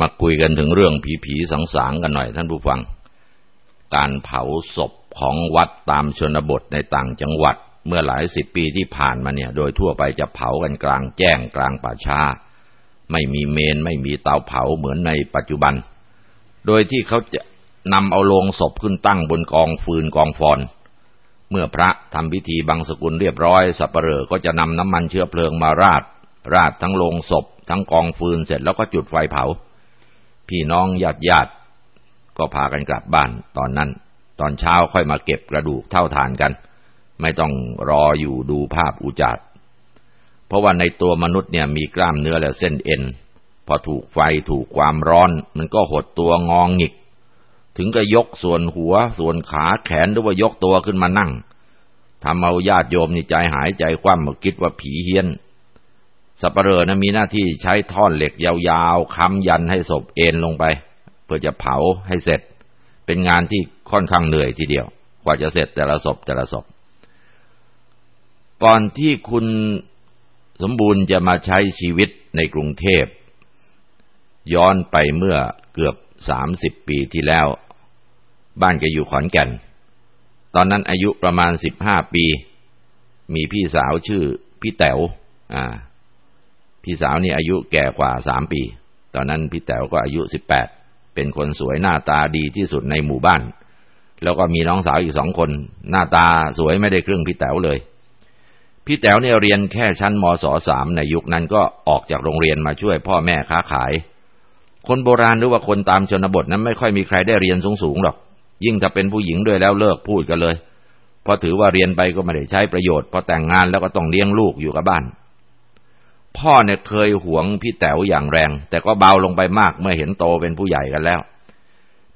มาคุยกันถึงเรื่องผีผีสังสางกันหน่อยท่านผู้ฟัง การเผาศพของวัดตามชนบทในต่างจังหวัด เมื่อหลายสิบปีที่ผ่านมาเนี่ย โดยทั่วไปจะเผากันกลางแจ้งกลางป่าช้าไม่มีเมนไม่มีเตาเผาเหมือนในปัจจุบัน โดยที่เขาจะนำเอาโลงศพขึ้นตั้งบนกองฟืนกองฟอน เมื่อพระทำพิธีบังสกุลเรียบร้อยสัปเหร่อก็จะนำน้ำมันเชื้อเพลิงมาราด ราดทั้งโลงศพ ทั้งกองฟืนเสร็จแล้วก็จุดไฟเผา พี่น้องญาติญาติก็พากันกลับบ้านตอนนั้น ตอนเช้าค่อยมาเก็บกระดูกเท่าทานกัน ไม่ต้องรออยู่ดูภาพอุจาดเพราะว่าในตัวมนุษย์เนี่ยมีกล้ามเนื้อและเส้นเอ็น พอถูกไฟถูกความร้อน มันก็หดตัวงองหงิก ถึงก็ยกส่วนหัว ส่วนขาแขนหรือว่ายกตัวขึ้นมานั่งทำเอาญาติโยมนี่ใจหายใจคว่ำมาคิดว่าผีเฮี้ยน สัปเหร่อนะมีหน้าที่ใช้ท่อนเหล็กยาวๆ ค้ำยันให้ศพเอ็นลงไป เพื่อจะเผาให้เสร็จ เป็นงานที่ค่อนข้างเหนื่อยทีเดียว กว่าจะเสร็จแต่ละศพแต่ละศพ ก่อนที่คุณสมบูรณ์จะมาใช้ชีวิตในกรุงเทพ ย้อนไปเมื่อเกือบสามสิบปีที่แล้ว บ้านแกอยู่ขอนแก่น ตอนนั้นอายุประมาณสิบห้าปี มีพี่สาวชื่อพี่แต๋วอ่า พี่สาวนี่อายุแก่กว่าสามปี ตอนนั้นพี่แต๋วก็อายุสิบแปดเป็นคนสวยหน้าตาดีที่สุดในหมู่บ้าน แล้วก็มีน้องสาวอีกสองคน หน้าตาสวยไม่ได้ครึ่งพี่แต๋วเลย พี่แต๋วเนี่ยเรียนแค่ชั้นมศสามในยุคนั้นก็ออกจากโรงเรียนมาช่วยพ่อแม่ค้าขาย คนโบราณหรือว่าคนตามชนบทนั้นไม่ค่อยมีใครได้เรียนสูงๆหรอก ยิ่งถ้าเป็นผู้หญิงด้วยแล้วเลิกพูดกันเลย เพราะถือว่าเรียนไปก็ไม่ได้ใช้ประโยชน์พอแต่งงานแล้วก็ต้องเลี้ยงลูกอยู่กับบ้าน พ่อเนี่ยเคยหวงพี่แต๋วอย่างแรง แต่ก็เบาลงไปมากเมื่อเห็นโตเป็นผู้ใหญ่กันแล้ว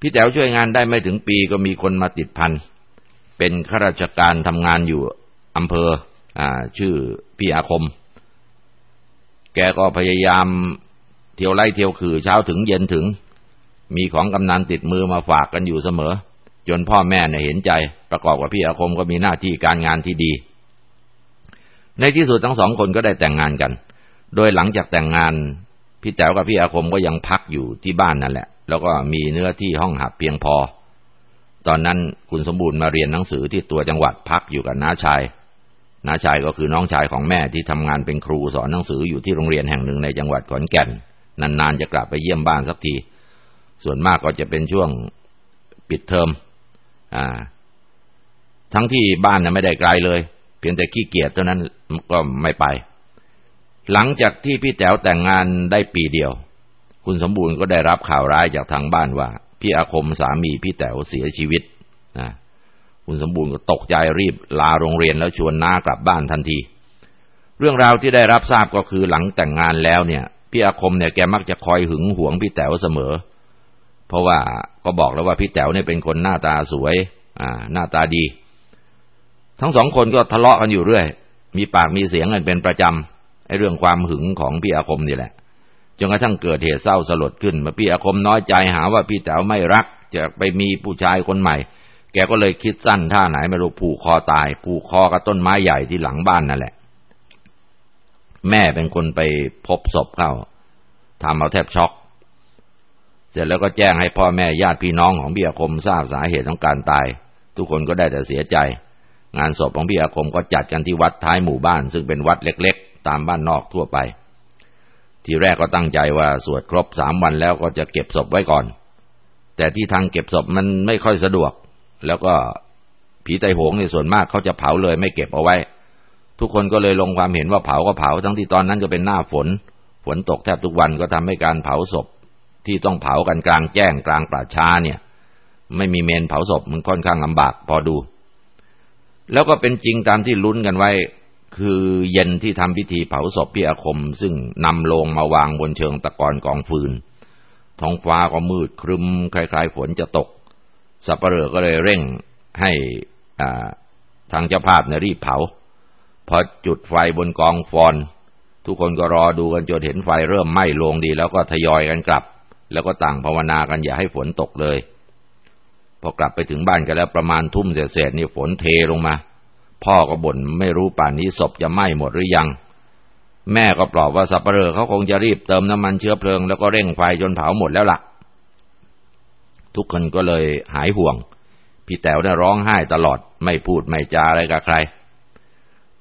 พี่แต๋วช่วยงานได้ไม่ถึงปีก็มีคนมาติดพันเป็นข้าราชการทำงานอยู่อำเภออ่าชื่อพี่อาคม แกก็พยายามเที่ยวไล่เที่ยวคือเช้าถึงเย็นถึง มีของกำนันติดมือมาฝากกันอยู่เสมอ จนพ่อแม่เนี่ยเห็นใจ ประกอบกับพี่อาคมก็มีหน้าที่การงานที่ดี ในที่สุดทั้งสองคนก็ได้แต่งงานกัน โดยหลังจากแต่งงาน พี่แต๋วกับพี่อาคมก็ยังพักอยู่ที่บ้านนั่นแหละ แล้วก็มีเนื้อที่ห้องหับเพียงพอ ตอนนั้นคุณสมบูรณ์มาเรียนหนังสือที่ตัวจังหวัดพักอยู่กับน้าชายน้าชายก็คือน้องชายของแม่ที่ทำงานเป็นครูสอนหนังสืออยู่ที่โรงเรียนแห่งหนึ่งในจังหวัดขอนแก่น นานๆจะกลับไปเยี่ยมบ้านสักที ส่วนมากก็จะเป็นช่วงปิดเทอมอ่า ทั้งที่บ้านน่ะไม่ได้ไกลเลย เพียงแต่ขี้เกียจเท่านั้นก็ไม่ไป หลังจากที่พี่แต๋วแต่งงานได้ปีเดียว คุณสมบูรณ์ก็ได้รับข่าวร้ายจากทางบ้านว่า พี่อาคมสามีพี่แต๋วเสียชีวิตนะคุณสมบูรณ์ก็ตกใจรีบลาโรงเรียนแล้วชวนน้ากลับบ้านทันที เรื่องราวที่ได้รับทราบก็คือหลังแต่งงานแล้วเนี่ย พี่อาคมเนี่ยแกมักจะคอยหึงหวงพี่แต๋วเสมอ เพราะว่าก็บอกแล้วว่าพี่แต๋วเนี่ยเป็นคนหน้าตาสวย อ่า หน้าตาดี ทั้งสองคนก็ทะเลาะกันอยู่เรื่อย มีปากมีเสียงกันเป็นประจำ ไอ้เรื่องความหึงของพี่อาคมนี่แหละจนกระทั่งเกิดเหตุเศร้าสลดขึ้นมาพี่อาคมน้อยใจหาว่าพี่แต๋วไม่รัก จะไปมีผู้ชายคนใหม่ แกก็เลยคิดสั้นท่าไหนไม่รู้ผูกคอตาย ผูกคอกับต้นไม้ใหญ่ที่หลังบ้านนั่นแหละ แม่เป็นคนไปพบศพเข้าทำเอาแทบช็อกเสร็จแล้วก็แจ้งให้พ่อแม่ญาติพี่น้องของพี่อาคมทราบสาเหตุของการตาย ทุกคนก็ได้แต่เสียใจ งานศพของพี่อาคมก็จัดกันที่วัดท้ายหมู่บ้าน ซึ่งเป็นวัดเล็ก ตามบ้านนอกทั่วไป ทีแรกก็ตั้งใจว่าสวดครบสามวันแล้วก็จะเก็บศพไว้ก่อน แต่ที่ทางเก็บศพมันไม่ค่อยสะดวก แล้วก็ผีไตโหงในส่วนมากเขาจะเผาเลยไม่เก็บเอาไว้ ทุกคนก็เลยลงความเห็นว่าเผาก็เผาทั้งที่ตอนนั้นก็เป็นหน้าฝน ฝนตกแทบทุกวันก็ทำให้การเผาศพ ที่ต้องเผากันกลางแจ้งกลางป่าช้าเนี่ย ไม่มีเมนเผาศพมันค่อนข้างลำบากพอดูแล้วก็เป็นจริงตามที่ลุ้นกันไว้ คือเย็นที่ทำพิธีเผาศพพี่อาคม ซึ่งนำโลงมาวางบนเชิงตะกอนกองฟืน ท้องฟ้าก็มืดครึมคล้ายๆฝนจะตก สัปเหร่อก็เลยเร่งให้ทางเจ้าภาพเนี่ยรีบเผาพอจุดไฟบนกองฟอน ทุกคนก็รอดูกันจนเห็นไฟเริ่มไหม้ลงดี แล้วก็ทยอยกันกลับ แล้วก็ต่างภาวนากันอย่าให้ฝนตกเลย พอกลับไปถึงบ้านกันแล้วประมาณทุ่มเศษๆนี่ฝนเทลงมา พ่อก็บ่นไม่รู้ป่านนี้ศพจะไหม้หมดหรือยัง แม่ก็ปลอบว่าสับเปลือเขาคงจะรีบเติมน้ำมันเชื้อเพลิงแล้วก็เร่งไฟจนเผาหมดแล้วละ่ะ ทุกคนก็เลยหายห่วง พี่แต๋วได้ร้องไห้ตลอดไม่พูดไม่จาอะไรกับใคร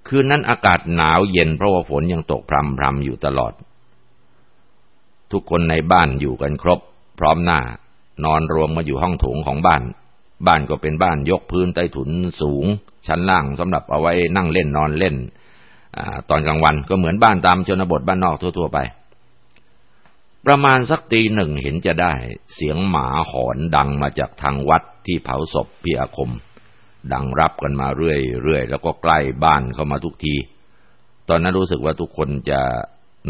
คืนนั้นอากาศหนาวเย็นเพราะว่าฝนยังตกพรำพรำอยู่ตลอด ทุกคนในบ้านอยู่กันครบ พร้อมหน้านอนรวมมาอยู่ห้องโถงของบ้าน บ้านก็เป็นบ้านยกพื้นใต้ถุนสูงชั้นล่างสำหรับเอาไว้นั่งเล่นนอนเล่นตอนกลางวันก็เหมือนบ้านตามชนบทบ้านนอกทั่ว ๆ ไป ประมาณสักตีหนึ่งเห็นจะได้ เสียงหมาหอนดังมาจากทางวัดที่เผาศพพี่อาคม ดังรับกันมาเรื่อยๆแล้วก็ใกล้บ้านเข้ามาทุกที ตอนนั้นรู้สึกว่าทุกคนจะ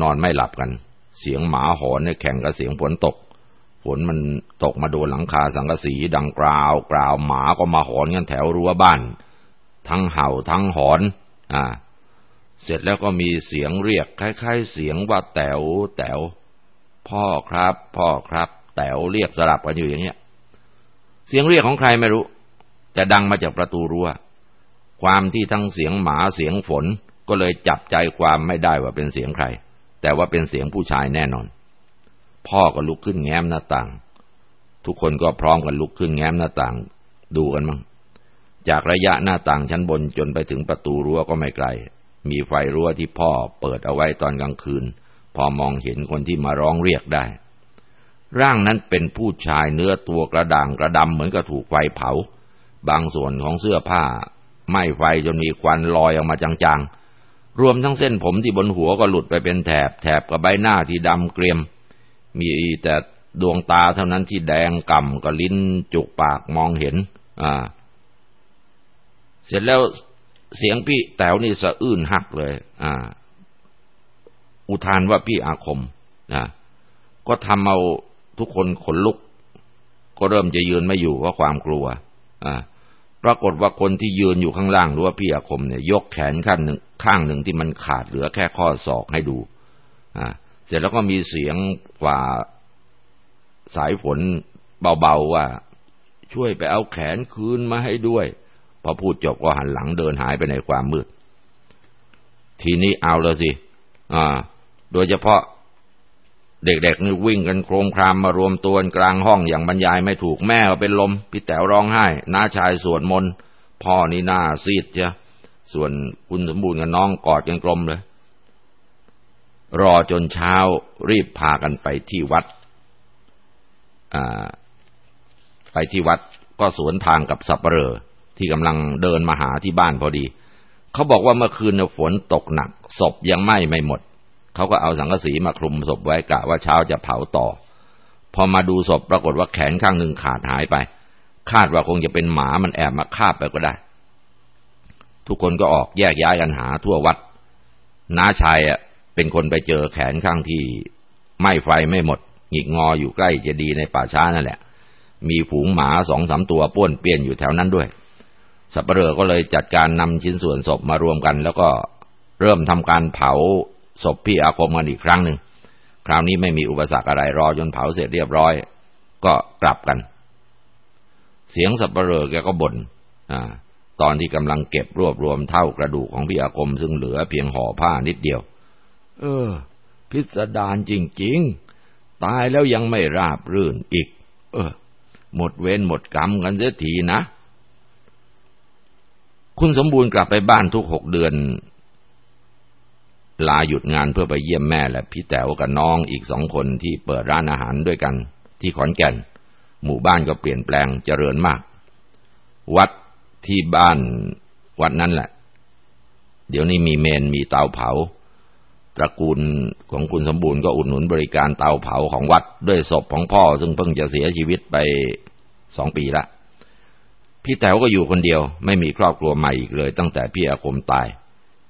นอนไม่หลับกัน เสียงหมาหอนเนี่ยแข่งกับเสียงฝนตกฝนมันตกมาโดนหลังคาสังกะสีดังกราวกราวหมาก็มาหอนกันแถวรั้วบ้าน ทั้งเห่าทั้งหอน อ่า เสร็จแล้วก็มีเสียงเรียกคล้าย ๆ เสียงว่าแต๋วแต๋วพ่อครับ พ่อครับ แต๋วเรียกสลับกันอยู่อย่างเงี้ย เสียงเรียกของใครไม่รู้ แต่ดังมาจากประตูรั้วความที่ทั้งเสียงหมาเสียงฝนก็เลยจับใจความไม่ได้ว่าเป็นเสียงใคร แต่ว่าเป็นเสียงผู้ชายแน่นอน พ่อก็ลุกขึ้นแง้มหน้าต่าง ทุกคนก็พร้อมกันลุกขึ้นแง้มหน้าต่าง ดูกันมั้ง จากระยะหน้าต่างชั้นบนจนไปถึงประตูรั้วก็ไม่ไกล มีไฟรั้วที่พ่อเปิดเอาไว้ตอนกลางคืน พอมองเห็นคนที่มาร้องเรียกได้ ร่างนั้นเป็นผู้ชายเนื้อตัวกระด่างกระดำเหมือนกับถูกไฟเผา บางส่วนของเสื้อผ้าไหม้ไฟจนมีควันลอยออกมาจางๆ รวมทั้งเส้นผมที่บนหัวก็หลุดไปเป็นแถบแถบกับใบหน้าที่ดำเกรียม มีแต่ดวงตาเท่านั้นที่แดงก่ำกับลิ้นจุกปากมองเห็น อ่า เสร็จแล้วเสียงพี่แต๋วนี่สะอื้นหักเลย อ่า อุทานว่าพี่อาคมนะก็ทำเอาทุกคนขนลุก ก็เริ่มจะยืนไม่อยู่เพราะความกลัว อ่า ปรากฏว่าคนที่ยืนอยู่ข้างล่างหรือว่าพี่อาคมเนี่ย ยกแขนข้างหนึ่งข้างหนึ่งที่มันขาดเหลือแค่ข้อศอกให้ดู อ่า เสร็จแล้วก็มีเสียงฝ่าสายฝนเบาๆว่า ช่วยไปเอาแขนคืนมาให้ด้วย พอพูดจบก็หันหลังเดินหายไปในความมืด ทีนี้เอาเลยสิอ่า โดยเฉพาะเด็กๆนี่วิ่งกันโครมครามมารวมตัวกลางห้องอย่างบรรยายไม่ถูกแม่เป็นลม พี่แต๋วร้องไห้น้าชายสวดมนต์พ่อนี่หน้าซีดจ้ะส่วนคุณสมบูรณ์กับน้องกอดกันกลมเลย รอจนเช้ารีบพากันไปที่วัดอ่าไปที่วัดก็สวนทางกับสับเปลอ ที่กำลังเดินมาหาที่บ้านพอดี เขาบอกว่าเมื่อคืนฝนตกหนัก ศพยังไหม้ไม่หมด เขาก็เอาสังกะสีมาคลุมศพไว้กะว่าเช้าจะเผาต่อ พอมาดูศพปรากฏว่าแขนข้างหนึ่งขาดหายไป คาดว่าคงจะเป็นหมามันแอบมาคาบไปก็ได้ ทุกคนก็ออกแยกย้ายกันหาทั่ววัด น้าชายอะเป็นคนไปเจอแขนข้างที่ไหม้ไฟไม่หมดหงิกงออยู่ใกล้จะดีในป่าช้านั่นแหละ มีฝูงหมาสองสามตัวป้วนเปี้ยนอยู่แถวนั้นด้วย สัปเหร่อก็เลยจัดการนำชิ้นส่วนศพมารวมกัน แล้วก็เริ่มทำการเผาศพพี่อาคมกันอีกครั้งหนึ่งคราวนี้ไม่มีอุปสรรคอะไรรอจนเผาเสร็จเรียบร้อย ก็กลับกัน เสียงสัปเหร่อแกก็บน่นอตอนที่กำลังเก็บรวบรวมเท่ากระดูกของพี่อาคมซึ่งเหลือเพียงห่อผ้านิดเดียว เออ พิสดารจริง ๆ ตายแล้วยังไม่ราบรื่นอีก เออ หมดเวรหมดกรรมกันเสียทีนะ คุณสมบูรณ์กลับไปบ้านทุกหกเดือน ลาหยุดงานเพื่อไปเยี่ยมแม่และพี่แต๋วกับน้องอีกสองคนที่เปิดร้านอาหารด้วยกัน ที่ขอนแก่น หมู่บ้านก็เปลี่ยนแปลงเจริญมาก วัดที่บ้านวัดนั้นแหละ เดี๋ยวนี้มีเมนมีเตาเผา ตระกูลของคุณสมบูรณ์ก็อุดหนุนบริการเตาเผาของวัดด้วยศพของพ่อ ซึ่งเพิ่งจะเสียชีวิตไปสองปีละ พี่แต๋วก็อยู่คนเดียว ไม่มีครอบครัวใหม่อีกเลย ตั้งแต่พี่อาคมตาย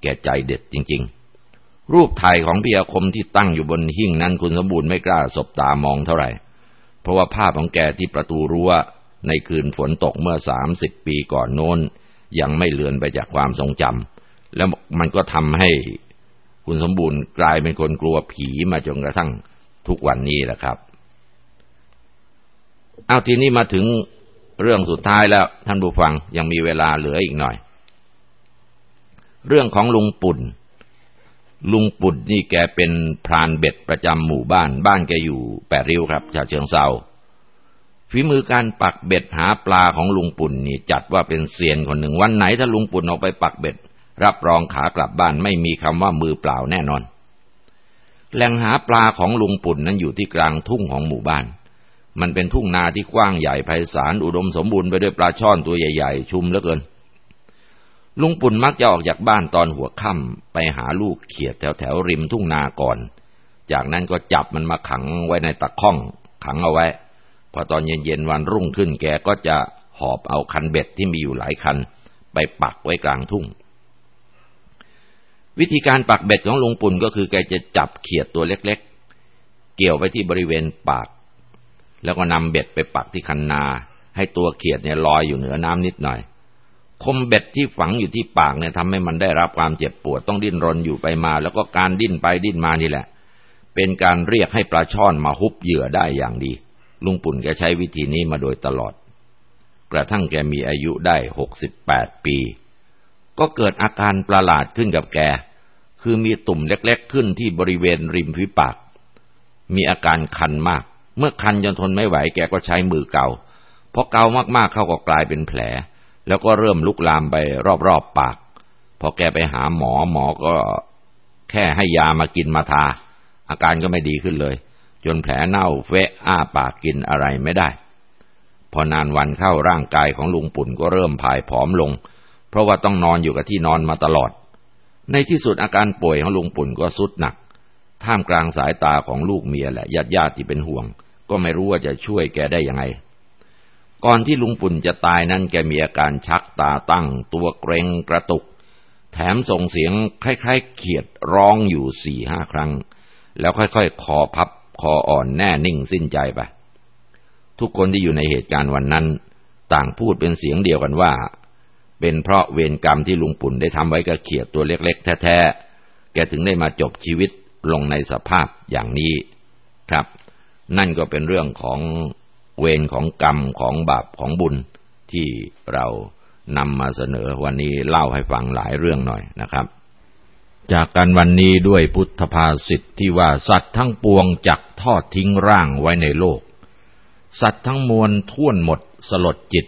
แกใจเด็ดจริง ๆ รูปถ่ายของพี่อาคมที่ตั้งอยู่บนหิ้งนั้นคุณสมบูรณ์ไม่กล้าสบตามองเท่าไหร่ เพราะว่าภาพของแกที่ประตูรั้วในคืนฝนตกเมื่อสามสิบปีก่อนโน้น ยังไม่เลือนไปจากความทรงจำแล้วมันก็ทำให้คุณสมบูรณ์กลายเป็นคนกลัวผีมาจนกระทั่งทุกวันนี้แหละครับ เอาทีนี้มาถึง เรื่องสุดท้ายแล้วท่านผู้ฟังยังมีเวลาเหลืออีกหน่อย เรื่องของลุงปุ่น ลุงปุดนี่แกเป็นพรานเบ็ดประจำหมู่บ้าน บ้านแกอยู่แปดริ้วครับชาเชิงเซาฝีมือการปักเบ็ดหาปลาของลุงปุ่นนี่จัดว่าเป็นเซียนคนหนึ่งวันไหนถ้าลุงปุ่นออกไปปักเบ็ด รับรองขากลับบ้านไม่มีคำว่ามือเปล่าแน่นอน แหล่งหาปลาของลุงปุ่นนั้นอยู่ที่กลางทุ่งของหมู่บ้าน มันเป็นทุ่งนาที่กว้างใหญ่ไพศาลอุดมสมบูรณ์ไปด้วยปลาช่อนตัวใหญ่ ๆ ชุมเหลือเกิน ลุงปุ่นมักจะออกจากบ้านตอนหัวค่ำไปหาลูกเขียดแถวแถวริมทุ่งนาก่อน จากนั้นก็จับมันมาขังไว้ในตะข้อง ขังเอาไว้ พอตอนเย็นๆวันรุ่งขึ้นแกก็จะหอบเอาคันเบ็ดที่มีอยู่หลายคัน ไปปักไว้กลางทุ่ง วิธีการปักเบ็ดของลุงปุ่นก็คือแกจะจับเขียดตัวเล็ก ๆ เกี่ยวไปที่บริเวณปาก แล้วก็นำเบ็ดไปปักที่คันนา ให้ตัวเขียดเนี่ยลอยอยู่เหนือน้ำนิดหน่อย คมเบ็ดที่ฝังอยู่ที่ปากเนี่ยทำให้มันได้รับความเจ็บปวดต้องดิ้นรนอยู่ไปมา แล้วก็การดิ้นไปดิ้นมานี่แหละ เป็นการเรียกให้ปลาช่อนมาฮุบเหยื่อได้อย่างดี ลุงปุ่นแกใช้วิธีนี้มาโดยตลอด กระทั่งแกมีอายุได้หกสิบแปดปี ก็เกิดอาการประหลาดขึ้นกับแก คือมีตุ่มเล็ก ๆ ขึ้นที่บริเวณริมฝีปาก มีอาการคันมาก เมื่อคันจนทนไม่ไหวแกก็ใช้มือเกาพอเกามากๆเข้าก็กลายเป็นแผล แล้วก็เริ่มลุกลามไปรอบๆปาก พอแกไปหาหมอหมอก็แค่ให้ยามากินมาทา อาการก็ไม่ดีขึ้นเลย จนแผลเน่าเฟะอ้าปากกินอะไรไม่ได้ พอนานวันเข้าร่างกายของลุงปุ่นก็เริ่มผายผอมลง เพราะว่าต้องนอนอยู่กับที่นอนมาตลอด ในที่สุดอาการป่วยของลุงปุ่นก็สุดหนัก ท่ามกลางสายตาของลูกเมียและญาติญาติที่เป็นห่วง ก็ไม่รู้ว่าจะช่วยแกได้ยังไง ก่อนที่ลุงปุ่นจะตายนั้นแกมีอาการชักตาตั้ง ตัวเกรงกระตุก แถมส่งเสียงคล้ายๆเขียดร้องอยู่สี่ห้าครั้ง แล้วค่อยๆ คอพับคออ่อนแน่นิ่งสิ้นใจไป ทุกคนที่อยู่ในเหตุการณ์วันนั้น ต่างพูดเป็นเสียงเดียวกันว่า เป็นเพราะเวรกรรมที่ลุงปุ่นได้ทำไว้กับเขียดตัวเล็กๆ แท้ๆ แกถึงได้มาจบชีวิตลงในสภาพอย่างนี้ครับ นั่นก็เป็นเรื่องของเวรของกรรมของบาปของบุญที่เรานำมาเสนอวันนี้เล่าให้ฟังหลายเรื่องหน่อยนะครับ จากกันวันนี้ด้วยพุทธภาษิตที่ว่าสัตว์ทั้งปวงจักทอดทิ้งร่างไว้ในโลก สัตว์ทั้งมวลท่วนหมดสลดจิต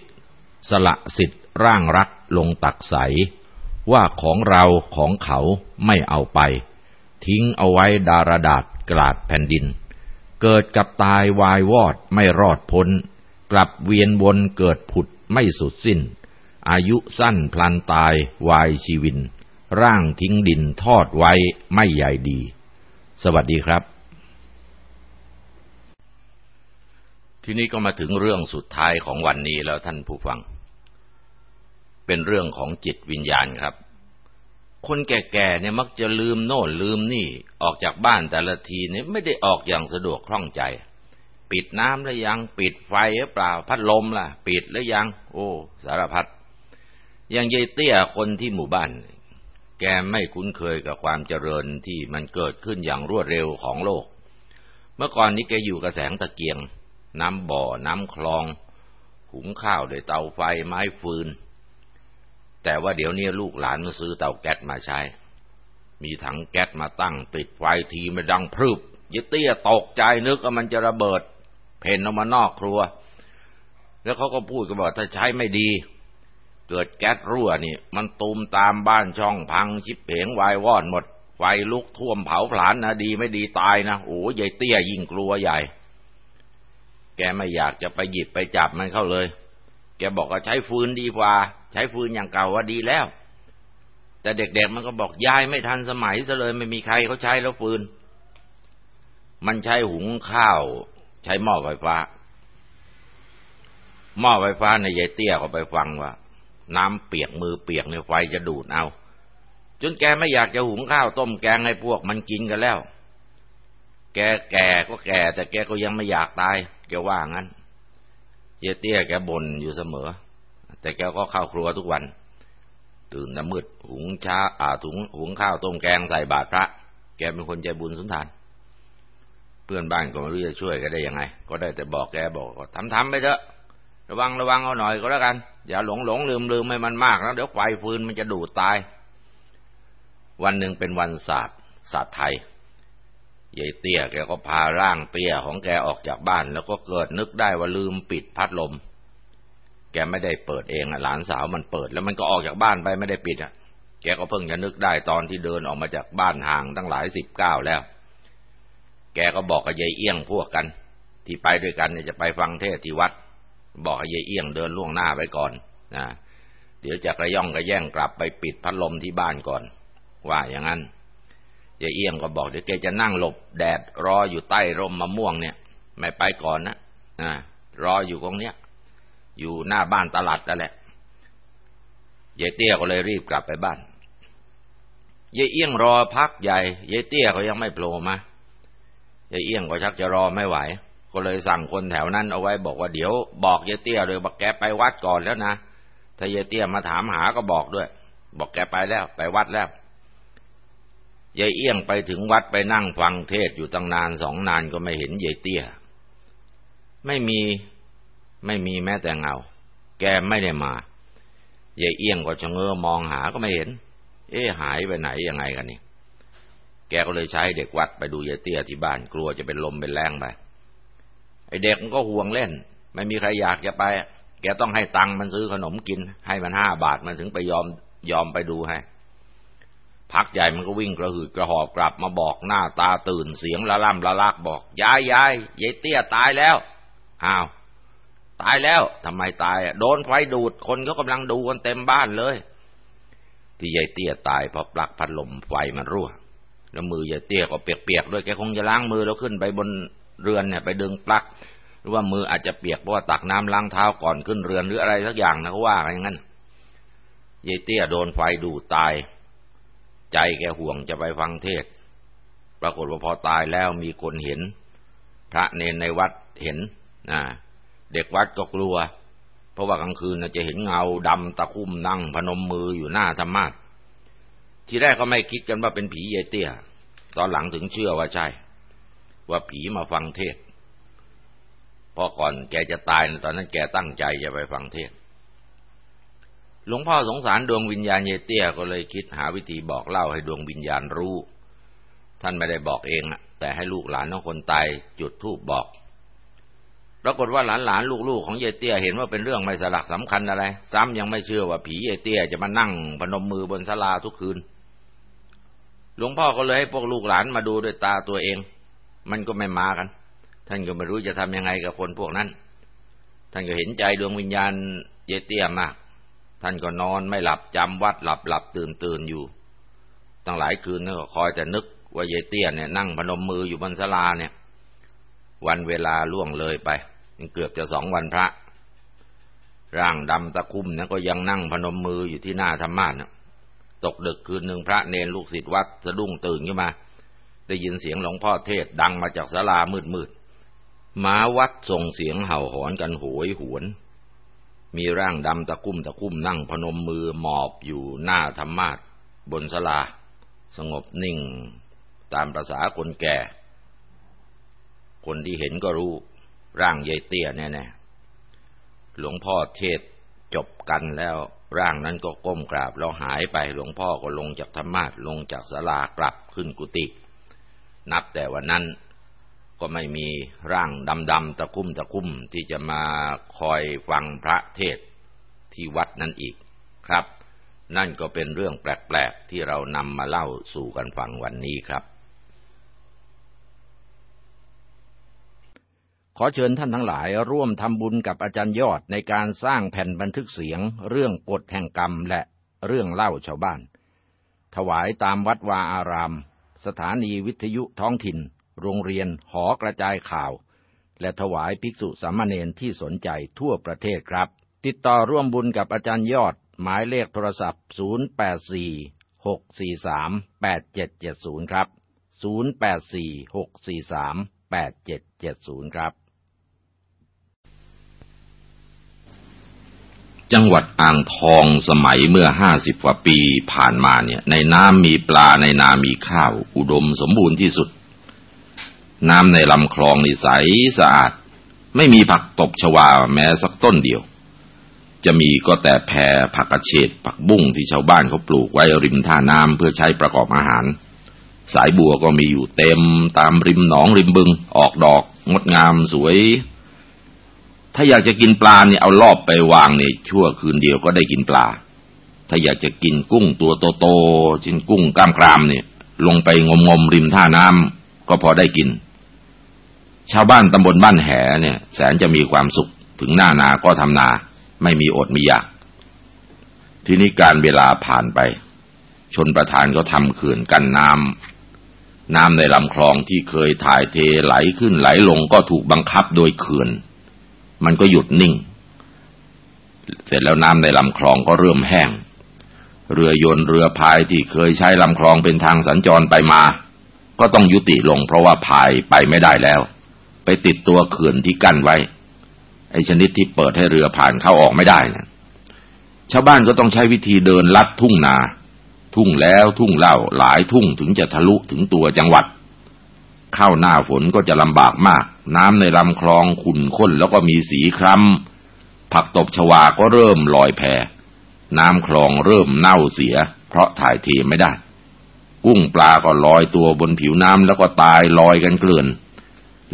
สละสิทธิ์ร่างรักลงตักใส ว่าของเราของเขาไม่เอาไป ทิ้งเอาไว้ดารดาษกลาดแผ่นดิน เกิดกับตายวายวอดไม่รอดพ้น กลับเวียนวนเกิดผุดไม่สุดสิ้น อายุสั้นพลันตายวายชีวิน ร่างทิ้งดินทอดไว้ไม่ใหญ่ดี สวัสดีครับ ทีนี้ก็มาถึงเรื่องสุดท้ายของวันนี้แล้วท่านผู้ฟัง เป็นเรื่องของจิตวิญญาณครับ คนแก่ๆเนี่ยมักจะลืมโน่นลืมนี่ออกจากบ้านแต่ละทีเนี่ยไม่ได้ออกอย่างสะดวกคล่องใจ ปิดน้ำแล้วยังปิดไฟหรือเปล่าพัดลมล่ะ ปิดแล้วยัง โอ้ สารพัดอย่างยายเตี้ยคนที่หมู่บ้าน แกไม่คุ้นเคยกับความเจริญที่มันเกิดขึ้นอย่างรวดเร็วของโลก เมื่อก่อนนี้แกอยู่กับแสงตะเกียง น้ำบ่อน้ำคลอง หุงข้าวด้วยเตาไฟไม้ฟืน แต่ว่าเดี๋ยวนี้ลูกหลานมาซื้อเตาแก๊สมาใช้ มีถังแก๊สมาตั้ง ติดไฟทีไม่ดังพรึบยึดเตี้ยตกใจนึกว่ามันจะระเบิด เพ่นออกมานอกครัว แล้วเขาก็พูดกันบอกถ้าใช้ไม่ดี เกิดแก๊สรั่วนี่ มันตูมตามบ้านช่องพังชิบเพงวายวอดหมด ไฟลุกท่วมเผาผลาญนะดีไม่ดีตายนะโอ้ยญ่เตี้ยยิ่งกลัวใหญ่ แกไม่อยากจะไปหยิบไปจับมันเข้าเลย แกบอกว่าใช้ฟืนดีกว่า ใช้ฟืนอย่างเก่าว่าดีแล้ว แต่เด็กๆมันก็บอกยายไม่ทันสมัยซะเลยไม่มีใครเขาใช้แล้วฟืน มันใช้หุงข้าว ใช้หม้อไฟฟ้า หม้อไฟฟ้าในยายเตี้ยก็ไปฟังว่า น้ำเปียกมือเปียกเนี่ยไฟจะดูดเอา จนแกไม่อยากจะหุงข้าวต้มแกงให้พวกมันกินกันแล้ว แกแก่ก็แก่ แต่แกก็ยังไม่อยากตายแกว่างั้นเจเตี้ยแกบ่นอยู่เสมอ แต่แกก็เข้าครัวทุกวัน ตื่นน้ำมืดหุงช้าอ่าถุงหุงข้าวต้มแกงใส่บาตรพระ แกเป็นคนใจบุญสุนทาน เพื่อนบ้านก็ไม่รู้จะช่วยแกได้ยังไง ก็ได้แต่บอกแกบอกทำทำไปเถอะ ระวังระวังเอาหน่อยก็แล้วกัน อย่าหลงหลงลืมลืมให้มันมากแล้วเดี๋ยวไฟฟืนมันจะดูดตาย วันหนึ่งเป็นวันศาสตร์สัตว์ไทยยายเตี้ยแกก็พาร่างเตี้ยของแกออกจากบ้าน แล้วก็เกิดนึกได้ว่าลืมปิดพัดลม แกไม่ได้เปิดเองอะหลานสาวมันเปิด แล้วมันก็ออกจากบ้านไปไม่ได้ปิดอะ แกก็เพิ่งจะนึกได้ตอนที่เดินออกมาจากบ้านห่างตั้งหลายสิบก้าวแล้ว แกก็บอกกับยายเอี้ยงพวกกัน ที่ไปด้วยกันเนี่ยจะไปฟังเทศที่วัด บอกให้ยายเอี้ยงเดินล่วงหน้าไปก่อนนะเดี๋ยวจะกระย่องกระแย่งกลับไปปิดพัดลมที่บ้านก่อน ว่าอย่างนั้นยายเอี้ยงก็บอกเดี๋ยวแกจะนั่งหลบแดดรออยู่ใต้ร่มมะม่วงเนี่ย ไม่ไปก่อนนะนะรออยู่ตรงเนี้ย อยู่หน้าบ้านตลาดนั่นแหละยายเตี้ยก็เลยรีบกลับไปบ้านยายเอี้ยงรอพักใหญ่ยายเตี้ยก็ยังไม่โผล่มายายเอี้ยงก็ชักจะรอไม่ไหว ก็เลยสั่งคนแถวนั้นเอาไว้บอกว่าเดี๋ยวบอกยายเตี้ยเลยบอกแกไปวัดก่อนแล้วนะถ้ายายเตี้ยมาถามหาก็บอกด้วย บอกแกไปแล้ว ไปวัดแล้วยายเอี้ยงไปถึงวัดไปนั่งฟังเทศอยู่ตั้งนานสองนานก็ไม่เห็นยายเตี้ย ไม่มี ไม่มีแม้แต่เงา แกไม่ได้มายายเอี้ยงก็ชะเง้อมองหาก็ไม่เห็น เอ๊หายไปไหนยังไงกันนี่แกก็เลยใช้เด็กวัดไปดูยายเตี้ยที่บ้านกลัวจะเป็นลมเป็นแรงไปไอเด็กมันก็ห่วงเล่น ไม่มีใครอยากจะไป แกต้องให้ตังค์มันซื้อขนมกิน ให้มันห้าบาทมันถึงไปยอมยอมไปดูให้ พักใหญ่มันก็วิ่งกระหืดกระหอบกลับมาบอกหน้าตาตื่นเสียงละล่ำละลักบอกยายยายยายเตี้ยตายแล้วอ้าว ตายแล้วทำไมตายโดนไฟดูดคนเขากำลังดูกันเต็มบ้านเลย ที่ยายเตี้ยตายเพราะปลั๊กพัดลมไฟมันรั่ว แล้วมือยายเตี้ยก็เปียกๆด้วยแกคงจะล้างมือแล้วขึ้นไปบนเรือนเนี่ยไปดึงปลั๊กหรือว่ามืออาจจะเปียกเพราะว่าตักน้ำล้างเท้าก่อนขึ้นเรือนหรืออะไรสักอย่างนะเขาว่าอย่างนั้นยายเตี้ยโดนไฟดูดตาย ใจแกห่วงจะไปฟังเทศ ปรากฏว่าพอตายแล้วมีคนเห็น พระเนนในวัดเห็นนะ เด็กวัดก็กลัว เพราะว่ากลางคืนจะเห็นเงาดำตะคุ่มนั่งพนมมืออยู่หน้าธรรมาททีแรกก็ไม่คิดกันว่าเป็นผีเยเตี้ย ตอนหลังถึงเชื่อว่าใช่ ว่าผีมาฟังเทศพอก่อนแกจะตายตอนนั้นแกตั้งใจจะไปฟังเทศหลวงพ่อสงสารดวงวิญญาณเยเตี้ยก็เลยคิดหาวิธีบอกเล่าให้ดวงวิญญาณรู้ ท่านไม่ได้บอกเองแต่ให้ลูกหลานของคนตายจุดธูปบอก ปรากฏว่าหลานหลานลูกๆของเยเตี้ยเห็นว่าเป็นเรื่องไม่สลักสำคัญอะไร ซ้ำยังไม่เชื่อว่าผีเยเตี้ยจะมานั่งพนมมือบนศาลาทุกคืน หลวงพ่อก็เลยให้พวกลูกหลานมาดูด้วยตาตัวเอง มันก็ไม่มากัน ท่านก็ไม่รู้จะทำยังไงกับคนพวกนั้น ท่านก็เห็นใจดวงวิญญาณเยเตี้ยมาก ท่านก็นอนไม่หลับจำวัดหลับหลับตื่นตื่นอยู่ตั้งหลายคืนก็คอยแต่นึกว่าเยเตี้ยเนี่ยนั่งพนมมืออยู่บนศาลาเนี่ย วันเวลาล่วงเลยไป เกือบจะสองวันพระ ร่างดำตะคุ่มนะก็ยังนั่งพนมมืออยู่ที่หน้าธรรมาสตกดึกคืนหนึ่งพระเนรลูกศิษย์วัดสะดุ้งตื่นขึ้นมา ได้ยินเสียงหลวงพ่อเทศดังมาจากศาลามืดมืดหมาวัดส่งเสียงเห่าหอนกันโหยหวน มีร่างดำตะคุ่มตะคุ่มนั่งพนมมือหมอบอยู่หน้าธรรมาทบนสลา สงบนิ่งตามประษาคนแก่ คนที่เห็นก็รู้ ร่างยายเตี้ยแน่ๆหลวงพ่อเทศจบกันแล้วร่างนั้นก็ก้มกราบแล้วหายไปหลวงพ่อก็ลงจากธรรมาทลงจากศาลากลับขึ้นกุฏินับแต่วันนั้นก็ไม่มีร่างดำๆตะคุ่มตะคุ่มที่จะมาคอยฟังพระเทศที่วัดนั้นอีกครับ นั่นก็เป็นเรื่องแปลกๆที่เรานำมาเล่าสู่กันฟังวันนี้ครับ ขอเชิญท่านทั้งหลายร่วมทำบุญกับอาจารย์ยอดในการสร้างแผ่นบันทึกเสียง เรื่องกฎแห่งกรรมและเรื่องเล่าชาวบ้าน ถวายตามวัดวาอาราม สถานีวิทยุท้องถิ่น โรงเรียนหอกระจายข่าว และถวายภิกษุสามเณรที่สนใจทั่วประเทศครับ ติดต่อร่วมบุญกับอาจารย์ยอด หมายเลขโทรศัพท์ 084 643 8770 ครับ 084 643 8770 ครับ จังหวัดอ่างทองสมัยเมื่อห้าสิบกว่าปีผ่านมาเนี่ย ในน้ำมีปลาในนามีข้าว อุดมสมบูรณ์ที่สุด น้ำในลำคลองนี่ใสสะอาด ไม่มีผักตบชวาแม้สักต้นเดียว จะมีก็แต่แพรผักกระเฉดผักบุ้งที่ชาวบ้านเขาปลูกไว้ริมท่าน้ำเพื่อใช้ประกอบอาหาร สายบัวก็มีอยู่เต็มตามริมหนองริมบึง ออกดอกงดงามสวย ถ้าอยากจะกินปลาเนี่ยเอารอบไปวางเนี่ยชั่วคืนเดียวก็ได้กินปลา ถ้าอยากจะกินกุ้งตัวโตๆชิ้นกุ้งกล้ามกรามเนี่ย ลงไปงมงมริมท่าน้ำก็พอได้กิน ชาวบ้านตำบลบ้านแหเนี่ย แสนจะมีความสุขถึงหน้านาก็ทำนา ไม่มีอดมีอยากทีนี้การเวลาผ่านไป ชนประธานก็ทำเขื่อนกันน้ำน้ำในลำคลองที่เคยถ่ายเทไหลขึ้นไหลลงก็ถูกบังคับโดยเขื่อน มันก็หยุดนิ่ง เสร็จแล้วน้ำในลำคลองก็เริ่มแห้ง เรือยนต์เรือพายที่เคยใช้ลำคลองเป็นทางสัญจรไปมา ก็ต้องยุติลงเพราะว่าพายไปไม่ได้แล้ว ไปติดตัวเขื่อนที่กั้นไว้ ไอ้ชนิดที่เปิดให้เรือผ่านเข้าออกไม่ได้นะชาวบ้านก็ต้องใช้วิธีเดินลัดทุ่งนา ทุ่งแล้วทุ่งเล่าหลายทุ่งถึงจะทะลุถึงตัวจังหวัด เข้าหน้าฝนก็จะลำบากมาก น้ำในลำคลองขุ่นข้นแล้วก็มีสีคล้ำผักตบชวาก็เริ่มลอยแพน้ำคลองเริ่มเน่าเสีย เพราะถ่ายเทไม่ได้ กุ้งปลาก็ลอยตัวบนผิวน้ำแล้วก็ตายลอยกันเกลื่อน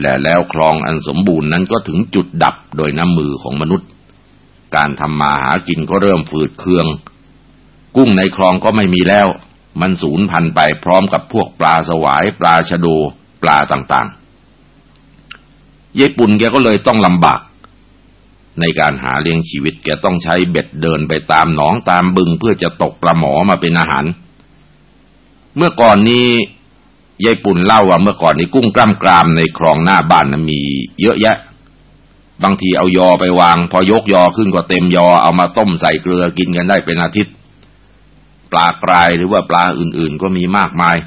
และแล้วคลองอันสมบูรณ์นั้นก็ถึงจุดดับโดยน้ำมือของมนุษย์ การทำมาหากินก็เริ่มฝืดเคือง กุ้งในคลองก็ไม่มีแล้ว มันสูญพันธุ์ไปพร้อมกับพวกปลาสวายปลาชะโด ลาต่างๆเยปุ่นแกก็เลยต้องลำบาก ในการหาเลี้ยงชีวิตแกต้องใช้เบ็ดเดินไปตามหนองตามบึงเพื่อจะตกปลาหมอมาเป็นอาหาร เมื่อก่อนนี้ยายปุ่นเล่าว่าเมื่อก่อนนี้กุ้งกล้ามกรามในคลองหน้าบ้านนะมีเยอะแยะ บางทีเอายอไปวาง พอยกยอขึ้นก็เต็มยอเอามาต้มใส่เกลือกินกันได้เป็นอาทิตย์ ปลากรายหรือว่าปลาอื่นๆก็มีมากมาย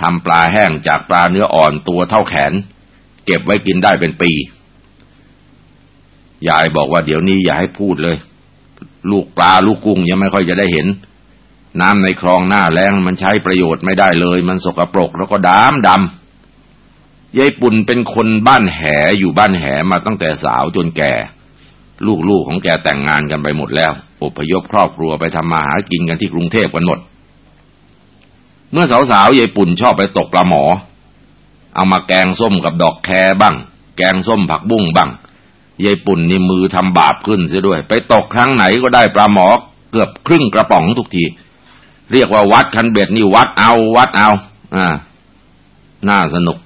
ทำปลาแห้งจากปลาเนื้ออ่อนตัวเท่าแขน เก็บไว้กินได้เป็นปี ยายบอกว่าเดี๋ยวนี้อย่าให้พูดเลย ลูกปลาลูกกุ้งยังไม่ค่อยจะได้เห็น น้ำในคลองหน้าแล้งมันใช้ประโยชน์ไม่ได้เลย มันสกปรกแล้วก็ดำดำยายปุ่นเป็นคนบ้านแหอยู่บ้านแหมาตั้งแต่สาวจนแก่ ลูกๆของแกแต่งงานกันไปหมดแล้วอพยพครอบครัวไปทำมาหากินกันที่กรุงเทพกันหมด เมื่อสาวๆยายปุ่นชอบไปตกปลาหมอ เอามาแกงส้มกับดอกแคบ้าง แกงส้มผักบุ้งบ้างยายปุ่นนี่มือทำบาปขึ้นเสียด้วย ไปตกครั้งไหนก็ได้ปลาหมอเกือบครึ่งกระป๋องทุกที เรียกว่าวัดคันเบ็ดนี่วัดเอาวัดเอา อ่า น่าสนุก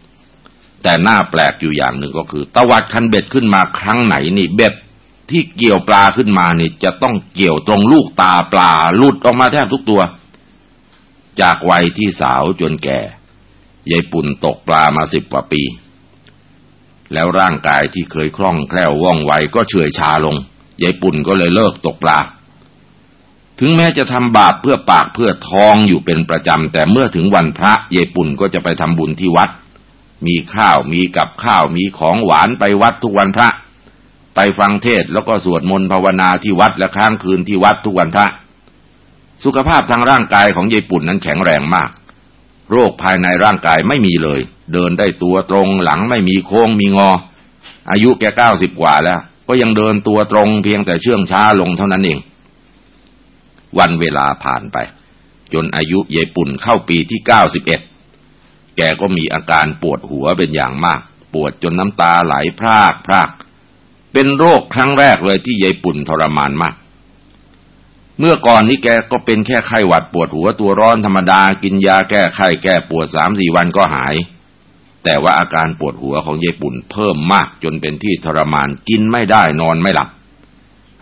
แต่น่าแปลกอยู่อย่างหนึ่งก็คือตะวัดคันเบ็ดขึ้นมาครั้งไหนนี่เบ็ดที่เกี่ยวปลาขึ้นมานี่จะต้องเกี่ยวตรงลูกตาปลาหลุดออกมาแทบทุกตัว จากวัยที่สาวจนแก่ยายปุ่นตกปลามาสิบกว่าปี แล้วร่างกายที่เคยคล่องแคล่วว่องไวก็เฉื่อยชาลงยายปุ่นก็เลยเลิกตกปลา ถึงแม้จะทำบาปเพื่อปากเพื่อท้องอยู่เป็นประจำ แต่เมื่อถึงวันพระเยปุ่นก็จะไปทำบุญที่วัด มีข้าวมีกับข้าวมีของหวานไปวัดทุกวันพระ ไปฟังเทศแล้วก็สวดมนต์ภาวนาที่วัดและค้างคืนที่วัดทุกวันพระ สุขภาพทางร่างกายของเยปุ่นนั้นแข็งแรงมาก โรคภายในร่างกายไม่มีเลย เดินได้ตัวตรงหลังไม่มีโค้งมีงอ อายุแกเก้าสิบกว่าแล้ว ก็ยังเดินตัวตรงเพียงแต่เชื่องช้าลงเท่านั้นเอง วันเวลาผ่านไป จนอายุเยปุ่นเข้าปีที่เก้าสิบเอ็ดแกก็มีอาการปวดหัวเป็นอย่างมาก ปวดจนน้ำตาไหลพรากพราก เป็นโรคครั้งแรกเลยที่ยายปุ่นทรมานมาก เมื่อก่อนนี้แกก็เป็นแค่ไข้หวัดปวดหัวตัวร้อนธรรมดา กินยาแก้ไข้แก้ปวดสามสี่วันก็หาย แต่ว่าอาการปวดหัวของยายปุ่นเพิ่มมากจนเป็นที่ทรมานกินไม่ได้นอนไม่หลับ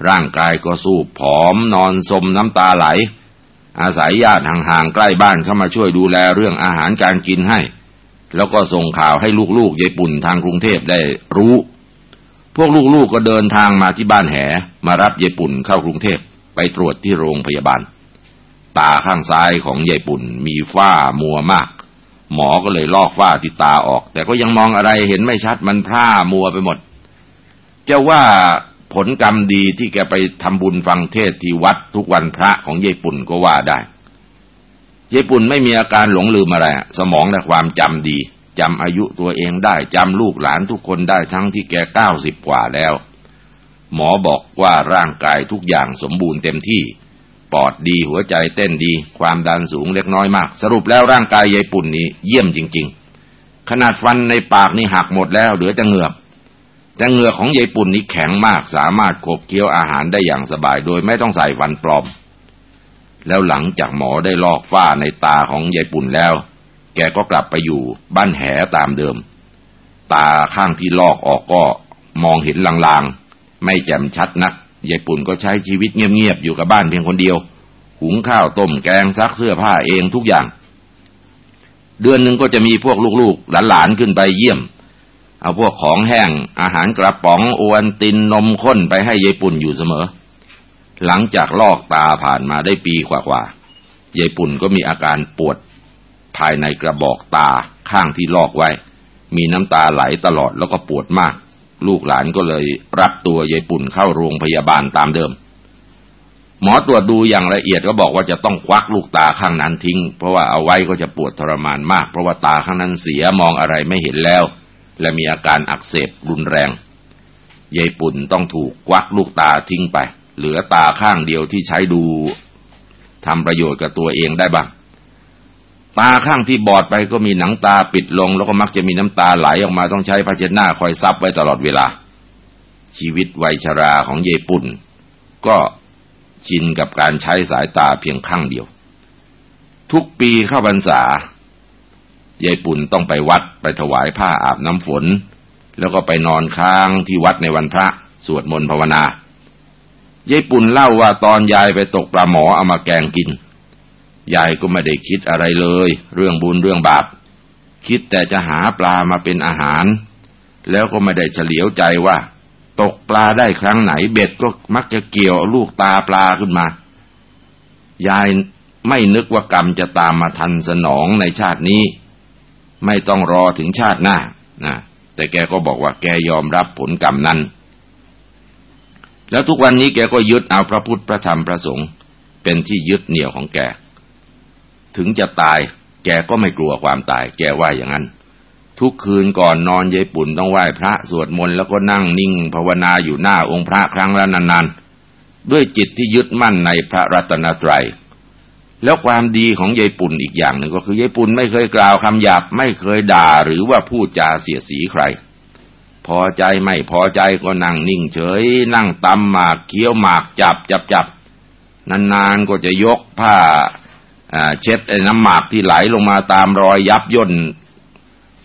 ร่างกายก็สู้ผอมนอนสมน้ำตาไหล อาศัยญาติห่างๆใกล้บ้านเข้ามาช่วยดูแลเรื่องอาหารการกินให้ แล้วก็ส่งข่าวให้ลูกๆยายปุ่นทางกรุงเทพได้รู้ พวกลูกๆก็เดินทางมาที่บ้านแหมารับยายปุ่นเข้ากรุงเทพ ไปตรวจที่โรงพยาบาล ตาข้างซ้ายของยายปุ่นมีฝ้ามัวมาก หมอก็เลยลอกฝ้าที่ตาออก แต่ก็ยังมองอะไรเห็นไม่ชัดมันพร่ามัวไปหมดจะว่าผลกรรมดีที่แกไปทำบุญฟังเทศที่วัดทุกวันพระของเยปุ่นก็ว่าได้เยปุ่นไม่มีอาการหลงลืมอะไร สมองและความจำดีจำอายุตัวเองได้จำลูกหลานทุกคนได้ทั้งที่แกเก้าสิบกว่าแล้ว หมอบอกว่าร่างกายทุกอย่างสมบูรณ์เต็มที่ ปอดดีหัวใจเต้นดี ความดันสูงเล็กน้อยมาก สรุปแล้วร่างกายยายปุ่นนี้เยี่ยมจริง ๆ ขนาดฟันในปากนี่หักหมดแล้วเหลือแต่เหงือกแต่เหงือกของยายปุ่นนี้แข็งมาก สามารถขบเคี้ยวอาหารได้อย่างสบายโดยไม่ต้องใส่ฟันปลอม แล้วหลังจากหมอได้ลอกฝ้าในตาของยายปุ่นแล้ว แกก็กลับไปอยู่บ้านแหตามเดิม ตาข้างที่ลอกออกก็มองเห็นลางๆ ไม่แจ่มชัดนักยายปุ่นก็ใช้ชีวิตเงียบๆอยู่กับบ้านเพียงคนเดียว หุงข้าวต้มแกงซักเสื้อผ้าเองทุกอย่าง เดือนหนึ่งก็จะมีพวกลูกๆ หลานๆขึ้นไปเยี่ยม เอาพวกของแห้ง อาหารกระป๋องอวนตินนมข้นไปให้ยายปุ่นอยู่เสมอ หลังจากลอกตาผ่านมาได้ปีกว่าๆยายปุ่นก็มีอาการปวดภายในกระบอกตาข้างที่ลอกไว้ มีน้ำตาไหลตลอดแล้วก็ปวดมาก ลูกหลานก็เลยรับตัวยายปุ่นเข้าโรงพยาบาลตามเดิม หมอตรวจดูอย่างละเอียดก็บอกว่าจะต้องควักลูกตาข้างนั้นทิ้ง เพราะว่าเอาไว้ก็จะปวดทรมานมาก เพราะว่าตาข้างนั้นเสียมองอะไรไม่เห็นแล้ว และมีอาการอักเสบรุนแรงยายปุ่นต้องถูกควักลูกตาทิ้งไป เหลือตาข้างเดียวที่ใช้ดูทำประโยชน์กับตัวเองได้บ้าง ตาข้างที่บอดไปก็มีหนังตาปิดลง แล้วก็มักจะมีน้ำตาไหลออกมาต้องใช้ผ้าเช็ดหน้าคอยซับไว้ตลอดเวลา ชีวิตวัยชราของเยปุ่น ก็ชินกับการใช้สายตาเพียงข้างเดียว ทุกปีเข้าพรรษายายปุ่นต้องไปวัดไปถวายผ้าอาบน้ำฝน แล้วก็ไปนอนค้างที่วัดในวันพระ สวดมนต์ภาวนายายปุ่นเล่าว่าตอนยายไปตกปลาหมอเอามาแกงกิน ยายก็ไม่ได้คิดอะไรเลย เรื่องบุญเรื่องบาป คิดแต่จะหาปลามาเป็นอาหาร แล้วก็ไม่ได้เฉลียวใจว่า ตกปลาได้ครั้งไหนเบ็ดก็มักจะเกี่ยวลูกตาปลาขึ้นมา ยายไม่นึกว่ากรรมจะตามมาทันสนองในชาตินี้ ไม่ต้องรอถึงชาติหน้านะแต่แกก็บอกว่าแกยอมรับผลกรรมนั้น แล้วทุกวันนี้แกก็ยึดเอาพระพุทธพระธรรมพระสงฆ์เป็นที่ยึดเหนี่ยวของแก ถึงจะตาย แกก็ไม่กลัวความตาย แกว่าอย่างนั้น ทุกคืนก่อนนอนยายปุ่นต้องไหว้พระสวดมนต์แล้วก็นั่งนิ่งภาวนาอยู่หน้าองค์พระครั้งละนานๆ ด้วยจิตที่ยึดมั่นในพระรัตนตรัย แล้วความดีของยายปุ่นอีกอย่างหนึ่งก็คือยายปุ่นไม่เคยกล่าวคำหยาบไม่เคยด่าหรือว่าพูดจาเสียสีใคร พอใจไม่พอใจก็นั่งนิ่งเฉย นั่งตำหมากเคี้ยวหมากจับจับจับนานๆก็จะยกผ้า เช็ดน้ำหมากที่ไหลลงมาตามรอยยับย่น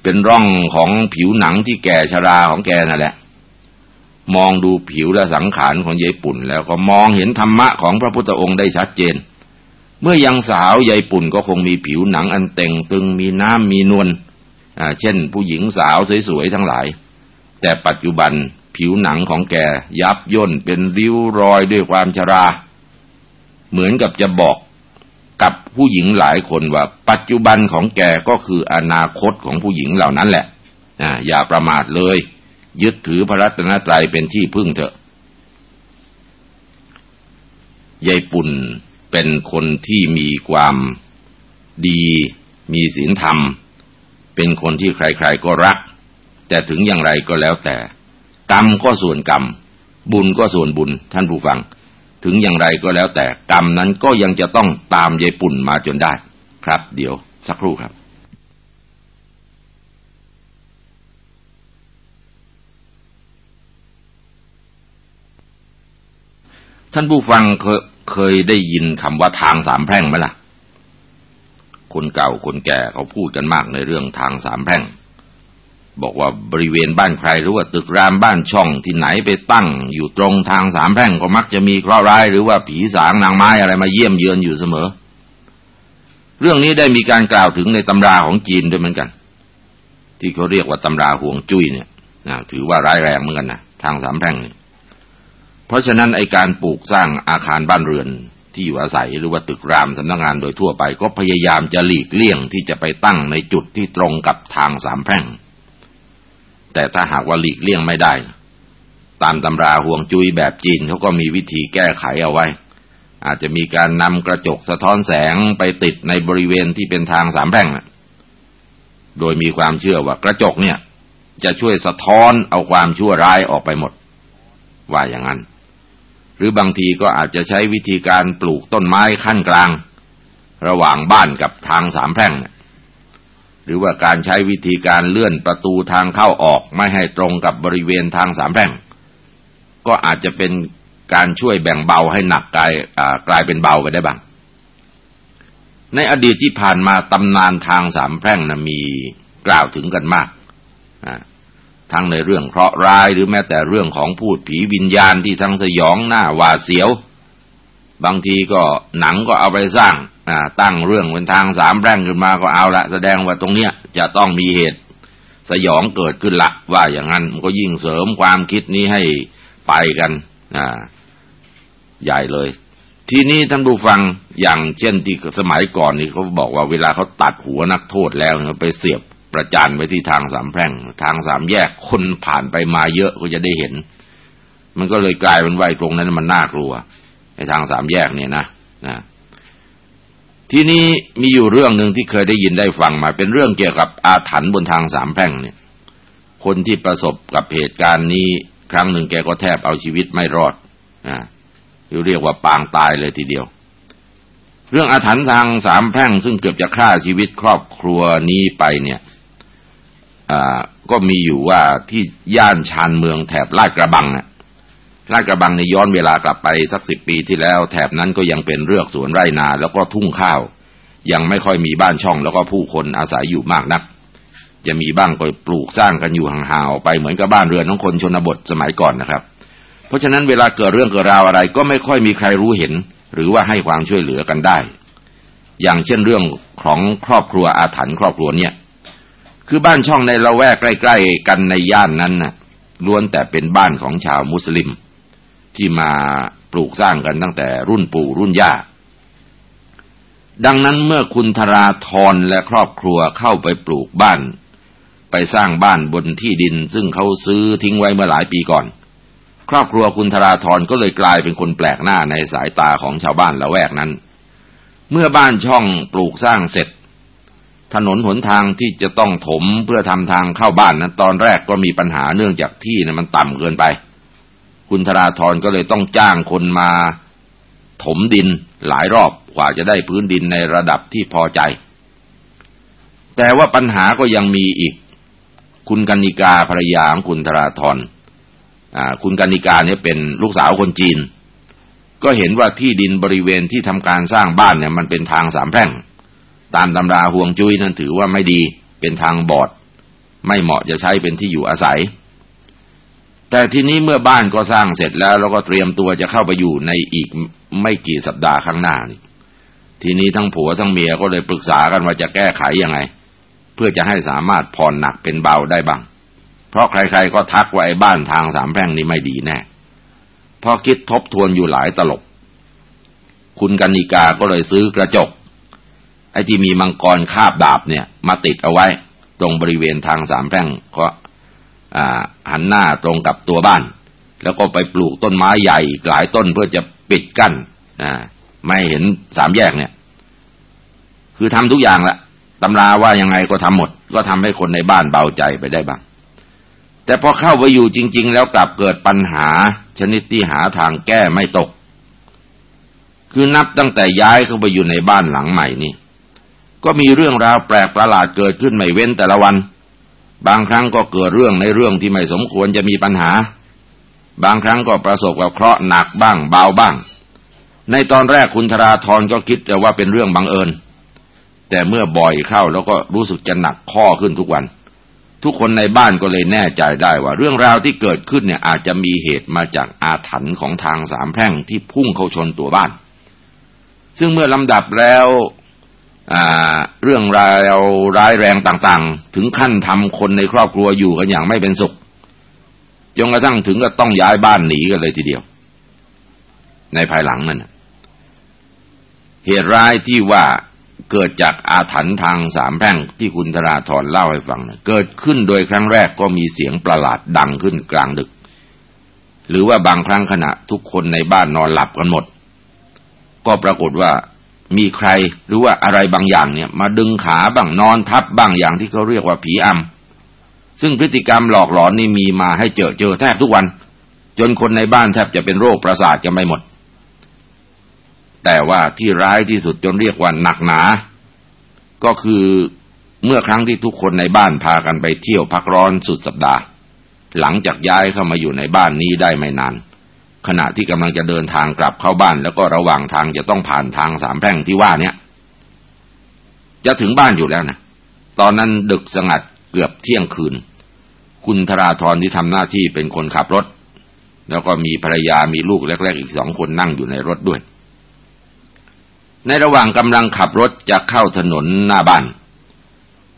เป็นร่องของผิวหนังที่แก่ชราของแกนั่นแหละ มองดูผิวและสังขารของยายปุ่น แล้วก็มองเห็นธรรมะของพระพุทธองค์ได้ชัดเจน เมื่อยังสาวยายปุ่นก็คงมีผิวหนังอันเต่งตึงมีน้ำมีนวลเช่น ผู้หญิงสาวสวยๆทั้งหลาย แต่ปัจจุบันผิวหนังของแกยับย่นเป็นริ้วรอยด้วยความชรา เหมือนกับจะบอก กับผู้หญิงหลายคนว่า ปัจจุบันของแกก็คืออนาคตของผู้หญิงเหล่านั้นแหละอย่าประมาทเลย ยึดถือพระรัตนตรัยเป็นที่พึ่งเถอะยายปุ่นเป็นคนที่มีความดี มีศีลธรรม เป็นคนที่ใครๆก็รัก แต่ถึงอย่างไรก็แล้วแต่ กรรมก็ส่วนกรรม บุญก็ส่วนบุญท่านผู้ฟัง ถึงอย่างไรก็แล้วแต่กรรมนั้นก็ยังจะต้องตามยายปุ่นมาจนได้ ครับ เดี๋ยวสักครู่ครับท่านผู้ฟังเคเคยได้ยินคำว่าทางสามแพร่งไหมล่ะ คนเก่าคนแก่เขาพูดกันมากในเรื่องทางสามแพร่ง บอกว่าบริเวณบ้านใครหรือว่าตึกรามบ้านช่องที่ไหนไปตั้ง อยู่ตรงทางสามแพร่งก็มักจะมีเคราะห์ร้าย หรือว่าผีสางนางไม้อะไรมาเยี่ยมเยือนอยู่เสมอ เรื่องนี้ได้มีการกล่าวถึงในตำราของจีนด้วยเหมือนกัน ที่เขาเรียกว่าตำราห่วงจุ้ยเนี่ยนะถือว่าร้ายแรงเหมือนกันนะทางสามแพร่งเนี่ยเพราะฉะนั้นไอการปลูกสร้างอาคารบ้านเรือนที่อยู่อาศัยหรือว่าตึกรามสำนักงงานโดยทั่วไป ก็พยายามจะหลีกเลี่ยงที่จะไปตั้งในจุดที่ตรงกับทางสามแพร่ง แต่ถ้าหากว่าหลีกเลี่ยงไม่ได้ ตามตำราห่วงจุยแบบจีนเขาก็มีวิธีแก้ไขเอาไว้ อาจจะมีการนำกระจกสะท้อนแสงไปติดในบริเวณที่เป็นทางสามแพร่งโดยมีความเชื่อว่ากระจกเนี่ย จะช่วยสะท้อนเอาความชั่วร้ายออกไปหมด ว่าอย่างนั้น หรือบางทีก็อาจจะใช้วิธีการปลูกต้นไม้ขั้นกลาง ระหว่างบ้านกับทางสามแพร่ง หรือว่าการใช้วิธีการเลื่อนประตูทางเข้าออกไม่ให้ตรงกับบริเวณทางสามแพร่ง ก็อาจจะเป็นการช่วยแบ่งเบาให้หนักกลายกลายเป็นเบาไปได้บ้าง ในอดีตที่ผ่านมาตำนานทางสามแพร่งนะมีกล่าวถึงกันมากทั้งในเรื่องเคราะห์ร้ายหรือแม้แต่เรื่องของพูดผีวิญญาณที่ทั้งสยองหน้าหวาดเสียว บางทีก็หนังก็เอาไปสร้างตั้งเรื่องเป็นทางสามแพร่งขึ้นมาก็เอาละ แสดงว่าตรงเนี้ยจะต้องมีเหตุสยองเกิดขึ้นละว่าอย่างนั้นมันก็ยิ่งเสริมความคิดนี้ให้ไปกันใหญ่เลย ทีนี้ท่านผู้ฟังอย่างเช่นที่สมัยก่อนนี่เขาบอกว่าเวลาเขาตัดหัวนักโทษแล้วไปเสียบประจานไว้ที่ทางสามแพร่ง ทางสามแยกคนผ่านไปมาเยอะก็จะได้เห็น มันก็เลยกลายเป็นไว้ตรงนั้นมันน่ากลัว ในทางสามแยกเนี่ยนะนะทีนี้มีอยู่เรื่องหนึ่งที่เคยได้ยินได้ฟังมา เป็นเรื่องเกี่ยวกับอาถรรพ์บนทางสามแพร่งเนี่ย คนที่ประสบกับเหตุการณ์นี้ ครั้งหนึ่งแกก็แทบเอาชีวิตไม่รอดนะเรียกว่าปางตายเลยทีเดียว เรื่องอาถรรพ์ทางสามแพร่ง ซึ่งเกือบจะฆ่าชีวิตครอบครัวนี้ไปเนี่ยก็มีอยู่ว่าที่ย่านชานเมืองแถบลาดกระบังนะ ลาดกระบังในย้อนเวลากลับไปสักสิบปีที่แล้ว แถบนั้นก็ยังเป็นเรือกสวนไร่นาแล้วก็ทุ่งข้าว ยังไม่ค่อยมีบ้านช่องแล้วก็ผู้คนอาศัยอยู่มากนัก จะมีบ้างก็ปลูกสร้างกันอยู่ห่างๆไปเหมือนกับบ้านเรือนของคนชนบทสมัยก่อนนะครับ เพราะฉะนั้นเวลาเกิดเรื่องเกิดราวอะไร ก็ไม่ค่อยมีใครรู้เห็น หรือว่าให้ความช่วยเหลือกันได้ อย่างเช่นเรื่องของครอบครัวอาถรรพ์ครอบครัวเนี่ย คือบ้านช่องในละแวกใกล้ ๆ กันในย่านนั้นนะ่ะล้วนแต่เป็นบ้านของชาวมุสลิม ที่มาปลูกสร้างกันตั้งแต่รุ่นปู่รุ่นย่า ดังนั้นเมื่อคุณธราธรและครอบครัวเข้าไปปลูกบ้าน ไปสร้างบ้านบนที่ดิน ซึ่งเขาซื้อทิ้งไว้เมื่อหลายปีก่อน ครอบครัวคุณธราธรก็เลยกลายเป็นคนแปลกหน้าในสายตาของชาวบ้านละแวกนั้น เมื่อบ้านช่องปลูกสร้างเสร็จ ถนนหนทางที่จะต้องถมเพื่อทำทางเข้าบ้านนั้นตอนแรกก็มีปัญหาเนื่องจากที่นะมันต่ำเกินไป คุณธราธรก็เลยต้องจ้างคนมาถมดินหลายรอบกว่าจะได้พื้นดินในระดับที่พอใจ แต่ว่าปัญหาก็ยังมีอีก คุณกนิกาภรรยาของคุณธราธรคุณกนิกาเนี่ยเป็นลูกสาวคนจีน ก็เห็นว่าที่ดินบริเวณที่ทำการสร้างบ้านเนี่ยมันเป็นทางสามแพร่ง ตามตำราห่วงจุ้ยนั้นถือว่าไม่ดี เป็นทางบอด ไม่เหมาะจะใช้เป็นที่อยู่อาศัย แต่ทีนี้เมื่อบ้านก็สร้างเสร็จแล้วแล้วก็เตรียมตัวจะเข้าไปอยู่ในอีกไม่กี่สัปดาห์ข้างหน้านี่ ทีนี้ทั้งผัวทั้งเมียก็เลยปรึกษากันว่าจะแก้ไขยังไง เพื่อจะให้สามารถผ่อนหนักเป็นเบาได้บ้าง เพราะใครๆก็ทักว่าไอ้บ้านทางสามแพร่งนี้ไม่ดีแน่พอคิดทบทวนอยู่หลายตลบ คุณกันิกาก็เลยซื้อกระจก ไอ้ที่มีมังกรคาบดาบเนี่ย มาติดเอาไว้ ตรงบริเวณทางสามแพร่งก็ หันหน้าตรงกับตัวบ้าน แล้วก็ไปปลูกต้นไม้ใหญ่อีกหลายต้นเพื่อจะปิดกั้นไม่เห็นสามแยกเนี่ย คือทำทุกอย่างละตำราว่ายังไงก็ทำหมด ก็ทำให้คนในบ้านเบาใจไปได้บ้าง แต่พอเข้าไปอยู่จริง ๆ แล้วกลับเกิดปัญหาชนิดที่หาทางแก้ไม่ตก คือนับตั้งแต่ย้ายเข้าไปอยู่ในบ้านหลังใหม่นี่ ก็มีเรื่องราวแปลกประหลาดเกิดขึ้นไม่เว้นแต่ละวัน บางครั้งก็เกิดเรื่องในเรื่องที่ไม่สมควรจะมีปัญหา บางครั้งก็ประสบกับเคราะห์หนักบ้างเบาบ้าง ในตอนแรกคุณธราธรก็คิดแต่ว่าเป็นเรื่องบังเอิญ แต่เมื่อบ่อยเข้าแล้วก็รู้สึกจะหนักข้อขึ้นทุกวัน ทุกคนในบ้านก็เลยแน่ใจได้ว่า เรื่องราวที่เกิดขึ้นเนี่ยอาจจะมีเหตุมาจากอาถรรพ์ของทางสามแพร่งที่พุ่งเข้าชนตัวบ้าน ซึ่งเมื่อลำดับแล้ว เรื่องราวร้ายแรงต่างๆ ถึงขั้นทำคนในครอบครัวอยู่กันอย่างไม่เป็นสุขจนกระทั่งถึงก็ต้องย้ายบ้านหนีกันเลยทีเดียว ในภายหลังนั่นเหตุร้ายที่ว่าเกิดจากอาถรรพ์ทางสามแพร่งที่คุณธราธรเล่าให้ฟังนะเกิดขึ้นโดยครั้งแรกก็มีเสียงประหลาดดังขึ้นกลางดึก หรือว่าบางครั้งขณะทุกคนในบ้านนอนหลับกันหมด ก็ปรากฏว่า มีใครหรือว่าอะไรบางอย่างเนี่ย มาดึงขาบ้างนอนทับบ้างอย่างที่เขาเรียกว่าผีอำซึ่งพฤติกรรมหลอกหลอนนี่มีมาให้เจอเจอแทบทุกวัน จนคนในบ้านแทบจะเป็นโรคประสาทกันไปหมด แต่ว่าที่ร้ายที่สุดจนเรียกว่าหนักหนา ก็คือเมื่อครั้งที่ทุกคนในบ้านพากันไปเที่ยวพักร้อนสุดสัปดาห์ หลังจากย้ายเข้ามาอยู่ในบ้านนี้ได้ไม่นาน ขณะที่กำลังจะเดินทางกลับเข้าบ้าน แล้วก็ระหว่างทางจะต้องผ่านทางสามแพร่งที่ว่าเนี้ยจะถึงบ้านอยู่แล้วนะตอนนั้นดึกสงัดเกือบเที่ยงคืน คุณธราธรที่ทำหน้าที่เป็นคนขับรถ แล้วก็มีภรรยามีลูกเล็กๆอีกสองคนนั่งอยู่ในรถด้วย ในระหว่างกำลังขับรถจะเข้าถนนหน้าบ้าน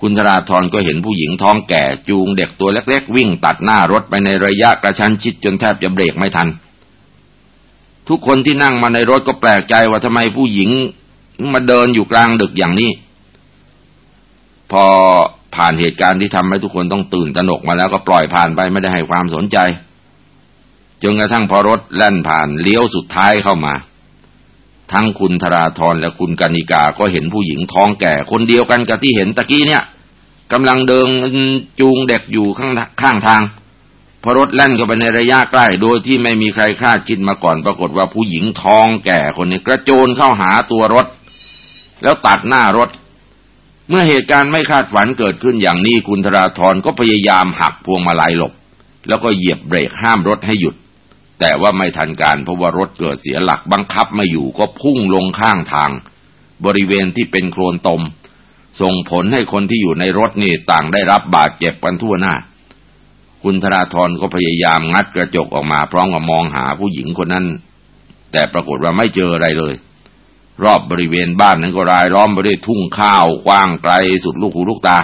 คุณธราธรก็เห็นผู้หญิงท้องแก่จูงเด็กตัวเล็ก ๆ วิ่งตัดหน้ารถไปในระยะกระชั้นชิดจนแทบจะเบรกไม่ทัน ทุกคนที่นั่งมาในรถก็แปลกใจว่าทำไมผู้หญิงมาเดินอยู่กลางดึกอย่างนี้ พอผ่านเหตุการณ์ที่ทำให้ทุกคนต้องตื่นตระหนกมาแล้วก็ปล่อยผ่านไปไม่ได้ให้ความสนใจจนกระทั่งพอรถแล่นผ่านเลี้ยวสุดท้ายเข้ามา ทั้งคุณธราธรและคุณกานิกาก็เห็นผู้หญิงท้องแก่ คนเดียวกันกับที่เห็นตะกี้เนี่ยกำลังเดินจูงเด็กอยู่ข้างข้างทางพ อรถแล่นเข้าไปในระยะใกล้ โดยที่ไม่มีใครคาดคิดมาก่อน ปรากฏว่าผู้หญิงท้องแก่คนนี้กระโจนเข้าหาตัวรถ แล้วตัดหน้ารถ เมื่อเหตุการณ์ไม่คาดฝันเกิดขึ้นอย่างนี้คุณธราธรก็พยายามหักพวงมาลัยหลบ แล้วก็เหยียบเบรกห้ามรถให้หยุด แต่ว่าไม่ทันการเพราะว่ารถเกิดเสียหลักบังคับมาอยู่ก็พุ่งลงข้างทาง บริเวณที่เป็นโคลนตม ส่งผลให้คนที่อยู่ในรถนี่ต่างได้รับบาดเจ็บกันทั่วหน้า คุณธราธรก็พยายามงัดกระจกออกมาพร้อมกับมองหาผู้หญิงคนนั้น แต่ปรากฏว่าไม่เจออะไรเลย รอบบริเวณบ้านนั้นก็รายล้อมไปด้วยทุ่งข้าวกว้างไกลสุดลูกหูลูกตา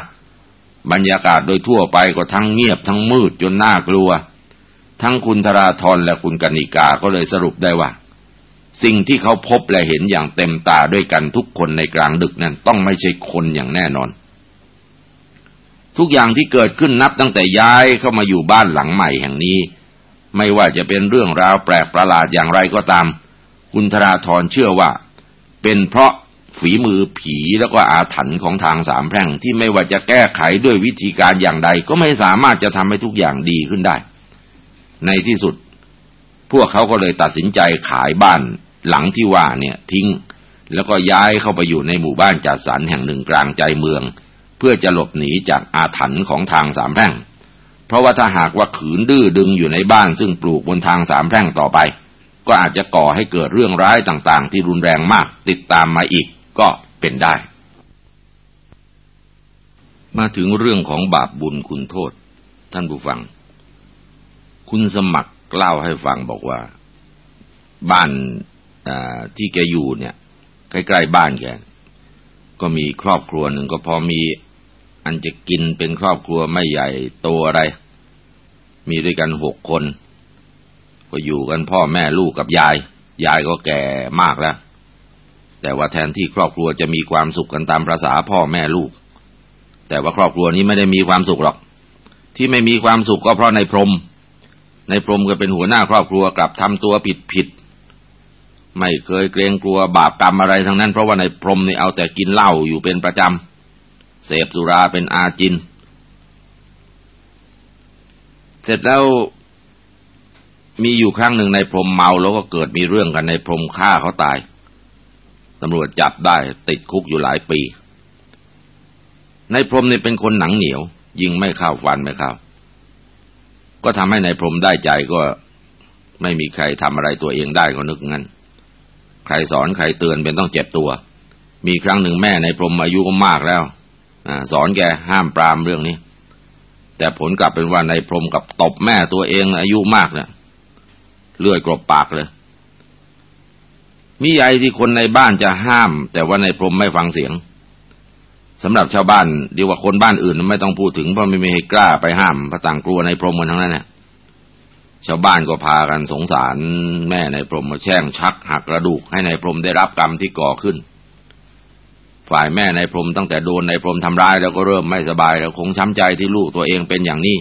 บรรยากาศโดยทั่วไปก็ทั้งเงียบทั้งมืดจนน่ากลัว ทั้งคุณธราธรและคุณกนิกาก็เลยสรุปได้ว่า สิ่งที่เขาพบและเห็นอย่างเต็มตาด้วยกันทุกคนในกลางดึกนั้นต้องไม่ใช่คนอย่างแน่นอน ทุกอย่างที่เกิดขึ้นนับตั้งแต่ย้ายเข้ามาอยู่บ้านหลังใหม่แห่งนี้ ไม่ว่าจะเป็นเรื่องราวแปลกประหลาดอย่างไรก็ตาม คุณธราธรเชื่อว่า เป็นเพราะฝีมือผีแล้วก็อาถรรพ์ของทางสามแพร่งที่ไม่ว่าจะแก้ไขด้วยวิธีการอย่างใด ก็ไม่สามารถจะทำให้ทุกอย่างดีขึ้นได้ ในที่สุด พวกเขาก็เลยตัดสินใจขายบ้านหลังที่ว่าเนี่ยทิ้ง แล้วก็ย้ายเข้าไปอยู่ในหมู่บ้านจัดสรรแห่งหนึ่งกลางใจเมือง พื่อจะหลบหนีจากอาถรรพ์ของทางสามแพร่ง เพราะว่าถ้าหากว่าขืนดื้อดึงอยู่ในบ้านซึ่งปลูกบนทางสามแพร่งต่อไป ก็อาจจะก่อให้เกิดเรื่องร้ายต่างๆ ที่รุนแรงมากติดตามมาอีกก็เป็นได้ มาถึงเรื่องของบาปบุญคุณโทษ ท่านผู้ฟัง คุณสมัครเล่าให้ฟังบอกว่า บ้านที่แกอยู่เนี่ยใกล้ๆบ้านแกก็มีครอบครัวหนึ่งก็พอมี อันจะกินเป็นครอบครัวไม่ใหญ่โตอะไร มีด้วยกันหกคน ก็อยู่กันพ่อแม่ลูกกับยาย ยายก็แก่มากแล้ว แต่ว่าแทนที่ครอบครัวจะมีความสุขกันตามประษาพ่อแม่ลูก แต่ว่าครอบครัวนี้ไม่ได้มีความสุขหรอก ที่ไม่มีความสุขก็เพราะในพรม ในพรมก็เป็นหัวหน้าครอบครัวกลับทำตัวผิดผิดไม่เคยเกรงกลัวบาปกรรมอะไรทั้งนั้น เพราะว่าในพรมนี่เอาแต่กินเหล้าอยู่เป็นประจำ เสพสุราเป็นอาจิน เสร็จแล้วมีอยู่ครั้งหนึ่งในพรมเมาแล้วก็เกิดมีเรื่องกันในพรมฆ่าเขาตายตำรวจจับได้ติดคุกอยู่หลายปี ในพรมนี่เป็นคนหนังเหนียว ยิงไม่เข้าฟันไม่เข้าก็ทำให้ในพรมได้ใจก็ไม่มีใครทำอะไรตัวเองได้ก็นึกงั้น ใครสอนใครเตือนเป็นต้องเจ็บตัว มีครั้งหนึ่งแม่ในพรมอายุก็มากแล้ว สอนแกห้ามปรามเรื่องนี้ แต่ผลกลับเป็นว่าในพรมกับตบแม่ตัวเองอายุมากเนี่ยเลือดกรบปากเลย มีใหญ่ที่คนในบ้านจะห้าม แต่ว่าในพรมไม่ฟังเสียงสำหรับชาวบ้านเดียวว่าคนบ้านอื่นไม่ต้องพูดถึงเพราะไม่มีใครกล้าไปห้ามพระต่างกลัวในพรมกันทั้งนั้นเนี่ยชาวบ้านก็พากันสงสารแม่ในพรมมาแช่งชักหักกระดูกให้ในพรมได้รับกรรมที่ก่อขึ้น ฝ่ายแม่ในพรมตั้งแต่โดนในพรมทำร้ายแล้วก็เริ่มไม่สบายแล้วคงช้ำใจที่ลูกตัวเองเป็นอย่างนี้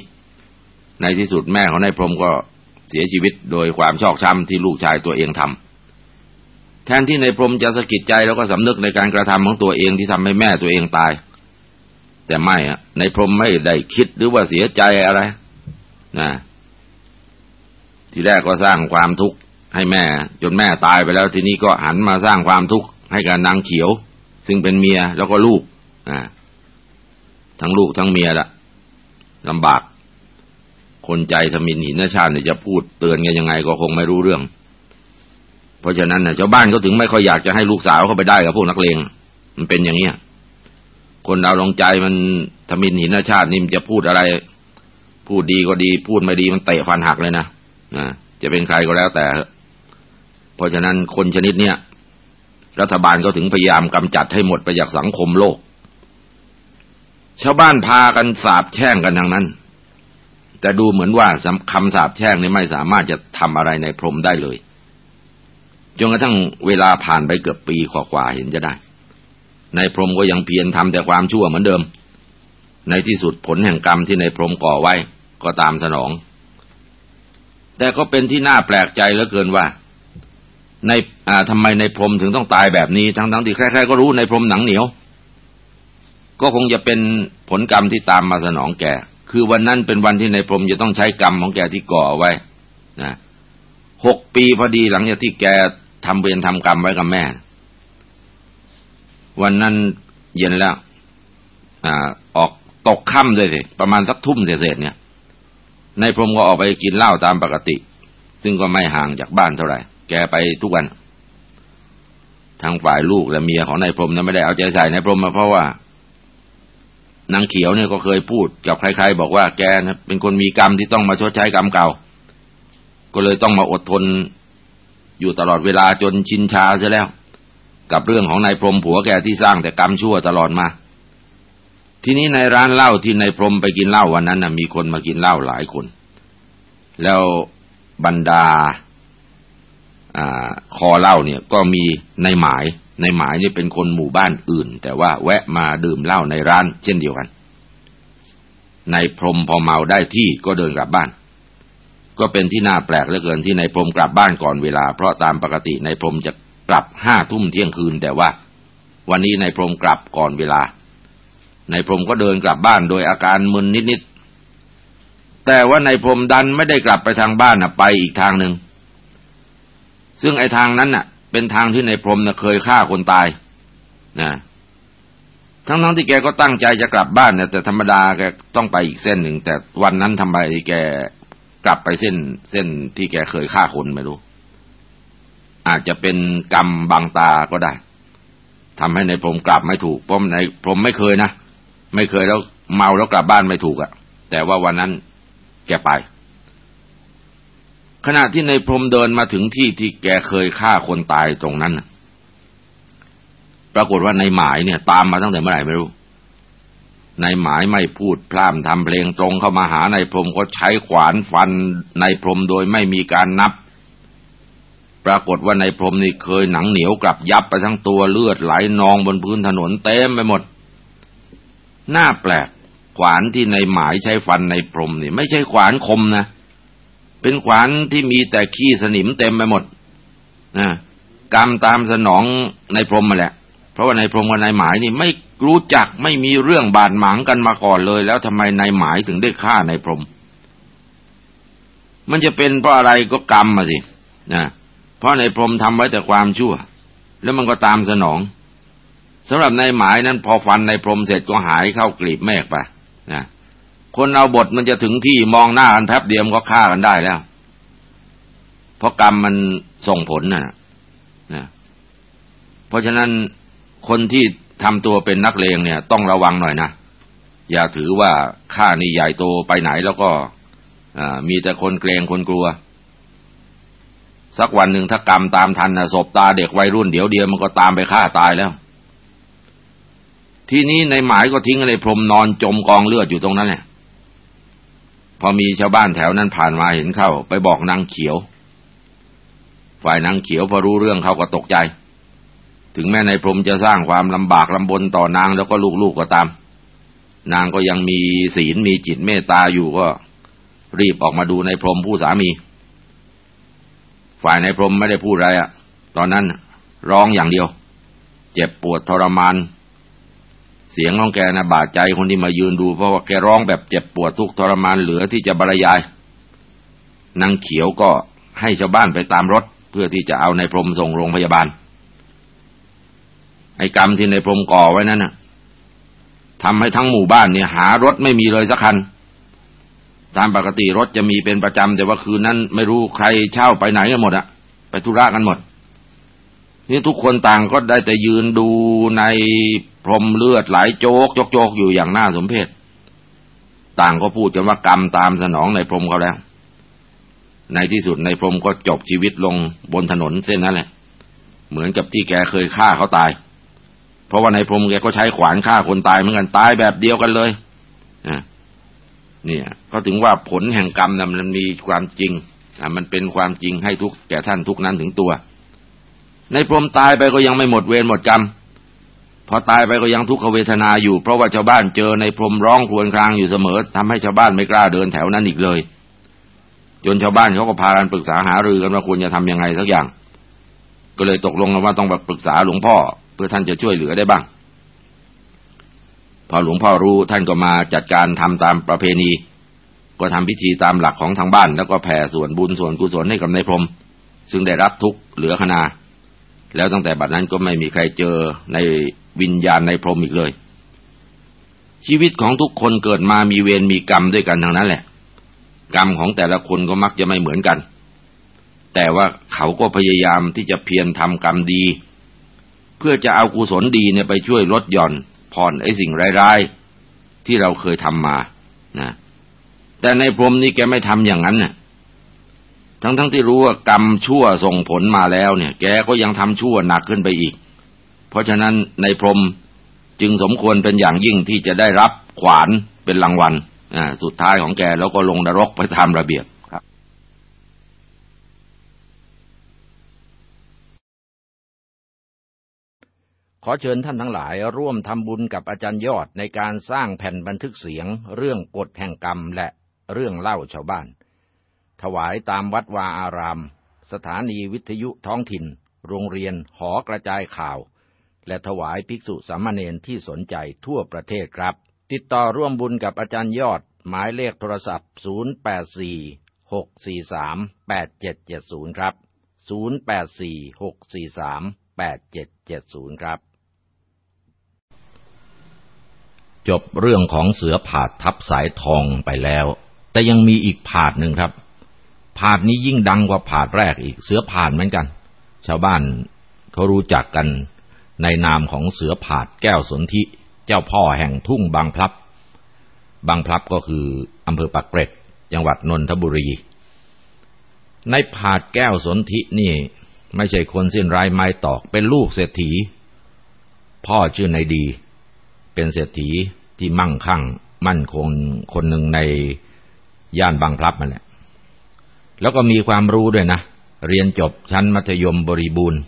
ในที่สุดแม่ของนายพรมก็เสียชีวิตโดยความชอกช้ำที่ลูกชายตัวเองทำแทนที่ในพรมจะสะกิดใจแล้วก็สำนึกในการกระทำของตัวเองที่ทำให้แม่ตัวเองตาย แต่ไม่อะในพรมไม่ได้คิดหรือว่าเสียใจอะไรนะทีแรกก็สร้างความทุกข์ให้แม่ จนแม่ตายไปแล้วทีนี้ก็หันมาสร้างความทุกข์ให้กับนางเขียว ซึ่งเป็นเมียแล้วก็ลูกอ่าทั้งลูกทั้งเมียละลำบาก คนใจทมินหินชาติเนี่ยจะพูดเตือนกันยังไงก็คงไม่รู้เรื่อง เพราะฉะนั้นเนี่ยชาวบ้านเขาถึงไม่ค่อยอยากจะให้ลูกสาวเข้าไปได้กับพวกนักเลงมันเป็นอย่างเนี้ยคนเราลงใจมันทมินหินชาตินี่มันจะพูดอะไร พูดดีก็ดี พูดไม่ดีมันเตะฟันหักเลยนะนะจะเป็นใครก็แล้วแต่ เพราะฉะนั้นคนชนิดเนี้ย รัฐบาลก็ถึงพยายามกำจัดให้หมดไปจากสังคมโลก ชาวบ้านพากันสาบแช่งกันทางนั้น แต่ดูเหมือนว่าคำสาบแช่งนี้ไม่สามารถจะทำอะไรในพรมได้เลย จนกระทั่งเวลาผ่านไปเกือบปีกว่าเห็นจะได้ ในพรมก็ยังเพียรทำแต่ความชั่วเหมือนเดิม ในที่สุดผลแห่งกรรมที่ในพรมก่อไว้ก็ตามสนอง แต่ก็เป็นที่น่าแปลกใจเหลือเกินว่า ในอ่าทำไมในพรมถึงต้องตายแบบนี้ ทั้งทั้งที่ใครๆก็รู้ในพรมหนังเหนียว ก็คงจะเป็นผลกรรมที่ตามมาสนองแกคือวันนั้นเป็นวันที่ในพรมจะต้องใช้กรรมของแกที่ก่อไว้นะหกปีพอดีหลังจากที่แกทำเวรทำกรรมไว้กับแม่ วันนั้นเย็นแล้วอ่าออกตกค่ำเลยสิประมาณสักทุ่มเศษเนี่ย ในพรมก็ออกไปกินเหล้าตามปกติ ซึ่งก็ไม่ห่างจากบ้านเท่าไหร่ แกไปทุกวัน ทางฝ่ายลูกและเมียของนายพรมนั้นไม่ได้เอาใจใส่นายพรมมาเพราะว่านางเขียวเนี่ยก็เคยพูดกับใครๆบอกว่าแกนะเป็นคนมีกรรมที่ต้องมาชดใช้กรรมเก่า ก็เลยต้องมาอดทนอยู่ตลอดเวลาจนชินชาซะแล้ว กับเรื่องของนายพรมผัวแกที่สร้างแต่กรรมชั่วตลอดมา ทีนี้ในร้านเหล้าที่นายพรมไปกินเหล้าวันนั้นนะมีคนมากินเหล้าหลายคน แล้วบรรดา อคอเหล้าเนี่ยก็มีในหมายในหมายนี่เป็นคนหมู่บ้านอื่น แต่ว่าแวะมาดื่มเหล้าในร้านเช่นเดียวกันนายพรมพอเมาได้ที่ก็เดินกลับบ้าน ก็เป็นที่น่าแปลกเหลือเกินที่นายพรมกลับบ้านก่อนเวลา เพราะตามปกตินายพรมจะกลับห้าทุ่มเที่ยงคืน แต่ว่า วันนี้นายพรมกลับก่อนเวลานายพรมก็เดินกลับบ้านโดยอาการมึนนิดๆแต่ว่านายพรมดันไม่ได้กลับไปทางบ้านนะไปอีกทางหนึ่ง ซึ่งไอ้ทางนั้นน่ะ เป็นทางที่ในพรมน่ะเคยฆ่าคนตายนะทั้งทั้งที่แกก็ตั้งใจจะกลับบ้านเนี่ยแต่ธรรมดาแกต้องไปอีกเส้นหนึ่ง แต่วันนั้นทำไมแกกลับไปเส้นเส้นที่แกเคยฆ่าคนไม่รู้ อาจจะเป็นกรรมบางตาก็ได้ทำให้ในพรมกลับไม่ถูกเพราะในพรมไม่เคยนะไม่เคยแล้วเมาแล้วกลับบ้านไม่ถูกอะ แต่ว่าวันนั้นแกไป ขณะที่ในพรมเดินมาถึงที่ที่แกเคยฆ่าคนตายตรงนั้นปรากฏว่าในหมายเนี่ย ตามมาตั้งแต่เมื่อไหร่ไม่รู้ ในหมายไม่พูดพร่ำทำเพลงตรงเข้ามาหาในพรมก็ใช้ขวานฟันในพรมโดยไม่มีการนับ ปรากฏว่าในพรมนี่เคยหนังเหนียวกลับยับไปทั้งตัวเลือดไหลนองบนพื้นถนนเต็มไปหมด หน้าแปลกขวานที่ในหมายใช้ฟันในพรมนี่ ไม่ใช่ขวานคมนะ เป็นขวานที่มีแต่ขี้สนิมเต็มไปหมดนะกรรมตามสนองในพรมมาแหละ เพราะว่าในพรมกับในหมายนี่ไม่รู้จักไม่มีเรื่องบาดหมางกันมาก่อนเลย แล้วทำไมในหมายถึงได้ฆ่าในพรม มันจะเป็นเพราะอะไรก็กรรมมาสินะเพราะในพรมทำไว้แต่ความชั่ว แล้วมันก็ตามสนองสำหรับในหมายนั้นพอฟันในพรมเสร็จก็หายเข้ากลีบเมฆไปนะ คนเอาบทมันจะถึงที่มองหน้ากันแป๊บเดียวก็ฆ่ากันได้แล้ว เพราะกรรมมันส่งผลนะนะเพราะฉะนั้นคนที่ทำตัวเป็นนักเลงเนี่ย ต้องระวังหน่อยนะ อย่าถือว่าข้านี่ใหญ่โตไปไหนแล้วก็มีแต่คนเกรงคนกลัว สักวันหนึ่งถ้ากรรมตามทันนะศพตาเด็กวัยรุ่นเดี๋ยวเดียวมันก็ตามไปฆ่าตายแล้ว ทีนี้ในหมายก็ทิ้งในพรมนอนจมกองเลือดอยู่ตรงนั้นแหละ พอมีชาวบ้านแถวนั้นผ่านมาเห็นเข้า ไปบอกนางเขียว ฝ่ายนางเขียวพอรู้เรื่องเขาก็ตกใจ ถึงแม้ในพรมจะสร้างความลำบากลำบนต่อนางแล้วก็ลูกๆก็ตาม นางก็ยังมีศีลมีจิตเมตตาอยู่ก็ รีบออกมาดูในพรมผู้สามี ฝ่ายในพรมไม่ได้พูดอะไรอะตอนนั้นร้องอย่างเดียว เจ็บปวดทรมาน เสียงของแกนะบาดใจคนที่มายืนดูเพราะว่าแกร้องแบบเจ็บปวดทุกทรมานเหลือที่จะบรรยายนางเขียวก็ให้ชาวบ้านไปตามรถ เพื่อที่จะเอาในพรมส่งโรงพยาบาล ไอ้กรรมที่ในพรมก่อไว้นั่นน่ะทำให้ทั้งหมู่บ้านเนี่ยหารถไม่มีเลยสักคัน ตามปกติรถจะมีเป็นประจำแต่ว่าคืนนั้นไม่รู้ใครเช่าไปไหนกันหมดอะไปธุระกันหมด นี่ทุกคนต่างก็ได้แต่ยืนดูใน พรมเลือดไหลโจกโจกโจกอยู่อย่างน่าสมเพชต่างก็พูดกันว่ากรรมตามสนองในพรมเขาแล้ว ในที่สุดในพรมก็จบชีวิตลงบนถนนเส้นนั้นแหละ เหมือนกับที่แกเคยฆ่าเขาตาย เพราะว่าในพรมแกก็ใช้ขวานฆ่าคนตายเหมือนกันตายแบบเดียวกันเลยเนี่ยก็ถึงว่าผลแห่งกรรมนะมันมีความจริงมันเป็นความจริงให้ทุกแก่ท่านทุกนั้นถึงตัว ในพรมตายไปก็ยังไม่หมดเวรหมดกรรม อตายไปก็ยังทุกขเวทนาอยู่ เพราะว่าชาวบ้านเจอในพรมร้องครวญครางอยู่เสมอทำให้ชาวบ้านไม่กล้าเดินแถวนั้นอีกเลย จนชาวบ้านเขาก็พากันปรึกษาหารือกันว่าควรจะทำยังไงสักอย่าง ก็เลยตกลงกันว่าต้องแบบปรึกษาหลวงพ่อ เพื่อท่านจะช่วยเหลือได้บ้าง พอหลวงพ่อรู้ท่านก็มาจัดการทำตามประเพณี ก็ทำพิธีตามหลักของทางบ้าน แล้วก็แผ่ส่วนบุญส่วนกุศลให้กับในพรม ซึ่งได้รับทุกเหลือขนา แล้วตั้งแต่บัดนั้นก็ไม่มีใครเจอในวิญญาณในพรหมอีกเลย ชีวิตของทุกคนเกิดมามีเวรมีกรรมด้วยกันทั้งนั้นแหละ กรรมของแต่ละคนก็มักจะไม่เหมือนกัน แต่ว่าเขาก็พยายามที่จะเพียรทำกรรมดี เพื่อจะเอากุศลดีเนี่ยไปช่วยลดหย่อนผ่อนไอ้สิ่งร้ายๆที่เราเคยทำมานะแต่ในพรหมนี่แกไม่ทำอย่างนั้นนี่ย ทั้งๆทที่รู้ว่ากรรมชั่วส่งผลมาแล้วเนี่ย แกก็ยังทำชั่วหนักขึ้นไปอีก เพราะฉะนั้นในพรมจึงสมควรเป็นอย่างยิ่งที่จะได้รับขวานเป็นรางวัลอ่าสุดท้ายของแกแล้วก็ลงนรกไปตามระเบียบครับขอเชิญท่านทั้งหลายร่วมทำบุญกับอาจารย์ยอดในการสร้างแผ่นบันทึกเสียง เรื่องกฎแห่งกรรมและเรื่องเล่าชาวบ้าน ถวายตามวัดวาอาราม สถานีวิทยุท้องถิ่น โรงเรียน หอกระจายข่าว และถวายภิกษุสามเณรที่สนใจทั่วประเทศครับ ติดต่อร่วมบุญกับอาจารย์ยอด หมายเลขโทรศัพท์ 0846438770 ครับ 0846438770 ครับ จบเรื่องของเสือผาดทับสายทองไปแล้ว แต่ยังมีอีกผาดหนึ่งครับ ผาดนี้ยิ่งดังกว่าผาดแรกอีก เสือผาดเหมือนกัน ชาวบ้านเขารู้จักกันในนามของเสือผาดแก้วสนธิเจ้าพ่อแห่งทุ่งบางพลับบางพลับก็คืออำเภอปากเกร็ด จังหวัดนนทบุรี ในผาดแก้วสนธินี่ไม่ใช่คนสิ้นไรไม้ตอกเป็นลูกเศรษฐี พ่อชื่อนายดี เป็นเศรษฐีที่มั่งคั่ง มั่นคงคนหนึ่งในย่านบางพลับนั่นแหละ แล้วก็มีความรู้ด้วยนะ เรียนจบชั้นมัธยมบริบูรณ์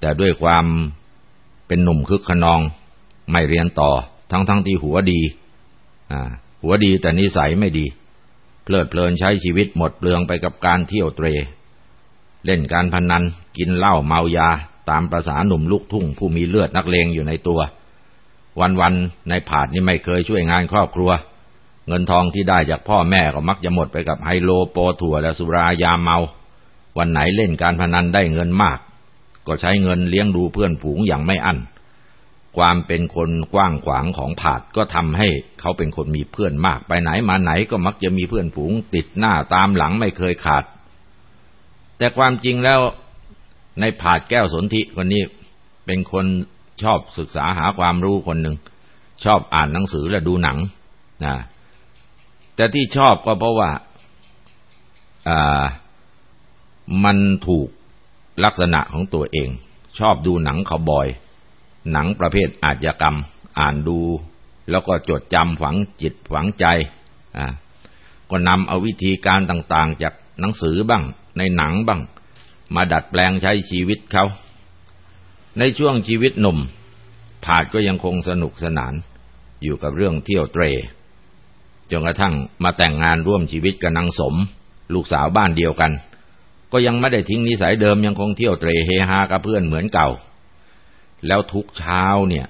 แต่ด้วยความเป็นหนุ่มคึกขนอง ไม่เรียนต่อ ทั้งๆทที่หัวดี หัวดีแต่นิสัยไม่ดี เพลิดเพลินใช้ชีวิตหมดเปลืองไปกับการเที่ยวเตร เล่นการพนนัน กินเหล้าเมายา ตามประษาหนุ่มลูกทุ่ง ผู้มีเลือดนักเลงอยู่ในตัว วันๆในผาดนี่ไม่เคยช่วยงานครอบครัว เงินทองที่ได้จากพ่อแม่ก็มักจะหมดไปกับไฮโลโปถั่วและสุรายาเมา วันไหนเล่นการพนันได้เงินมาก ก็ใช้เงินเลี้ยงดูเพื่อนผูงอย่างไม่อั้นความเป็นคนกว้างขวางของผาดก็ทำให้เขาเป็นคนมีเพื่อนมาก ไปไหนมาไหนก็มักจะมีเพื่อนผูงติดหน้าตามหลังไม่เคยขาด แต่ความจริงแล้วในผาดแก้วสนธิคนนี้เป็นคนชอบศึกษาหาความรู้คนหนึ่งชอบอ่านหนังสือและดูหนังนะ แต่ที่ชอบก็เพราะว่าอ่ามันถูกลักษณะของตัวเอง ชอบดูหนังเขาบอย หนังประเภทอาชญากรรม อ่านดู แล้วก็จดจำฝังจิตฝังใจอ่าก็นำเอาวิธีการต่างๆ จากหนังสือบ้าง ในหนังบ้าง มาดัดแปลงใช้ชีวิตเขาในช่วงชีวิตหนุ่มผาดก็ยังคงสนุกสนานอยู่กับเรื่องเที่ยวเตร จนกระทั่งมาแต่งงานร่วมชีวิตกับนางสม ลูกสาวบ้านเดียวกัน ก็ยังไม่ได้ทิ้งนิสัยเดิมยังคงเที่ยวเตรเฮฮากับเพื่อนเหมือนเก่า แล้วทุกเช้าเนี่ย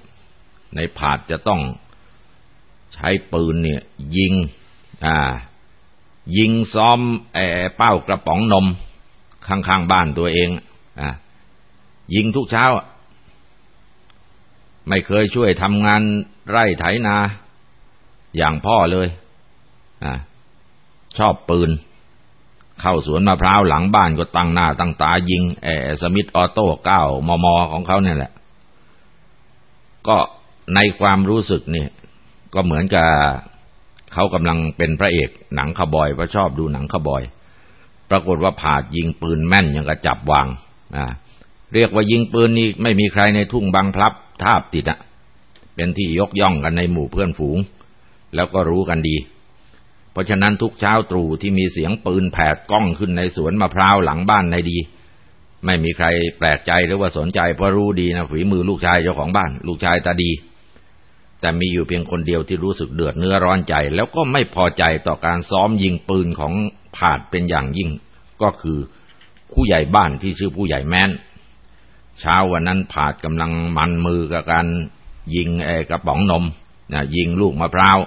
ในผาดจะต้องใช้ปืนเนี่ย ยิง อ่า ยิงซ้อมไอ้เป้ากระป๋องนม ข้างๆบ้านตัวเองอะยิงทุกเช้า ไม่เคยช่วยทำงานไร่ไถนา อย่างพ่อเลย อชอบปืน เข้าสวนมะพร้าวหลังบ้านก็ตั้งหน้าตั้งตายิงแอสมิธออโต้เก้ามมของเขาเนี่ยแหละ ก็ในความรู้สึกเนี่ย ก็เหมือนกับเขากำลังเป็นพระเอกหนังขบอยเพราะชอบดูหนังขบอย ปรากฏว่าผาดยิงปืนแม่นยังกระจับวางอ่าเรียกว่ายิงปืนนี่ไม่มีใครในทุ่งบางพลับทาบติดอะเป็นที่ยกย่องกันในหมู่เพื่อนฝูง แล้วก็รู้กันดี เพราะฉะนั้นทุกเช้าตรู่ที่มีเสียงปืนแผดก้องขึ้นในสวนมะพร้าวหลังบ้านในดี ไม่มีใครแปลกใจหรือว่าสนใจเพราะรู้ดีนะฝีมือลูกชายเจ้าของบ้าน ลูกชายตาดี แต่มีอยู่เพียงคนเดียวที่รู้สึกเดือดเนื้อร้อนใจ แล้วก็ไม่พอใจต่อการซ้อมยิงปืนของผาดเป็นอย่างยิ่ง ก็คือผู้ใหญ่บ้านที่ชื่อผู้ใหญ่แม้นเช้าวันนั้นผาดกำลังมันมือกับการยิงไอ้กระป๋องนมนะยิงลูกมะพร้าว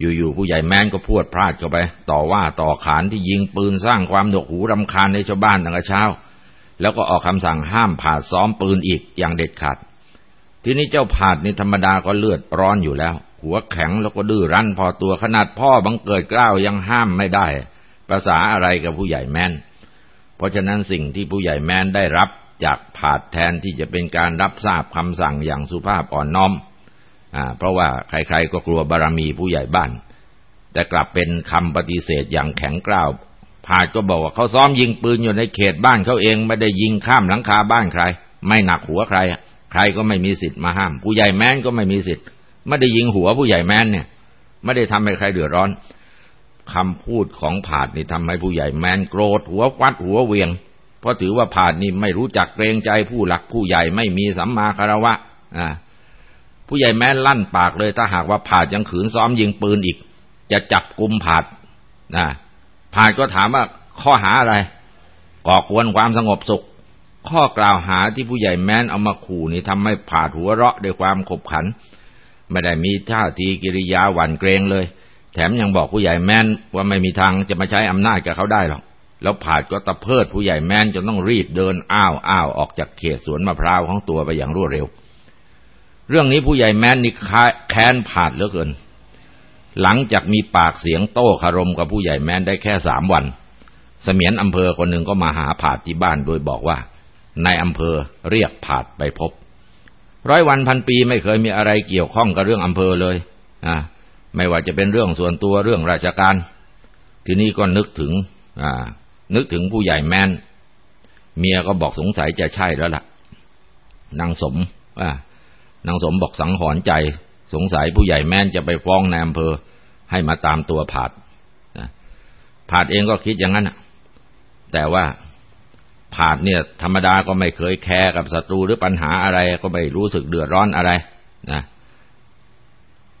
อยู่ๆผู้ใหญ่แม้นก็พูดพลาดเข้าไป ต่อว่าต่อขานที่ยิงปืนสร้างความดกหูรำคาญในชาวบ้านตั้งแต่เช้า แล้วก็ออกคำสั่งห้ามผาดซ้อมปืนอีกอย่างเด็ดขาด ทีนี้เจ้าผาดนี่ธรรมดาก็เลือดร้อนอยู่แล้ว หัวแข็งแล้วก็ดื้อรั้นพอตัวขนาดพ่อบังเกิดกล้าวยังห้ามไม่ได้ภาษาอะไรกับผู้ใหญ่แมนเพราะฉะนั้นสิ่งที่ผู้ใหญ่แมนได้รับจากผาดแทนที่จะเป็นการรับทราบคำสั่งอย่างสุภาพอ่อนน้อม เพราะว่าใครๆก็กลัวบารรมีผู้ใหญ่บ้าน แต่กลับเป็นคำปฏิเสธอย่างแข็งกร้าวผาดก็บอกว่าเขาซ้อมยิงปืนอยู่ในเขตบ้านเขาเองไม่ได้ยิงข้ามหลังคาบ้านใคร ไม่หนักหัวใคร ใครก็ไม่มีสิทธิ์มาห้าม ผู้ใหญ่แม้นก็ไม่มีสิทธิ์ไม่ได้ยิงหัวผู้ใหญ่แม้นเนี่ย ไม่ได้ทำให้ใครเดือดร้อนคำพูดของผาดนี่ทำให้ผู้ใหญ่แม้นโกรธหัวฟัดหัวเวียง เพราะถือว่าผาดนี่ไม่รู้จักเกรงใจผู้หลักผู้ใหญ่ไม่มีสัมมาคารวะ อ่า ผู้ใหญ่แม้นลั่นปากเลยถ้าหากว่าผาดยังขืนซ้อมยิงปืนอีก จะจับกุมผาดนะผาดก็ถามว่าข้อหาอะไรก่อกวนความสงบสุข ข้อกล่าวหาที่ผู้ใหญ่แม้นเอามาขู่นี่ทำให้ผาดหัวเราะด้วยความขบขัน ไม่ได้มีท่าทีกิริยาหวั่นเกรงเลย แถมยังบอกผู้ใหญ่แม้นว่าไม่มีทางจะมาใช้อำนาจกับเขาได้หรอกแล้วผาดก็ตะเพิดผู้ใหญ่แม้นจนต้องรีบเดินอ้าวอ้าวออกจากเขตสวนมะพร้าวของตัวไปอย่างรวดเร็ว เรื่องนี้ผู้ใหญ่แม้นนี่แค้นผาดเหลือเกิน หลังจากมีปากเสียงโต้คารมกับผู้ใหญ่แม้นได้แค่สามวัน เสมียนอำเภอคนหนึ่งก็มาหาผาดที่บ้านโดยบอกว่าในอำเภอเรียกผาดไปพบ ร้อยวันพันปีไม่เคยมีอะไรเกี่ยวข้องกับเรื่องอำเภอเลยอ่าไม่ว่าจะเป็นเรื่องส่วนตัวเรื่องราชการ ทีนี้ก็นึกถึงอ่านึกถึงผู้ใหญ่แมนเมียก็บอกสงสัยจะใช่แล้วละ่ะ นางสมอ่า นางสมบอกสังหรณ์ใจ สงสัยผู้ใหญ่แม่นจะไปฟ้องในอำเภอ ให้มาตามตัวผาดผาดเองก็คิดอย่างนั้นแต่ว่าผาดเนี่ย ธรรมดาก็ไม่เคยแคร์กับศัตรูหรือปัญหาอะไร ก็ไม่รู้สึกเดือดร้อนอะไรนะ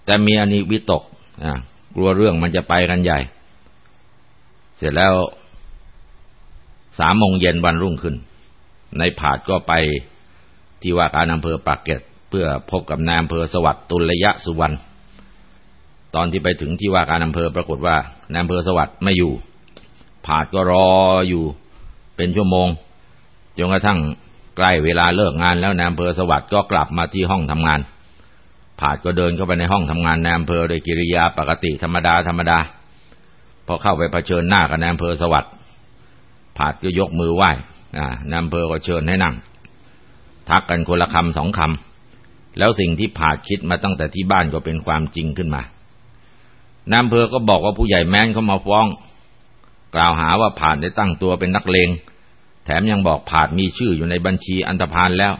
แต่มียนี่วิตกนะกลัวเรื่องมันจะไปกันใหญ่ เสร็จแล้วสามโมงเย็นวันรุ่งขึ้น ในผาดก็ไปที่ว่าการอำเภอปากเกร็ด เพื่อพบกับนายอำเภอสวัสดิ์ตุลยะสุวรรณตอนที่ไปถึงที่ว่าการอำเภอปรากฏว่านายอำเภอสวัสดิ์ไม่อยู่ ผาดก็รออยู่เป็นชั่วโมงจนกระทั่งใกล้เวลาเลิกงานแล้วนายอำเภอสวัสดิ์ก็กลับมาที่ห้องทำงาน ผาดก็เดินเข้าไปในห้องทำงานนายอำเภอโดยกิริยาปกติธรรมดาธรรมดาพอเข้าไปเผชิญหน้ากับนายอำเภอสวัสดิ์ผาดก็ยกมือไหว้นายอำเภอก็เชิญให้นั่ง ทักกันคนละคำสองคำ แล้วสิ่งที่ผาดคิดมาตั้งแต่ที่บ้านก็เป็นความจริงขึ้นมานายอำเภอก็บอกว่าผู้ใหญ่แม้นเขามาฟ้อง กล่าวหาว่าผาดได้ตั้งตัวเป็นนักเลง แถมยังบอกผาดมีชื่ออยู่ในบัญชีอันธพาลแล้ว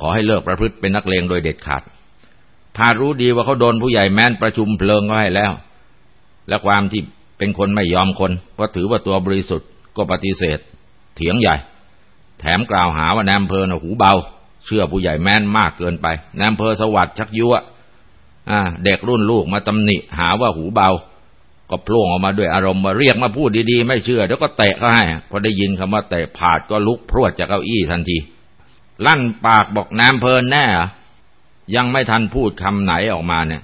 ขอให้เลิกประพฤติเป็นนักเลงโดยเด็ดขาดผาดรู้ดีว่าเขาโดนผู้ใหญ่แม้นประชุมเพลิงก็ให้แล้ว และความที่เป็นคนไม่ยอมคนเพราะถือว่าตัวบริสุทธิ์ก็ปฏิเสธ เถียงใหญ่ แถมกล่าวหาว่าแนมเพอนะหูเบา เชื่อผู้ใหญ่แม้นมากเกินไปแนมเพอสวัสดิ์ชักยั่วเด็กรุ่นลูกมาตำหนิหาว่าหูเบา ก็พล่งออกมาด้วยอารมณ์มาเรียกมาพูดดีๆ ไม่เชื่อเดี๋ยวก็เตะก็ให้พอได้ยินคำว่าเตะผาดก็ลุกพรวดจากเก้าอี้ทันที ลั่นปากบอกน้ำเพลินแน่ยังไม่ทันพูดคำไหนออกมาเนี่ย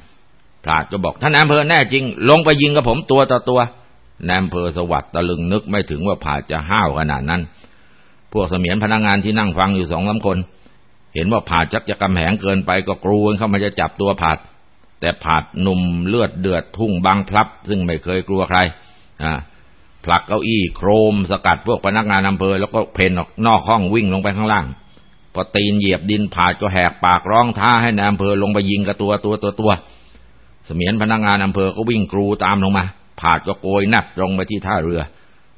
ผาดก็บอกถ้าน้ำเพลินแน่จริง ลงไปยิงกับผมตัวต่อตัวแนมเพอสวัสดิ์ตะลึงนึกไม่ถึงว่าผาดจะห้าวขนาดนั้น พวกเสมียนพนักงานที่นั่งฟังอยู่สองสาคน เห็นว่าผาดจักจะกำแหงเกินไปก็กรูนเข้ามาจะจับตัวผาด แต่ผาดหนุ่มเลือดเดือดทุ่งบางพลับ ซึ่งไม่เคยกลัวใครอ่าผลักเก้าอี้โครมสกัดพวกพนักงานอำเภอแล้วก็เพนออกนอกห้องวิ่งลงไปข้างล่าง พอตีนเหยียบดินผาดก็แหกปากร้องท้าให้นายอำเภอลงไปยิงกับตัวตัวตัวตัวเสมียนพนักงานอำเภอก็วิ่งกรูตามลงมาผาดก็โกยนับลงไปที่ท่าเรือ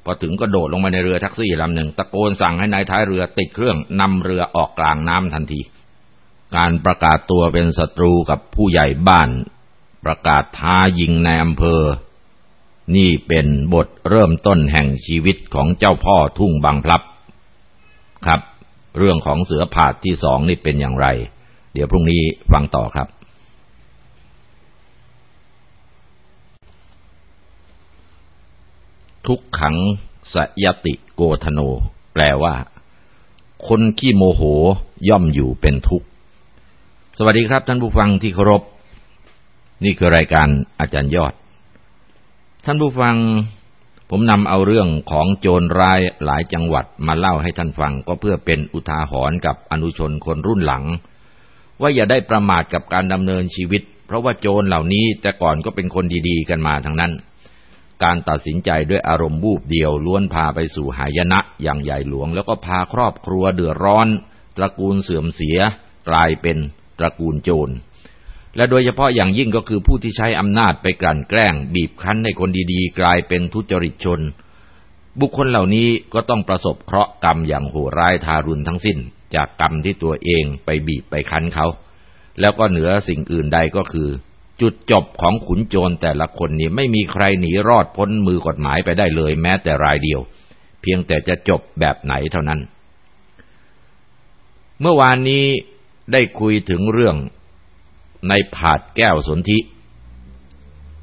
พอถึงก็โดดลงมาในเรือแท็กซี่ลำหนึ่งตะโกนสั่งให้นายท้ายเรือติดเครื่องนำเรือออกกลางน้ำทันที การประกาศตัวเป็นศัตรูกับผู้ใหญ่บ้าน ประกาศท้ายิงในอำเภอ นี่เป็นบทเริ่มต้นแห่งชีวิตของเจ้าพ่อทุ่งบางพลับ ครับ เรื่องของเสือผาดที่สองนี่เป็นอย่างไร เดี๋ยวพรุ่งนี้ฟังต่อครับ ทุกขังสยติโกธโน แปลว่า คนขี้โมโหย่อมอยู่เป็นทุกข์ สวัสดีครับท่านผู้ฟังที่เคารพ นี่คือรายการอาจารย์ยอด ท่านผู้ฟัง ผมนำเอาเรื่องของโจรร้ายหลายจังหวัดมาเล่าให้ท่านฟัง ก็เพื่อเป็นอุทาหรณ์กับอนุชนคนรุ่นหลัง ว่าอย่าได้ประมาทกับการดำเนินชีวิต เพราะว่าโจรเหล่านี้แต่ก่อนก็เป็นคนดีๆ กันมาทั้งนั้น การตัดสินใจด้วยอารมณ์บูบเดียวล้วนพาไปสู่หายนะอย่างใหญ่หลวง แล้วก็พาครอบครัวเดือดร้อน ตระกูลเสื่อมเสีย กลายเป็นตระกูลโจรและโดยเฉพาะอย่างยิ่งก็คือผู้ที่ใช้อำนาจไปกลั่นแกล้ง บีบคั้นให้คนดีๆ กลายเป็นทุจริตชน บุคคลเหล่านี้ก็ต้องประสบเคราะห์กรรมอย่างโหดร้ายทารุณทั้งสิ้น จากกรรมที่ตัวเองไปบีบไปคั้นเขา แล้วก็เหนือสิ่งอื่นใดก็คือ จุดจบของขุนโจรแต่ละคนนี่ไม่มีใครหนีรอดพ้นมือกฎหมายไปได้เลยแม้แต่รายเดียว เพียงแต่จะจบแบบไหนเท่านั้น เมื่อวานนี้ได้คุยถึงเรื่องในผาดแก้วสนธิ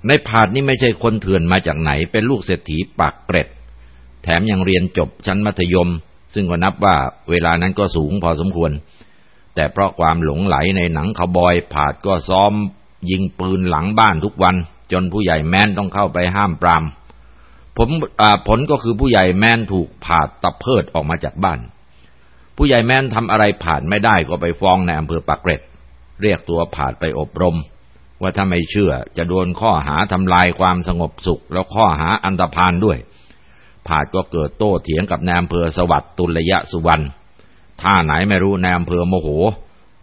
ในผาดนี่ไม่ใช่คนเถื่อนมาจากไหน เป็นลูกเศรษฐีปากเกร็ด แถมยังเรียนจบชั้นมัธยม ซึ่งก็นับว่าเวลานั้นก็สูงพอสมควร แต่เพราะความหลงไหลในหนังขบอยผาดก็ซ้อม ยิงปืนหลังบ้านทุกวัน จนผู้ใหญ่แม่นต้องเข้าไปห้ามปรามผมผลก็คือผู้ใหญ่แม่นถูกผาดตะเพิดออกมาจากบ้าน ผู้ใหญ่แม่นทำอะไรผ่านไม่ได้ก็ไปฟ้องในอำเภอปากเกร็ด เรียกตัวผาดไปอบรม ว่าถ้าไม่เชื่อจะโดนข้อหาทำลายความสงบสุข แล้วข้อหาอันตรพานด้วยผาดก็เกิดโต้เถียงกับนายอำเภอสวัสดิ์ตุลยะสุวรรณท่าไหนไม่รู้นายอำเภอโมโห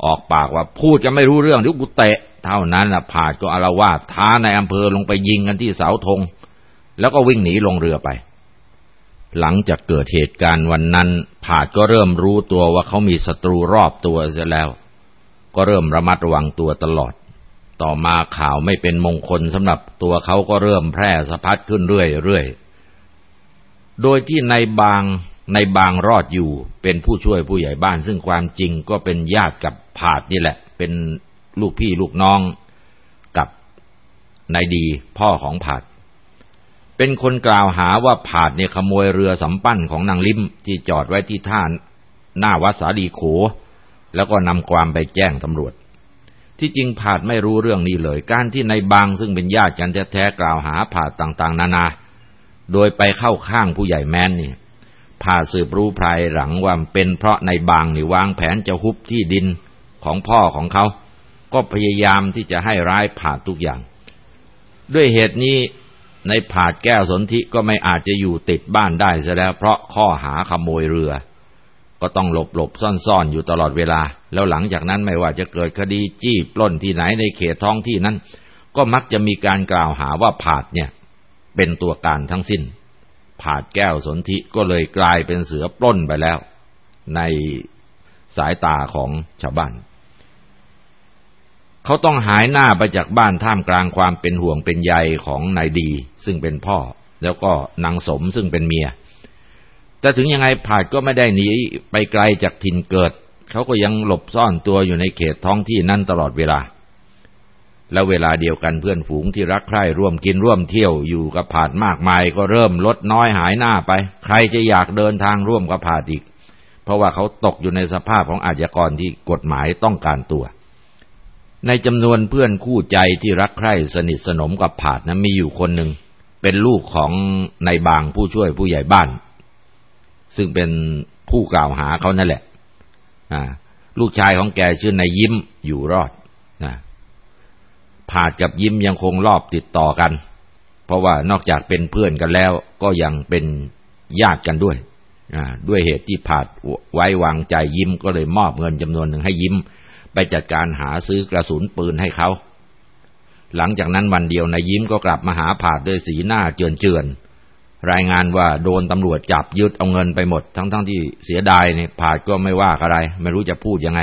ออกปากว่าพูดจะไม่รู้เรื่องที่กูเตะ เท่านั้นนะผาดก็อารวาสท้าในอำเภอลงไปยิงกันที่เสาธง แล้วก็วิ่งหนีลงเรือไป หลังจากเกิดเหตุการณ์วันนั้น ผาดก็เริ่มรู้ตัวว่าเขามีศัตรูรอบตัวเสียแล้ว ก็เริ่มระมัดระวังตัวตลอด ต่อมาข่าวไม่เป็นมงคลสำหรับตัวเขาก็เริ่มแพร่สะพัดขึ้นเรื่อยๆ โดยที่ในบางในบางรอดอยู่เป็นผู้ช่วยผู้ใหญ่บ้าน ซึ่งความจริงก็เป็นญาติกับผาดนี่แหละ เป็น ลูกพี่ลูกน้องกับนายดีพ่อของผาด เป็นคนกล่าวหาว่าผาดเนี่ยขโมยเรือสำปั้นของนางลิมที่จอดไว้ที่ท่าหน้าวัดสาลีโข แล้วก็นำความไปแจ้งตำรวจ ที่จริงผาดไม่รู้เรื่องนี้เลย การที่ในบางซึ่งเป็นญาติกันแท้ๆกล่าวหาผาดต่างๆ นานา โดยไปเข้าข้างผู้ใหญ่แม้นนี่ผาสืบรู้ภายหลังว่าเป็นเพราะในบางนี่วางแผนจะฮุบที่ดินของพ่อของเขา ก็พยายามที่จะให้ร้ายผาดทุกอย่าง ด้วยเหตุนี้ในผาดแก้วสนธิก็ไม่อาจจะอยู่ติดบ้านได้ซะแล้ว เพราะข้อหาขโมยเรือ ก็ต้องหลบหลบซ่อนซ่อนอยู่ตลอดเวลา แล้วหลังจากนั้นไม่ว่าจะเกิดคดีจี้ปล้นที่ไหนในเขตท้องที่นั้น ก็มักจะมีการกล่าวหาว่าผาดเนี่ย เป็นตัวการทั้งสิ้นผาดแก้วสนธิก็เลยกลายเป็นเสือปล้นไปแล้ว ในสายตาของชาวบ้าน เขาต้องหายหน้าไปจากบ้านท่ามกลางความเป็นห่วงเป็นใยของนายดี ซึ่งเป็นพ่อ แล้วก็นางสมซึ่งเป็นเมีย แต่ถึงยังไงผาดก็ไม่ได้หนีไปไกลจากถิ่นเกิด เขาก็ยังหลบซ่อนตัวอยู่ในเขตท้องที่นั่นตลอดเวลา แล้วเวลาเดียวกันเพื่อนฝูงที่รักใคร่ร่วมกินร่วมเที่ยวอยู่กับผาดมากมาย ก็เริ่มลดน้อยหายหน้าไป ใครจะอยากเดินทางร่วมกับผาดอีก เพราะว่าเขาตกอยู่ในสภาพของอาชญากรที่กฎหมายต้องการตัว ในจำนวนเพื่อนคู่ใจที่รักใคร่สนิทสนมกับผาดนะมีอยู่คนหนึ่ง เป็นลูกของนายบางผู้ช่วยผู้ใหญ่บ้าน ซึ่งเป็นผู้กล่าวหาเขานั่นแหละลูกชายของแกชื่อนายยิ้มอยู่รอดนะผาดกับยิ้มยังคงรอบติดต่อกัน เพราะว่านอกจากเป็นเพื่อนกันแล้ว ก็ยังเป็นญาติกันด้วยด้วยเหตุที่ผาดไว้วางใจยิ้มก็เลยมอบเงินจำนวนหนึ่งให้ยิ้ม ไปจัดการหาซื้อกระสุนปืนให้เขา หลังจากนั้นวันเดียวนายยิ้มก็กลับมาหาผาดด้วยสีหน้าเจือนเจือนรายงานว่าโดนตำรวจจับยึดเอาเงินไปหมด ทั้งๆทที่เสียดายเนี่ยผาดก็ไม่ว่าอะไร ไม่รู้จะพูดยังไง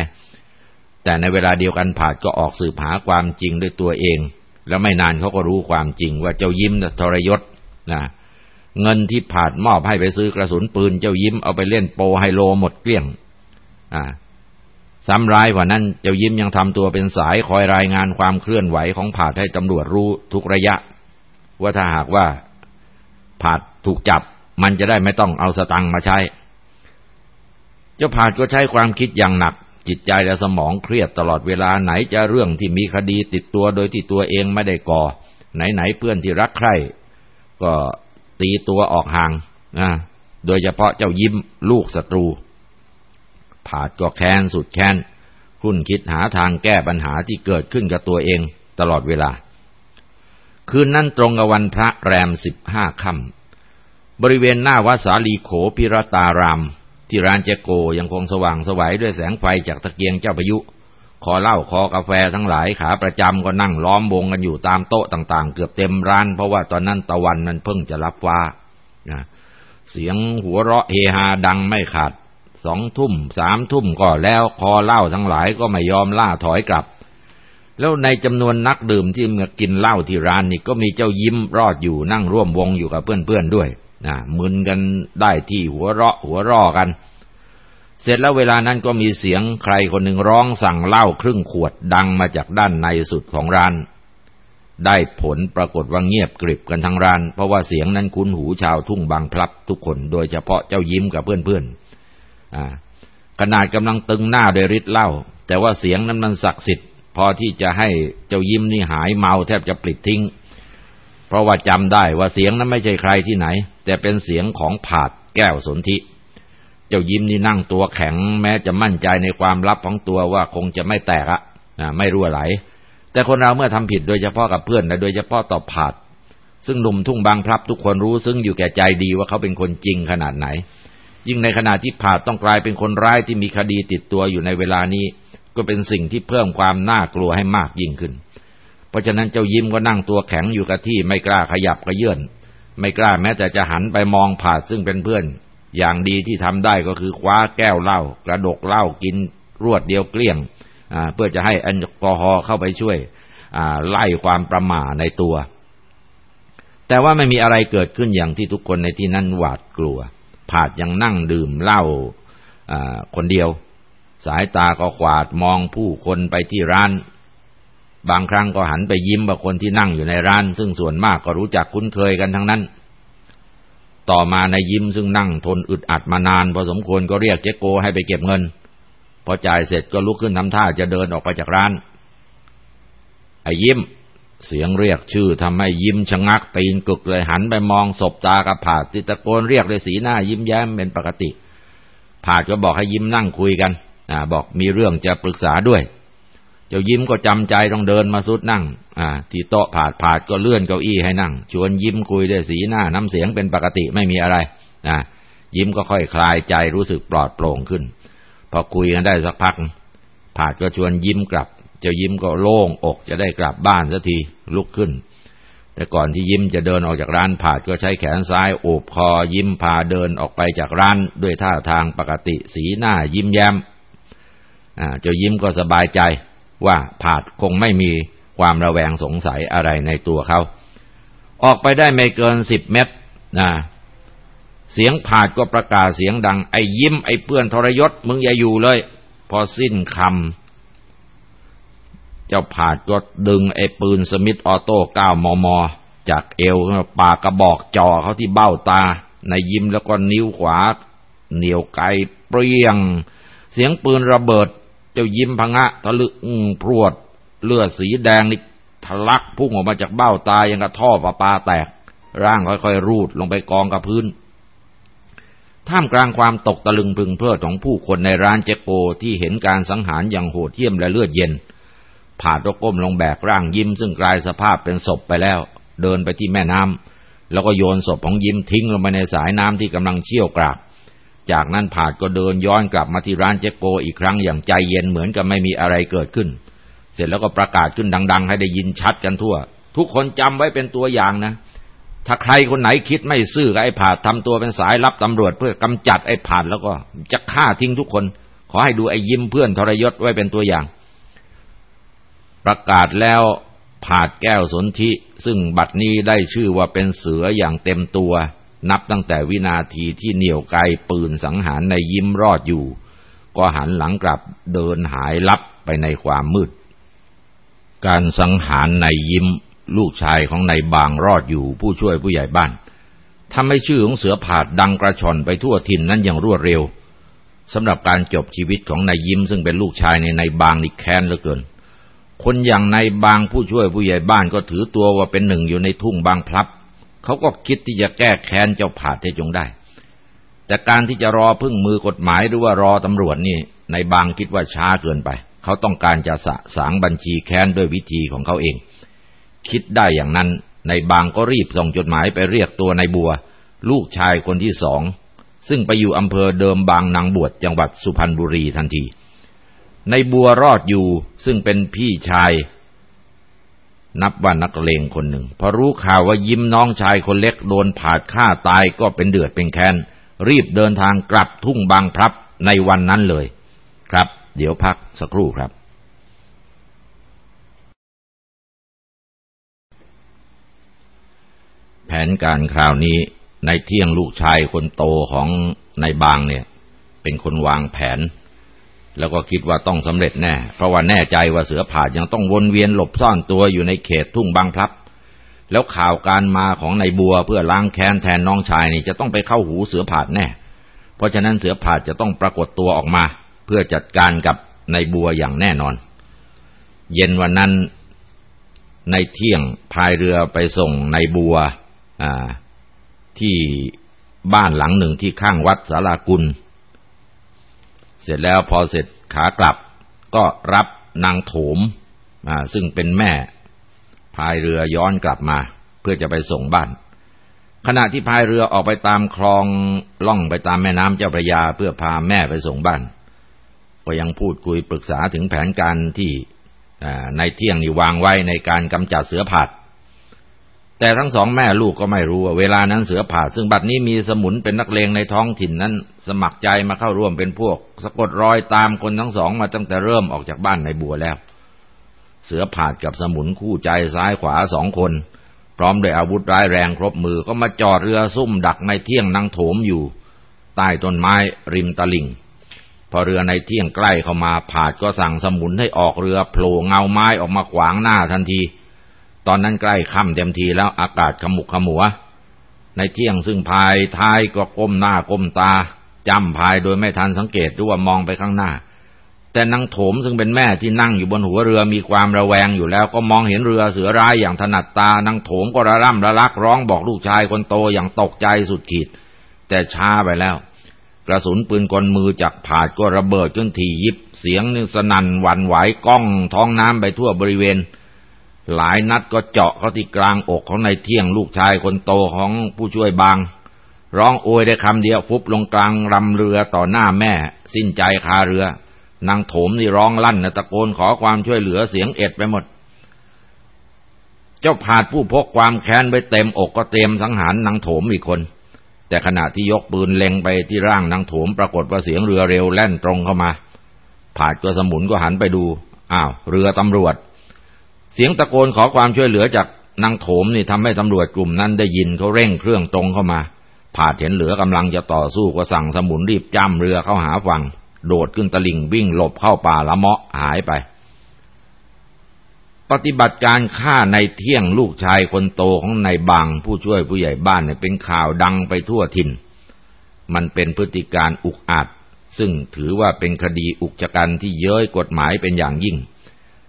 แต่ในเวลาเดียวกันผาดก็ออกสืบหาความจริงด้วยตัวเอง แล้วไม่นานเขาก็รู้ความจริงว่าเจ้ายิ้มทรยศนะเงินที่ผาดมอบให้ไปซื้อกระสุนปืนเจ้ายิ้มเอาไปเล่นโปไฮโลหมดเกลี้ยง อ่า ซ้ำร้ายกว่านั้นเจ้ายิ้มยังทำตัวเป็นสายคอยรายงานความเคลื่อนไหวของผาดให้ตำรวจรู้ทุกระยะ ว่าถ้าหากว่าผาดถูกจับ มันจะได้ไม่ต้องเอาสตังค์มาใช้ เจ้าผาดก็ใช้ความคิดอย่างหนัก จิตใจและสมองเครียดตลอดเวลาไหนจะเรื่องที่มีคดีติดตัวโดยที่ตัวเองไม่ได้ก่อ ไหนไหนเพื่อนที่รักใคร่ก็ตีตัวออกห่างนะโดยเฉพาะเจ้ายิ้มลูกศัตรู ผาดก็แค้นสุดแค้นคุ้นคิดหาทางแก้ปัญหาที่เกิดขึ้นกับตัวเองตลอดเวลา คืนนั้นตรงกับวันพระแรมสิบห้าค่ำบริเวณหน้าวัดสาลีโขพิรตาราม ที่ร้านเจโกยังคงสว่างสวัยด้วยแสงไฟจากตะเกียงเจ้าพายุขอเหล้าขอกาแฟทั้งหลายขาประจำก็นั่งล้อมวงกันอยู่ตามโต๊ะต่างๆ เกือบเต็มร้าน เพราะว่าตอนนั้นตะวันมันเพิ่งจะรับว่านะเสียงหัวเราะเฮฮาดังไม่ขาด สองทุ่มสามทุ่มก็แล้วคอเหล้าทั้งหลายก็ไม่ยอมล่าถอยกลับ แล้วในจำนวนนักดื่มที่มากินเหล้าที่ร้านนี่ก็มีเจ้ายิ้มรอดอยู่นั่งร่วมวงอยู่กับเพื่อนๆด้วยนะมึนกันได้ที่หัวเราะหัวร่อกัน เสร็จแล้วเวลานั้นก็มีเสียงใครคนหนึ่งร้องสั่งเหล้าครึ่งขวดดังมาจากด้านในสุดของร้านได้ผลปรากฏว่าเงียบกริบกันทั้งร้าน เพราะว่าเสียงนั้นคุ้นหูชาวทุ่งบางพลับทุกคนโดยเฉพาะเจ้ายิ้มกับเพื่อนๆ ขนาดกำลังตึงหน้าโดยฤทธิ์เล้าแต่ว่าเสียงนั้นมันศักดิ์สิทธิ์ พอที่จะให้เจ้ายิ้มนี่หายเมาแทบจะปลิดทิ้ง เพราะว่าจำได้ว่าเสียงนั้นไม่ใช่ใครที่ไหน แต่เป็นเสียงของผาดแก้วสนธิเจ้ายิ้มนี่นั่งตัวแข็ง แม้จะมั่นใจในความลับของตัวว่าคงจะไม่แตกอะไม่รั่วไหล แต่คนเราเมื่อทำผิดโดยเฉพาะกับเพื่อนและโดยเฉพาะต่อผาดซึ่งหนุ่มทุ่งบางพลับทุกคนรู้ซึ่งอยู่แก่ใจดีว่าเขาเป็นคนจริงขนาดไหน ยิ่งในขณะที่ผาดต้องกลายเป็นคนร้ายที่มีคดีติดตัวอยู่ในเวลานี้ ก็เป็นสิ่งที่เพิ่มความน่ากลัวให้มากยิ่งขึ้น เพราะฉะนั้นเจ้ายิ้มก็นั่งตัวแข็งอยู่กับที่ไม่กล้าขยับกระเยื่อนไม่กล้าแม้แต่จะหันไปมองผาดซึ่งเป็นเพื่อน อย่างดีที่ทำได้ก็คือคว้าแก้วเหล้ากระดกเหล้ากินรวดเดียวเกลี้ยงเพื่อจะให้แอลกอฮอล์เข้าไปช่วยไล่ความประหม่าในตัว แต่ว่าไม่มีอะไรเกิดขึ้นอย่างที่ทุกคนในที่นั้นหวาดกลัว ผาดยังนั่งดื่มเหล้าคนเดียว สายตาก็ขวาดมองผู้คนไปที่ร้าน บางครั้งก็หันไปยิ้มกับคนที่นั่งอยู่ในร้าน ซึ่งส่วนมากก็รู้จักคุ้นเคยกันทั้งนั้น ต่อมาในยิ้มซึ่งนั่งทนอึดอัดมานานพอสมควรก็เรียกเจ๊โกให้ไปเก็บเงิน พอจ่ายเสร็จก็ลุกขึ้นทำท่าจะเดินออกไปจากร้านไอ้ยิ้ม เสียงเรียกชื่อทำให้ยิ้มชะงักตีนกึกเลยหันไปมองศบตากระผาดติตะโกนเรียกด้วยสีหน้ายิ้มแย้มเป็นปกติ ผาดก็บอกให้ยิ้มนั่งคุยกันอบอกมีเรื่องจะปรึกษาด้วย เจ้ายิ้มก็จำใจต้องเดินมาสุดนั่งที่โต๊ะผาดผาดก็เลื่อนเก้าอี้ให้นั่ง ชวนยิ้มคุยด้วยสีหน้าน้ำเสียงเป็นปกติไม่มีอะไรนะยิ้มก็ค่อยคลายใจรู้สึกปลอดโปร่งขึ้น พอคุยกันได้สักพักผาดก็ชวนยิ้มกลับ เจ้ายิ้มก็โล่งอกจะได้กลับบ้านสักทีลุกขึ้น แต่ก่อนที่ยิ้มจะเดินออกจากร้านผาดก็ใช้แขนซ้ายโอบคอยิ้มพาเดินออกไปจากร้าน ด้วยท่าทางปกติสีหน้ายิ้มแย้มเจ้ายิ้มก็สบายใจว่าผาดคงไม่มีความระแวงสงสัยอะไรในตัวเขา ออกไปได้ไม่เกินสิบเมตรนะเสียงผาดก็ประกาศเสียงดัง ไอ้ยิ้มไอ้เปื้อนทรยศมึงอย่าอยู่เลย พอสิ้นคำ เจ้าผาดก็ดึงไอ้ปืนสมิธออโต้เก้ามม จากเอวปากกระบอกจ่อเขาที่เบ้าตา ในยิ้มแล้วก็นิ้วขวา เหนียวไกเปรี้ยง เสียงปืนระเบิด เจ้ายิ้มพังะทะลึงพรวด เลือดสีแดงนี่ทะลักพุ่งออกมาจากเบ้าตายังกระท่อประปาแตก ร่างค่อยๆ รูดลงไปกองกับพื้นท่ามกลางความตกตะลึงพึงเพลิดของผู้คนในร้านเจโกที่เห็นการสังหารอย่างโหดเหี้ยมและเลือดเย็น ผ่าดก็ก้มลงแบกร่างยิ้มซึ่งกลายสภาพเป็นศพไปแล้ว เดินไปที่แม่น้ำแล้วก็โยนศพของยิ้มทิ้งลงไปในสายน้ำที่กำลังเชี่ยวกราบจากนั้นผาดก็เดินย้อนกลับมาที่ร้านเจโกอีกครั้งอย่างใจเย็นเหมือนกับไม่มีอะไรเกิดขึ้น เสร็จแล้วก็ประกาศขึ้นดัง ๆ ให้ได้ยินชัดกันทั่ว ทุกคนจำไว้เป็นตัวอย่างนะ ถ้าใครคนไหนคิดไม่ซื่อกับไอ้ผาดทำตัวเป็นสายลับตำรวจ เพื่อกำจัดไอ้ผาดแล้วก็จะฆ่าทิ้งทุกคน ขอให้ดูไอ้ยิ้มเพื่อนทรยศไว้เป็นตัวอย่าง ประกาศแล้วผาดแก้วสนธิซึ่งบัดนี้ได้ชื่อว่าเป็นเสืออย่างเต็มตัว นับตั้งแต่วินาทีที่เหนี่ยวไกปืนสังหารในยิ้มรอดอยู่ ก็หันหลังกลับเดินหายลับไปในความมืด การสังหารในยิ้มลูกชายของนายบางรอดอยู่ผู้ช่วยผู้ใหญ่บ้านทำให้ชื่อของเสือผาดดังกระชอนไปทั่วถิ่นนั้นอย่างรวดเร็วสำหรับการจบชีวิตของนายยิ้มซึ่งเป็นลูกชายในนายบางนี่แค้นเหลือเกิน คนอย่างในบางผู้ช่วยผู้ใหญ่บ้านก็ถือตัวว่าเป็นหนึ่งอยู่ในทุ่งบางพลับ เขาก็คิดที่จะแก้แค้นเจ้าผาดให้จงได้ แต่การที่จะรอพึ่งมือกฎหมายหรือว่ารอตำรวจนี่ ในบางคิดว่าช้าเกินไป เขาต้องการจะสะสางบัญชีแค้นด้วยวิธีของเขาเอง คิดได้อย่างนั้น ในบางก็รีบส่งจดหมายไปเรียกตัวในบัว ลูกชายคนที่สองซึ่งไปอยู่อำเภอเดิมบางนางบวชจังหวัดสุพรรณบุรีทันที ในบัวรอดอยู่ซึ่งเป็นพี่ชาย นับว่านักเลงคนหนึ่ง พอรู้ข่าวว่ายิ้มน้องชายคนเล็กโดนผาดฆ่าตายก็เป็นเดือดเป็นแค้นรีบเดินทางกลับทุ่งบางพลับในวันนั้นเลย ครับ เดี๋ยวพักสักครู่ครับ แผนการคราวนี้ในเที่ยงลูกชายคนโตของนายบางเนี่ย เป็นคนวางแผน แล้วก็คิดว่าต้องสำเร็จแน่ เพราะว่าแน่ใจว่าเสือผ่ายังต้องวนเวียนหลบซ่อนตัวอยู่ในเขตทุ่งบางพลับ แล้วข่าวการมาของนายบัวเพื่อล้างแค้นแทนน้องชายนี่จะต้องไปเข้าหูเสือผ่าดแน่ เพราะฉะนั้นเสือผ่าจะต้องปรากฏตัวออกมา เพื่อจัดการกับนายบัวอย่างแน่นอน เย็นวันนั้นในเที่ยงพายเรือไปส่งนายบัวที่บ้านหลังหนึ่งที่ข้างวัดสารากุล เสร็จแล้วพอเสร็จขากลับ ก็รับนางโถมซึ่งเป็นแม่พายเรือย้อนกลับมา เพื่อจะไปส่งบ้าน ขณะที่พายเรือออกไปตามคลองล่องไปตามแม่น้ำเจ้าพระยาเพื่อพาแม่ไปส่งบ้าน ก็ยังพูดคุยปรึกษาถึงแผนการที่ในเที่ยงนี่วางไว้ในการกำจัดเสือผาด แต่ทั้งสองแม่ลูกก็ไม่รู้ว่าเวลานั้นเสือผ่า ซึ่งบัดนี้มีสมุนเป็นนักเลงในท้องถิ่นนั้น สมัครใจมาเข้าร่วมเป็นพวก สะกดรอยตามคนทั้งสองมาตั้งแต่เริ่มออกจากบ้านในบัวแล้ว เสือผาดกับสมุนคู่ใจซ้ายขวาสองคน พร้อมด้วยอาวุธร้ายแรงครบมือก็มาจอดเรือซุ่มดักในเที่ยงนางโถมอยู่ ใต้ต้นไม้ริมตลิ่ง พอเรือในเที่ยงใกล้เข้ามาผาดก็สั่งสมุนให้ออกเรือโผล่เงาไม้ออกมาขวางหน้าทันที ตอนนั้นใกล้ค่ำเต็มทีแล้วอากาศขมุกขมัว ในเที่ยงซึ่งพายท้ายก็ก้มหน้าก้มตาจำพายโดยไม่ทันสังเกตด้วยว่ามองไปข้างหน้า แต่นางโถมซึ่งเป็นแม่ที่นั่งอยู่บนหัวเรือมีความระแวงอยู่แล้ว ก็มองเห็นเรือเสือร้ายอย่างถนัดตานางโถมก็ระร่ำระลักร้องบอกลูกชายคนโตอย่างตกใจสุดขีด แต่ช้าไปแล้ว กระสุนปืนกลมือจากผาดก็ระเบิดจนถี่ยิบเสียงนึงสนั่นหวั่นไหวก้องท้องน้ำไปทั่วบริเวณ หลายนัดก็เจาะเข้าที่กลางอกของนายเที่ยงลูกชายคนโตของผู้ช่วยบาง ร้องโอยได้คำเดียวฟุบลงกลางลำเรือต่อหน้าแม่ สิ้นใจคาเรือนางโถมนี่ร้องลั่นตะโกนขอความช่วยเหลือเสียงเอ็ดไปหมด เจ้าผาดผู้พกความแค้นไว้เต็มอกก็เตรียมสังหารนางโถมอีกคน แต่ขณะที่ยกปืนเล็งไปที่ร่างนางโถมปรากฏว่าเสียงเรือเร็วแล่นตรงเข้ามาผาดตัวสมุนก็หันไปดูอ้าว เรือตำรวจ สียงตะโกนขอความช่วยเหลือจากนางโถมนี่ทำให้ตำรวจกลุ่มนั้นได้ยินเขาเร่งเครื่องตรงเข้ามาผาดเห็นเหลือกำลังจะต่อสู้ก็สั่งสมุนรีบจ้ำเรือเข้าหาฝั่ง โดดขึ้นตะลิ่งวิ่งหลบเข้าป่าละเมาะหายไป ปฏิบัติการฆ่าในเที่ยงลูกชายคนโตของนายบางผู้ช่วยผู้ใหญ่บ้านเนี่ยเป็นข่าวดังไปทั่วถิ่น มันเป็นพฤติการอุกอาจซึ่งถือว่าเป็นคดีอุกจกันที่เย้ยกฎหมายเป็นอย่างยิ่ง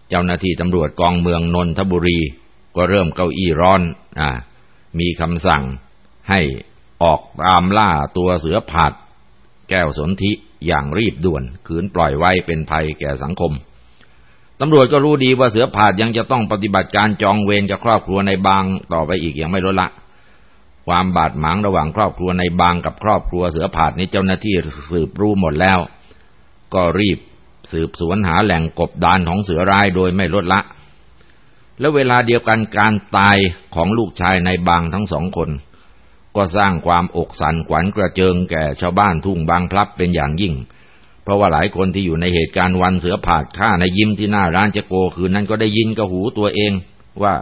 เจ้าหน้าที่ตำรวจกองเมืองนนทบุรี ก็เริ่มเก้าอี้ร้อนอ่ามีคำสั่งให้ออกตามล่าตัวเสือผาดแก้วสนธิอย่างรีบด่วน ขืนปล่อยไว้เป็นภัยแก่สังคมตำรวจก็รู้ดีว่าเสือผาดยังจะต้องปฏิบัติการจองเวรกับครอบครัวในบางต่อไปอีกอย่างไม่ลดละ ความบาดหมางระหว่างครอบครัวในบางกับครอบครัวเสือผาดนี้เจ้าหน้าที่สืบรู้หมดแล้ว ก็รีบ สืบสวนหาแหล่งกบดานของเสือร้ายโดยไม่ลดละ และเวลาเดียวกันการตายของลูกชายในบางทั้งสองคน ก็สร้างความอกสันขวัญกระเจิงแก่ชาวบ้านทุ่งบางพลับเป็นอย่างยิ่ง เพราะว่าหลายคนที่อยู่ในเหตุการณ์วันเสือผาดฆ่าในยิ้มที่หน้าร้านเจโกคืนนั้นก็ได้ยินกับหูตัวเองว่า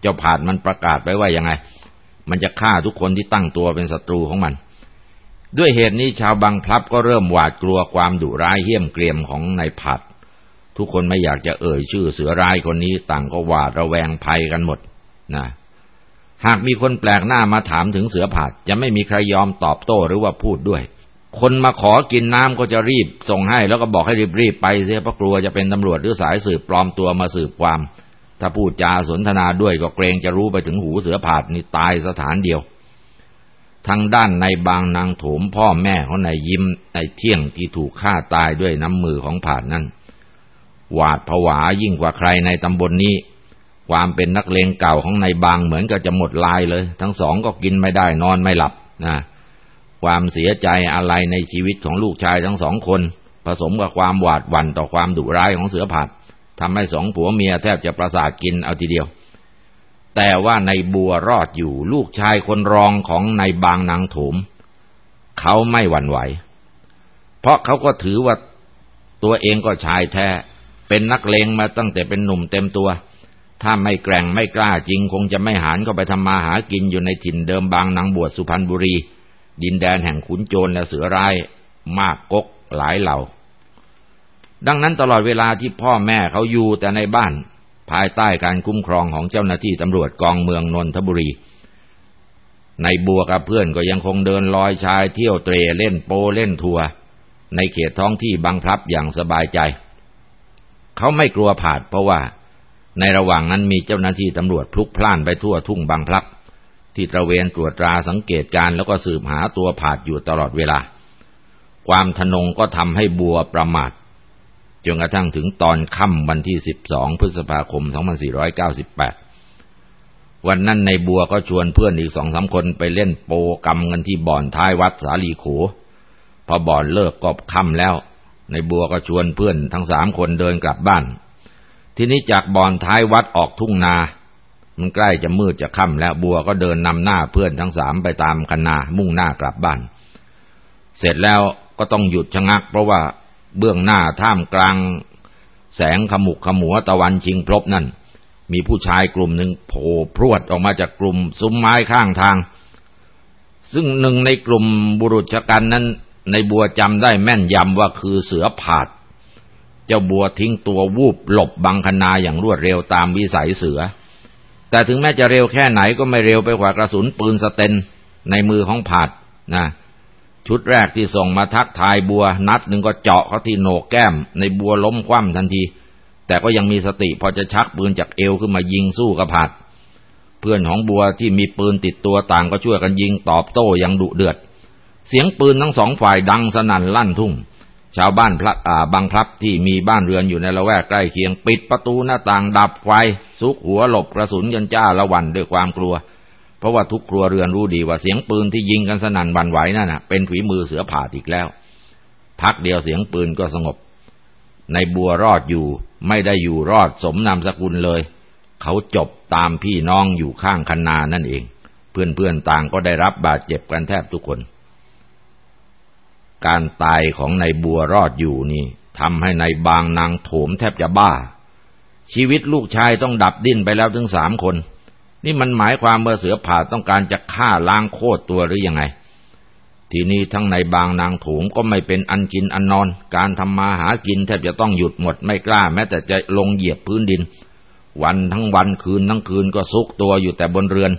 เจ้าผาดมันประกาศไปว่ายังไง มันจะฆ่าทุกคนที่ตั้งตัวเป็นศัตรูของมัน ด้วยเหตุนี้ชาวบางพลับก็เริ่มหวาดกลัวความดุร้ายเหี้ยมเกรียมของนายผัด ทุกคนไม่อยากจะเอ่ยชื่อเสือร้ายคนนี้ต่างก็หวาดระแวงภัยกันหมดนะหากมีคนแปลกหน้ามาถามถึงเสือผาดจะไม่มีใครยอมตอบโต้หรือว่าพูดด้วย คนมาขอกินน้ำก็จะรีบส่งให้แล้วก็บอกให้รีบๆไปเสียเพราะกลัวจะเป็นตำรวจหรือสายสืบปลอมตัวมาสืบความ ถ้าพูดจาสนทนาด้วยก็เกรงจะรู้ไปถึงหูเสือผาดนี่ตายสถานเดียว ทางด้านในบางนางโถมพ่อแม่ของนายยิ้มในเที่ยงที่ถูกฆ่าตายด้วยน้ำมือของผ่าดนั้น หวาดผวายิ่งกว่าใครในตำบลนนี้ ความเป็นนักเลงเก่าของนายบางเหมือนกับจะหมดลายเลย ทั้งสองก็กินไม่ได้นอนไม่หลับนะความเสียใจอะไรในชีวิตของลูกชายทั้งสองคน ผสมกับความหวาดหวั่นต่อความดุร้ายของเสือผาดทำให้สองผัวเมียแทบจะประสาทกินเอาทีเดียว แต่ว่าในบัวรอดอยู่ลูกชายคนรองของนายบางนางถม เขาไม่หวั่นไหว เพราะเขาก็ถือว่าตัวเองก็ชายแท้ เป็นนักเลงมาตั้งแต่เป็นหนุ่มเต็มตัว ถ้าไม่แกร่งไม่กล้าจริง คงจะไม่หานเข้าไปทำมาหากินอยู่ในถิ่นเดิมบางนางบวชสุพรรณบุรี ดินแดนแห่งขุนโจรและเสือร้าย มากกกหลายเหล่า ดังนั้นตลอดเวลาที่พ่อแม่เขาอยู่แต่ในบ้าน ภายใต้การคุ้มครองของเจ้าหน้าที่ตำรวจกองเมืองนนทบุรี ในบัวกับเพื่อนก็ยังคงเดินลอยชายเที่ยวเตรเล่นโปเล่นทัวร์ในเขตท้องที่บางพลับอย่างสบายใจ เขาไม่กลัวผาดเพราะว่า ในระหว่างนั้นมีเจ้าหน้าที่ตำรวจพลุกพล่านไปทั่วทุ่งบางพลับ ที่ตระเวนตรวจตราสังเกตการแล้วก็สืบหาตัวผาดอยู่ตลอดเวลา ความทนงก็ทำให้บัวประมาท จนกระทั่งถึงตอนค่ำวันที่ 12 พฤษภาคม 2498 วันนั้นในบัวก็ชวนเพื่อนอีกสองสาคนไปเล่นโปกรรมกันที่บ่อนท้ายวัดสาลีโขพอบ่อนเลิกก็ค่ำแล้ว ในบัวก็ชวนเพื่อนทั้งสามคนเดินกลับบ้าน ทีนี้จากบ่อนท้ายวัดออกทุ่งนา มันใกล้จะมืดจะค่ำแล้วบัวก็เดินนำหน้าเพื่อนทั้งสามไปตามคันนามุ่งหน้ากลับบ้าน เสร็จแล้วก็ต้องหยุดชะงัก เพราะว่า เบื้องหน้าท่ามกลาง แสงขมุกขมัวตะวันชิงพรบนั่น มีผู้ชายกลุ่มหนึ่งโผล่พรวดออกมาจากกลุ่มซุ้มไม้ข้างทาง ซึ่งหนึ่งในกลุ่มบุรุษชกันนั้น ในบัวจำได้แม่นยำว่าคือเสือผาด เจ้าบัวทิ้งตัววูบหลบบังคณาอย่างรวดเร็วตามวิสัยเสือ แต่ถึงแม้จะเร็วแค่ไหนก็ไม่เร็วไปกว่ากระสุนปืนสเตนในมือของผาดนะ ชุดแรกที่ส่งมาทักทายบัวนัดหนึ่งก็เจาะเขาที่โหนกแก้ม ในบัวล้มคว่ำทันที แต่ก็ยังมีสติพอจะชักปืนจากเอวขึ้นมายิงสู้กับผาดเพื่อนของบัวที่มีปืนติดตัวต่างก็ช่วยกันยิงตอบโต้อย่างดุเดือด เสียงปืนทั้งสองฝ่ายดังสนั่นลั่นทุ่ง ชาวบ้านพระบางพลับที่มีบ้านเรือนอยู่ในละแวกใกล้เคียงปิดประตูหน้าต่างดับไฟซุกหัวหลบกระสุนยันจ้าละวันด้วยความกลัว ราะว่าทุกครัวเรือนรู้ดีว่าเสียงปืนที่ยิงกันสนั่นวันไหวนั่นนะเป็นฝีมือเสือผ่าอีกแล้ว พักเดียวเสียงปืนก็สงบ ในบัวรอดอยู่ ไม่ได้อยู่รอดสมนามสกุลเลย เขาจบตามพี่น้องอยู่ข้างคันนานั่นเอง เพื่อนๆต่างก็ได้รับบาดเจ็บกันแทบทุกคน การตายของนายบัวรอดอยู่นี่ทำให้ในายบางนางโถมแทบจะบ้า ชีวิตลูกชายต้องดับดิ้นไปแล้วถึงสามคน นี่มันหมายความเมื่อเสือผ่าต้องการจะฆ่าล้างโคตรตัวหรือยังไง ทีนี้ทั้งในบางนางโถมก็ไม่เป็นอันกินอันนอน การทำมาหากินแทบจะต้องหยุดหมดไม่กล้า แม้แต่จะลงเหยียบพื้นดิน วันทั้งวันคืนทั้งคืนก็ซุกตัวอยู่แต่บนเรือน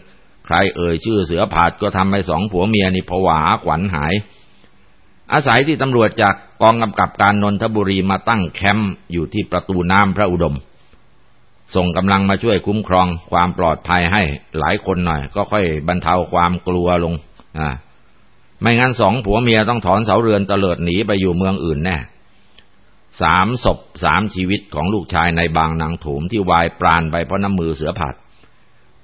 ใครเอ่ยชื่อเสือผาดก็ทำให้สองผัวเมียนี่ผวาขวัญหาย อาศัยที่ตำรวจจากกองกำกับการนนทบุรีมาตั้งแคมป์อยู่ที่ประตูน้ำพระอุดม ส่งกำลังมาช่วยคุ้มครองความปลอดภัยให้หลายคนหน่อย ก็ค่อยบรรเทาความกลัวลง อ่า ไม่งั้นสองผัวเมียต้องถอนเสาเรือนเตลิดหนีไปอยู่เมืองอื่นแน่สามศพสามชีวิตของลูกชายในบางนางถมที่วายปราณไปเพราะน้ำมือเสือผัด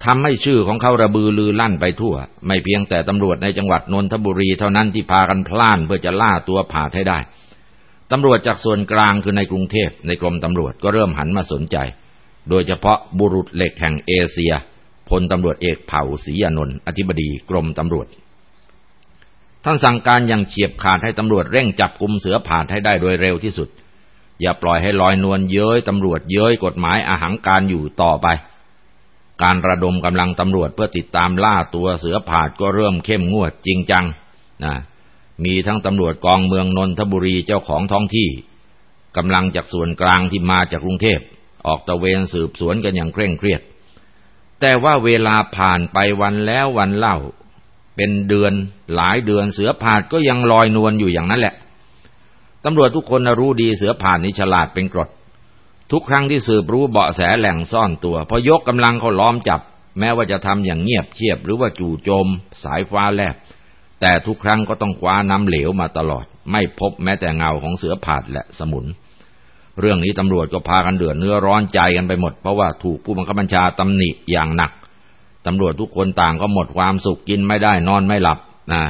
ทำให้ชื่อของเขาระบือลือลั่นไปทั่ว ไม่เพียงแต่ตำรวจในจังหวัดนนทบุรีเท่านั้นที่พากันพล่านเพื่อจะล่าตัวผาดให้ได้ตำรวจจากส่วนกลางคือในกรุงเทพในกรมตำรวจก็เริ่มหันมาสนใจ โดยเฉพาะบุรุษเหล็กแห่งเอเชียพลตำรวจเอกเผ่าศรียานนท์อธิบดีกรมตำรวจ ท่านสั่งการอย่างเฉียบขาดให้ตำรวจเร่งจับกลุ่มเสือผาดให้ได้โดยเร็วที่สุด อย่าปล่อยให้ลอยนวลเย้ยตำรวจเย้ยกฎหมายอาหังการอยู่ต่อไป การระดมกำลังตำรวจเพื่อติดตามล่าตัวเสือผาดก็เริ่มเข้มงวดจริงจังนะมีทั้งตำรวจกองเมืองนนทบุรีเจ้าของท้องที่กำลังจากส่วนกลางที่มาจากกรุงเทพ ออกตะเวนสืบสวนกันอย่างเคร่งเครียด แต่ว่าเวลาผ่านไปวันแล้ววันเล่า เป็นเดือนหลายเดือนเสือผาดก็ยังลอยนวลอยู่อย่างนั้นแหละตำรวจทุกคนรู้ดีเสือผาดนี่ฉลาดเป็นกรด ทุกครั้งที่สืบรู้เบาะแสแหล่งซ่อนตัว พอยกกำลังเขาล้อมจับ แม้ว่าจะทำอย่างเงียบเชียบ หรือว่าจู่โจม สายฟ้าแลบแต่ทุกครั้งก็ต้องคว้าน้ำเหลวมาตลอด ไม่พบแม้แต่เงาของเสือผาดและสมุน เรื่องนี้ตำรวจก็พากันเดือดเนื้อร้อนใจกันไปหมด เพราะว่าถูกผู้บังคับบัญชาตำหนิอย่างหนักตำรวจทุกคนต่างก็หมดความสุขกินไม่ได้นอนไม่หลับนะ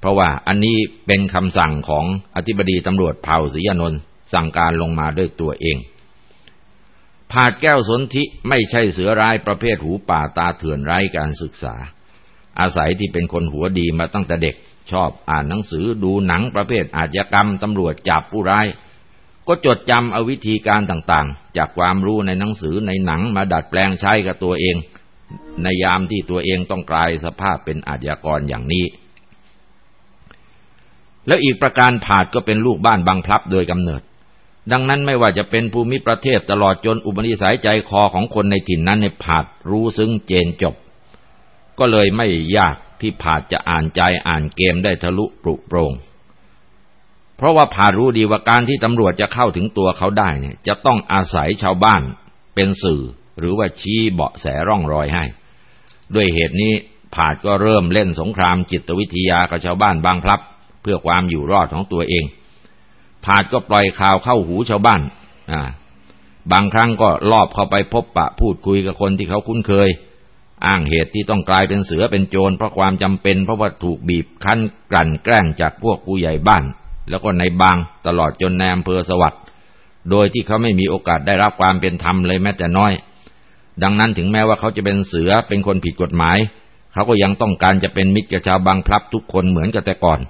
เพราะว่าอันนี้เป็นคำสั่งของอธิบดีตำรวจเผ่าศรีอนนท์สั่งการลงมาด้วยตัวเองผาดแก้วสนธิไม่ใช่เสือร้ายประเภทหูป่าตาเถื่อนไร้การศึกษา อาศัยที่เป็นคนหัวดีมาตั้งแต่เด็ก ชอบอ่านหนังสือดูหนังประเภทอาชญากรรมตำรวจจับผู้ร้าย ก็จดจำเอาวิธีการต่างๆ จากความรู้ในหนังสือในหนังมาดัดแปลงใช้กับตัวเอง ในยามที่ตัวเองต้องกลายสภาพเป็นอาชญากรอย่างนี้ แล้วอีกประการผาดก็เป็นลูกบ้านบางพลับโดยกำเนิด ดังนั้นไม่ว่าจะเป็นภูมิประเทศตลอดจนอุปนิสัยใจคอของคนในถิ่นนั้นในผาดรู้ซึ้งเจนจบ ก็เลยไม่ยากที่ผาดจะอ่านใจอ่านเกมได้ทะลุปรุโปรง เพราะว่าผารู้ดีว่าการที่ตำรวจจะเข้าถึงตัวเขาได้เนี่ย จะต้องอาศัยชาวบ้านเป็นสื่อ หรือว่าชี้เบาะแสร่องรอยให้ ด้วยเหตุนี้ผาดก็เริ่มเล่นสงครามจิตวิทยากับชาวบ้านบางพลับ เพื่อความอยู่รอดของตัวเอง ผาดก็ปล่อยข่าวเข้าหูชาวบ้านอ่าบางครั้งก็ลอบเข้าไปพบปะพูดคุยกับคนที่เขาคุ้นเคย อ้างเหตุที่ต้องกลายเป็นเสือเป็นโจรเพราะความจำเป็นเพราะว่าถูกบีบคั้นกลั่นแกล้งจากพวกผู้ใหญ่บ้าน แล้วก็ในบางตลอดจนแนมเพอสวัสด์โดยที่เขาไม่มีโอกาสได้รับความเป็นธรรมเลยแม้แต่น้อย ดังนั้นถึงแม้ว่าเขาจะเป็นเสือเป็นคนผิดกฎหมาย เขาก็ยังต้องการจะเป็นมิตรกับชาวบางพลับทุกคนเหมือนกับแต่ก่อน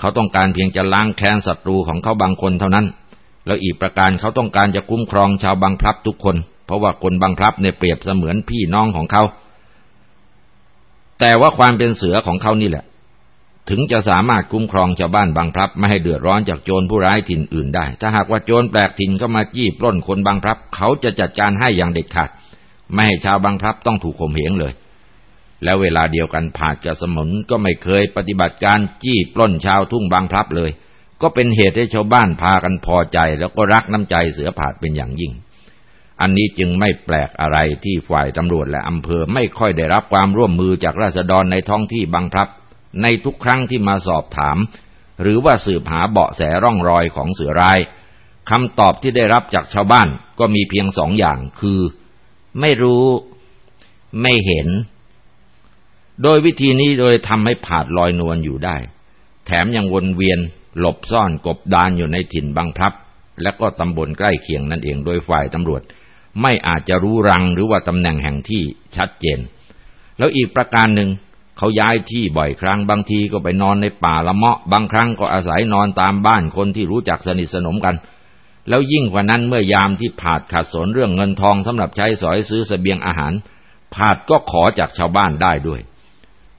เขาต้องการเพียงจะล้างแค้นศัตรูของเขาบางคนเท่านั้น แล้วอีกประการเขาต้องการจะคุ้มครองชาวบางพลับทุกคน เพราะว่าคนบางพลับเนี่ยเปรียบเสมือนพี่น้องของเขา แต่ว่าความเป็นเสือของเขานี่แหละ ถึงจะสามารถคุ้มครองชาวบ้านบางพลับไม่ให้เดือดร้อนจากโจรผู้ร้ายถิ่นอื่นได้ ถ้าหากว่าโจรแปลกถิ่นเข้ามาจี้ปล้นคนบางพลับ เขาจะจัดการให้อย่างเด็ดขาดไม่ให้ชาวบางพลับต้องถูกข่มเหงเลย แล้วเวลาเดียวกันผาดกับสมุนก็ไม่เคยปฏิบัติการจี้ปล้นชาวทุ่งบางพลับเลย ก็เป็นเหตุให้ชาวบ้านพากันพอใจ แล้วก็รักน้ำใจเสือผาดเป็นอย่างยิ่ง อันนี้จึงไม่แปลกอะไรที่ฝ่ายตำรวจและอำเภอไม่ค่อยได้รับความร่วมมือจากราษฎรในท้องที่บางพลับ ในทุกครั้งที่มาสอบถาม หรือว่าสืบหาเบาะแสร่องรอยของเสือรายคำตอบที่ได้รับจากชาวบ้านก็มีเพียงสองอย่างคือ ไม่รู้ ไม่เห็น โดยวิธีนี้โดยทำให้ผาดลอยนวลอยู่ได้ แถมยังวนเวียน หลบซ่อนกบดานอยู่ในถิ่นบางพลับ และก็ตำบลใกล้เคียงนั่นเองโดยฝ่ายตำรวจ ไม่อาจจะรู้รังหรือว่าตำแหน่งแห่งที่ชัดเจน แล้วอีกประการหนึ่ง เขาย้ายที่บ่อยครั้ง บางทีก็ไปนอนในป่าละเมาะ บางครั้งก็อาศัยนอนตามบ้านคนที่รู้จักสนิทสนมกัน แล้วยิ่งกว่านั้นเมื่อยามที่ผาดขัดสนเรื่องเงินทองสำหรับใช้สอยซื้อสเสบียงอาหารผาดก็ขอจากชาวบ้านได้ด้วย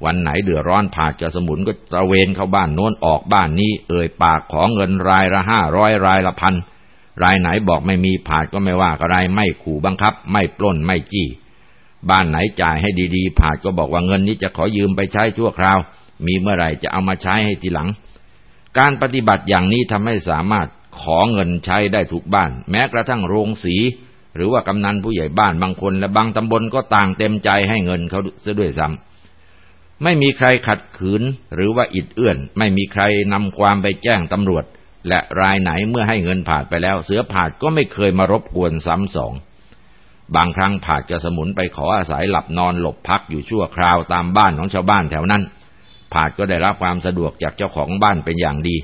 วันไหนเดือดร้อนผ่าจะสมุนก็ตระเวนเข้าบ้านโน้นออกบ้านนี้ เอ่ยปากขอเงินรายละห้าร้อยรายละพันรายไหนบอกไม่มีผาดก็ไม่ว่าอะไรไม่ขู่บังคับ ไม่ปล้นไม่จี้ บ้านไหนจ่ายให้ดีๆผาดก็บอกว่าเงินนี้จะขอยืมไปใช้ชั่วคราว มีเมื่อไหร่จะเอามาใช้ให้ทีหลัง การปฏิบัติอย่างนี้ทำให้สามารถขอเงินใช้ได้ทุกบ้าน แม้กระทั่งโรงสี หรือว่ากำนันผู้ใหญ่บ้านบางคนและบางตำบลก็ต่างเต็มใจให้เงินเขาเสียด้วยซ้ำไม่มีใครขัดขืนหรือว่าอิดเอื้อน ไม่มีใครนำความไปแจ้งตำรวจ และรายไหนเมื่อให้เงินผ่านไปแล้ว เสือผาดก็ไม่เคยมารบกวนซ้ำสอง บางครั้งผาดจะสมุนไปขออาศัยหลับนอนหลบพักอยู่ชั่วคราวตามบ้านของชาวบ้านแถวนั้น ผาดก็ได้รับความสะดวกจากเจ้าของบ้านเป็นอย่างดี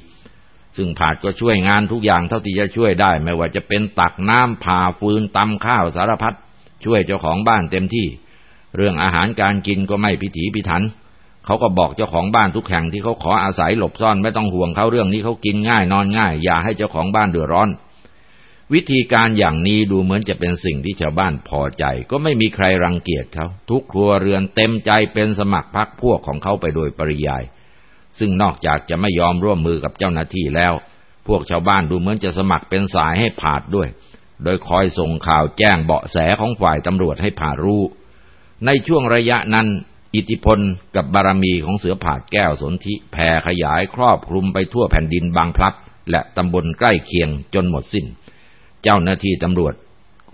ซึ่งผาดก็ช่วยงานทุกอย่างเท่าที่จะช่วยได้ ไม่ว่าจะเป็นตักน้ำผ่าฟืนตำข้าวสารพัดช่วยเจ้าของบ้านเต็มที่ เรื่องอาหารการกินก็ไม่พิถีพิถัน เขาก็บอกเจ้าของบ้านทุกแห่งที่เขาขออาศัยหลบซ่อนไม่ต้องห่วงเขาเรื่องนี้เขากินง่ายนอนง่าย อย่าให้เจ้าของบ้านเดือดร้อน วิธีการอย่างนี้ดูเหมือนจะเป็นสิ่งที่ชาวบ้านพอใจ ก็ไม่มีใครรังเกียจเขาทุกครัวเรือนเต็มใจเป็นสมัครพักพวกของเขาไปโดยปริยาย ซึ่งนอกจากจะไม่ยอมร่วมมือกับเจ้าหน้าที่แล้ว พวกชาวบ้านดูเหมือนจะสมัครเป็นสายให้ผาดด้วย โดยคอยส่งข่าวแจ้งเบาะแสของฝ่ายตำรวจให้ผาดรู้ ในช่วงระยะนั้น อิทธิพลกับบารมีของเสือผาดแก้วสนธิแผ่ขยายครอบคลุมไปทั่วแผ่นดินบางพลัดและตำบลใกล้เคียงจนหมดสิ้น เจ้าหน้าที่ตำรวจ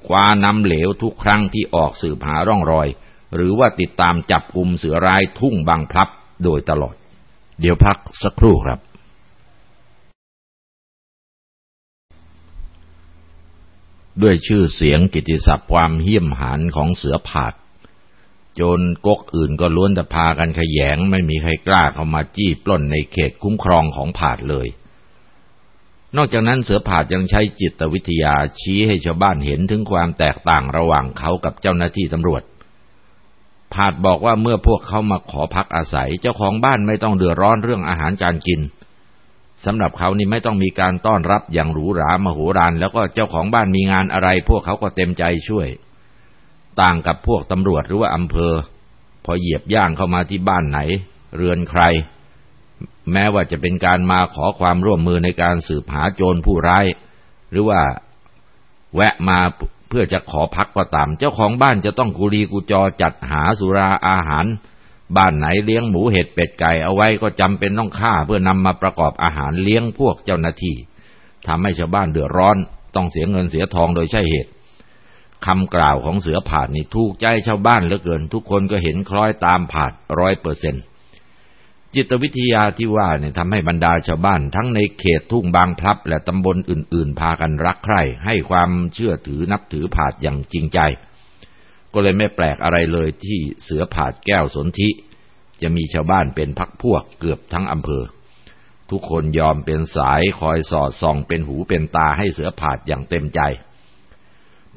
คว้านำเหลวทุกครั้งที่ออกสืบหาร่องรอย หรือว่าติดตามจับกลุ่มเสือร้ายทุ่งบางพลับโดยตลอด เดี๋ยวพักสักครู่ครับ ด้วยชื่อเสียงกิติศัพท์ความเหี้ยมหานของเสือผาดจรกกอื่นก็ล้วนแต่พากันขยงไม่มีใครกล้าเข้ามาจี้ปล้นในเขตคุ้มครองของผาดเลย นอกจากนั้นเสือผาดยังใช้จิตวิทยาชี้ให้ชาวบ้านเห็นถึงความแตกต่างระหว่างเขากับเจ้าหน้าที่ตำรวจ ผาดบอกว่าเมื่อพวกเขามาขอพักอาศัย เจ้าของบ้านไม่ต้องเดือดร้อนเรื่องอาหารการกินสำหรับเขานี่ไม่ต้องมีการต้อนรับอย่างหรูหรามโหฬารแล้วก็เจ้าของบ้านมีงานอะไร พวกเขาก็เต็มใจช่วย ต่างกับพวกตำรวจหรือว่าอำเภอ พอเหยียบย่างเข้ามาที่บ้านไหน เรือนใคร แม้ว่าจะเป็นการมาขอความร่วมมือในการสืบหาโจรผู้ร้าย หรือว่าแวะมาเพื่อจะขอพักก็ตาม เจ้าของบ้านจะต้องกุรีกุจอจัดหาสุราอาหาร บ้านไหนเลี้ยงหมูเห็ดเป็ดไก่เอาไว้ก็จำเป็นต้องฆ่าเพื่อนำมาประกอบอาหารเลี้ยงพวกเจ้าหน้าที่ทำให้ชาวบ้านเดือดร้อน ต้องเสียเงินเสียทองโดยใช่เหตุคำกล่าวของเสือผาดนี่ถูกใจชาวบ้านเหลือเกิน ทุกคนก็เห็นคล้อยตามผาดร้อยเปอร์เซ็นต์ จิตวิทยาที่ว่าเนี่ยทำให้บรรดาชาวบ้าน ทั้งในเขตทุ่งบางพลับ และตำบลอื่น ๆ พากันรักใคร่ ให้ความเชื่อถือนับถือผาดอย่างจริงใจ ก็เลยไม่แปลกอะไรเลยที่เสือผาดแก้วสนธิจะมีชาวบ้านเป็นพักพวกเกือบทั้งอำเภอ ทุกคนยอมเป็นสายคอยสอดส่องเป็นหูเป็นตาให้เสือผาดอย่างเต็มใจ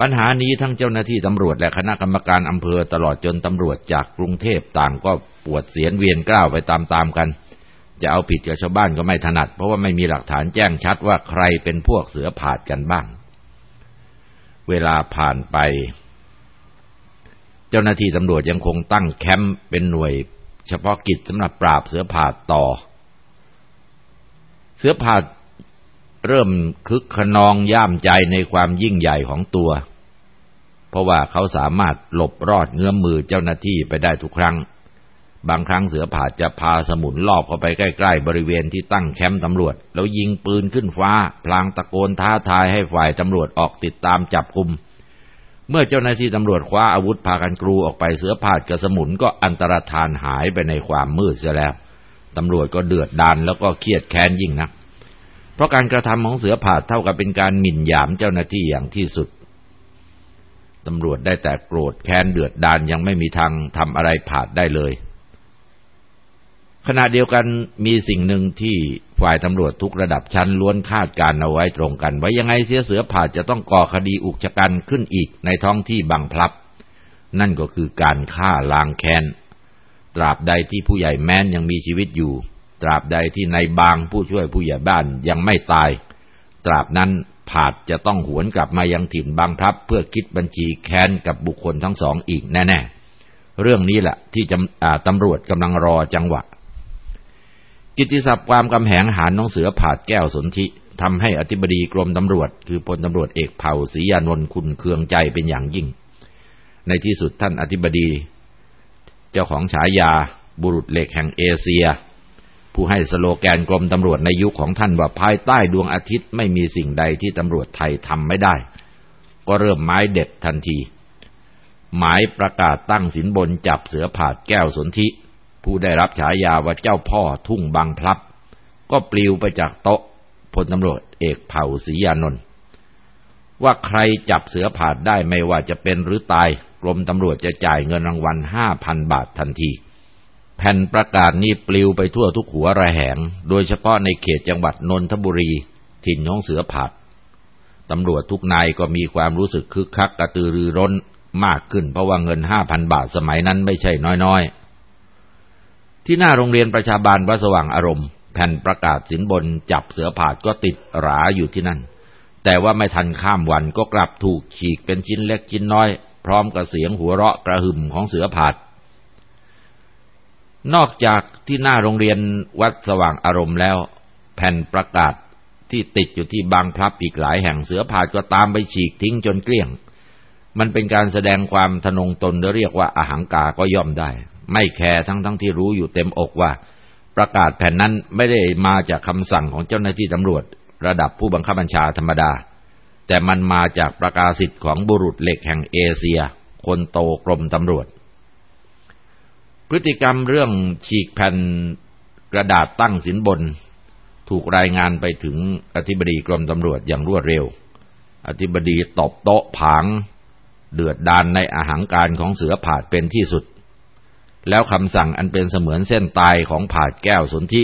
ปัญหานี้ทั้งเจ้าหน้าที่ตำรวจและคณะกรรมการอำเภอตลอดจนตำรวจจากกรุงเทพต่างก็ปวดเสียนเวียนกล้าวไปตามๆกัน จะเอาผิดกับชาวบ้านก็ไม่ถนัด เพราะว่าไม่มีหลักฐานแจ้งชัดว่าใครเป็นพวกเสือผาดกันบ้าง เวลาผ่านไป เจ้าหน้าที่ตำรวจยังคงตั้งแคมป์เป็นหน่วย เฉพาะกิจสำหรับปราบเสือผาดต่อ เสือผาด เริ่มคึกขนองย่ามใจในความยิ่งใหญ่ของตัว เพราะว่าเขาสามารถหลบรอดเงื้อมมือเจ้าหน้าที่ไปได้ทุกครั้ง บางครั้งเสือผาจะพาสมุนลอบเข้าไปใกล้ๆบริเวณที่ตั้งแคมป์ตำรวจ แล้วยิงปืนขึ้นฟ้า พลางตะโกนท้าทายให้ฝ่ายตำรวจออกติดตามจับกุม เมื่อเจ้าหน้าที่ตำรวจคว้าอาวุธพากันกรูออกไปเสือผาดกับสมุนก็อันตรธานหายไปในความมืดเสียแล้วตำรวจก็เดือดดานแล้วก็เครียดแค้นยิ่งนัก เพราะการกระทำของเสือผาดเท่ากับเป็นการหมิ่นหยามเจ้าหน้าที่อย่างที่สุดตำรวจได้แต่โกรธแค้นเดือดดานยังไม่มีทางทำอะไรผาดได้เลย ขณะเดียวกันมีสิ่งหนึ่งที่ฝ่ายตำรวจทุกระดับชั้นล้วนคาดการเอาไว้ตรงกัน ไว่ายังไงเสียเสือผาดจะต้องก่อคดีอุกชะกันขึ้นอีกในท้องที่บางพลับ นั่นก็คือการฆ่าล้างแค้น ตราบใดที่ผู้ใหญ่แม้นยังมีชีวิตอยู่ ตราบใดที่ในบางผู้ช่วยผู้ใหญ่บ้านยังไม่ตาย ตราบนั้นผาดจะต้องหวนกลับมายังถิ่นบางพลับ เพื่อคิดบัญชีแค้นกับบุคคลทั้งสองอีกแน่ๆ เรื่องนี้แหละที่ตำรวจกำลังรอจังหวะ กิติศัพท์ความกำแหงหารน้องเสือผาดแก้วสนธิทำให้อธิบดีกรมตำรวจ คือพลตำรวจเอกเผ่าศรียานนท์คุณเคืองใจเป็นอย่างยิ่ง ในที่สุดท่านอธิบดี เจ้าของฉายาบุรุษเหล็กแห่งเอเชีย ผู้ให้สโลแกนกรมตำรวจในยุคของท่านว่าภายใต้ดวงอาทิตย์ไม่มีสิ่งใดที่ตำรวจไทยทำไม่ได้ ก็เริ่มไม้เด็ดทันที หมายประกาศตั้งสินบนจับเสือผาดแก้วสนธิผู้ได้รับฉายาว่าเจ้าพ่อทุ่งบางพลับ ก็ปลิวไปจากโต๊ะพลตำรวจเอกเผ่าศรียานนท์ว่าใครจับเสือผาดได้ไม่ว่าจะเป็นหรือตายกรมตำรวจจะจ่ายเงินรางวัลห้าพันบาททันที แผ่นประกาศนี้ปลิวไปทั่วทุกหัวระแหง โดยเฉพาะในเขตจังหวัดนนทบุรี ถิ่นของเสือผาดตำรวจทุกนายก็มีความรู้สึกคึกคักกระตือรือร้นมากขึ้นเพราะว่าเงินห้าพันบาทสมัยนั้นไม่ใช่น้อยๆ ที่หน้าโรงเรียนประชาบาลวัดสว่างอารมณ์ แผ่นประกาศสินบนจับเสือผาดก็ติดหราอยู่ที่นั่น แต่ว่าไม่ทันข้ามวันก็กลับถูกฉีกเป็นชิ้นเล็กชิ้นน้อย พร้อมกับเสียงหัวเราะกระหึ่มของเสือผาด นอกจากที่หน้าโรงเรียนวัดสว่างอารมณ์แล้ว แผ่นประกาศที่ติดอยู่ที่บางพลับอีกหลายแห่งเสือผาดก็ตามไปฉีกทิ้งจนเกลี้ยง มันเป็นการแสดงความทนงตนเรียกว่าอาหังกาก็ย่อมได้ ไม่แคร์ทั้งทั้งที่รู้อยู่เต็มอกว่า ประกาศแผ่นนั้นไม่ได้มาจากคำสั่งของเจ้าหน้าที่ตำรวจ ระดับผู้บังคับบัญชาธรรมดา แต่มันมาจากประกาศสิทธิ์ของบุรุษเหล็กแห่งเอเชีย คนโตกรมตำรวจ พฤติกรรมเรื่องฉีกแผ่นกระดาษตั้งสินบน ถูกรายงานไปถึงอธิบดีกรมตำรวจอย่างรวดเร็ว อธิบดีตบโต๊ะผาง เดือดดานในอาหารการของเสือผาดเป็นที่สุด แล้วคำสั่งอันเป็นเสมือนเส้นตายของผาดแก้วสนธิ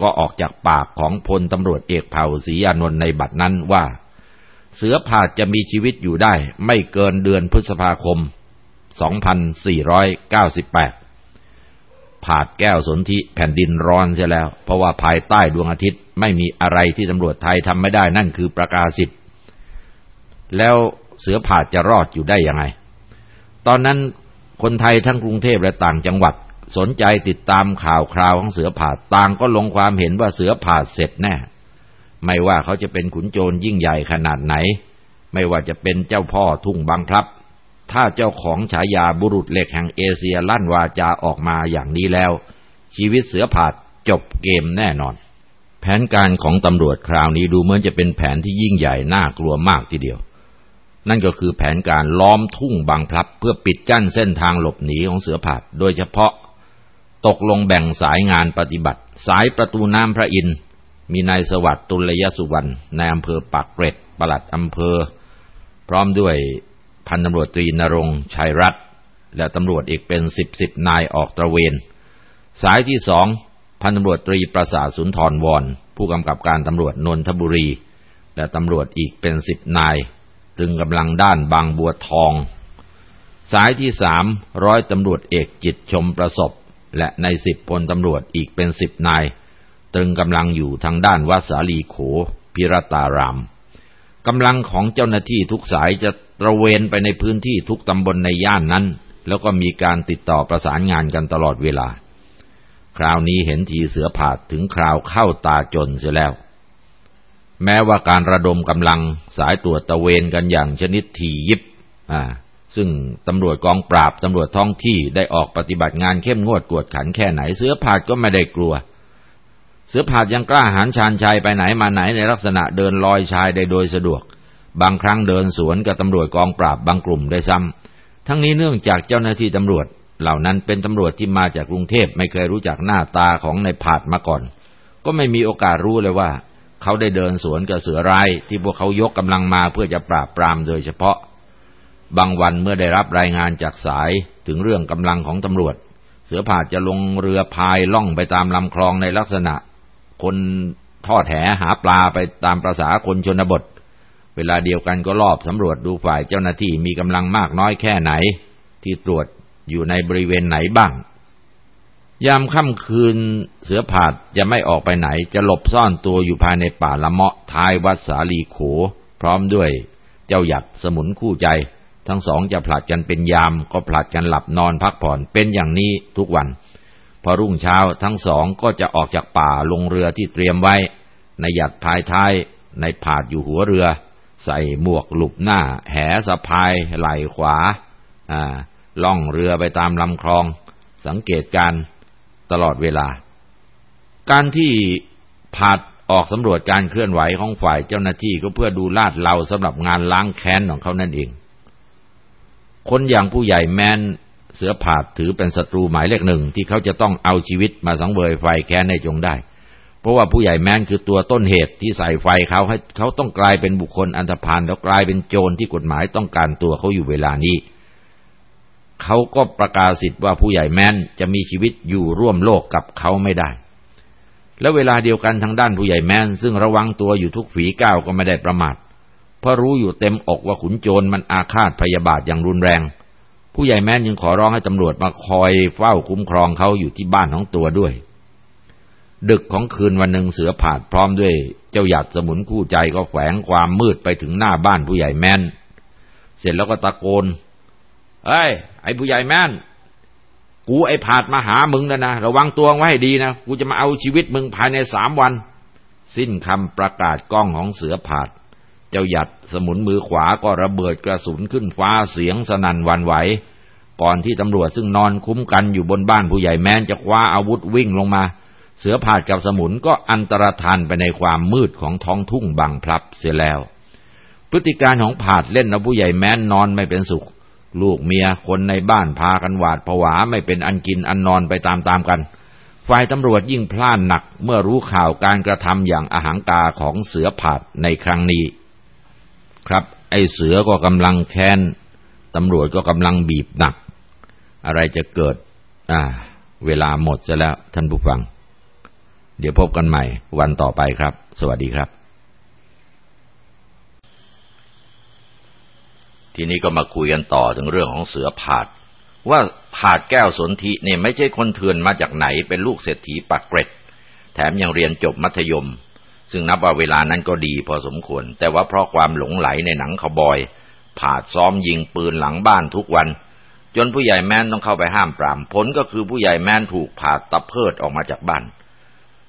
ก็ออกจากปากของพลตำรวจเอกเผ่าศรีอานนท์ในบัดนั้นว่า เสือผาดจะมีชีวิตอยู่ได้ ไม่เกินเดือนพฤษภาคม 2498 ผาดแก้วสนธิแผ่นดินร้อนเสียแล้ว เพราะว่าภายใต้ดวงอาทิตย์ไม่มีอะไรที่ตำรวจไทยทำไม่ได้นั่นคือประกาศสิทธิ์แล้วเสือผาดจะรอดอยู่ได้ยังไง ตอนนั้นคนไทยทั้งกรุงเทพและต่างจังหวัดสนใจติดตามข่าวคราวของเสือผาดต่างก็ลงความเห็นว่าเสือผาดเสร็จแน่ ไม่ว่าเขาจะเป็นขุนโจรยิ่งใหญ่ขนาดไหน ไม่ว่าจะเป็นเจ้าพ่อทุ่งบางพลับ ถ้าเจ้าของฉายาบุรุษเหล็กแห่งเอเชียลั่นวาจาออกมาอย่างนี้แล้ว ชีวิตเสือผาดจบเกมแน่นอน แผนการของตำรวจคราวนี้ดูเหมือนจะเป็นแผนที่ยิ่งใหญ่น่ากลัวมากทีเดียว นั่นก็คือแผนการล้อมทุ่งบางพลับ เพื่อปิดกั้นเส้นทางหลบหนีของเสือผาดโดยเฉพาะ ตกลงแบ่งสายงานปฏิบัติ สายประตูน้ำพระอินทร์มีนายสวัสดิ์ตุลยสุวรรณนายอำเภอปากเกร็ดปลัดอำเภอ พร้อมด้วย พันตำรวจตรีนรงชัยรัตน์และตำรวจอีกเป็นสิบสิบนายออกตระเวน สายที่สองพันตำรวจตรีประสาทสุนทรวรผู้กำกับการตำรวจนนทบุรี และตำรวจอีกเป็นสิบนายตึงกำลังด้านบางบัวทอง สายที่สามร้อยตำรวจเอกจิตชมประสบ และในสิบพลตำรวจอีกเป็นสิบนายตึงกำลังอยู่ทางด้านวัดสาลีโขพิรตารามกำลังของเจ้าหน้าที่ทุกสายจะ ตระเวนไปในพื้นที่ทุกตำบลในย่านนั้น แล้วก็มีการติดต่อประสานงานกันตลอดเวลา คราวนี้เห็นทีเสือผาดถึงคราวเข้าตาจนเสียแล้ว แม้ว่าการระดมกำลังสายตรวจตะเวนกันอย่างชนิดทียิบอ่าซึ่งตำรวจกองปราบตำรวจท้องที่ได้ออกปฏิบัติงานเข้มงวดกวดขันแค่ไหน เสือผาดก็ไม่ได้กลัว เสือผาดยังกล้าหาญชาญชัยไปไหนมาไหนในลักษณะเดินลอยชายได้โดยสะดวก บางครั้งเดินสวนกับตำรวจกองปราบบางกลุ่มได้ซ้ำทั้งนี้เนื่องจากเจ้าหน้าที่ตำรวจ เหล่านั้นเป็นตำรวจที่มาจากกรุงเทพไม่เคยรู้จักหน้าตาของในผาดมาก่อน ก็ไม่มีโอกาสรู้เลยว่า เขาได้เดินสวนกับเสือร้ายที่พวกเขายกกำลังมาเพื่อจะปราบปรามโดยเฉพาะ บางวันเมื่อได้รับรายงานจากสายถึงเรื่องกำลังของตำรวจ เสือผาดจะลงเรือพายล่องไปตามลำคลองในลักษณะ คนทอดแหหาปลาไปตามประษาคนชนบท วลาเดียวกันก็รอบสำรวจดูฝ่ายเจ้าหน้าที่มีกำลังมากน้อยแค่ไหน ที่ตรวจอยู่ในบริเวณไหนบ้าง ยามค่ำคืนเสือผาดจะไม่ออกไปไหน จะหลบซ่อนตัวอยู่ภายในป่าละเมาะท้ายวัดสาลีโข พร้อมด้วยเจ้าหยัดสมุนคู่ใจ ทั้งสองจะผลัดกันเป็นยาม ก็ผลัดกันหลับนอนพักผ่อนเป็นอย่างนี้ทุกวัน พอรุ่งเช้าทั้งสองก็จะออกจากป่าลงเรือที่เตรียมไว้ ในหยัดภายท้ายในผาดอยู่หัวเรือ ใส่หมวกหลุบหน้า แหสะพายไหล่ขวาอ่าล่องเรือไปตามลำคลอง สังเกตการตลอดเวลา การที่ผาดออกสำรวจการเคลื่อนไหวของฝ่ายเจ้าหน้าที่ก็เพื่อดูลาดเราสำหรับงานล้างแค้นของเขานั่นเอง คนอย่างผู้ใหญ่แมนเสือผาดถือเป็นศัตรูหมายเลขหนึ่งที่เขาจะต้องเอาชีวิตมาสังเวยไฟแค้นให้จงได้ เพราะว่าผู้ใหญ่แมนคือตัวต้นเหตุที่ใส่ไฟเขาให้เขาต้องกลายเป็นบุคคลอันธพาลแล้วกลายเป็นโจรที่กฎหมายต้องการตัวเขาอยู่เวลานี้ เขาก็ประกาศสิทธิ์ว่าผู้ใหญ่แมนจะมีชีวิตอยู่ร่วมโลกกับเขาไม่ได้ แล้วเวลาเดียวกันทางด้านผู้ใหญ่แมนซึ่งระวังตัวอยู่ทุกฝีก้าวก็ไม่ได้ประมาทเพราะรู้อยู่เต็มอกว่าขุนโจรมันอาฆาตพยาบาทอย่างรุนแรง ผู้ใหญ่แม้นยังขอร้องให้ตำรวจมาคอยเฝ้าคุ้มครองเขาอยู่ที่บ้านของตัวด้วย ดึกของคืนวันหนึ่งเสือผาดพร้อมด้วย เจ้าหยัดสมุนคู่ใจก็แฝงความมืดไปถึงหน้าบ้านผู้ใหญ่แม่น เสร็จแล้วก็ตะโกนเอ้ย ไอ้ผู้ใหญ่แม่น กูไอ้ผาดมาหามึงนะนะ ระวังตัวไว้ให้ดีนะ กูจะมาเอาชีวิตมึงภายในสามวัน สิ้นคำประกาศกล้องของเสือผาด เจ้าหยัดสมุนมือขวาก็ระเบิดกระสุนขึ้นฟ้าเสียงสนั่นวันไหว ก่อนที่ตำรวจซึ่งนอนคุ้มกันอยู่บนบ้านผู้ใหญ่แม้นจะคว้าอาวุธวิ่งลงมา เสือผาดกับสมุนก็อันตรธานไปในความมืดของท้องทุ่งบางพลับเสียแล้ว พฤติการของผาดเล่นเอาผู้ใหญ่แม้นนอนไม่เป็นสุข ลูกเมียคนในบ้านพากันหวาดผวาไม่เป็นอันกินอันนอนไปตามๆกัน ฝ่ายตำรวจยิ่งพลาดหนักเมื่อรู้ข่าวการกระทำอย่างอาหางกาของเสือผาดในครั้งนี้ ครับ ไอ้เสือก็กำลังแค้นตำรวจก็กำลังบีบหนัก อะไรจะเกิด อ่า เวลาหมดซะแล้วท่านผู้ฟัง เดี๋ยวพบกันใหม่ วันต่อไปครับ สวัสดีครับ ทีนี้ก็มาคุยกันต่อถึงเรื่องของเสือผาด ว่าผาดแก้วสนธิเนี่ยไม่ใช่คนเถื่อนมาจากไหน เป็นลูกเศรษฐีปักเกร็ด แถมยังเรียนจบมัธยม ซึ่งนับว่าเวลานั้นก็ดีพอสมควร แต่ว่าเพราะความหลงไหลในหนังขบอยผาดซ้อมยิงปืนหลังบ้านทุกวัน จนผู้ใหญ่แม้นต้องเข้าไปห้ามปราม ผลก็คือผู้ใหญ่แม้นถูกผาดตะเพิดออกมาจากบ้าน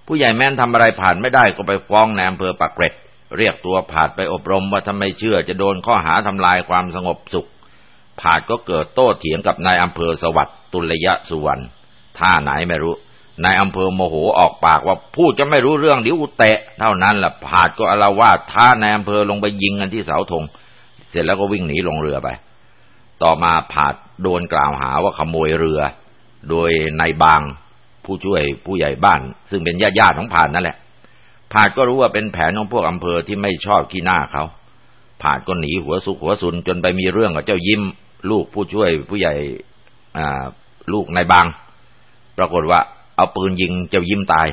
ผู้ใหญ่แม้นทำอะไรผ่านไม่ได้ก็ไปฟ้องในอำเภอปากเกร็ด เรียกตัวผาดไปอบรมว่าถ้าไมเชื่อจะโดนข้อหาทำลายความสงบสุข ผาดก็เกิดโต้เถียงกับนายอำเภอสวัสดิ์ตุลยะสุวรรณท่าไหนไม่รู้นายอำเภอโมโหออกปากว่าพูดจะไม่รู้เรื่องเดี๋ยวอุเตะ เท่านั้นแหละผาดก็อารวาสท้านายอำเภอลงไปยิงกันที่เสาธง เสร็จแล้วก็วิ่งหนีลงเรือไป ต่อมาผาดโดนกล่าวหาว่าขโมยเรือ โดยนายบาง ผู้ช่วยผู้ใหญ่บ้าน ซึ่งเป็นญาติญาติของผาดนั่นแหละผาดก็รู้ว่าเป็นแผนของพวกอำเภอที่ไม่ชอบขี้หน้าเขาผาดก็หนีหัวสุกหัวซุนจนไปมีเรื่องกับเจ้ายิ้ม ลูกผู้ช่วยผู้ใหญ่ลูกนายบาง ปรากฏว่าเอาปืนยิงเจ้ายิ้มตาย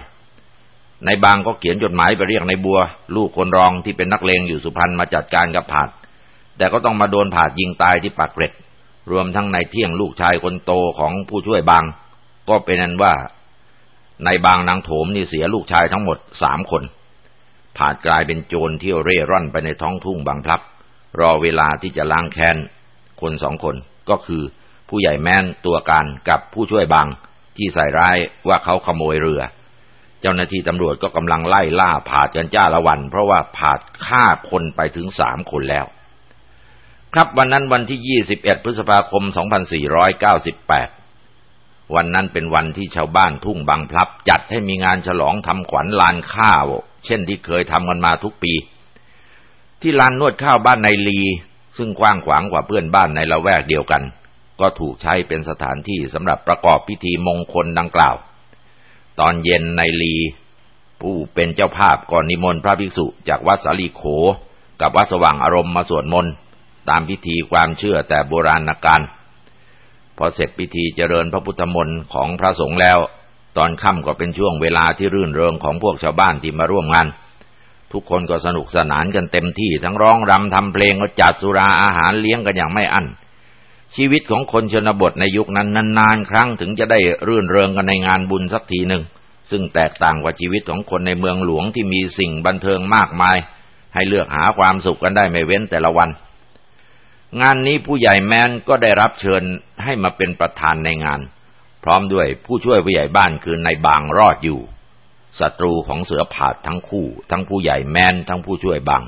ในบางก็เขียนจดหมายไปเรียกในบัว ลูกคนรองที่เป็นนักเลงอยู่สุพรรณมาจัดการกับผาด แต่ก็ต้องมาโดนผาดยิงตายที่ปากเกร็ด รวมทั้งในเที่ยงลูกชายคนโตของผู้ช่วยบาง ก็เป็นนั้นว่า ในบางนางโถมนี่เสียลูกชายทั้งหมดสามคน ผาดกลายเป็นโจรเที่ยวเร่ร่อนไปในท้องทุ่งบางพลับ รอเวลาที่จะล้างแค้น คนสองคนก็คือผู้ใหญ่แม่นตัวการกับผู้ช่วยบางที่ใส่ร้ายว่าเขาขโมยเรือ เจ้าหน้าที่ตำรวจก็กำลังไล่ล่าผาดกันจ้าละวัน เพราะว่าผาดฆ่าคนไปถึงสามคนแล้ว ครับวันนั้นวันที่ 21 พฤษภาคม 2498 วันนั้นเป็นวันที่ชาวบ้านทุ่งบางพลับ จัดให้มีงานฉลองทำขวัญลานข้าว เช่นที่เคยทำกันมาทุกปี ที่ลานนวดข้าวบ้านในลี ซึ่งกว้างขวางกว่าเพื่อนบ้านในละแวกเดียวกัน ก็ถูกใช้เป็นสถานที่สำหรับประกอบพิธีมงคลดังกล่าว ตอนเย็นในลี ผู้เป็นเจ้าภาพก่อนนิมนต์พระภิกษุจากวัดสาลีโข กับวัดสว่างอารมณ์มาสวดมนต์ตามพิธีความเชื่อแต่โบราณกาล พอเสร็จพิธีเจริญพระพุทธมนต์ของพระสงฆ์แล้ว ตอนค่ำก็เป็นช่วงเวลาที่รื่นเริงของพวกชาวบ้านที่มาร่วมงาน ทุกคนก็สนุกสนานกันเต็มที่ทั้งร้องรำทำเพลงก็จัดสุราอาหารเลี้ยงกันอย่างไม่อั้นชีวิตของคนชนบทในยุคนั้นนานๆครั้งถึงจะได้รื่นเริงกันในงานบุญสักทีหนึ่งซึ่งแตกต่างกว่าชีวิตของคนในเมืองหลวงที่มีสิ่งบันเทิงมากมาย ให้เลือกหาความสุขกันได้ไม่เว้นแต่ละวัน งานนี้ผู้ใหญ่แมนก็ได้รับเชิญให้มาเป็นประธานในงาน พร้อมด้วยผู้ช่วยผู้ใหญ่บ้านคือนายบางรอดอยู่ศัตรูของเสือผาดทั้งคู่ ทั้งผู้ใหญ่แมนทั้งผู้ช่วยบาง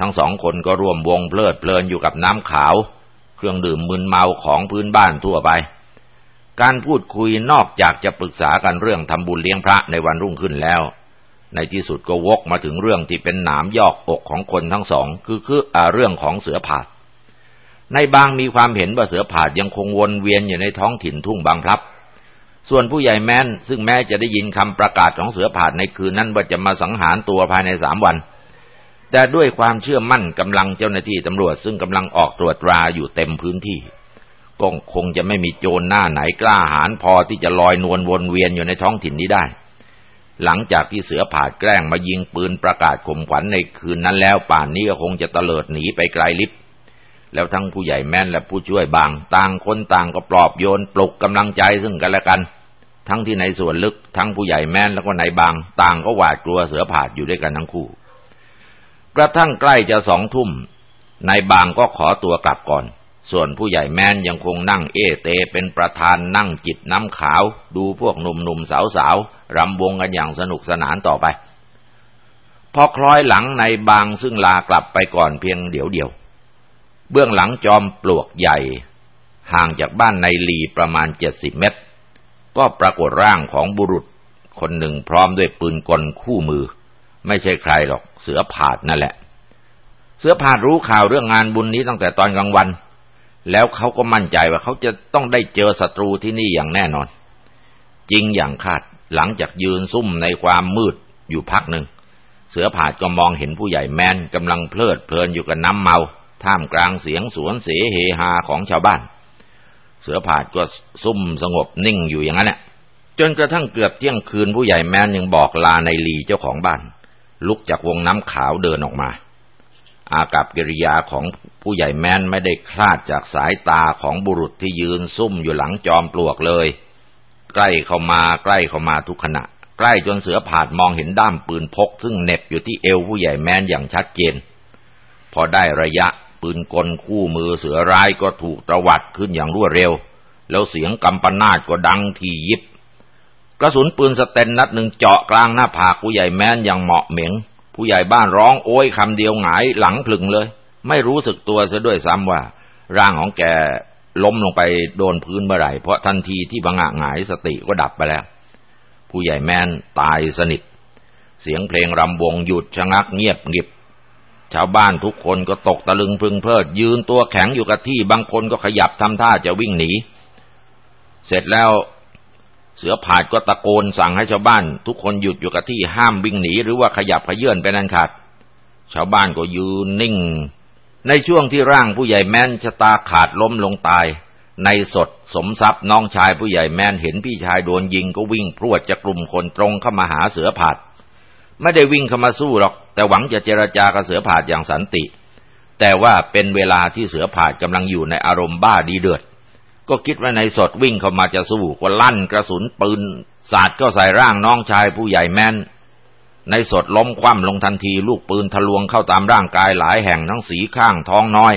ทั้งสองคนก็ร่วมวงเพลิดเพลินอยู่กับน้ำขาว เครื่องดื่มมึนเมาของพื้นบ้านทั่วไป การพูดคุยนอกจากจะปรึกษากันเรื่องทำบุญเลี้ยงพระในวันรุ่งขึ้นแล้ว ในที่สุดก็วกมาถึงเรื่องที่เป็นหนามยอกอกของคนทั้งสอง คือคืออเรื่องของเสือผาด ในบางมีความเห็นว่าเสือผาดยังคงวนเวียนอยู่ในท้องถิ่นทุ่งบางพลับ ส่วนผู้ใหญ่แม้น ซึ่งแม้จะได้ยินคำประกาศของเสือผาดในคืนนั้นว่าจะมาสังหารตัวภายในสามวัน แต่ด้วยความเชื่อมั่นกำลังเจ้าหน้าที่ตำรวจซึ่งกำลังออกตรวจตราอยู่เต็มพื้นที่ก็คงจะไม่มีโจรหน้าไหนกล้าหาญพอที่จะลอยนวลวนเวียนอยู่ในท้องถิ่นนี้ได้ หลังจากที่เสือผาดแกล้งมายิงปืนประกาศข่มขวัญในคืนนั้นแล้วป่านนี้ก็คงจะเตลิดหนีไปไกลลิบ แล้วทั้งผู้ใหญ่แม่นและผู้ช่วยบาง ต่างคนต่างก็ปลอบโยนปลุกกำลังใจซึ่งกันและกัน ทั้งที่ในส่วนลึกทั้งผู้ใหญ่แม่นแล้วก็นายบาง ต่างก็หวาดกลัวเสือผาดอยู่ด้วยกันทั้งคู่ กระทั่งใกล้จะสองทุ่มนายบางก็ขอตัวกลับก่อน ส่วนผู้ใหญ่แม้นยังคงนั่งเอเตเป็นประธานนั่งจิตน้ำขาว ดูพวกหนุ่มๆสาวๆรำวงกันอย่างสนุกสนานต่อไปพอคล้อยหลังในบางซึ่งลากลับไปก่อนเพียงเดี๋ยวเดียว เบื้องหลังจอมปลวกใหญ่ ห่างจากบ้านในลีประมาณเจ็ดสิบเมตร ก็ปรากฏร่างของบุรุษคนหนึ่งพร้อมด้วยปืนกลคู่มือ ไม่ใช่ใครหรอกเสือผาดนั่นแหละ เสือผาดรู้ข่าวเรื่องงานบุญนี้ตั้งแต่ตอนกลางวัน แล้วเขาก็มั่นใจว่าเขาจะต้องได้เจอศัตรูที่นี่อย่างแน่นอน จริงอย่างคาดหลังจากยืนซุ่มในความมืดอยู่พักหนึ่งเสือผาดก็มองเห็นผู้ใหญ่แมนกำลังเพลิดเพลินอยู่กับน้ำเมา ท่ามกลางเสียงสวนเสเฮฮาของชาวบ้าน เสือผาดก็ซุ่มสงบนิ่งอยู่อย่างนั้นแหละจนกระทั่งเกือบเที่ยงคืนผู้ใหญ่แมนยังบอกลาในลีเจ้าของบ้าน ลุกจากวงน้ำขาวเดินออกมา อากับกิริยาของผู้ใหญ่แมนไม่ได้คลาดจากสายตาของบุรุษที่ยืนซุ่มอยู่หลังจอมปลวกเลย ใกล้เข้ามาใกล้เข้ามาทุกขณะ ใกล้จนเสือผาดมองเห็นด้ามปืนพก ซึ่งเน็บอยู่ที่เอวผู้ใหญ่แมนอย่างชัดเจน พอได้ระยะ ปืนกลคู่มือเสือร้ายก็ถูกตวัดขึ้นอย่างรวดเร็ว แล้วเสียงกำปนาดก็ดังทียิบ กระสุนปืนสเตนนัดหนึ่งเจาะกลางหน้าผากผู้ใหญ่แม้นอย่างเหมาะเหม็ง ผู้ใหญ่บ้านร้องโอยคำเดียวหงายหลังพลึงเลย ไม่รู้สึกตัวซะด้วยซ้ำว่า ร่างของแกล้มลงไปโดนพื้นเมื่อไหร่ เพราะทันทีที่บังอาหงายสติก็ดับไปแล้ว ผู้ใหญ่แมนตายสนิท เสียงเพลงรำวงหยุดชะงักเงียบงิบ ชาวบ้านทุกคนก็ตกตะลึงพึงเพลิด ยืนตัวแข็งอยู่กับที่บางคนก็ขยับทำท่าจะวิ่งหนี เสร็จแล้วเสือผาดก็ตะโกนสั่งให้ชาวบ้าน ทุกคนหยุดอยู่กับที่ห้ามวิ่งหนี หรือว่าขยับขยื่นไปนั่นขาดชาวบ้านก็ยืนนิ่ง ในช่วงที่ร่างผู้ใหญ่แม่นชะตาขาดล้มลงตาย ในสดสมทรัพย์น้องชายผู้ใหญ่แม่นเห็นพี่ชายโดนยิงก็วิ่งพรวดจากกลุ่มคนตรงเข้ามาหาเสือผาด ไม่ได้วิ่งเข้ามาสู้หรอก แต่หวังจะเจรจากับเสือผาดอย่างสันติ แต่ว่าเป็นเวลาที่เสือผาดกำลังอยู่ในอารมณ์บ้าดีเดือด ก็คิดว่าในสดวิ่งเข้ามาจะสู้ก็ลั่นกระสุนปืนสาดก็ใส่ร่างน้องชายผู้ใหญ่แม่นในสดล้มคว่ำลงทันทีลูกปืนทะลวงเข้าตามร่างกายหลายแห่งทั้งสีข้างท้องน้อย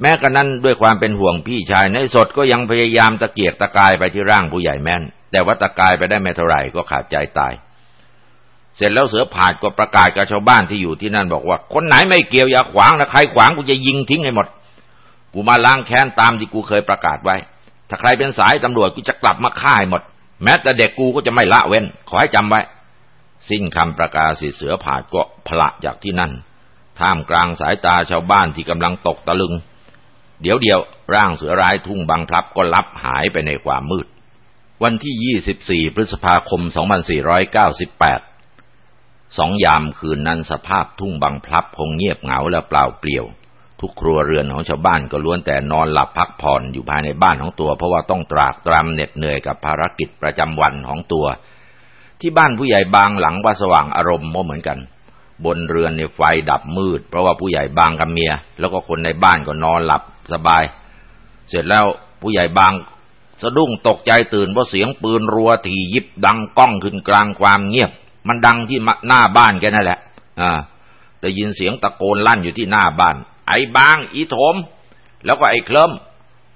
แม้กระนั้นด้วยความเป็นห่วงพี่ชายในสดก็ยังพยายามตะเกียกตะกายไปที่ร่างผู้ใหญ่แม่น แต่ว่าตะกายไปได้ไม่เท่าไหร่ก็ขาดใจตาย เสร็จแล้วเสือผาดก็ประกาศกับชาวบ้านที่อยู่ที่นั่นบอกว่า คนไหนไม่เกี่ยวอย่าขวางนะใครขวางกูจะยิงทิ้งให้หมด กูมาล้างแค้นตามที่กูเคยประกาศไว้ ถ้าใครเป็นสายตำรวจกูจะกลับมาฆ่าให้หมด แม้แต่เด็กกูก็จะไม่ละเว้น ขอให้จำไว้ สิ้นคำประกาศสิเสือผาดก็พละจากที่นั่น ท่ามกลางสายตาชาวบ้านที่กำลังตกตะลึง เดี๋ยวเดียวร่างเสือร้ายทุ่งบางพลับก็ลับหายไปในความมืด วันที่ 24 พฤษภาคม 2498 สองยามคืนนั้นสภาพทุ่งบางพลับคงเงียบเหงาและเปล่าเปลี่ยว ทุกครัวเรือนของชาวบ้านก็ล้วนแต่นอนหลับพักผ่อนอยู่ภายในบ้านของตัว เพราะว่าต้องตรากตรำเหน็ดเหนื่อยกับภารกิจประจำวันของตัว ที่บ้านผู้ใหญ่บางหลังว่าสว่างอารมณ์เหมือนกัน บนเรือนในไฟดับมืด เพราะว่าผู้ใหญ่บางกับเมีย แล้วก็คนในบ้านก็นอนหลับสบาย เสร็จแล้วผู้ใหญ่บางสะดุ้งตกใจตื่นเพราะเสียงปืนรัวที่ยิบดังก้องขึ้นกลางความเงียบ มันดังที่หน้าบ้านแกนั่นแหละ อ่าได้ยินเสียงตะโกนลั่นอยู่ที่หน้าบ้าน ไอ้บาง อีโถม แล้วก็ไอ้เคลิม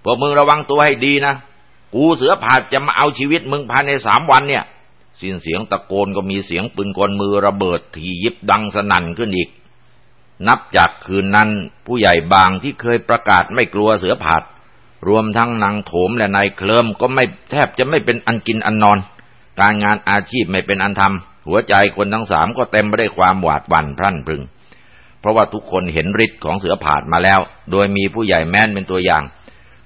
พวกมึงระวังตัวให้ดีนะ กูเสือผาดจะมาเอาชีวิตมึงภายในสามวันเนี่ย สิ้นเสียงตะโกนก็มีเสียงปืนกลมือระเบิดทียิบดังสนั่นขึ้นอีก นับจากคืนนั้นผู้ใหญ่บางที่เคยประกาศไม่กลัวเสือผาด รวมทั้งนางโถมและนายเคลิมก็ไม่แทบจะไม่เป็นอันกินอันนอน การงานอาชีพไม่เป็นอันท หัวใจคนทั้งสามก็เต็มไปด้วยความหวาดหวั่นพรั่นพรึง เพราะว่าทุกคนเห็นฤทธิ์ของเสือผาดมาแล้ว โดยมีผู้ใหญ่แม่นเป็นตัวอย่าง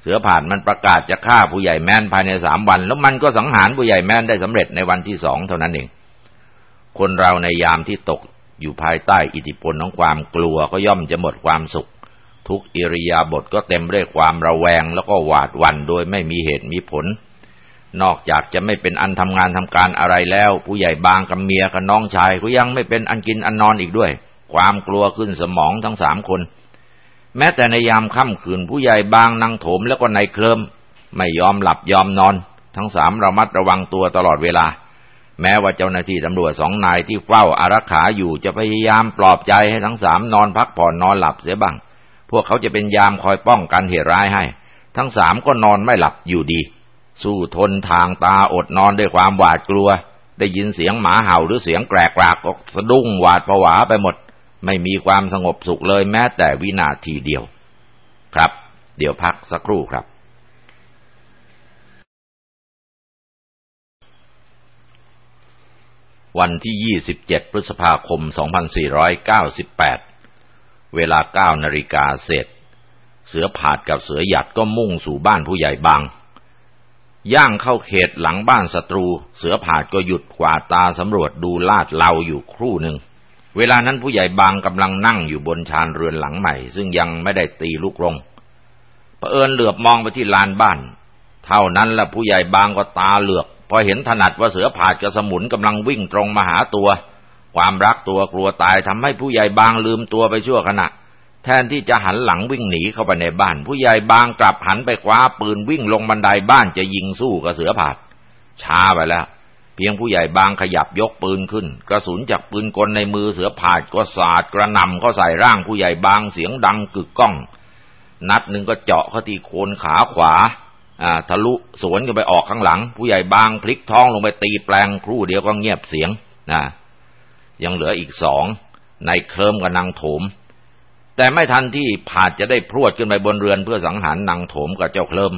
เสือผาดมันประกาศจะฆ่าผู้ใหญ่แม่นภายในสามวัน แล้วมันก็สังหารผู้ใหญ่แม่นได้สำเร็จในวันที่สองเท่านั้นเอง คนเราในยามที่ตกอยู่ภายใต้อิทธิพลของความกลัวก็ย่อมจะหมดความสุข ทุกอิริยาบถก็เต็มด้วยความระแวงแล้วก็หวาดหวั่นโดยไม่มีเหตุมีผล นอกจากจะไม่เป็นอันทำงานทำการอะไรแล้ว ผู้ใหญ่บางกับเมียกับน้องชายก็ยังไม่เป็นอันกินอันนอนอีกด้วย ความกลัวขึ้นสมองทั้งสามคน แม้แต่ในยามค่ำคืนผู้ใหญ่บางนั่งโถมแล้วก็ในเคลิมไม่ยอมหลับยอมนอน ทั้งสามระมัดระวังตัวตลอดเวลา แม้ว่าเจ้าหน้าที่ตำรวจสองนายที่เฝ้าอารักขาอยู่จะพยายามปลอบใจให้ทั้งสามนอนพักผ่อนนอนหลับเสียบ้าง พวกเขาจะเป็นยามคอยป้องกันเหตุร้ายให้ ทั้งสามก็นอนไม่หลับอยู่ดี สู้ทนทางตาอดนอนด้วยความหวาดกลัว ได้ยินเสียงหมาเห่าหรือเสียงแกรกกรากก็สะดุ้งหวาดผวาไปหมด ไม่มีความสงบสุขเลยแม้แต่วินาทีเดียว ครับ เดี๋ยวพักสักครู่ครับ วันที่ 27 พฤษภาคม 2498 เวลา9นาฬิกาเสร็จ เสือผาดกับเสือหยัดก็มุ่งสู่บ้านผู้ใหญ่บาง ย่างเข้าเขตหลังบ้านศัตรู เสือผาดก็หยุดกวาดตาสำรวจดูลาดเลาอยู่ครู่หนึ่ง เวลานั้นผู้ใหญ่บางกำลังนั่งอยู่บนชานเรือนหลังใหม่ ซึ่งยังไม่ได้ตีลูกลงเผอิญเหลือบมองไปที่ลานบ้าน เท่านั้นละผู้ใหญ่บางก็ตาเหลือก พอเห็นถนัดว่าเสือผาดกับสมุนกำลังวิ่งตรงมาหาตัว ความรักตัวกลัวตายทำให้ผู้ใหญ่บางลืมตัวไปชั่วขณะ ทนที่จะหันหลังวิ่งหนีเข้าไปในบ้าน ผู้ใหญ่บางกลับหันไปคว้าปืนวิ่งลงบันไดบ้านจะยิงสู้กับเสือผาด ช้าไปแล้ว เพียงผู้ใหญ่บางขยับยกปืนขึ้น กระสุนจากปืนกลในมือเสือผาดก็สาดกระหน่ำเข้าใส่ร่างผู้ใหญ่บางเสียงดังกึกก้อง นัดหนึ่งก็เจาะเข้าที่โคนขาขวาอ่าทะลุสวนกันไปออกข้างหลัง ผู้ใหญ่บางพลิกท้องลงไปตีแปลงครู่เดียวก็เงียบเสียงนะยังเหลืออีกสองในเคลิมกับนางโถม แต่ไม่ทันที่ผาดจะได้พรวดขึ้นไปบนเรือนเพื่อสังหารนางโถมกับเจ้าเคลิม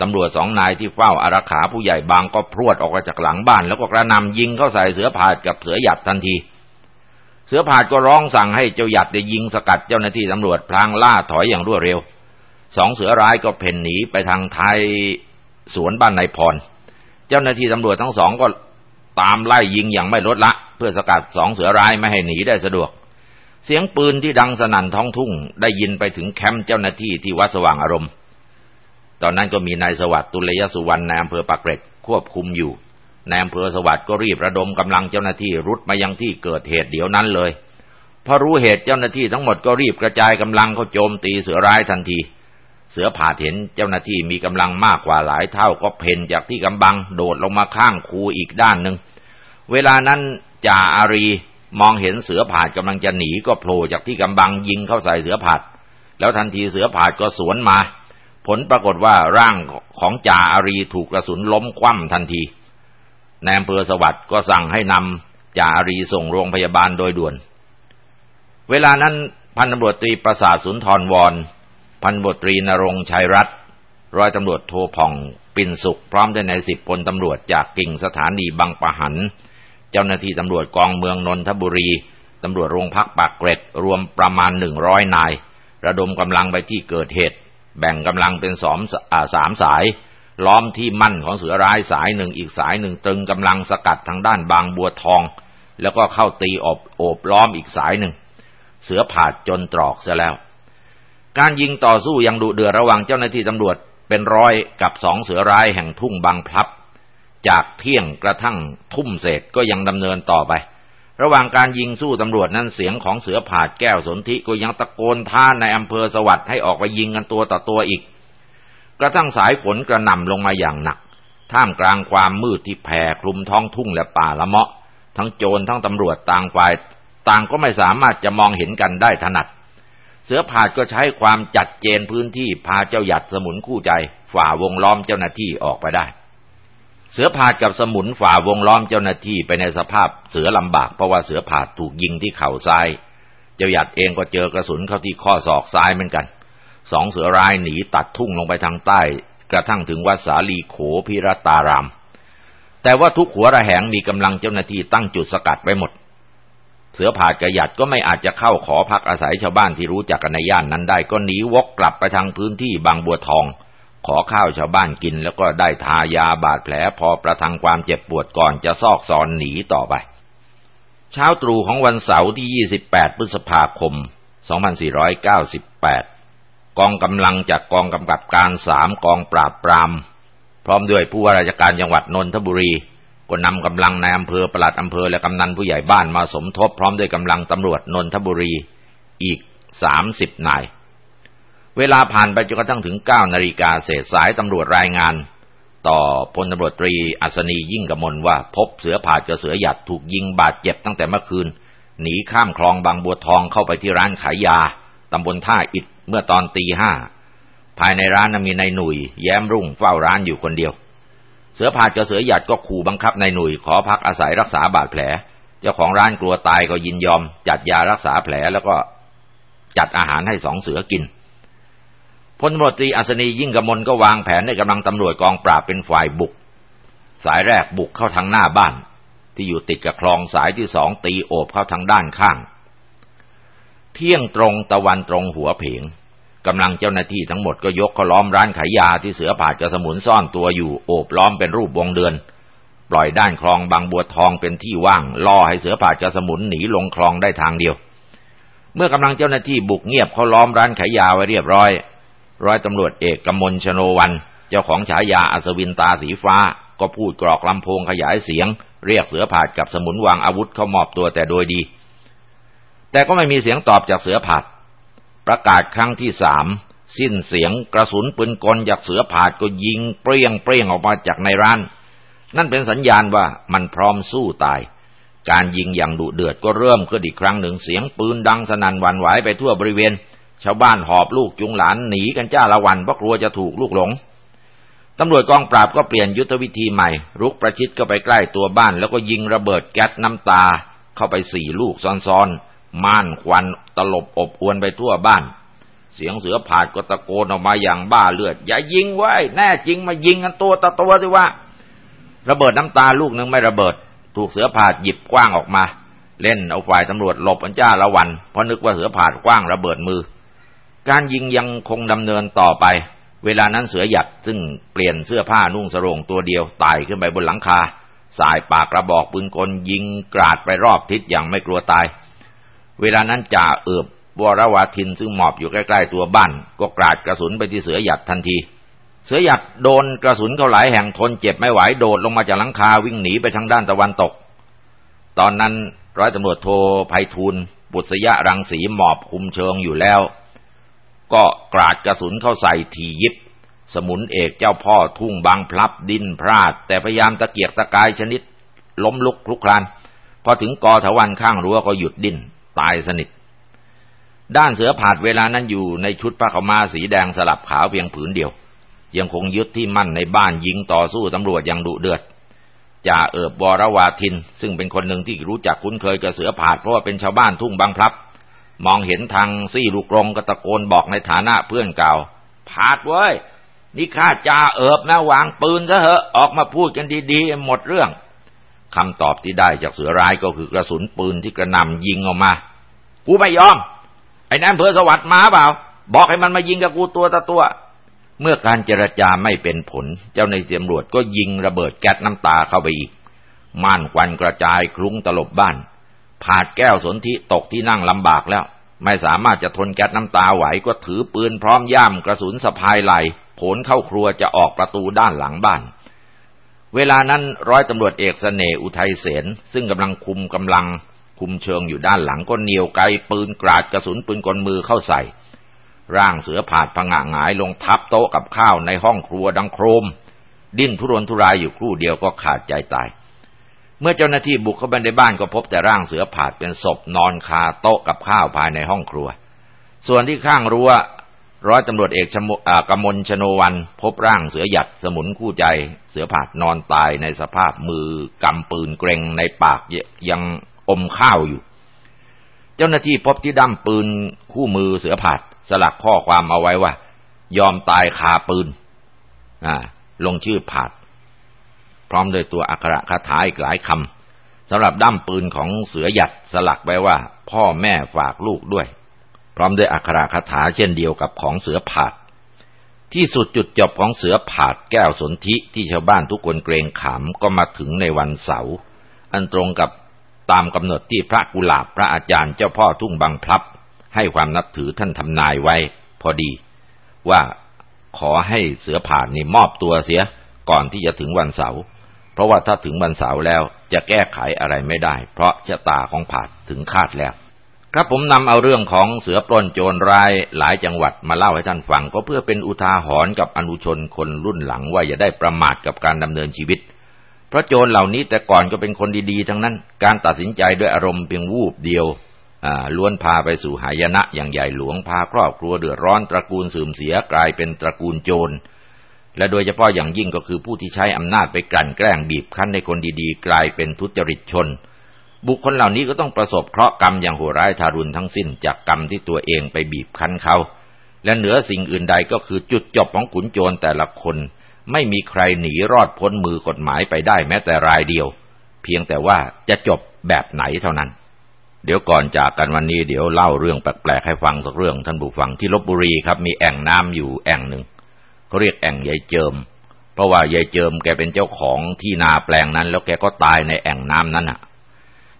ตำรวจสองนายที่เฝ้าอารักขาผู้ใหญ่บางก็พรวดออกมาจากหลังบ้าน แล้วก็กระนำยิงเข้าใส่เสือผาดกับเสือหยัดทันที เสือผาดก็ร้องสั่งให้เจ้าหยัดได้ยิงสกัดเจ้าหน้าที่ตำรวจพลางล่าถอยอย่างรวดเร็ว สองเสือร้ายก็เพ่นหนีไปทางไทยสวนบ้านนายพร เจ้าหน้าที่ตำรวจทั้งสองก็ตามไล่ยิงอย่างไม่ลดละ เพื่อสกัดสองเสือร้ายไม่ให้หนีได้สะดวก เสียงปืนที่ดังสนั่นท้องทุ่ง ได้ยินไปถึงแคมป์เจ้าหน้าที่ที่วัดสว่างอารมณ์ ตอนนั้นก็มีนายสวัสดิ์ตุลยสุวรรณในอำเภอปากเกร็ดควบคุมอยู่นายอำเภอสวัสดิ์ก็รีบระดมกำลังเจ้าหน้าที่รุดมายังที่เกิดเหตุเดี๋ยวนั้นเลยพอรู้เหตุเจ้าหน้าที่ทั้งหมดก็รีบกระจายกำลังเข้าโจมตีเสือร้ายทันที เสือผ่าเห็นเจ้าหน้าที่มีกำลังมากกว่าหลายเท่าก็เพ่นจากที่กำบังโดดลงมาข้างคูอีกด้านหนึ่งเวลานั้นจ่าอารี มองเห็นเสือผาดกำลังจะหนีก็โผล่จากที่กำบังยิงเข้าใส่เสือผาดแล้วทันทีเสือผาดก็สวนมา ผลปรากฏว่าร่างของจ่าอารีถูกกระสุนล้มคว่ำทันทีนายอำเภอสวัสดิ์ก็สั่งให้นำจ่าอารีส่งโรงพยาบาลโดยด่วน เวลานั้นพันตำรวจตรีประสาทสุนทรวรพันตำรวจตรีนรงชัยรัตน์ร้อยตำรวจโทผ่องปิ่นสุขพร้อมด้วยนายสิบพลตำรวจจากกิ่งสถานีบางปะหัน เจ้าหน้าที่ตำรวจกองเมืองนนทบุรีตำรวจโรงพักปากเกร็ดรวมประมาณหนึ่งร้อยนาย ระดมกำลังไปที่เกิดเหตุ แบ่งกำลังเป็นสองสามสาย ล้อมที่มั่นของเสือร้ายสายหนึ่งอีกสายหนึ่งตึงกำลังสกัดทางด้านบางบัวทอง แล้วก็เข้าตีอบโอบล้อมอีกสายหนึ่ง เสือผาดจนตรอกเสียแล้ว การยิงต่อสู้ยังดุเดือดระหว่างเจ้าหน้าที่ตำรวจเป็นร้อยกับสองเสือร้ายแห่งทุ่งบางพลับ จากเที่ยงกระทั่งทุ่มเศษก็ยังดำเนินต่อไป ระหว่างการยิงสู้ตำรวจนั้นเสียงของเสือผาดแก้วสนธิก็ยังตะโกนท้าในอำเภอสวัสดิ์ให้ออกไปยิงกันตัวต่อตัวอีก กระทั่งสายฝนกระหน่ำลงมาอย่างหนัก ท่ามกลางความมืดที่แผ่คลุมท้องทุ่งและป่าละเมาะ ทั้งโจรทั้งตำรวจต่างฝ่าย ต่างก็ไม่สามารถจะมองเห็นกันได้ถนัด เสือผาดก็ใช้ความจัดเจนพื้นที่พาเจ้าหยัดสมุนคู่ใจ ฝ่าวงล้อมเจ้าหน้าที่ออกไปได้ เสือผาดกับสมุนฝ่าวงล้อมเจ้าหน้าที่ไปในสภาพเสือลำบากเพราะว่าเสือผาดถูกยิงที่เข่าซ้าย เจ้าหยัดเองก็เจอกระสุนเข้าที่ข้อศอกซ้ายเหมือนกันสองเสือร้ายหนีตัดทุ่งลงไปทางใต้ กระทั่งถึงวัดสาลีโขพิรตาราม แต่ว่าทุกหัวระแหงมีกำลังเจ้าหน้าที่ตั้งจุดสกัดไว้หมด เสือผาดกระหยัดก็ไม่อาจจะเข้าขอพักอาศัยชาวบ้านที่รู้จักกันในย่านนั้นได้ก็หนีวกกลับไปทางพื้นที่บางบัวทอง ขอข้าวชาวบ้านกินแล้วก็ได้ทายาบาดแผลพอประทังความเจ็บปวดก่อนจะซอกซอนหนีต่อไป เช้าตรู่ของวันเสาร์ที่ 28 พฤษภาคม 2498 กองกำลังจากกองกำกับการสามกองปราบปราม พร้อมด้วยผู้ว่าราชการจังหวัดนนทบุรี ก็นำกำลังในอำเภอปลัดอำเภอและกำนันผู้ใหญ่บ้านมาสมทบ พร้อมด้วยกำลังตำรวจนนทบุรีอีกสามสิบนาย เวลาผ่านไปจนกระทั่งถึงเก้านาฬิกาเศษสายตำรวจรายงาน ต่อพลตำรวจตรีอัศนียิ่งกมลว่า พบเสือผาดกับเสือหยัดถูกยิงบาดเจ็บตั้งแต่เมื่อคืน หนีข้ามคลองบางบัวทองเข้าไปที่ร้านขายยาตำบลท่าอิดเมื่อตอนตีห้าภายในร้านมีนายหนุ่ย แย้มรุ่งเฝ้าร้านอยู่คนเดียว เสือผาดกับเสือหยัดก็ขู่บังคับนายหนุ่ย ขอพักอาศัยรักษาบาดแผล เจ้าของร้านกลัวตายก็ยินยอม จัดยารักษาแผลแล้วก็จัดอาหารให้สองเสือกิน พลตำรวจตรีอัศนียิ่งกมลก็วางแผนให้กำลังตำรวจกองปราบเป็นฝ่ายบุก สายแรกบุกเข้าทางหน้าบ้าน ที่อยู่ติดกับคลองสายที่สองตีโอบเข้าทางด้านข้าง เที่ยงตรงตะวันตรงหัวเผงกำลังเจ้าหน้าที่ทั้งหมดก็ยกเขาล้อมร้านขายยาที่เสือผาดกระสมุนซ่อนตัวอยู่โอบล้อมเป็นรูปวงเดือน ปล่อยด้านคลองบางบัวทองเป็นที่ว่างล่อให้เสือผาดกระสมุนหนีลงคลองได้ทางเดียว เมื่อกำลังเจ้าหน้าที่บุกเงียบเขาล้อมร้านขายยาไว้เรียบร้อย ร้อยตำรวจเอกกมลชโนวัน เจ้าของฉายาอัศวินตาสีฟ้า ก็พูดกรอกลำโพงขยายเสียง เรียกเสือผาดกับสมุนวางอาวุธเข้ามอบตัวแต่โดยดี แต่ก็ไม่มีเสียงตอบจากเสือผาดประกาศครั้งที่สามสิ้นเสียงกระสุนปืนกลจากเสือผาดก็ยิงเปรี้ยงเปรี้ยงออกมาจากในร้าน นั่นเป็นสัญญาณว่ามันพร้อมสู้ตาย การยิงอย่างดุเดือดก็เริ่มขึ้นอีกครั้งหนึ่งเสียงปืนดังสนั่นหวั่นไหวไปทั่วบริเวณ ชาวบ้านหอบลูกจุงหลานหนีกันจ้าละวันเพราะกลัวจะถูกลูกหลงตำรวจกองปราบก็เปลี่ยนยุทธวิธีใหม่ รุกประชิดก็ไปใกล้ตัวบ้าน แล้วก็ยิงระเบิดแก๊สน้ำตา เข้าไปสี่ลูกซ้อนๆ ม่านควันตลบอบอวนไปทั่วบ้าน เสียงเสือผาดก็ตะโกนออกมาอย่างบ้าเลือด อย่ายิงไว้ แน่จริงมายิงกันตัวตะตัวสิว่าระเบิดน้ำตาลูกนึงไม่ระเบิด ถูกเสือผาดหยิบกว้างออกมา เล่นเอาฝ่ายตำรวจหลบอันจ้าละวันเพราะนึกว่าเสือผาดกว้างระเบิดมือ การยิงยังคงดำเนินต่อไป เวลานั้นเสือหยัดซึ่งเปลี่ยนเสื้อผ้านุ่งสรงตัวเดียวไต่ขึ้นไปบนหลังคา สายปากกระบอกปืนกลยิงกราดไปรอบทิศอย่างไม่กลัวตาย เวลานั้นจ่าเอิบวรวาทินซึ่งหมอบอยู่ใกล้ ๆ ตัวบ้าน ก็กราดกระสุนไปที่เสือหยัดทันที เสือหยัดโดนกระสุนเข้าหลายแห่งทนเจ็บไม่ไหวโดดลงมาจากหลังคาวิ่งหนีไปทางด้านตะวันตก ตอนนั้นร้อยตำรวจโทไพฑูรย์บุษยะรังสีหมอบคุมเชิงอยู่แล้ว ก็กราดกระสุนเข้าใส่ทียิบ สมุนเอกเจ้าพ่อทุ่งบางพลับดินพลาด แต่พยายามตะเกียกตะกายชนิด ล้มลุกคลุกคลานพอถึงกอถวันข้างรั้วก็หยุดดิ้นตายสนิท ด้านเสือผาดเวลานั้นอยู่ในชุดผ้าขมาสีแดงสลับขาวเพียงผืนเดียว ยังคงยึดที่มั่นในบ้านยิงต่อสู้ตำรวจอย่างดุเดือดจ่าเอิบวรวาทิน ซึ่งเป็นคนหนึ่งที่รู้จักคุ้นเคยกับเสือผาดเพราะว่าเป็นชาวบ้านทุ่งบางพลับ มองเห็นทางซี่ลูกรงก็ตะโกนบอกในฐานะเพื่อนเก่าผาดเว้ย นี่ข้าจ่าเอิบนะวางปืนซะเหอะออกมาพูดกันดีๆหมดเรื่องคำตอบที่ได้จากเสือร้ายก็คือกระสุนปืนที่กระนำยิงออกมา กูไม่ยอม ไอ้นั่นเพื่อสวัสดิ์มาเปล่า บอกให้มันมายิงกับกูตัวตะตัว เมื่อการเจรจาไม่เป็นผล เจ้าในตำรวจก็ยิงระเบิดแก๊สน้ำตาเข้าไปอีก ม่านควันกระจายคลุ้งตลบบ้าน ผาดแก้วสนธิตกที่นั่งลำบากแล้ว ไม่สามารถจะทนแก๊สน้ำตาไหวก็ถือปืนพร้อมย่ามกระสุนสะพายไหลผลเข้าครัวจะออกประตูด้านหลังบ้าน เวลานั้นร้อยตำรวจเอกสเสน่อุทัยเสนซึ่งกำลังคุมกำลังคุมเชิงอยู่ด้านหลังก็เหนียวไกปืนกราดกระสุนปืนกลมือเข้าใส่ ร่างเสือผาดผงะหงายลงทับโต๊ะกับข้าวในห้องครัวดังโครม ดิ้นทุรนทุรายอยู่ครู่เดียวก็ขาดใจตาย เมื่อเจ้าหน้าที่บุกเข้าไปในบ้านก็พบแต่ร่างเสือผาดเป็นศพนอนคาโต๊ะกับข้าวภายในห้องครัว ส่วนที่ข้างรั้วร้อยตำรวจเอกกมลชโนวันพบร่างเสือหยัดสมุนคู่ใจ เสือผาดนอนตายในสภาพมือกำปืนเกรงในปากยังอมข้าวอยู่ เจ้าหน้าที่พบที่ดั้มปืนคู่มือเสือผาดสลักข้อความเอาไว้ว่า ยอมตายคาปืนลงชื่อผาด พร้อมด้วยตัวอักขระคาถาอีกหลายคำสำหรับด้ามปืนของเสือหยัดสลักไว้ว่า พ่อแม่ฝากลูกด้วย พร้อมด้วยอักขระคาถาเช่นเดียวกับของเสือผาด ที่สุดจุดจบของเสือผาดแก้วสนธิที่ชาวบ้านทุกคนเกรงขามก็มาถึงในวันเสาร์อันตรงกับตามกำหนดที่พระกุหลาบพระอาจารย์เจ้าพ่อทุ่งบางพลับ ให้ความนับถือท่านทำนายไว้ พอดี ว่าขอให้เสือผ่านนี่มอบตัวเสีย ก่อนที่จะถึงวันเสาร์ เพราะว่าถ้าถึงวันเสาร์แล้วจะแก้ไขอะไรไม่ได้ เพราะชะตาของผาดถึงคาดแล้ว ครับผมนำเอาเรื่องของเสือปล้นโจรร้ายหลายจังหวัดมาเล่าให้ท่านฟัง ก็เพื่อเป็นอุทาหรณ์กับอนุชนคนรุ่นหลังว่าอย่าได้ประมาทกับการดำเนินชีวิต เพราะโจรเหล่านี้แต่ก่อนก็เป็นคนดีๆ ทั้งนั้น การตัดสินใจด้วยอารมณ์เพียงวูบเดียวล้วนพาไปสู่หายนะอย่างใหญ่หลวงพาครอบครัวเดือดร้อนตระกูลเสื่อมเสียกลายเป็นตระกูลโจร และโดยเฉพาะอย่างยิ่งก็คือผู้ที่ใช้อำนาจไปกลั่นแกล้งบีบคั้นในคนดีๆ กลายเป็นทุจริตชน บุคคลเหล่านี้ก็ต้องประสบเคราะห์กรรมอย่างโหดร้ายทารุณทั้งสิ้นจากกรรมที่ตัวเองไปบีบคั้นเขา และเหนือสิ่งอื่นใดก็คือจุดจบของขุนโจรแต่ละคน ไม่มีใครหนีรอดพ้นมือกฎหมายไปได้แม้แต่รายเดียว เพียงแต่ว่าจะจบแบบไหนเท่านั้น เดี๋ยวก่อนจากกันวันนี้เดี๋ยวเล่าเรื่องแปลกๆให้ฟังสักเรื่องท่านผู้ฟังที่ลบบุรีครับมีแอ่งน้ำอยู่แอ่งหนึ่ง เขาเรียกแอ่งยายเจิม เพราะว่ายายเจิมแกเป็นเจ้าของที่นาแปลงนั้น แล้วแกก็ตายในแอ่งน้ำนั้นอะ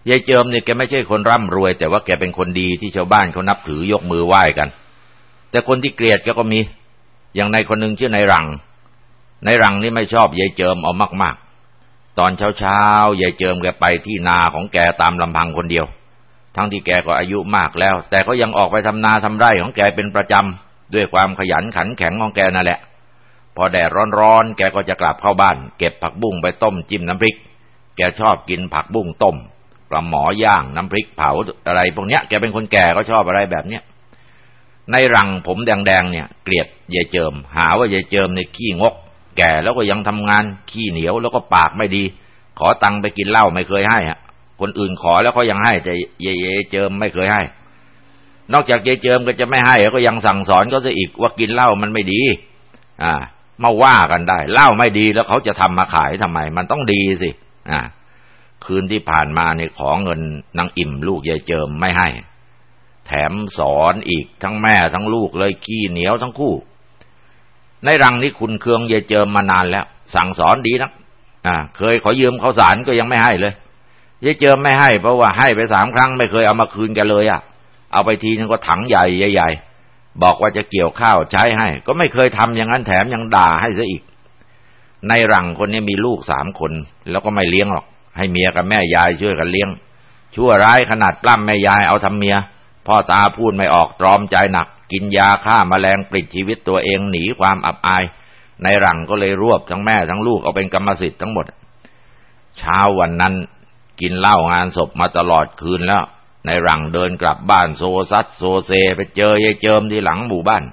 ยายเจิมเนี่ยแกไม่ใช่คนร่ำรวย แต่ว่าแกเป็นคนดีที่ชาวบ้านเขานับถือยกมือไหว้กัน แต่คนที่เกลียดแกก็มี อย่างในคนหนึ่งชื่อนายรัง ในรังนี่ไม่ชอบยายเจิมเอามาก ๆ ตอนเช้าๆยายเจิมแกไปที่นาของแกตามลำพังคนเดียว ทั้งที่แกก็อายุมากแล้ว แต่ก็ยังออกไปทำนาทำไร่ของแกเป็นประจำด้วยความขยันขันแข็งของแกนั่นแหละ พอแดดร้อนๆ แกก็จะกลับเข้าบ้าน เก็บผักบุ้งไปต้มจิ้มน้ำพริก แกชอบกินผักบุ้งต้มปลาหมอย่างน้ำพริกเผาอะไรพวกเนี้ย แกเป็นคนแก่ก็ชอบอะไรแบบเนี้ย ในรังผมแดงๆเนี่ย เกลียดยายเจิม หาว่ายายเจิมในขี้งก แก่แล้วก็ยังทำงานขี้เหนียวแล้วก็ปากไม่ดี ขอตังค์ไปกินเหล้าไม่เคยให้ฮะคนอื่นขอแล้วเขายังให้แต่เยเจิมไม่เคยให้ นอกจากเยเจิมก็จะไม่ให้ก็ยังสั่งสอนก็จะอีกว่ากินเหล้ามันไม่ดี อ่า มาว่ากันได้เหล้าไม่ดีแล้วเขาจะทำมาขายทำไม มันต้องดีสิอ่าคืนที่ผ่านมาเนี่ยของเงินนางอิ่มลูกยายเจิมไม่ให้ แถมสอนอีกทั้งแม่ทั้งลูกเลยขี้เหนียวทั้งคู่ ในรังนี้คุณเคืองยายเจิมมานานแล้ว สั่งสอนดีนักอ่า เคยขอยืมเขาสารก็ยังไม่ให้เลยยายเจิมไม่ให้เพราะว่าให้ไปสามครั้งไม่เคยเอามาคืนแกเลยอะ เอาไปทีนึงก็ถังใหญ่ใหญ่ๆ บอกว่าจะเกี่ยวข้าวใช้ให้ ก็ไม่เคยทำอย่างนั้นแถมยังด่าให้ซะอีก ในรังคนนี้มีลูกสามคน แล้วก็ไม่เลี้ยงหรอก ให้เมียกับแม่ยายช่วยกันเลี้ยง ชั่วร้ายขนาดปล้ำแม่ยายเอาทำเมีย พ่อตาพูดไม่ออกตรอมใจหนัก กินยาฆ่ามาแมลงปลิดชีวิตตัวเองหนีความอับอาย ในหลังก็เลยรวบทั้งแม่ทั้งลูกเอาเป็นกรรมสิทธิ์ทั้งหมด เช้าวันนั้นกินเหล้างานศพมาตลอดคืนแล้ว ในหลังเดินกลับบ้านโซซัดโซเซไปเจอยายเจิมที่หลังหมู่บ้าน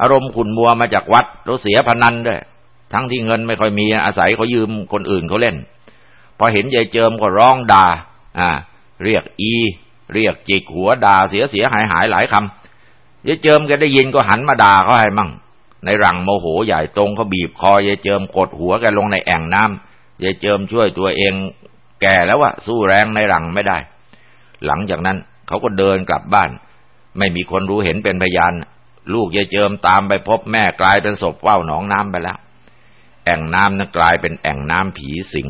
อารมณ์ขุนมัวมาจากวัดแล้วเสียพนันด้วย ทั้งที่เงินไม่ค่อยมีอาศัยเขายืมคนอื่นเขาเล่น พอเห็นยายเจิมก็ร้องด่า อ่า เรียกอี เรียกจิกหัวด่าเสียเสียหายหายหลายคำยายเจิมแกได้ยินก็หันมาด่าเขาให้มั่ง ในรังโมโหใหญ่ตรงเขาบีบคอยายเจิมกดหัวแกลงในแอ่งน้ำยายเจิมช่วยตัวเอง แก่แล้ววะสู้แรงในรังไม่ได้ หลังจากนั้นเขาก็เดินกลับบ้าน ไม่มีคนรู้เห็นเป็นพยาน ลูกยายเจิมตามไปพบแม่กลายเป็นศพเฝ้าหนองน้ำไปแล้ว แอ่งน้ำนั้นกลายเป็นแอ่งน้ำผีสิง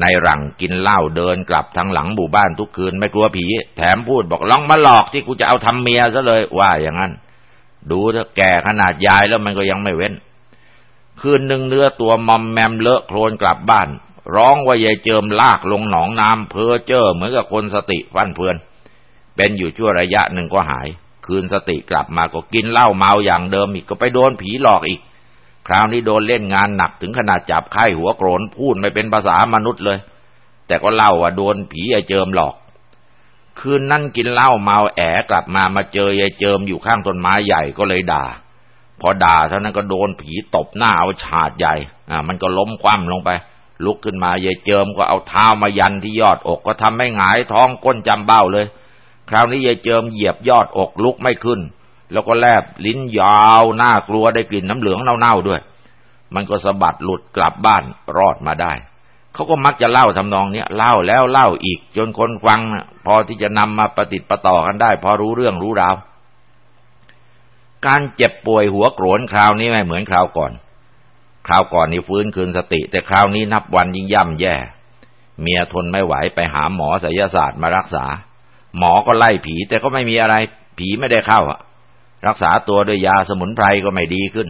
ในหลังกินเหล้าเดินกลับทางหลังหมู่บ้านทุกคืนไม่กลัวผี แถมพูดบอกลองมาหลอกที่กูจะเอาทำเมียซะเลยว่าอย่างนั้น ดูเถ้าแก่ขนาดยายแล้วมันก็ยังไม่เว้น คืนหนึ่งเนื้อตัวมอมแมมเลอะโคลนกลับบ้าน ร้องว่ายายเจิมลากลงหนองน้ำเพอเจอเหมือนกับคนสติฟั่นเพือน เป็นอยู่ชั่วระยะหนึ่งก็หาย คืนสติกลับมาก็กินเหล้าเมาอย่างเดิมอีกก็ไปโดนผีหลอกอีก คราวนี้โดนเล่นงานหนักถึงขนาดจับไข้หัวโกรนพูดไม่เป็นภาษามนุษย์เลย แต่ก็เล่าว่าโดนผียายเจิมหลอก คืนนั้นกินเหล้าเมาแอกลับมามาเจอยายเจิมอยู่ข้างต้นไม้ใหญ่ก็เลยด่าพอด่าเท่านั้นก็โดนผีตบหน้าเอาฉาดใหญ่ อ่า มันก็ล้มคว่ำลงไป ลุกขึ้นมายายเจิมก็เอาเท้ามายันที่ยอดอกก็ทำให้หงายท้องก้นจำเบ้าเลย คราวนี้ยายเจิมเหยียบยอดอกลุกไม่ขึ้น แล้วก็แลบลิ้นยาวน่ากลัวได้กลิ่นน้ำเหลืองเน่าๆด้วย มันก็สะบัดหลุดกลับบ้านรอดมาได้เขาก็มักจะเล่าทำนองเนี้ยเล่าแล้วเล่าอีก จนคนฟังพอที่จะนำมาประติดประต่อกันได้ พอรู้เรื่องรู้ราวการเจ็บป่วยหัวโกรนคราวนี้ไม่เหมือนคราวก่อน คราวก่อนนี่ฟื้นคืนสติ แต่คราวนี้นับวันยิ่งย่ำแย่ เมียทนไม่ไหวไปหาหมอศิลศาสตร์มารักษา หมอก็ไล่ผีแต่ก็ไม่มีอะไร ผีไม่ได้เข้าอะรักษาตัวด้วยยาสมุนไพรก็ไม่ดีขึ้น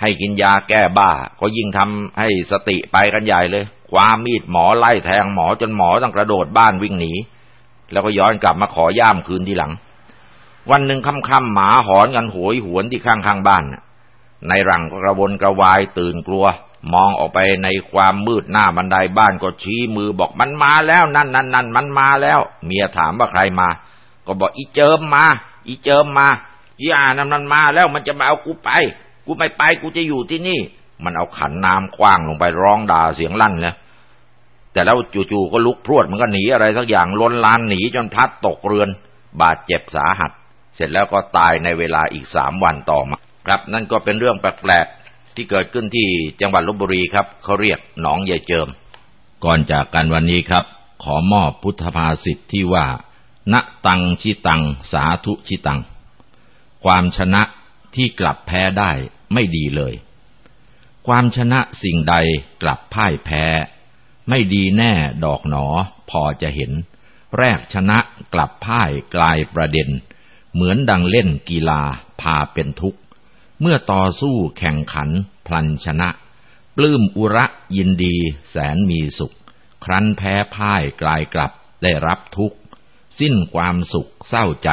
ให้กินยาแก้บ้า ก็ยิ่งทำให้สติไปกันใหญ่เลย ความมีดหมอไล่แทงหมอจนหมอต้องกระโดดบ้านวิ่งหนี แล้วก็ย้อนกลับมาขอย่ามคืนทีหลัง วันหนึ่งค่ำๆหมาหอนกันโหยหวนที่ข้างๆบ้าน ในรังก็กระวนกระวายตื่นกลัว มองออกไปในความมืดหน้าบันไดบ้านก็ชี้มือบอกมันมาแล้วนั่นนั่นนั่นมันมาแล้ว เมียถามว่าใครมา ก็บอกอีเจิมมา อีเจิมมาย่านั่นมันมาแล้วมันจะมาเอากูไป กูไม่ไปกูจะอยู่ที่นี่ มันเอาขันน้ำคว้างลงไปร้องด่าเสียงลั่นเลยแต่แล้วจู่ๆก็ลุกพรวดมันก็หนีอะไรสักอย่างล้นลานหนีจนพลัดตกเรือน บาดเจ็บสาหัส เสร็จแล้วก็ตายในเวลาอีกสามวันต่อมา ครับนั่นก็เป็นเรื่องแปลกๆที่เกิดขึ้นที่จังหวัดลบบุรีครับเขาเรียกหนองยายเจิม ก่อนจากกันวันนี้ครับ ขอมอบพุทธภาษิตที่ว่าณตังชิตัง สาธุชิตัง ความชนะที่กลับแพ้ได้ไม่ดีเลย ความชนะสิ่งใดกลับพ่ายแพ้ ไม่ดีแน่ดอกหนอพอจะเห็น แรกชนะกลับพ่ายกลายประเด็น เหมือนดังเล่นกีฬาพาเป็นทุกข์ เมื่อต่อสู้แข่งขัน พลันชนะ ปลื้มอุระยินดีแสนมีสุข ครั้นแพ้พ่ายกลายกลับได้รับทุกข์ สิ้นความสุขเศร้าใจ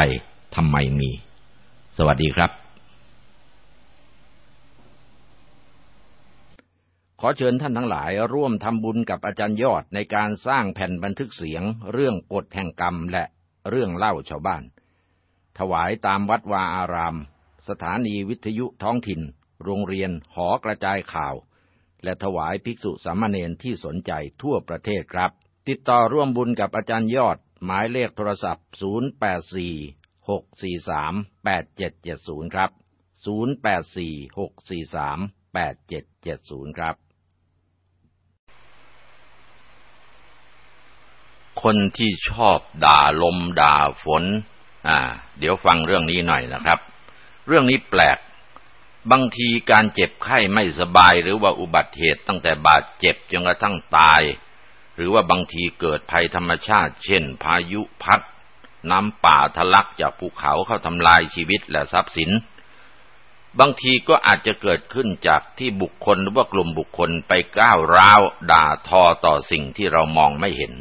ทำไมมี สวัสดีครับ ขอเชิญท่านทั้งหลายร่วมทำบุญกับอาจารย์ยอดในการสร้างแผ่นบันทึกเสียง เรื่องกฎแห่งกรรมและเรื่องเล่าชาวบ้าน ถวายตามวัดวาอาราม สถานีวิทยุท้องถิ่น โรงเรียน หอกระจายข่าว และถวายภิกษุสามเณรที่สนใจทั่วประเทศครับ ติดต่อร่วมบุญกับอาจารย์ยอด หมายเลขโทรศัพท์ 084หกสี่สามแปดเจ็ดเจ็ดศูนย์ครับศูนย์แปดสี่หกสี่สามแปดเจ็ดเจ็ดศูนย์ครับ คนที่ชอบด่าลมด่าฝน อ่า เดี๋ยวฟังเรื่องนี้หน่อยนะครับ เรื่องนี้แปลก บางทีการเจ็บไข้ไม่สบายหรือว่าอุบัติเหตุตั้งแต่บาดเจ็บจนกระทั่งตาย หรือว่าบางทีเกิดภัยธรรมชาติ เช่น พายุพัด น้ำป่าทะลักจากภูเขาเข้าทำลายชีวิตและทรัพย์สิน บางทีก็อาจจะเกิดขึ้นจากที่บุคคลหรือว่ากลุ่มบุคคลไปก้าวร้าวด่าทอต่อสิ่งที่เรามองไม่เห็น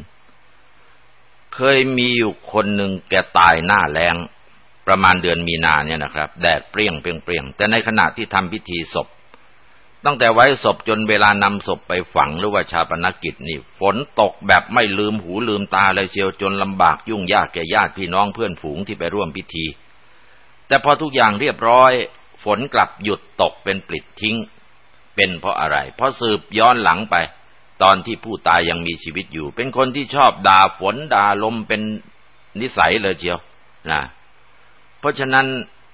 เคยมีอยู่คนหนึ่งแกตายหน้าแรง ประมาณเดือนมีนาเนี่ยนะครับ แดดเปรี้ยงเปรี้ยงเปรี้ยงแต่ในขณะที่ทำพิธีศพ ตั้งแต่ไว้ศพจนเวลานำศพไปฝังหรือว่าชาปนกิจนี่ ฝนตกแบบไม่ลืมหูลืมตาเลยเชียวจนลำบากยุ่งยากแก่ญาติพี่น้องเพื่อนฝูงที่ไปร่วมพิธี แต่พอทุกอย่างเรียบร้อย ฝนกลับหยุดตกเป็นปลิดทิ้ง เป็นเพราะอะไร เพราะสืบย้อนหลังไป ตอนที่ผู้ตายยังมีชีวิตอยู่ เป็นคนที่ชอบด่าฝนด่าลมเป็นนิสัยเลยเชียวนะ เพราะฉะนั้น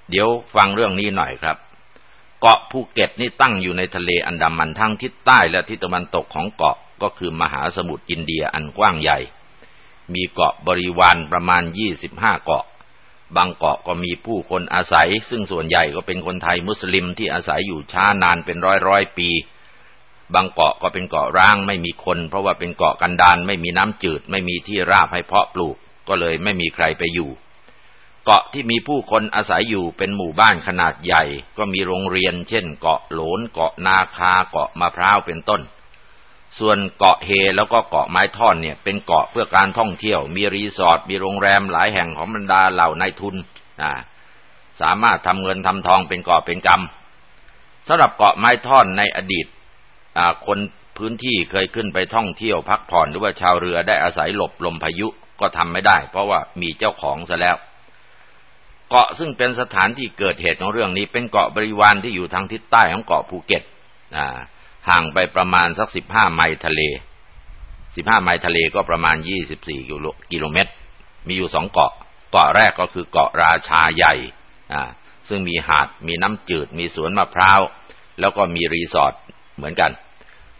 เดี๋ยวฟังเรื่องนี้หน่อยครับ เกาะภูเก็ตนี่ตั้งอยู่ในทะเลอันดามันทั้งทิศใต้และทิศตะวันตกของเกาะก็คือมหาสมุทรอินเดียอันกว้างใหญ่ มีเกาะบริวารประมาณยี่สิบห้าเกาะ บางเกาะก็มีผู้คนอาศัย ซึ่งส่วนใหญ่ก็เป็นคนไทยมุสลิมที่อาศัยอยู่ช้านานเป็นร้อยร้อยปี บางเกาะก็เป็นเกาะร้างไม่มีคน เพราะว่าเป็นเกาะกันดานไม่มีน้ำจืด ไม่มีที่ราบให้เพาะปลูก ก็เลยไม่มีใครไปอยู่ เกาะที่มีผู้คนอาศัยอยู่เป็นหมู่บ้านขนาดใหญ่ ก็มีโรงเรียน เช่น เกาะโหลนเกาะนาคาเกาะมะพร้าวเป็นต้น ส่วนเกาะเฮแล้วก็เกาะไม้ท่อนเนี่ยเป็นเกาะเพื่อการท่องเที่ยว มีรีสอร์ทมีโรงแรมหลายแห่งของบรรดาเหล่านายทุนสามารถทำเงินทำทองเป็นเกาะเป็นกำสำหรับเกาะไม้ท่อนในอดีตคนพื้นที่เคยขึ้นไปท่องเที่ยวพักผ่อนหรือว่าชาวเรือได้อาศัยหลบลมพายุก็ทำไม่ได้ เพราะว่ามีเจ้าของซะแล้ว เกาะซึ่งเป็นสถานที่เกิดเหตุของเรื่องนี้ เป็นเกาะบริวารที่อยู่ทางทิศใต้ของเกาะภูเก็ตห่างไปประมาณสักสิบห้าไมล์ทะเลสิบห้าไมล์ทะเลก็ประมาณยี่สิบสี่กิโลเมตร มีอยู่สองเกาะ เกาะแรกก็คือเกาะราชาใหญ่ซึ่งมีหาด มีน้ำจืด มีสวนมะพร้าว แล้วก็มีรีสอร์ทเหมือนกัน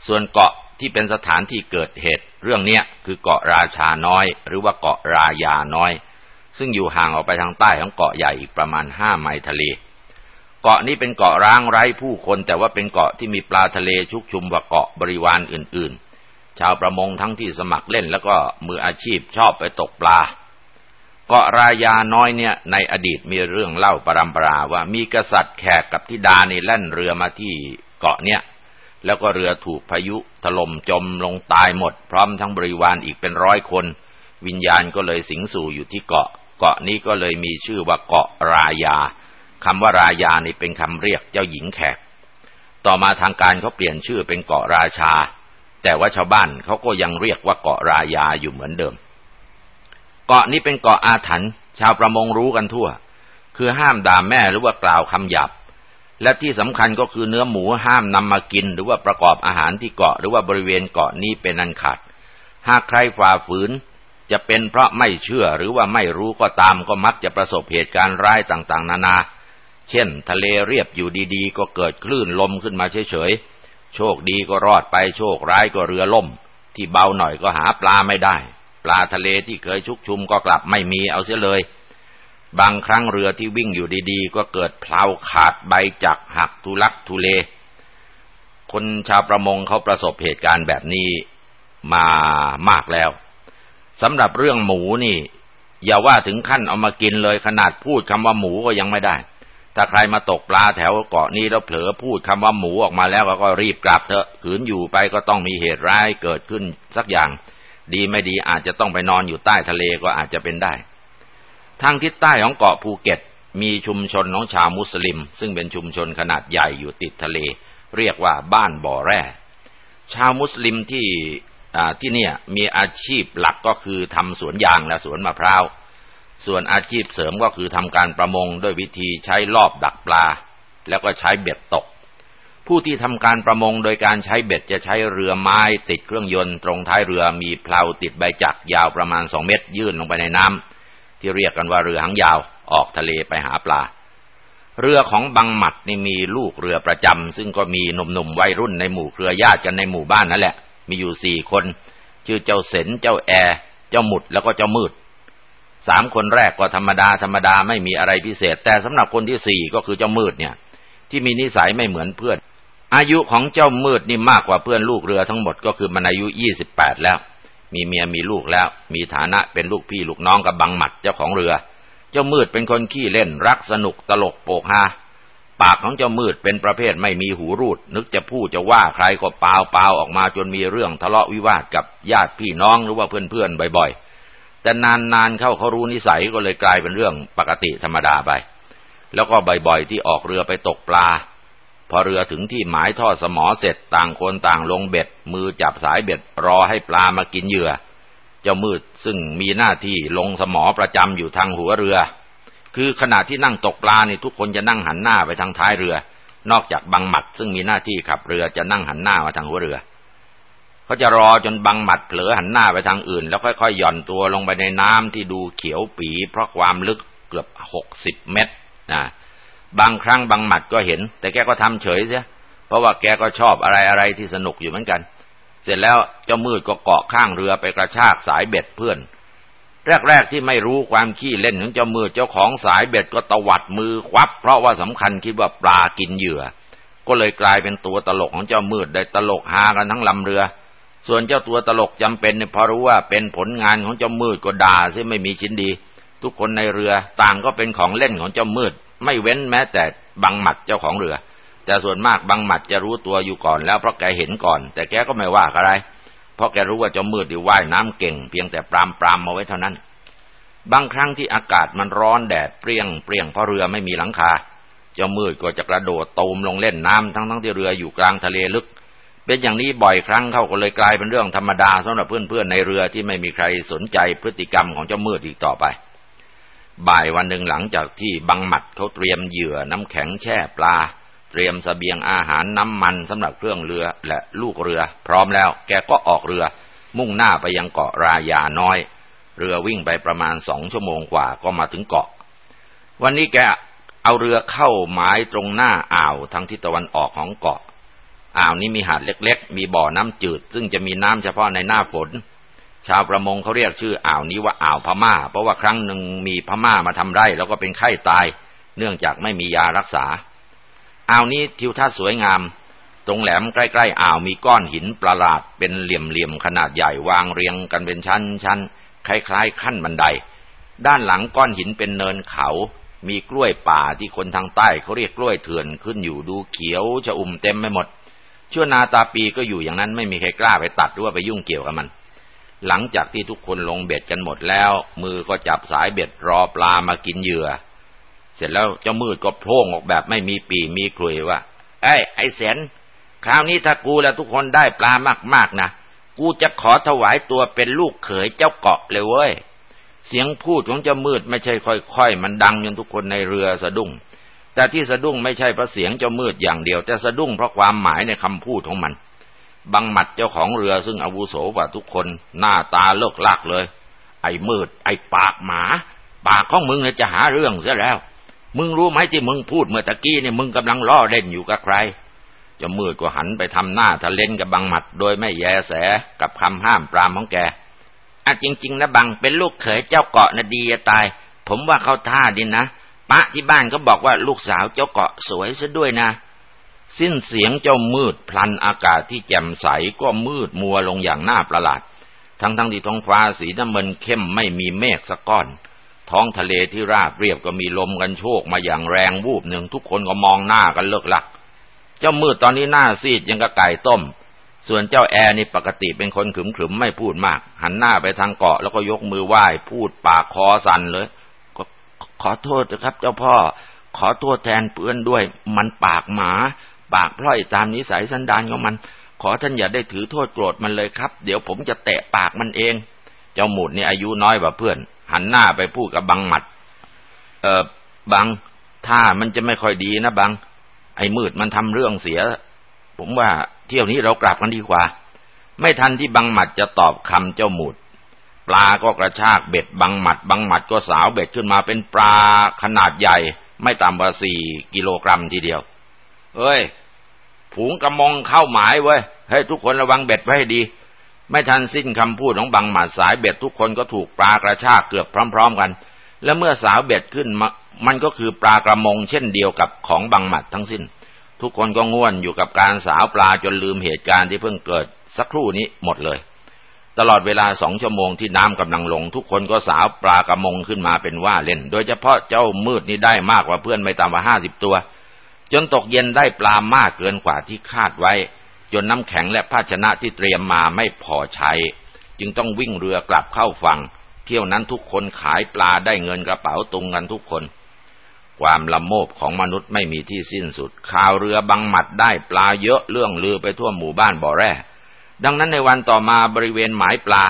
ส่วนเกาะที่เป็นสถานที่เกิดเหตุเรื่องนี้คือเกาะราชาน้อย หรือว่าเกาะรายาน้อย ซึ่งอยู่ห่างออกไปทางใต้ของเกาะใหญ่อีกประมาณห้าไมล์ทะเล เกาะนี้เป็นเกาะร้างไร้ผู้คนแต่ว่าเป็นเกาะที่มีปลาทะเลชุกชุมกว่าเกาะบริวารอื่น ๆ ชาวประมงทั้งที่สมัครเล่นแล้วก็มืออาชีพชอบไปตกปลา เกาะรายาน้อยเนี่ยในอดีตมีเรื่องเล่าปรำปราว่ามีกษัตริย์แขกกับธิดานี่แล่นเรือมาที่เกาะเนี่ยแล้วก็เรือถูกพายุถล่มจมลงตายหมด พร้อมทั้งบริวารอีกเป็นร้อยคน วิญญาณก็เลยสิงสู่อยู่ที่เกาะ เกาะนี้ก็เลยมีชื่อว่าเกาะรายาคำว่ารายานี่เป็นคำเรียกเจ้าหญิงแขก ต่อมาทางการเขาเปลี่ยนชื่อเป็นเกาะราชา แต่ว่าชาวบ้านเขาก็ยังเรียกว่าเกาะรายาอยู่เหมือนเดิม เกาะนี้เป็นเกาะอาถรรพ์ชาวประมงรู้กันทั่ว คือห้ามด่าแม่หรือว่ากล่าวคำหยาบและที่สำคัญก็คือเนื้อหมูห้ามนำมากิน หรือว่าประกอบอาหารที่เกาะหรือว่าบริเวณเกาะนี้เป็นอันขาด หากใครฝ่าฝืน จะเป็นเพราะไม่เชื่อหรือว่าไม่รู้ก็ตามก็มักจะประสบเหตุการณ์ร้ายต่างๆ นานา เช่น ทะเลเรียบอยู่ดีๆ ก็เกิดคลื่นลมขึ้นมาเฉยๆ โชคดีก็รอดไปโชคร้ายก็เรือล่ม ที่เบาหน่อยก็หาปลาไม่ได้ ปลาทะเลที่เคยชุกชุมก็กลับไม่มีเอาเสียเลย บางครั้งเรือที่วิ่งอยู่ดีๆ ก็เกิดเพลาขาดใบจักหักทุลักทุเล คนชาวประมงเขาประสบเหตุการณ์แบบนี้มามากแล้ว สำหรับเรื่องหมูนี่ อย่าว่าถึงขั้นเอามากินเลยขนาดพูดคำว่าหมูก็ยังไม่ได้ ถ้าใครมาตกปลาแถวเกาะนี้แล้วเผลอพูดคำว่าหมูออกมาแล้วก็รีบกลับเถอะขืนอยู่ไปก็ต้องมีเหตุร้ายเกิดขึ้นสักอย่าง ดีไม่ดีอาจจะต้องไปนอนอยู่ใต้ทะเลก็อาจจะเป็นได้ทางทิศใต้ของเกาะภูเก็ต มีชุมชนของชาวมุสลิม ซึ่งเป็นชุมชนขนาดใหญ่อยู่ติดทะเล เรียกว่าบ้านบ่อแร่ ชาวมุสลิมที่ ที่เนี่ยมีอาชีพหลักก็คือทำสวนยางและสวนมะพร้าว ส่วนอาชีพเสริมก็คือทำการประมงด้วยวิธีใช้ลอบดักปลา แล้วก็ใช้เบ็ดตก ผู้ที่ทำการประมงโดยการใช้เบ็ดจะใช้เรือไม้ติดเครื่องยนต์ตรงท้ายเรือมีเพลาติดใบจักยาวประมาณสองเมตร ยื่นลงไปในน้ำที่เรียกกันว่าเรือหางยาวออกทะเลไปหาปลาเรือของบังหมัดนี่มีลูกเรือประจำซึ่งก็มีหนุ่มๆวัยรุ่นในหมู่เครือญาติกันในหมู่บ้านนั่นแหละ มีอยู่สี่คน ชื่อเจ้าเสนเจ้าแอ เจ้าหมุดแล้วก็เจ้ามืดสามคนแรกก็ธรรมดาธรรมดาไม่มีอะไรพิเศษ แต่สำหรับคนที่สี่ก็คือเจ้ามืดเนี่ย ที่มีนิสัยไม่เหมือนเพื่อน อายุของเจ้ามืดนี่มากกว่าเพื่อนลูกเรือทั้งหมดก็คือมันอายุยี่สิบแปดแล้ว มีเมียมีลูกแล้ว มีฐานะเป็นลูกพี่ลูกน้องกับบังหมัดเจ้าของเรือ เจ้ามืดเป็นคนขี้เล่นรักสนุกตลกโปกฮา ปากของเจ้ามืดเป็นประเภทไม่มีหูรูด นึกจะพูดจะว่าใครก็เปล่าเปล่าออกมาจนมีเรื่องทะเลาะวิวาทกับญาติพี่น้องหรือว่าเพื่อนๆบ่อยๆ แต่นานๆเข้าเขารู้นิสัยก็เลยกลายเป็นเรื่องปกติธรรมดาไป แล้วก็บ่อยๆที่ออกเรือไปตกปลา พอเรือถึงที่หมายทอดสมอเสร็จต่างคนต่างลงเบ็ด มือจับสายเบ็ดรอให้ปลามากินเหยื่อ เจ้ามืดซึ่งมีหน้าที่ลงสมอประจำอยู่ทางหัวเรือ คือขณะที่นั่งตกปลาเนี่ทุกคนจะนั่งหันหน้าไปทางท้ายเรือ นอกจากบังหมัด ซึ่งมีหน้าที่ขับเรือจะนั่งหันหน้ามาทางหัวเรือเขาจะรอจนบังหมัดเผลอหันหน้าไปทางอื่น แล้วค่อยๆหย่อนตัวลงไปในน้ำที่ดูเขียวปีเพราะความลึกเกือบหกสิบเมตรนะบางครั้งบางหมัดก็เห็น แต่แกก็ทำเฉยเสียเพราะว่าแกก็ชอบอะไรอะไรที่สนุกอยู่เหมือนกัน เสร็จแล้วเจ้ามืดก็เกาะข้างเรือไปกระชากสายเบ็ดเพื่อน แรก ๆ ที่ไม่รู้ความขี้เล่นของเจ้ามืดเจ้าของสายเบ็ดก็ตวัดมือควับ เพราะว่าสำคัญคิดว่าปลากินเหยื่อ ก็เลยกลายเป็นตัวตลกของเจ้ามืดได้ตลกฮากันทั้งลำเรือ ส่วนเจ้าตัวตลกจำเป็นเนี่ยพอรู้ว่าเป็นผลงานของเจ้ามืดก็ด่าซิไม่มีชิ้นดี ทุกคนในเรือต่างก็เป็นของเล่นของเจ้ามืด ไม่เว้นแม้แต่บังหมัดเจ้าของเรือ แต่ส่วนมากบังหมัดจะรู้ตัวอยู่ก่อนแล้วเพราะแกเห็นก่อน แต่แกก็ไม่ว่าอะไร เพราะแกรู้ว่าเจ้ามืดอยู่ว่ายน้ำเก่ง เพียงแต่ปรามปรามมาไว้เท่านั้น บางครั้งที่อากาศมันร้อนแดดเปรี้ยงเปรี้ยงเพราะเรือไม่มีหลังคา เจ้ามืดก็จะกระโดดตูมลงเล่นน้ำทั้งทั้งที่เรืออยู่กลางทะเลลึก เป็นอย่างนี้บ่อยครั้งเขาก็เลยกลายเป็นเรื่องธรรมดาสำหรับเพื่อนๆในเรือที่ไม่มีใครสนใจพฤติกรรมของเจ้ามืดอีกต่อไปบ่ายวันหนึ่งหลังจากที่บังหมัดเขาเตรียมเหยื่อน้ำแข็งแช่ปลา เตรียมสเสบียงอาหารน้ำมันสำหรับเครื่องเรือและลูกเรือ พร้อมแล้วแกก็ออกเรือ มุ่งหน้าไปยังเกาะรายาน้อย เรือวิ่งไปประมาณสองชั่วโมงกว่าก็มาถึงเกาะ วันนี้แกเอาเรือเข้าหมายตรงหน้าอ่าวทางทิศตะวันออกของเกาะ อ่าวนี้มีหาดเล็กๆ มีบ่อน้ำจืด ซึ่งจะมีน้ำเฉพาะในหน้าฝน ชาวประมงเขาเรียกชื่ออ่าวนี้ว่าอ่าวพม่า เพราะว่าครั้งหนึ่งมีพม่ามาทำไร่แล้วก็เป็นไข้ตาย เนื่องจากไม่มียารักษา อ่าวนี้ทิวทัศน์สวยงาม ตรงแหลมใกล้ๆอ่าวมีก้อนหินประหลาดเป็นเหลี่ยมๆขนาดใหญ่วางเรียงกันเป็นชั้นๆคล้ายๆ ขั้นบันได ด้านหลังก้อนหินเป็นเนินเขา มีกล้วยป่าที่คนทางใต้เขาเรียกกล้วยเถื่อนขึ้นอยู่ดูเขียวจะอุ่มเต็มไปหมดชั่วนาตาปีก็อยู่อย่างนั้นไม่มีใครกล้าไปตัดหรือว่าไปยุ่งเกี่ยวกับมัน หลังจากที่ทุกคนลงเบ็ดกันหมดแล้ว มือก็จับสายเบ็ดรอปลามากินเหยื่อ เสร็จแล้วเจ้ามืดก็โพร่งออกแบบไม่มีปีมีครุยว่าไอ้ไอ้แสนคราวนี้ถ้ากูและทุกคนได้ปลามากๆนะกูจะขอถวายตัวเป็นลูกเขยเจ้าเกาะเลยเว้ย เสียงพูดของเจ้ามืดไม่ใช่ค่อยๆ มันดังจนทุกคนในเรือสะดุ้ง แต่ที่สะดุ้งไม่ใช่เพราะเสียงเจ้ามืดอย่างเดียว แต่สะดุ้งเพราะความหมายในคำพูดของมัน บังหมัดเจ้าของเรือซึ่งอาวุโสกว่าทุกคน หน้าตาเลิกลากเลย ไอ้มืด ไอ้ปากหมา ปากของมึงจะหาเรื่องเสียแล้ว มึงรู้ไหมที่มึงพูดเมื่อตะกี้เนี่ยมึงกำลังล่อเล่นอยู่กับใครจ้ามืดก็หันไปทำหน้าทะเลนกับบังหมัด โดยไม่แยแสกับคำห้ามปรามของแกอะจริง ๆนะบังเป็นลูกเขยเจ้าเกาะนะดีจะตาย ผมว่าเขาท่าดินนะปะที่บ้านก็บอกว่าลูกสาวเจ้าเกาะสวยซะด้วยนะ สิ้นเสียงเจ้ามืดพลันอากาศที่แจ่มใสก็มืดมัวลงอย่างน่าประหลาด ทั้งทั้งที่ท้องฟ้าสีน้ำเงินเข้มไม่มีเมฆสักก้อน ท้องทะเลที่ราบเรียบก็มีลมกันโชกมาอย่างแรงวูบหนึ่งทุกคนก็มองหน้ากันเลิกลัก เจ้ามืดตอนนี้หน้าซีดยังกระไก่ต้ม ส่วนเจ้าแอร์นี่ปกติเป็นคนขึมๆไม่พูดมาก หันหน้าไปทางเกาะแล้วก็ยกมือไหว้พูดปากคอสั่นเลยขอโทษนะครับ เจ้าพ่อ ขอโทษแทนเพื่อนด้วย มันปากหมา ปากพร่อยตามนิสัยสันดานของมัน ขอท่านอย่าได้ถือโทษโกรธมันเลยครับ เดี๋ยวผมจะเตะปากมันเอง เจ้าหมุดนี่อายุน้อยกว่าเพื่อน หันหน้าไปพูดกับบังหมัด เออบังถ้ามันจะไม่ค่อยดีนะบัง ไอ้มืดมันทำเรื่องเสีย ผมว่าเที่ยวนี้เรากลับกันดีกว่า ไม่ทันที่บังหมัดจะตอบคำเจ้าหมุด ปลาก็กระชากเบ็ดบังหมัด บังหมัดก็สาวเบ็ดขึ้นมาเป็นปลาขนาดใหญ่ ไม่ต่ำกว่าสี่กิโลกรัมทีเดียว เอ้ยผูงกระมองเข้าหมายเว้ยให้ทุกคนระวังเบ็ดไว้ให้ดี ไม่ทันสิ้นคำพูดของบังหมัดสายเบ็ดทุกคนก็ถูกปลากระชากเกือบพร้อม ๆกัน และเมื่อสาวเบ็ดขึ้นม,มันก็คือปลากระมงเช่นเดียวกับของบังหมัดทั้งสิ้น ทุกคนก็ง่วนอยู่กับการสาวปลาจนลืมเหตุการณ์ที่เพิ่งเกิดสักครู่นี้หมดเลย ตลอดเวลาสองชั่วโมงที่น้ำกำลังลง ทุกคนก็สาวปลากระมงขึ้นมาเป็นว่าเล่น โดยเฉพาะเจ้ามืดนี่ได้มากกว่าเพื่อนไม่ต่ำกว่าห้าสิบตัว จนตกเย็นได้ปลามากเกินกว่าที่คาดไว้ จนน้ำแข็งและภาชนะที่เตรียมมาไม่พอใช้ จึงต้องวิ่งเรือกลับเข้าฝั่ง เที่ยวนั้นทุกคนขายปลาได้เงินกระเป๋าตุงกันทุกคน ความละโมบของมนุษย์ไม่มีที่สิ้นสุด ข่าวเรือบังหมัดได้ปลาเยอะเรื่องลือไปทั่วหมู่บ้านบ่อแร่ดังนั้นในวันต่อมาบริเวณหมายปลา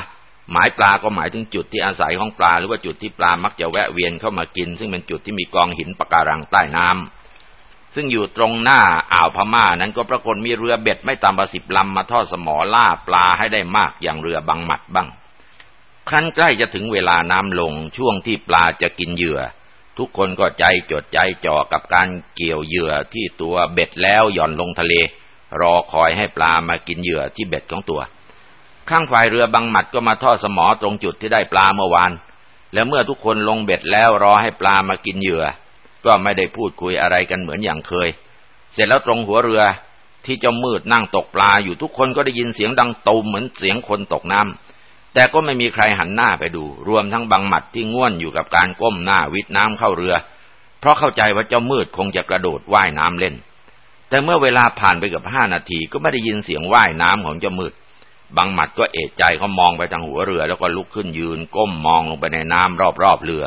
หมายปลาก็หมายถึงจุดที่อาศัยของปลา หรือว่าจุดที่ปลามักจะแวะเวียนเข้ามากิน ซึ่งเป็นจุดที่มีกองหินปะการังใต้น้ำ ซึ่งอยู่ตรงหน้าอ่าวพม่านั้นก็ปรากฏมีเรือเบ็ดไม่ต่ำกว่าสิบลำมาทอดสมอล่าปลาให้ได้มากอย่างเรือบังหมัดบ้าง ครั้นใกล้จะถึงเวลาน้ำลงช่วงที่ปลาจะกินเหยื่อ ทุกคนก็ใจจดใจจ่อกับการเกี่ยวเหยื่อที่ตัวเบ็ดแล้วหย่อนลงทะเล รอคอยให้ปลามากินเหยื่อที่เบ็ดของตัว ข้างฝ่ายเรือบังหมัดก็มาทอดสมอตรงจุดที่ได้ปลาเมื่อวานแล้วเมื่อทุกคนลงเบ็ดแล้วรอให้ปลามากินเหยื่อ ก็ไม่ได้พูดคุยอะไรกันเหมือนอย่างเคย เสร็จแล้วตรงหัวเรือที่เจ้ามืดนั่งตกปลาอยู่ทุกคนก็ได้ยินเสียงดังตูมเหมือนเสียงคนตกน้ำแต่ก็ไม่มีใครหันหน้าไปดู รวมทั้งบังหมัดที่ง่วนอยู่กับการก้มหน้าวิดน้ำเข้าเรือ เพราะเข้าใจว่าเจ้ามืดคงจะกระโดดว่ายน้ำเล่น แต่เมื่อเวลาผ่านไปกับห้านาทีก็ไม่ได้ยินเสียงว่ายน้ำของเจ้ามืดบางหมัดก็เอะใจเขามองไปทางหัวเรือ แล้วก็ลุกขึ้นยืนก้มมองลงไปในน้ำรอบๆเรือ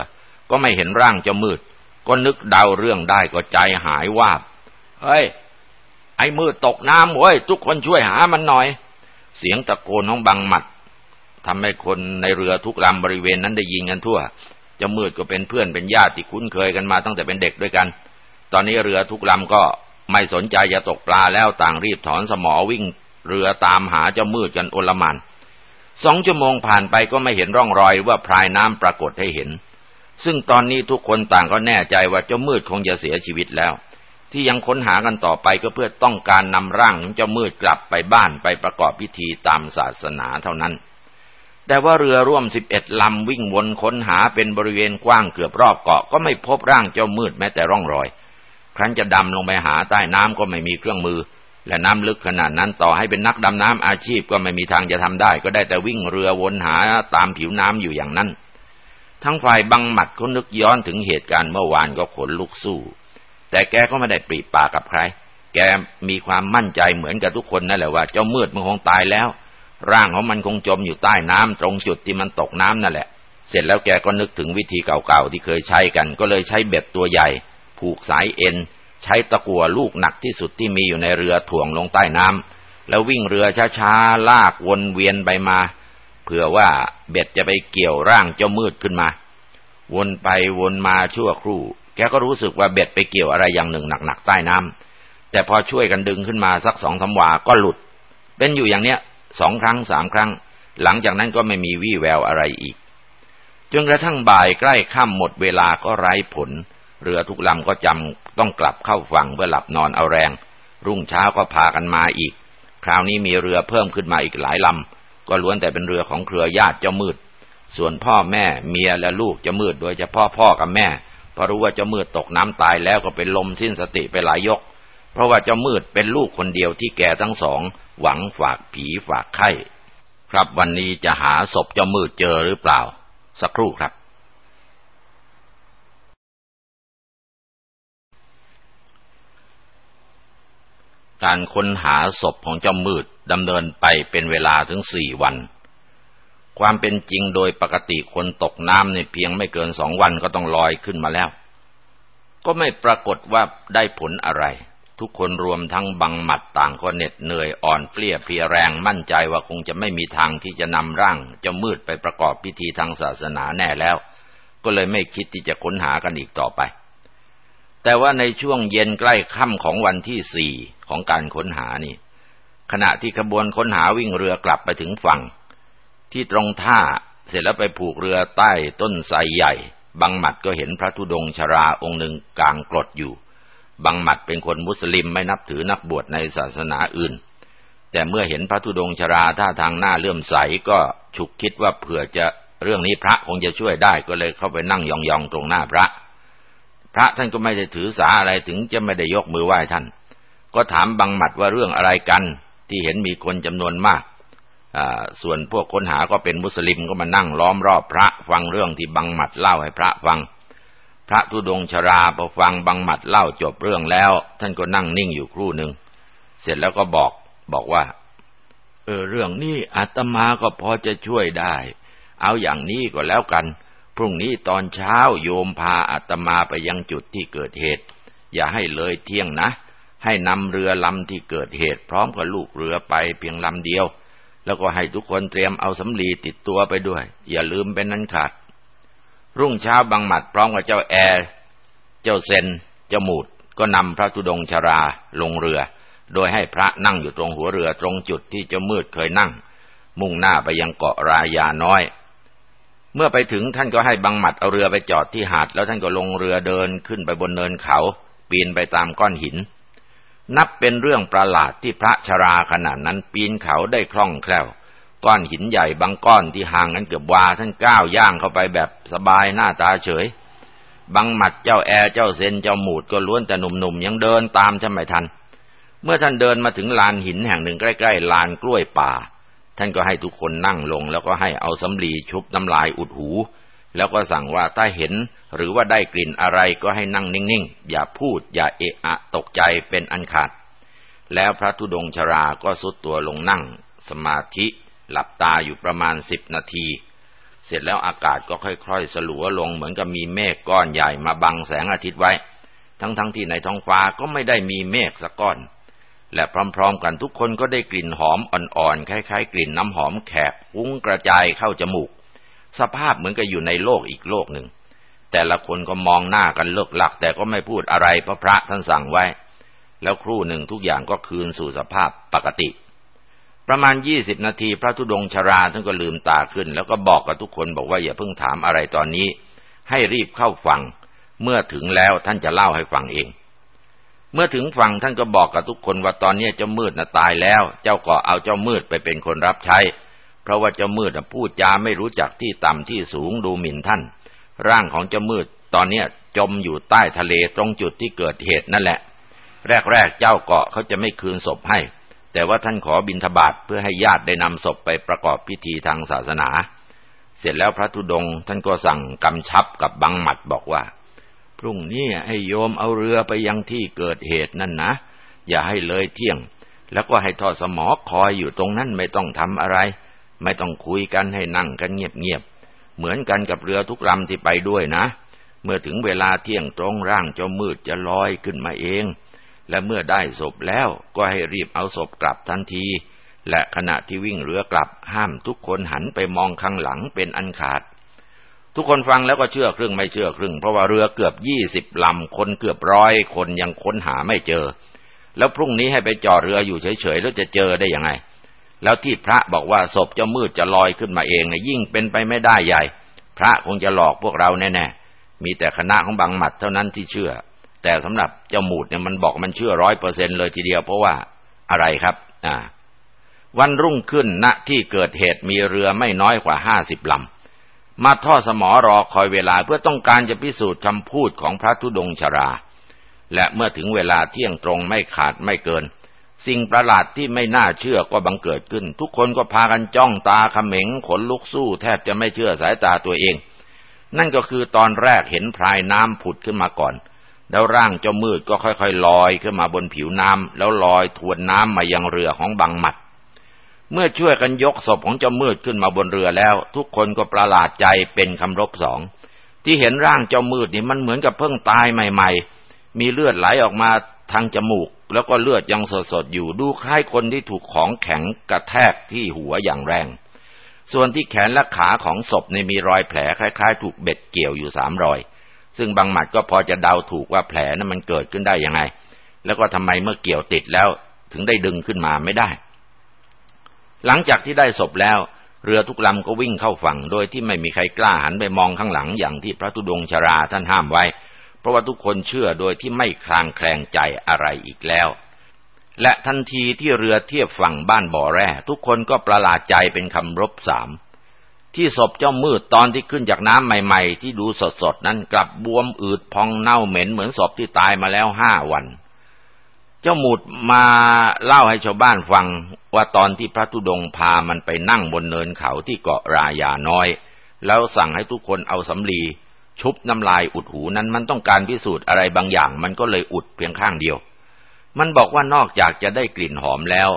ก็ไม่เห็นร่างเจ้ามืด ก็นึกเดาเรื่องได้ก็ใจหายวาบ เฮ้ย ไอ้มืดตกน้ำเว้ย ทุกคนช่วยหามันหน่อย เสียงตะโกนของบางหมัดทำให้คนในเรือทุกลำบริเวณนั้นได้ยินกันทั่วเจ้ามืดก็เป็นเพื่อนเป็นญาติที่คุ้นเคยกันมาตั้งแต่เป็นเด็กด้วยกัน ตอนนี้เรือทุกลำก็ไม่สนใจจะตกปลาแล้วต่างรีบถอนสมอวิ่ง เรือตามหาเจ้ามืดกันอลมันสองชั่วโมงผ่านไปก็ไม่เห็นร่องรอยว่าพรายน้ำปรากฏให้เห็น ซึ่งตอนนี้ทุกคนต่างก็แน่ใจว่าเจ้ามืดคงจะเสียชีวิตแล้ว ที่ยังค้นหากันต่อไปก็เพื่อต้องการนำร่างของเจ้ามืดกลับไปบ้านไปประกอบพิธีตามศาสนาเท่านั้น แต่ว่าเรือร่วมสิบเอ็ดลำวิ่งวนค้นหาเป็นบริเวณกว้างเกือบรอบเกาะก็ไม่พบร่างเจ้ามืดแม้แต่ร่องรอย ครั้นจะดำลงไปหาใต้น้ำก็ไม่มีเครื่องมือ และน้ำลึกขนาดนั้นต่อให้เป็นนักดำน้ำอาชีพก็ไม่มีทางจะทำได้ ก็ได้แต่วิ่งเรือวนหาตามผิวน้ำอยู่อย่างนั้น ทั้งฝ่ายบังหมัดเขานึกย้อนถึงเหตุการณ์เมื่อวานก็ขนลุกสู้ แต่แกก็ไม่ได้ปรีปากกับใคร แกมีความมั่นใจเหมือนกับทุกคนนั่นแหละว่าเจ้ามืดมันคงตายแล้ว ร่างของมันคงจมอยู่ใต้น้ำตรงจุดที่มันตกน้ำนั่นแหละ เสร็จแล้วแกก็นึกถึงวิธีเก่าๆที่เคยใช้กัน ก็เลยใช้เบ็ดตัวใหญ่ ผูกสายเอ็น ใช้ตะกั่วลูกหนักที่สุดที่มีอยู่ในเรือถ่วงลงใต้น้ำแล้ววิ่งเรือช้าๆลากวนเวียนไปมา เพื่อว่าเบ็ดจะไปเกี่ยวร่างเจ้ามืดขึ้นมา วนไปวนมาชั่วครู่ แกก็รู้สึกว่าเบ็ดไปเกี่ยวอะไรอย่างหนึ่งหนักๆใต้น้ำแต่พอช่วยกันดึงขึ้นมาสักสองสาวาก็หลุด เป็นอยู่อย่างเนี้ยสองครั้งสามครั้ง หลังจากนั้นก็ไม่มีวี่แววอะไรอีกจนกระทั่งบ่ายใกล้ค่ำหมดเวลาก็ไร้ผล เรือทุกลำก็จำต้องกลับเข้าฝั่งเพื่อหลับนอนเอาแรง รุ่งเช้าก็พากันมาอีก คราวนี้มีเรือเพิ่มขึ้นมาอีกหลายลำ ก็ล้วนแต่เป็นเรือของเครือญาติเจ้ามืด ส่วนพ่อแม่เมียและลูกเจ้ามืด โดยเฉพาะพ่อกับแม่พอรู้ว่าเจ้ามืดตกน้ำตายแล้วก็เป็นลมสิ้นสติไปหลายยก เพราะว่าเจ้ามืดเป็นลูกคนเดียวที่แก่ทั้งสอง หวังฝากผีฝากไข้ ครับวันนี้จะหาศพเจ้ามืดเจอหรือเปล่า สักครู่ครับ การค้นหาศพของเจ้ามืด ดำเนินไปเป็นเวลาถึงสี่วัน ความเป็นจริงโดยปกติคนตกน้ำในเพียงไม่เกินสองวันก็ต้องลอยขึ้นมาแล้ว ก็ไม่ปรากฏว่าได้ผลอะไร ทุกคนรวมทั้งบังหมัดต่างก็เหน็ดเหนื่อยอ่อนเปลี้ยเพียแรงมั่นใจว่าคงจะไม่มีทางที่จะนำร่างจ้ามืดไปประกอบพิธีทางศาสนาแน่แล้ว ก็เลยไม่คิดที่จะค้นหากันอีกต่อไปแต่ว่าในช่วงเย็นใกล้ค่ำของวันที่สี่ของการค้นหานี่ ขณะที่ขบวนค้นหาวิ่งเรือกลับไปถึงฝั่ง ที่ตรงท่าเสร็จแล้วไปผูกเรือใต้ต้นไทรใหญ่ บังหมัดก็เห็นพระธุดงชราองค์หนึ่งกลางกรดอยู่ บังหมัดเป็นคนมุสลิมไม่นับถือนักบวชในศาสนาอื่น แต่เมื่อเห็นพระธุดงชราท่าทางหน้าเลื่อมใสก็ฉุกคิดว่าเผื่อจะเรื่องนี้พระคงจะช่วยได้ก็เลยเข้าไปนั่งยองๆตรงหน้าพระ พระท่านก็ไม่ได้ถือสาอะไรถึงจะไม่ได้ยกมือไหว้ท่าน ก็ถามบังหมัดว่าเรื่องอะไรกัน ที่เห็นมีคนจำนวนมาก ส่วนพวกค้นหาก็เป็นมุสลิมก็มานั่งล้อมรอบพระฟังเรื่องที่บังหมัดเล่าให้พระฟัง พระธุดงชราพอฟังบังหมัดเล่าจบเรื่องแล้ว ท่านก็นั่งนิ่งอยู่ครู่หนึ่ง เสร็จแล้วก็บอกบอกว่า เออเรื่องนี้อาตมาก็พอจะช่วยได้ เอาอย่างนี้ก็แล้วกัน พรุ่งนี้ตอนเช้าโยมพาอาตมาไปยังจุดที่เกิดเหตุ อย่าให้เลยเที่ยงนะ ให้นำเรือลำที่เกิดเหตุพร้อมกับลูกเรือไปเพียงลำเดียว แล้วก็ให้ทุกคนเตรียมเอาสำลีติดตัวไปด้วย อย่าลืมเป็นนั้นขาด รุ่งเช้าบางหมัดพร้อมกับเจ้าแอร์เจ้าเซนเจ้าหมูดก็นำพระธุดงชราลงเรือ โดยให้พระนั่งอยู่ตรงหัวเรือตรงจุดที่เจ้ามืดเคยนั่ง มุ่งหน้าไปยังเกาะรายาน้อย เมื่อไปถึงท่านก็ให้บังหมัดเอาเรือไปจอดที่หาด แล้วท่านก็ลงเรือเดินขึ้นไปบนเนินเขา ปีนไปตามก้อนหิน นับเป็นเรื่องประหลาดที่พระชราขนาดนั้นปีนเขาได้คล่องแคล่ว ก้อนหินใหญ่บางก้อนที่ห่างกันเกือบวาท่านก้าวย่างเข้าไปแบบสบายหน้าตาเฉยบังหมัดเจ้าแอร์เจ้าเซนเจ้าหมูดก็ล้วนแต่หนุ่มๆยังเดินตามท่านไม่ทัน เมื่อท่านเดินมาถึงลานหินแห่งหนึ่งใกล้ๆลานกล้วยป่า ท่านก็ให้ทุกคนนั่งลงแล้วก็ให้เอาสำลีชุบน้ำลายอุดหู แล้วก็สั่งว่าถ้าเห็น หรือว่าได้กลิ่นอะไรก็ให้นั่งนิ่งๆ อย่าพูดอย่าเอะอะตกใจเป็นอันขาด แล้วพระธุดงชราก็สุดตัวลงนั่ง สมาธิหลับตาอยู่ประมาณสิบนาที เสร็จแล้วอากาศก็ค่อยๆ สลัวลงเหมือนกับมีเมฆก้อนใหญ่มาบังแสงอาทิตย์ไว้ ทั้งๆทที่ในท้องฟ้าก็ไม่ได้มีเมฆสักก้อน และพร้อมๆ กันทุกคนก็ได้กลิ่นหอมอ่อนๆ คล้ายๆ กลิ่นน้ำหอมแขกฟุ้งกระจายเข้าจมูก สภาพเหมือนกับอยู่ในโลกอีกโลกหนึ่ง แต่ละคนก็มองหน้ากันเลิกหลัก แต่ก็ไม่พูดอะไรเพราะพระท่านสั่งไว้ แล้วครู่หนึ่งทุกอย่างก็คืนสู่สภาพปกติ ประมาณยี่สิบนาทีพระธุดงชราท่านก็ลืมตาขึ้น แล้วก็บอกกับทุกคนบอกว่าอย่าเพิ่งถามอะไรตอนนี้ ให้รีบเข้าฟัง เมื่อถึงแล้วท่านจะเล่าให้ฟังเอง เมื่อถึงฝั่งท่านก็บอกกับทุกคนว่าตอนนี้เจ้ามืดน่ะตายแล้ว เจ้าก็เอาเจ้ามืดไปเป็นคนรับใช้ เพราะว่าเจ้ามืดพูดจาไม่รู้จักที่ต่ำที่สูงดูหมิ่นท่าน ร่างของเจ้ามืดตอนนี้จมอยู่ใต้ทะเลตรงจุดที่เกิดเหตุนั่นแหละ แรกๆเจ้าเกาะเขาจะไม่คืนศพให้ แต่ว่าท่านขอบิณฑบาตเพื่อให้ญาติได้นำศพไปประกอบพิธีทางศาสนา เสร็จแล้วพระธุดงค์ท่านก็สั่งกำชับกับบังหมัดบอกว่า พรุ่งนี้ให้โยมเอาเรือไปยังที่เกิดเหตุนั่นนะ อย่าให้เลยเที่ยง แล้วก็ให้ทอดสมอคอยอยู่ตรงนั้นไม่ต้องทำอะไร ไม่ต้องคุยกันให้นั่งกันเงียบๆ เหมือนกันกับเรือทุกลำที่ไปด้วยนะ เมื่อถึงเวลาเที่ยงตรงร่างเจ้ามืดจะลอยขึ้นมาเอง และเมื่อได้ศพแล้วก็ให้รีบเอาศพกลับทันที และขณะที่วิ่งเรือกลับห้ามทุกคนหันไปมองข้างหลังเป็นอันขาด ทุกคนฟังแล้วก็เชื่อครึ่งไม่เชื่อครึ่ง เพราะว่าเรือเกือบยี่สิบลำคนเกือบร้อยคนยังค้นหาไม่เจอ แล้วพรุ่งนี้ให้ไปจอดเรืออยู่เฉยๆแล้วจะเจอได้ยังไง แล้วที่พระบอกว่าศพเจ้ามืดจะลอยขึ้นมาเองเนี่ยยิ่งเป็นไปไม่ได้ใหญ่ พระคงจะหลอกพวกเราแน่ๆมีแต่คณะของบางหมัดเท่านั้นที่เชื่อ แต่สำหรับเจ้าหมูดเนี่ยมันบอกมันเชื่อร้อยเปอร์เซ็นเลยทีเดียวเพราะว่าอะไรครับ อ่า วันรุ่งขึ้นณที่เกิดเหตุมีเรือไม่น้อยกว่าห้าสิบลำมาท่อสมอรอคอยเวลาเพื่อต้องการจะพิสูจน์คำพูดของพระธุดงชรา และเมื่อถึงเวลาเที่ยงตรงไม่ขาดไม่เกิน สิ่งประหลาดที่ไม่น่าเชื่อก็บังเกิดขึ้น ทุกคนก็พากันจ้องตาเขม็งขนลุกสู้แทบจะไม่เชื่อสายตาตัวเอง นั่นก็คือตอนแรกเห็นพรายน้ำผุดขึ้นมาก่อน แล้วร่างเจ้ามืดก็ค่อยๆลอยขึ้นมาบนผิวน้ำแล้วลอยทวนน้ำมายังเรือของบังหมัด เมื่อช่วยกันยกศพของเจ้ามืดขึ้นมาบนเรือแล้ว ทุกคนก็ประหลาดใจเป็นคำรบสองที่เห็นร่างเจ้ามืดนี่มันเหมือนกับเพิ่งตายใหม่ ๆ มีเลือดไหลออกมาทางจมูก แล้วก็เลือดยังสดๆอยู่ดูคล้ายคนที่ถูกของแข็งกระแทกที่หัวอย่างแรง ส่วนที่แขนและขาของศพในมีรอยแผลคล้าย ๆ ถูกเบ็ดเกี่ยวอยู่สามรอย ซึ่งบางหมัดก็พอจะเดาถูกว่าแผลนั้นมันเกิดขึ้นได้ยังไง แล้วก็ทำไมเมื่อเกี่ยวติดแล้วถึงได้ดึงขึ้นมาไม่ได้ หลังจากที่ได้ศพแล้ว เรือทุกลำก็วิ่งเข้าฝั่ง โดยที่ไม่มีใครกล้าหันไปมองข้างหลังอย่างที่พระธุดงชราท่านห้ามไว้ เพราะว่าทุกคนเชื่อโดยที่ไม่คลางแคลงใจอะไรอีกแล้ว และทันทีที่เรือเทียบฝั่งบ้านบ่อแร่ ทุกคนก็ประหลาดใจเป็นคำรบสามที่ศพเจ้ามืดตอนที่ขึ้นจากน้ำใหม่ ๆ ที่ดูสดๆนั้นกลับบวมอืดพองเน่าเหม็นเหมือนศพที่ตายมาแล้วห้าวัน เจ้าหมุดมาเล่าให้ชาวบ้านฟังว่าตอนที่พระธุดงพามันไปนั่งบนเนินเขาที่เกาะรายาน้อย แล้วสั่งให้ทุกคนเอาสำลี ชุบน้ำลายอุดหูนั้นมันต้องการพิสูจน์อะไรบางอย่าง มันก็เลยอุดเพียงข้างเดียว มันบอกว่านอกจากจะได้กลิ่นหอมแล้ว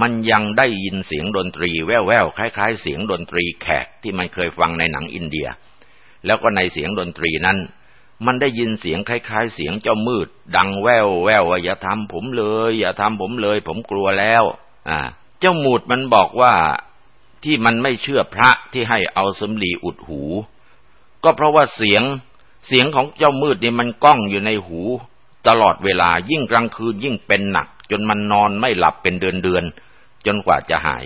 มันยังได้ยินเสียงดนตรีแว่วๆคล้าย ๆ เสียงดนตรีแขกที่มันเคยฟังในหนังอินเดีย แล้วก็ในเสียงดนตรีนั้น มันได้ยินเสียงคล้ายๆ เสียงเจ้ามืด ดังแววแววว่าอย่าทำผมเลย อย่าทำผมเลย ผมกลัวแล้ว อ่า เจ้าหมูดมันบอกว่าที่มันไม่เชื่อพระที่ให้เอาสำลีอุดหู ก็เพราะว่าเสียงเสียงของเจ้ามืดนี่มันก้องอยู่ในหู ตลอดเวลายิ่งกลางคืนยิ่งเป็นหนัก จนมันนอนไม่หลับเป็นเดือนเดือนจนกว่าจะหาย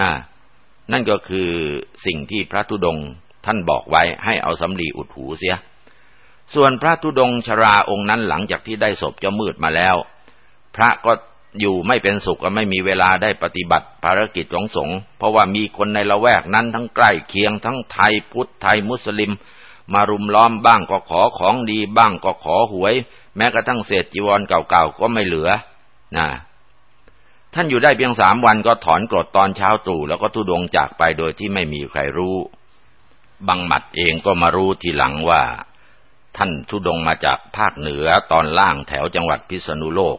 อ่า นั่นก็คือสิ่งที่พระธุดงท่านบอกไว้ให้เอาสำลีอุดหูเสีย ส่วนพระธุดงชราองค์นั้นหลังจากที่ได้ศพเจ้ามืดมาแล้ว พระก็อยู่ไม่เป็นสุขก็ไม่มีเวลาได้ปฏิบัติภารกิจของสงฆ์เพราะว่ามีคนในละแวกนั้นทั้งใกล้เคียงทั้งไทยพุทธไทยมุสลิม มารุมล้อมบ้างก็ขอของดีบ้างก็ขอหวย แม้กระทั่งเศษจีวรเก่าๆก็ไม่เหลือนะท่านอยู่ได้เพียงสามวันก็ถอนกรดตอนเช้าตรู่แล้วก็ทุดงจากไปโดยที่ไม่มีใครรู้ บังหมัดเองก็มารู้ทีหลังว่า ท่านทุดงมาจากภาคเหนือตอนล่างแถวจังหวัดพิษณุโลก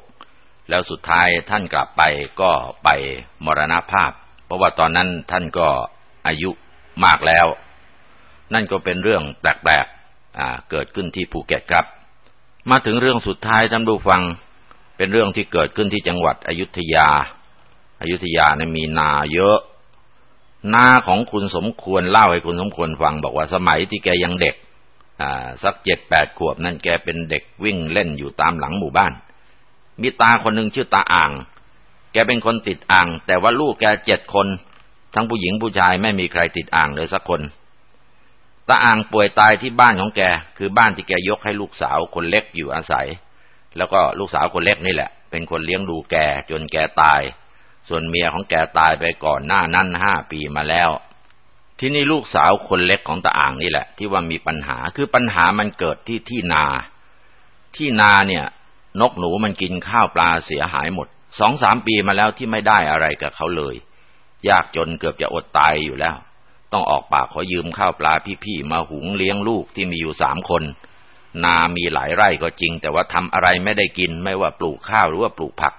แล้วสุดท้ายท่านกลับไปก็ไปมรณภาพ เพราะว่าตอนนั้นท่านก็อายุมากแล้ว นั่นก็เป็นเรื่องแปลกๆเกิดขึ้นที่ภูเก็ตครับ มาถึงเรื่องสุดท้ายท่านดูฟัง เป็นเรื่องที่เกิดขึ้นที่จังหวัดอยุธยาอายุธยาเนี่ยมีนาเยอะ นาของคุณสมควรเล่าให้คุณสมควรฟังบอกว่าสมัยที่แกยังเด็กสักเจ็ดแปดขวบนั่นแกเป็นเด็กวิ่งเล่นอยู่ตามหลังหมู่บ้าน มีตาคนหนึ่งชื่อตาอ่าง แกเป็นคนติดอ่าง แต่ว่าลูกแกเจ็ดคน ทั้งผู้หญิงผู้ชายไม่มีใครติดอ่างเลยสักคน ตาอ่างป่วยตายที่บ้านของแก คือบ้านที่แกยกให้ลูกสาวคนเล็กอยู่อาศัย แล้วก็ลูกสาวคนเล็กนี่แหละ เป็นคนเลี้ยงดูแกจนแกตาย ส่วนเมียของแกตายไปก่อนหน้านั้นห้าปีมาแล้ว ที่นี่ลูกสาวคนเล็กของตาอ่างนี่แหละ ที่ว่ามีปัญหาคือปัญหามันเกิดที่ที่นา ที่นาเนี่ย นกหนูมันกินข้าวปลาเสียหายหมดสองสามปีมาแล้วที่ไม่ได้อะไรกับเขาเลย ยากจนเกือบจะอดตายอยู่แล้ว ต้องออกปากขอยืมข้าวปลาพี่ๆมาหุงเลี้ยงลูกที่มีอยู่สามคน นามีหลายไร่ก็จริง แต่ว่าทำอะไรไม่ได้กินไม่ว่าปลูกข้าวหรือว่าปลูกผัก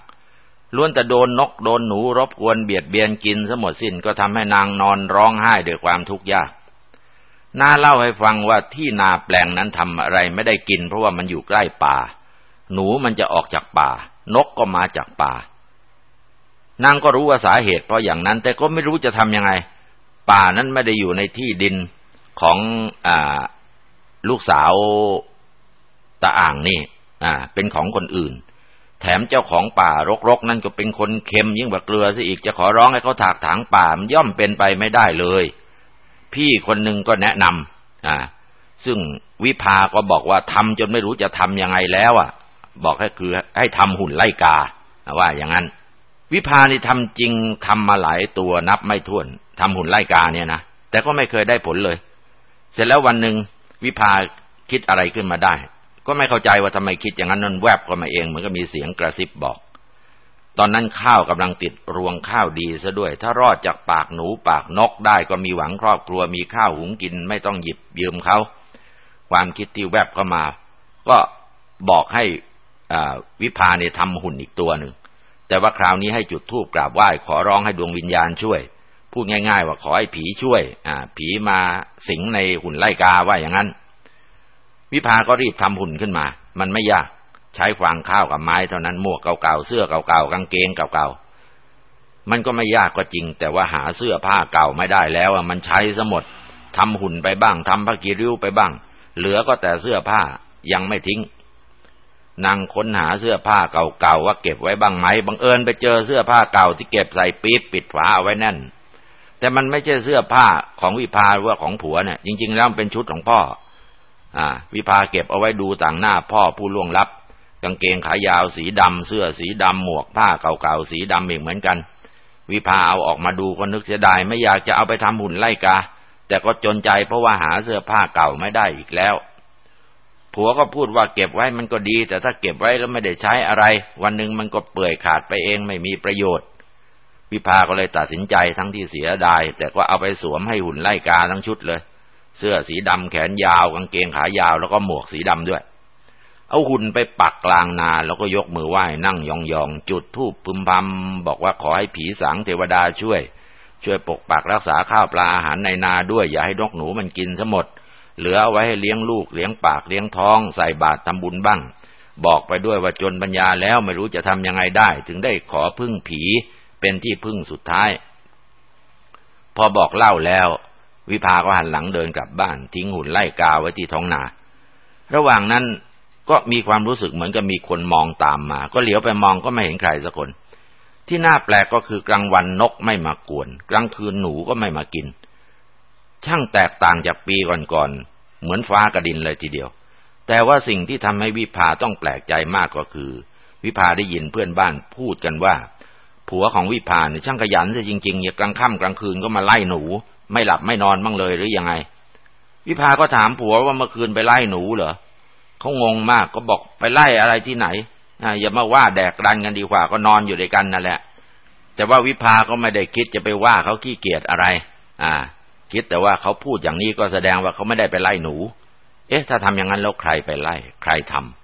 ล้วนแต่โดนนกโดนหนูรบกวนเบียดเบียนกินซะหมดสิ้นก็ทำให้นางนอนร้องไห้ด้วยความทุกข์ยากนาเล่าให้ฟังว่าที่นาแปลงนั้นทำอะไรไม่ได้กิน เพราะว่ามันอยู่ใกล้ป่า หนูมันจะออกจากป่า นกก็มาจากป่านางก็รู้ว่าสาเหตุเพราะอย่างนั้น แต่ก็ไม่รู้จะทำยังไง ป่านั้นไม่ได้อยู่ในที่ดินของอลูกสาวตาอ่างนี่อ่าเป็นของคนอื่น แถมเจ้าของป่ารกๆ นั่นก็เป็นคนเค็มยิ่งกว่าเกลือซะอีกจะขอร้องให้เขาถากถางป่ามันย่อมเป็นไปไม่ได้เลย พี่คนหนึ่งก็แนะนำอ่าซึ่งวิภาก็บอกว่าทำจนไม่รู้จะทำยังไงแล้วอะ บอกให้คือให้ทำหุ่นไล่กาว่าอย่างนั้น วิพานี่ทำจริงทำมาหลายตัวนับไม่ถ้วน ทำหุ่นไล่กาเนี่ยนะแต่ก็ไม่เคยได้ผลเลย เสร็จแล้ววันหนึ่งวิพาคิดอะไรขึ้นมาได้ ก็ไม่เข้าใจว่าทำไมคิดอย่างนั้นนั่นแวบก็มาเองเหมันก็มีเสียงกระซิบบอก ตอนนั้นข้าวกำลังติดรวงข้าวดีซะด้วย ถ้ารอดจากปากหนูปากนกได้ก็มีหวังครอบครัวมีข้าวหุงกิน ไม่ต้องหยิบยืมเขาความคิดที่แวบเข้ามา ก็บอกให้วิพาเนี่ยทำหุ่นอีกตัวหนึ่งแต่ว่าคราวนี้ให้จุดธูปกราบไหว้ขอร้องให้ดวงวิญญาณช่วย พูดง่าย ๆ ว่าขอให้ผีช่วย อ่า ผีมาสิงในหุ่นไล่กาว่าอย่างนั้น วิพาก็รีบทำหุ่นขึ้นมา มันไม่ยาก ใช้ฟางข้าวกับไม้เท่านั้นหมวกเก่าๆเสื้อเก่าๆกางเกงเก่าๆมันก็ไม่ยากก็จริง แต่ว่าหาเสื้อผ้าเก่าไม่ได้แล้วมันใช้ซะหมดทำหุ่นไปบ้างทำผ้ากีริ้วไปบ้าง เหลือก็แต่เสื้อผ้ายังไม่ทิ้งนั่งค้นหาเสื้อผ้าเก่าๆว่าเก็บไว้บ้างไหมบังเอิญไปเจอเสื้อผ้าเก่าที่เก็บใส่ปี๊บปิดฝาเอาไว้แน่น แต่มันไม่ใช่เสื้อผ้าของวิภาหรือว่าของผัวเนี่ย จริง ๆ แล้วมันเป็นชุดของพ่อ อ่า วิภาเก็บเอาไว้ดูต่างหน้าพ่อผู้ล่วงลับ กางเกงขายาวสีดำเสื้อสีดำหมวกผ้าเก่าๆสีดำอีกเหมือนกัน วิภาเอาออกมาดูก็นึกเสียดายไม่อยากจะเอาไปทำหุ่นไล่กา แต่ก็จนใจเพราะว่าหาเสื้อผ้าเก่าไม่ได้อีกแล้ว ผัวก็พูดว่าเก็บไว้มันก็ดี แต่ถ้าเก็บไว้แล้วไม่ได้ใช้อะไร วันหนึ่งมันก็เปื่อยขาดไปเองไม่มีประโยชน์ วิภาก็เลยตัดสินใจทั้งที่เสียดาย แต่ก็เอาไปสวมให้หุ่นไล่กาทั้งชุดเลย เสื้อสีดำแขนยาวกางเกงขายาวแล้วก็หมวกสีดำด้วย เอาหุ่นไปปักกลางนาแล้วก็ยกมือไหว้นั่งยองๆจุดธูปพึมพำบอกว่าขอให้ผีสางเทวดาช่วย ช่วยปกปักรักษาข้าวปลาอาหารในนาด้วยอย่าให้นกหนูมันกินซะหมด เหลืออไว้ให้เลี้ยงลูกเลี้ยงปากเลี้ยงท้องใส่บาตรทำบุญบ้าง บอกไปด้วยว่าจนปัญญาแล้วไม่รู้จะทำยังไงได้ ถึงได้ขอพึ่งผี เป็นที่พึ่งสุดท้าย พอบอกเล่าแล้ว วิภาก็หันหลังเดินกลับบ้าน ทิ้งหุ่นไล่กาไว้ที่ท้องนา ระหว่างนั้นก็มีความรู้สึกเหมือนกับมีคนมองตามมา ก็เหลียวไปมองก็ไม่เห็นใครสักคน ที่น่าแปลกก็คือกลางวันนกไม่มากวน กลางคืนหนูก็ไม่มากิน ช่างแตกต่างจากปีก่อนๆเหมือนฟ้ากระดินเลยทีเดียว แต่ว่าสิ่งที่ทำให้วิภาต้องแปลกใจมากก็คือ วิภาได้ยินเพื่อนบ้านพูดกันว่า ผัวของวิภาเนี่ยช่างขยันซะจริงๆอย่ากลางค่ำกลางคืนก็มาไล่หนู ไม่หลับไม่นอนบ้างเลยหรือยังไง วิภาก็ถามผัวว่าเมื่อคืนไปไล่หนูเหรอเขางงมากก็บอกไปไล่อะไรที่ไหนอย่ามาว่าแดกรันกันดีกว่าก็นอนอยู่ด้วยกันนั่นแหละ แต่ว่าวิภาก็ไม่ได้คิดจะไปว่าเขาขี้เกียจอะไร อ่า คิดแต่ว่าเขาพูดอย่างนี้ก็แสดงว่าเขาไม่ได้ไปไล่หนู เอ๊ะ ถ้าทำอย่างนั้นแล้วใครไปไล่ ใครทำ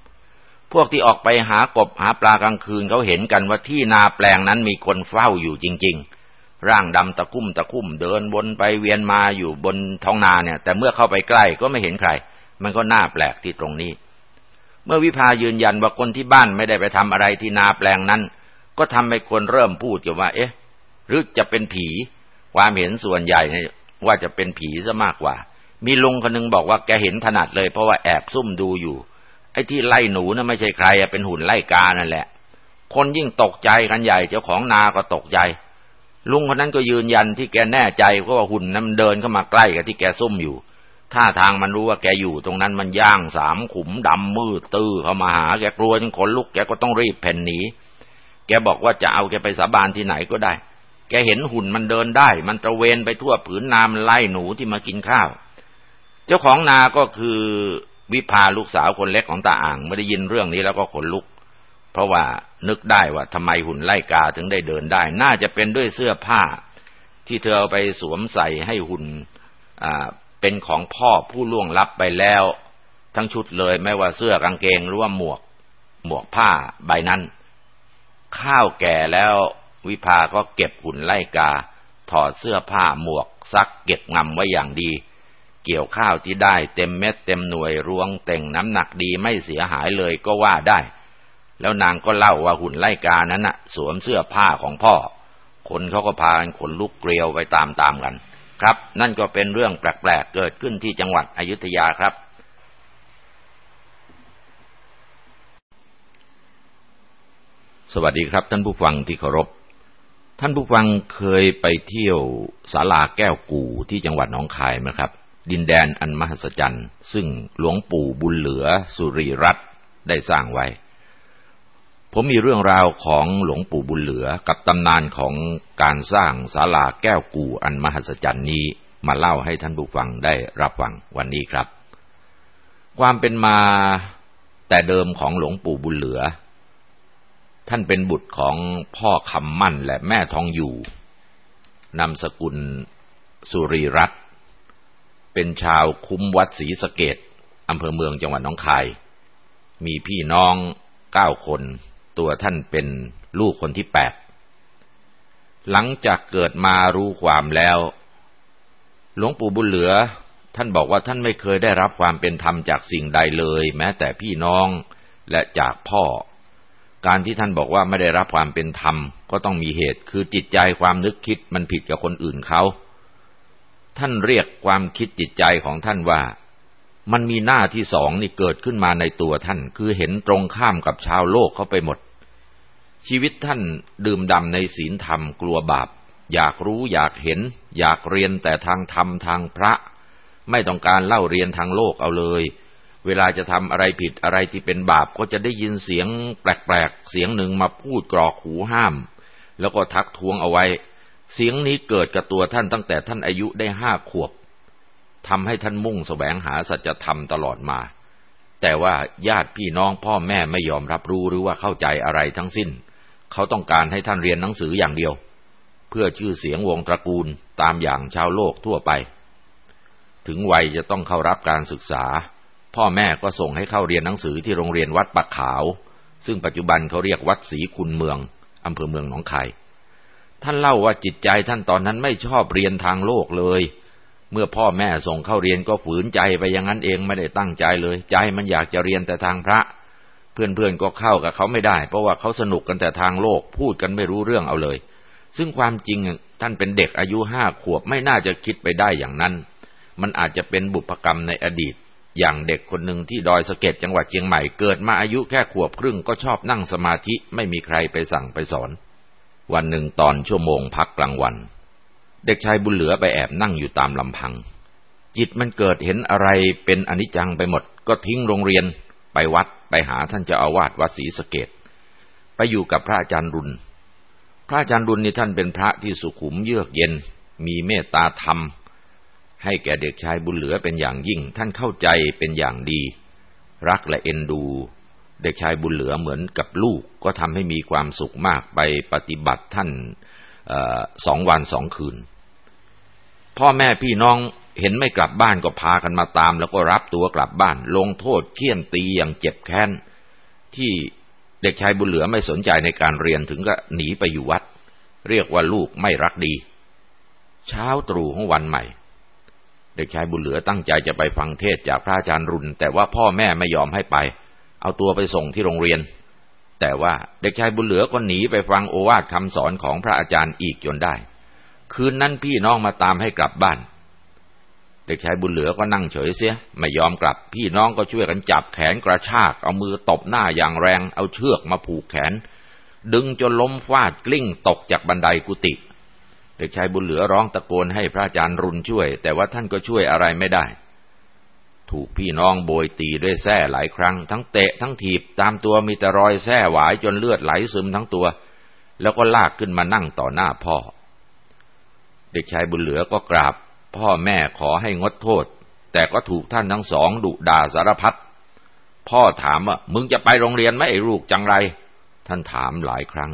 พวกที่ออกไปหากบหาปลากลางคืนเขาเห็นกันว่าที่นาแปลงนั้นมีคนเฝ้าอยู่จริง ๆ ร่างดำตะคุ่มตะคุ่มเดินวนไปเวียนมาอยู่บนท้องนาเนี่ย แต่เมื่อเข้าไปใกล้ก็ไม่เห็นใคร มันก็น่าแปลกที่ตรงนี้ เมื่อวิพายืนยันว่าคนที่บ้านไม่ได้ไปทำอะไรที่นาแปลงนั้น ก็ทำให้คนเริ่มพูดกันว่า เอ๊ะ หรือจะเป็นผี ความเห็นส่วนใหญ่ว่าจะเป็นผีซะมากกว่า มีลุงคนนึงบอกว่าแกเห็นถนัดเลยเพราะว่าแอบซุ่มดูอยู่ อ้ที่ไล่หนูนะ่ะไม่ใช่ใครเป็นหุ่นไล่กานั่นแหละ คนยิ่งตกใจกันใหญ่เจ้าของนาก็ตกใจ ลุงคนนั้นก็ยืนยันที่แกแน่ใจเพราะว่าหุ่นนั้นมันเดินเข้ามาใกล้กับที่แกซุ่มอยู่ท่าทางมันรู้ว่าแกอยู่ตรงนั้นมันย่างสามขุมดำมืดตื้อเข้ามาหาแกกลัวจนขนลุกแกก็ต้องรีบแผ่นหนีแกบอกว่าจะเอาแกไปสาบานที่ไหนก็ได้ แกเห็นหุ่นมันเดินได้ มันตระเวนไปทั่วผืนนามไล่หนูที่มากินข้าว เจ้าของนาก็คือ วิภาลูกสาวคนเล็กของตาอ่างไม่ได้ยินเรื่องนี้แล้วก็ขนลุก เพราะว่านึกได้ว่าทำไมหุ่นไล่กาถึงได้เดินได้ น่าจะเป็นด้วยเสื้อผ้า ที่เธอเอาไปสวมใส่ให้หุ่นเป็นของพ่อผู้ล่วงลับไปแล้ว ทั้งชุดเลยไม่ว่าเสื้อกางเกงหรือว่าหมวก หมวกผ้าใบนั้น ข้าวแก่แล้ววิภาก็เก็บหุ่นไล่กา ถอดเสื้อผ้าหมวกซักเก็บงำไว้อย่างดี เกี่ยวข้าวที่ได้เต็มเม็ดเต็มหน่วยรวงเต่งน้ำหนักดีไม่เสียหายเลยก็ว่าได้ แล้วนางก็เล่าว่าหุ่นไล่กานั้นน่ะ สวมเสื้อผ้าของพ่อ คนเขาก็พากันขนลุกเกลียวไปตามๆกัน ครับ นั่นก็เป็นเรื่องแปลกๆเกิดขึ้นที่จังหวัดอยุธยาครับสวัสดีครับท่านผู้ฟังที่เคารพ ท่านผู้ฟังเคยไปเที่ยวศาลาแก้วกู่ที่จังหวัดหนองคายไหมครับ ดินแดนอันมหัศจรรย์ ซึ่งหลวงปู่บุญเหลือสุรีรัตได้สร้างไว้ ผมมีเรื่องราวของหลวงปู่บุญเหลือกับตำนานของการสร้างศาลาแก้วกูอันมหัศจรรย์นี้มาเล่าให้ท่านผู้ฟังได้รับฟังวันนี้ครับ ความเป็นมาแต่เดิมของหลวงปู่บุญเหลือ ท่านเป็นบุตรของพ่อคำมั่นและแม่ทองอยู่นามสกุลสุรีรัตน์ เป็นชาวคุ้มวัดศรีสะเกดอำเภอเมืองจังหวัดน้องคาย มีพี่น้องเก้าคน ตัวท่านเป็นลูกคนที่แปดหลังจากเกิดมารู้ความแล้ว หลวงปู่บุญเหลือ ท่านบอกว่าท่านไม่เคยได้รับความเป็นธรรมจากสิ่งใดเลย แม้แต่พี่น้องและจากพ่อ การที่ท่านบอกว่าไม่ได้รับความเป็นธรรม ก็ต้องมีเหตุคือจิตใจความนึกคิดมันผิดกับคนอื่นเขา ท่านเรียกความคิดจิตใจของท่านว่า มันมีหน้าที่สองนี่เกิดขึ้นมาในตัวท่าน คือเห็นตรงข้ามกับชาวโลกเขาไปหมด ชีวิตท่านดื่มดำในศีลธรรมกลัวบาป อยากรู้อยากเห็น อยากเรียนแต่ทางธรรมทางพระ ไม่ต้องการเล่าเรียนทางโลกเอาเลย เวลาจะทำอะไรผิดอะไรที่เป็นบาปก็จะได้ยินเสียงแปลกๆ เสียงหนึ่งมาพูดกรอกหูห้าม แล้วก็ทักท้วงเอาไว้ เสียงนี้เกิดกับตัวท่านตั้งแต่ท่านอายุได้ห้าขวบทำให้ท่านมุ่งแสวงหาสัจธรรมตลอดมา แต่ว่าญาติพี่น้องพ่อแม่ไม่ยอมรับรู้หรือว่าเข้าใจอะไรทั้งสิ้น เขาต้องการให้ท่านเรียนหนังสืออย่างเดียว เพื่อชื่อเสียงวงตระกูลตามอย่างชาวโลกทั่วไป ถึงวัยจะต้องเข้ารับการศึกษา พ่อแม่ก็ส่งให้เข้าเรียนหนังสือที่โรงเรียนวัดปักขาว ซึ่งปัจจุบันเขาเรียกวัดศรีคุณเมืองอำเภอเมืองหนองคาย ท่านเล่าว่าจิตใจท่านตอนนั้นไม่ชอบเรียนทางโลกเลย เมื่อพ่อแม่ส่งเข้าเรียนก็ฝืนใจไปอย่างนั้นเองไม่ได้ตั้งใจเลย ใจมันอยากจะเรียนแต่ทางพระ เพื่อนๆก็เข้ากับเขาไม่ได้ เพราะว่าเขาสนุกกันแต่ทางโลกพูดกันไม่รู้เรื่องเอาเลย ซึ่งความจริงท่านเป็นเด็กอายุห้าขวบไม่น่าจะคิดไปได้อย่างนั้น มันอาจจะเป็นบุพกรรมในอดีต อย่างเด็กคนหนึ่งที่ดอยสะเก็ดจังหวัดเชียงใหม่เกิดมาอายุแค่ขวบครึ่งก็ชอบนั่งสมาธิไม่มีใครไปสั่งไปสอน วันหนึ่งตอนชั่วโมงพักกลางวัน เด็กชายบุญเหลือไปแอบนั่งอยู่ตามลำพัง จิตมันเกิดเห็นอะไรเป็นอนิจจังไปหมด ก็ทิ้งโรงเรียน ไปวัดไปหาท่านเจ้าอาวาสวัดศรีสะเกดไปอยู่กับพระอาจารย์รุนพระอาจารย์รุนนี่ท่านเป็นพระที่สุขุมเยือกเย็น มีเมตตาธรรม ให้แก่เด็กชายบุญเหลือเป็นอย่างยิ่ง ท่านเข้าใจเป็นอย่างดี รักและเอ็นดู เด็กชายบุญเหลือเหมือนกับลูกก็ทำให้มีความสุขมากไปปฏิบัติท่านอสองวันสองคืน พ่อแม่พี่น้องเห็นไม่กลับบ้านก็พากันมาตาม แล้วก็รับตัวกลับบ้าน ลงโทษเคี่ยนตีอย่างเจ็บแค้น ที่เด็กชายบุญเหลือไม่สนใจในการเรียนถึงก็หนีไปอยู่วัด เรียกว่าลูกไม่รักดี เช้าตรู่ของวันใหม่ เด็กชายบุญเหลือตั้งใจจะไปฟังเทศจากพระอาจารย์รุน แต่ว่าพ่อแม่ไม่ยอมให้ไป เอาตัวไปส่งที่โรงเรียน แต่ว่าเด็กชายบุญเหลือก็หนีไปฟังโอวาทคำสอนของพระอาจารย์อีกจนได้ คืนนั้นพี่น้องมาตามให้กลับบ้าน เด็กชายบุญเหลือก็นั่งเฉยเสีย ไม่ยอมกลับ พี่น้องก็ช่วยกันจับแขนกระชาก เอามือตบหน้าอย่างแรง เอาเชือกมาผูกแขน ดึงจนล้มฟาดกลิ้งตกจากบันไดกุฏิเด็กชายบุญเหลือร้องตะโกนให้พระอาจารย์รุนช่วย แต่ว่าท่านก็ช่วยอะไรไม่ได้ ถูกพี่น้องโบยตีด้วยแส้หลายครั้ง ทั้งเตะทั้งถีบตามตัวมีแต่รอยแส้หวายจนเลือดไหลซึมทั้งตัว แล้วก็ลากขึ้นมานั่งต่อหน้าพ่อ เด็กชายบุญเหลือก็กราบ พ่อแม่ขอให้งดโทษ แต่ก็ถูกท่านทั้งสองดุด่าสารพัดพ่อถามว่ามึงจะไปโรงเรียนไหมไอ้ลูกจังไร ท่านถามหลายครั้ง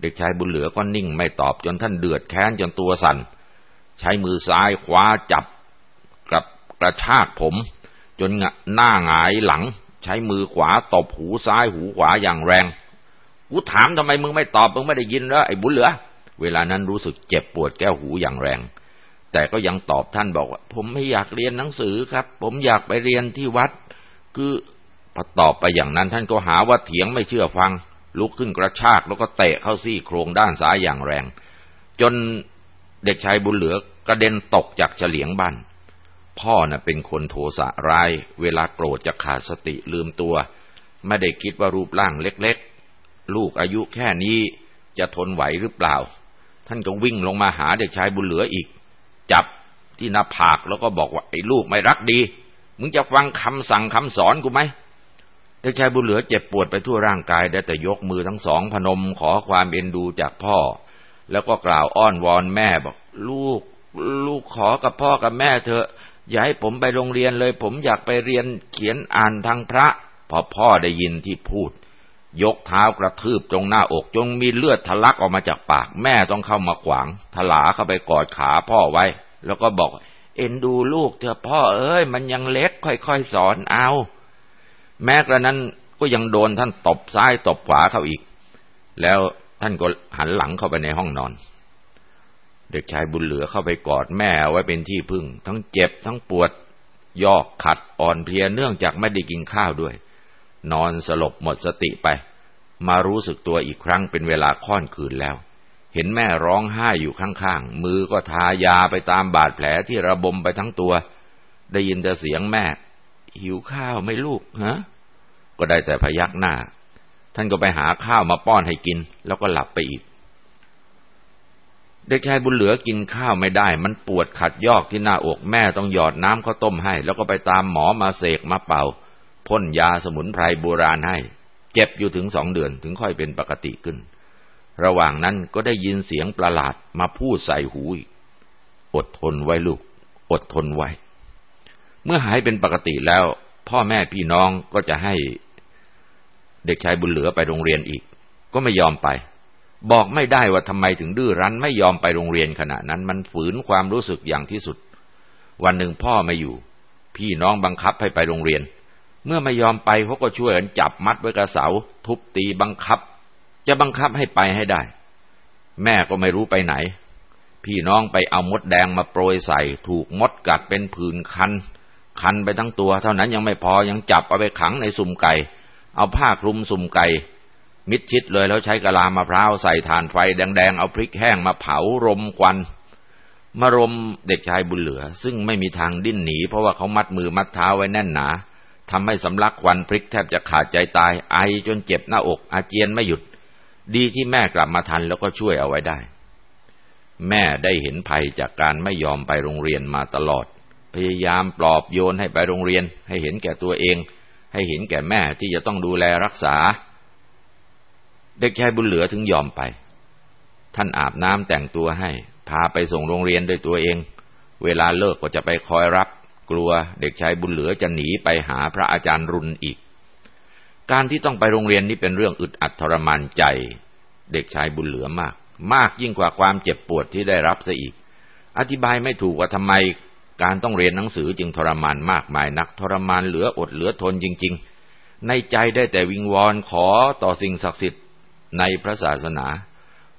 เด็กชายบุญเหลือก็นิ่งไม่ตอบจนท่านเดือดแค้นจนตัวสัน่นใช้มือซ้ายคว้าจับกับกระชากผม จนหน้าหงายหลัง ใช้มือขวาตบหูซ้ายหูขวาอย่างแรงกูถามทำไมมึงไม่ตอบมึงไม่ได้ยินเหรอไอ้บุญเหลือ เวลานั้นรู้สึกเจ็บปวดแก้วหูอย่างแรง แต่ก็ยังตอบท่านบอกว่า ผมไม่อยากเรียนหนังสือครับ ผมอยากไปเรียนที่วัด คือพอตอบไปอย่างนั้นท่านก็หาว่าเถียงไม่เชื่อฟัง ลุกขึ้นกระชากแล้วก็เตะเข้าซี่โครงด้านซ้ายอย่างแรง จนเด็กชายบุญเหลือกระเด็นตกจากเฉลียงบ้าน พ่อน่ะเป็นคนโทสะร้าย เวลาโกรธจะขาดสติลืมตัว ไม่ได้คิดว่ารูปร่างเล็กๆ ลูกอายุแค่นี้จะทนไหวหรือเปล่า ท่านก็วิ่งลงมาหาเด็กชายบุญเหลืออีก จับที่หน้าผากแล้วก็บอกว่าไอ้ลูกไม่รักดี มึงจะฟังคำสั่งคำสอนกูไหมเด็กชายบุญเหลือเจ็บปวดไปทั่วร่างกายได้แต่ยกมือทั้งสองพนมขอความเอ็นดูจากพ่อ แล้วก็กล่าวอ้อนวอนแม่บอก ลูก ลูกขอกับพ่อกับแม่เถอะ อย่าให้ผมไปโรงเรียนเลย ผมอยากไปเรียนเขียนอ่านทางพระ พอพ่อได้ยินที่พูด ยกเท้ากระทืบตรงหน้าอกจงมีเลือดทะลักออกมาจากปาก แม่ต้องเข้ามาขวางถลาเข้าไปกอดขาพ่อไว้ แล้วก็บอก เอ็นดูลูกเถอะพ่อเอ้ย มันยังเล็กค่อยๆสอนเอา แม้กระนั้นก็ยังโดนท่านตบซ้ายตบขวาเข้าอีก แล้วท่านก็หันหลังเข้าไปในห้องนอน เด็กชายบุญเหลือเข้าไปกอดแม่ไว้เป็นที่พึ่ง ทั้งเจ็บทั้งปวด ยอกขัดอ่อนเพลียเนื่องจากไม่ได้กินข้าวด้วย นอนสลบหมดสติไป มารู้สึกตัวอีกครั้งเป็นเวลาค่อนคืนแล้ว เห็นแม่ร้องไห้อยู่ข้างๆ มือก็ทายาไปตามบาดแผลที่ระบมไปทั้งตัว ได้ยินแต่เสียงแม่ หิวข้าวไม่ลูกฮะก็ได้แต่พยักหน้า ท่านก็ไปหาข้าวมาป้อนให้กิน แล้วก็หลับไปอีก เด็กชายบุญเหลือกินข้าวไม่ได้ มันปวดขัดยอกที่หน้าอกแม่ต้องหยอดน้ำข้าวต้มให้ แล้วก็ไปตามหมอมาเสกมาเป่าพ่นยาสมุนไพรโบราณให้ เจ็บอยู่ถึงสองเดือนถึงค่อยเป็นปกติขึ้น ระหว่างนั้นก็ได้ยินเสียงประหลาดมาพูดใส่หูอีกอดทนไว้ลูก อดทนไว้ เมื่อหายเป็นปกติแล้ว พ่อแม่พี่น้องก็จะให้ เด็กชายบุญเหลือไปโรงเรียนอีก ก็ไม่ยอมไป บอกไม่ได้ว่าทำไมถึงดื้อรั้นไม่ยอมไปโรงเรียนขณะนั้น มันฝืนความรู้สึกอย่างที่สุด วันหนึ่งพ่อไม่อยู่ พี่น้องบังคับให้ไปโรงเรียน เมื่อไม่ยอมไปเขาก็ช่วยกันจับมัดไว้กับเสา ทุบตีบังคับ จะบังคับให้ไปให้ได้ แม่ก็ไม่รู้ไปไหน พี่น้องไปเอามดแดงมาโปรยใส่ ถูกมดกัดเป็นผื่นคัน คันไปทั้งตัว เท่านั้นยังไม่พอยังจับเอาไปขังในสุ่มไก่ เอาผ้าคลุมสุ่มไก่ มิดชิดเลยแล้วใช้กะลามะพร้าวใส่ถ่านไฟแดงๆ เอาพริกแห้งมาเผารมควันมารมเด็กชายบุญเหลือ ซึ่งไม่มีทางดิ้นหนี เพราะว่าเขามัดมือมัดเท้าไว้แน่นหนาทำให้สำลักควันพริกแทบจะขาดใจตาย ไอจนเจ็บหน้าอก อาเจียนไม่หยุด ดีที่แม่กลับมาทันแล้วก็ช่วยเอาไว้ได้ แม่ได้เห็นภัยจากการไม่ยอมไปโรงเรียนมาตลอด พยายามปลอบโยนให้ไปโรงเรียน ให้เห็นแก่ตัวเอง ให้เห็นแก่แม่ที่จะต้องดูแลรักษา เด็กชายบุญเหลือถึงยอมไป ท่านอาบน้ำแต่งตัวให้ พาไปส่งโรงเรียนด้วยตัวเอง เวลาเลิกก็จะไปคอยรับ กลัวเด็กชายบุญเหลือจะหนีไปหาพระอาจารย์รุนอีก การที่ต้องไปโรงเรียนนี่เป็นเรื่องอึดอัดทรมานใจ เด็กชายบุญเหลือมาก มากยิ่งกว่าความเจ็บปวดที่ได้รับซะอีก อธิบายไม่ถูกว่าทำไม การต้องเรียนหนังสือจึงทรมานมากมายนักทรมานเหลืออดเหลือทนจริง ๆ ในใจได้แต่วิงวอนขอต่อสิ่งศักดิ์สิทธิ์ ในพระศาสนา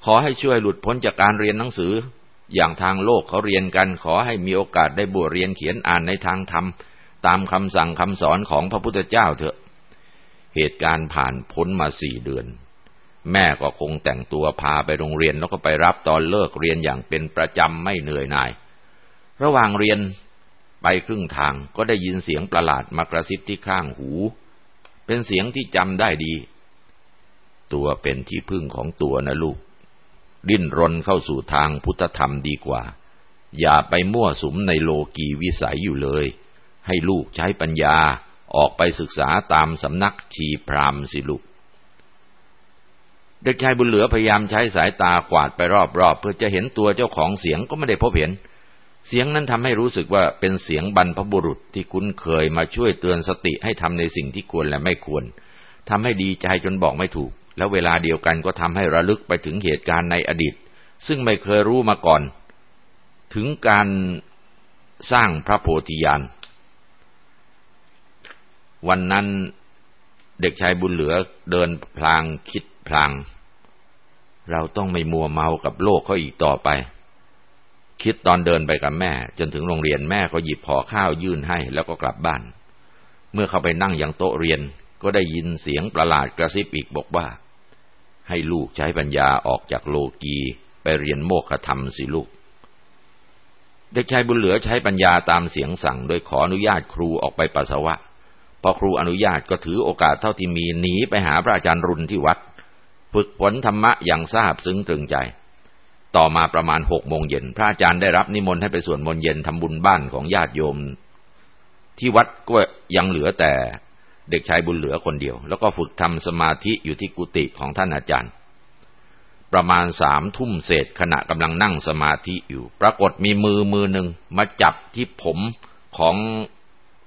ขอให้ช่วยหลุดพ้นจากการเรียนหนังสือ อย่างทางโลกเขาเรียนกัน ขอให้มีโอกาสได้บวชเรียนเขียนอ่านในทางธรรม ตามคำสั่งคำสอนของพระพุทธเจ้าเถอะ เหตุการณ์ผ่านพ้นมาสี่เดือน แม่ก็คงแต่งตัวพาไปโรงเรียนแล้วก็ไปรับตอนเลิกเรียนอย่างเป็นประจำไม่เหนื่อยหน่าย ระหว่างเรียนไปครึ่งทางก็ได้ยินเสียงประหลาดมากระซิบที่ข้างหู เป็นเสียงที่จำได้ดี ตัวเป็นที่พึ่งของตัวนะลูก ดิ้นรนเข้าสู่ทางพุทธธรรมดีกว่า อย่าไปมั่วสุมในโลกีวิสัยอยู่เลย ให้ลูกใช้ปัญญาออกไปศึกษาตามสำนักชีพรามสิลูกเด็กชายบุญเหลือพยายามใช้สายตากวาดไปรอบๆเพื่อจะเห็นตัวเจ้าของเสียงก็ไม่ได้พบเห็น เสียงนั้นทำให้รู้สึกว่าเป็นเสียงบรรพบุรุษที่คุ้นเคยมาช่วยเตือนสติให้ทำในสิ่งที่ควรและไม่ควรทำให้ดีใจจนบอกไม่ถูก แล้วเวลาเดียวกันก็ทำให้ระลึกไปถึงเหตุการณ์ในอดีต ซึ่งไม่เคยรู้มาก่อน ถึงการสร้างพระโพธิญาณ วันนั้นเด็กชายบุญเหลือเดินพลางคิดพลาง เราต้องไม่มัวเมากับโลกเขาอีกต่อไป คิดตอนเดินไปกับแม่ จนถึงโรงเรียนแม่ก็หยิบห่อข้าวยื่นให้แล้วก็กลับบ้าน เมื่อเข้าไปนั่งอยังโต๊ะเรียนก็ได้ยินเสียงประหลาดกระซิบอีกบอกว่า ให้ลูกใช้ปัญญาออกจากโลกีไปเรียนโมฆะธรรมสิลูก เด็กชายบุญเหลือใช้ปัญญาตามเสียงสั่ง โดยขออนุญาตครูออกไปปัสสาวะ พอครูอนุญาตก็ถือโอกาสเท่าที่มีหนีไปหาพระอาจารย์รุนที่วัด ฝึกฝนธรรมะอย่างทราบซึ้งตรึงใจ ต่อมาประมาณหกโมงเย็นพระอาจารย์ได้รับนิมนต์ให้ไปสวดมนต์เย็นทำบุญบ้านของญาติโยม ที่วัดก็ยังเหลือแต่ เด็กชายบุญเหลือคนเดียว แล้วก็ฝึกทำสมาธิอยู่ที่กุฏิของท่านอาจารย์ ประมาณสามทุ่มเศษขณะกำลังนั่งสมาธิอยู่ ปรากฏมีมือมือหนึ่งมาจับที่ผมของ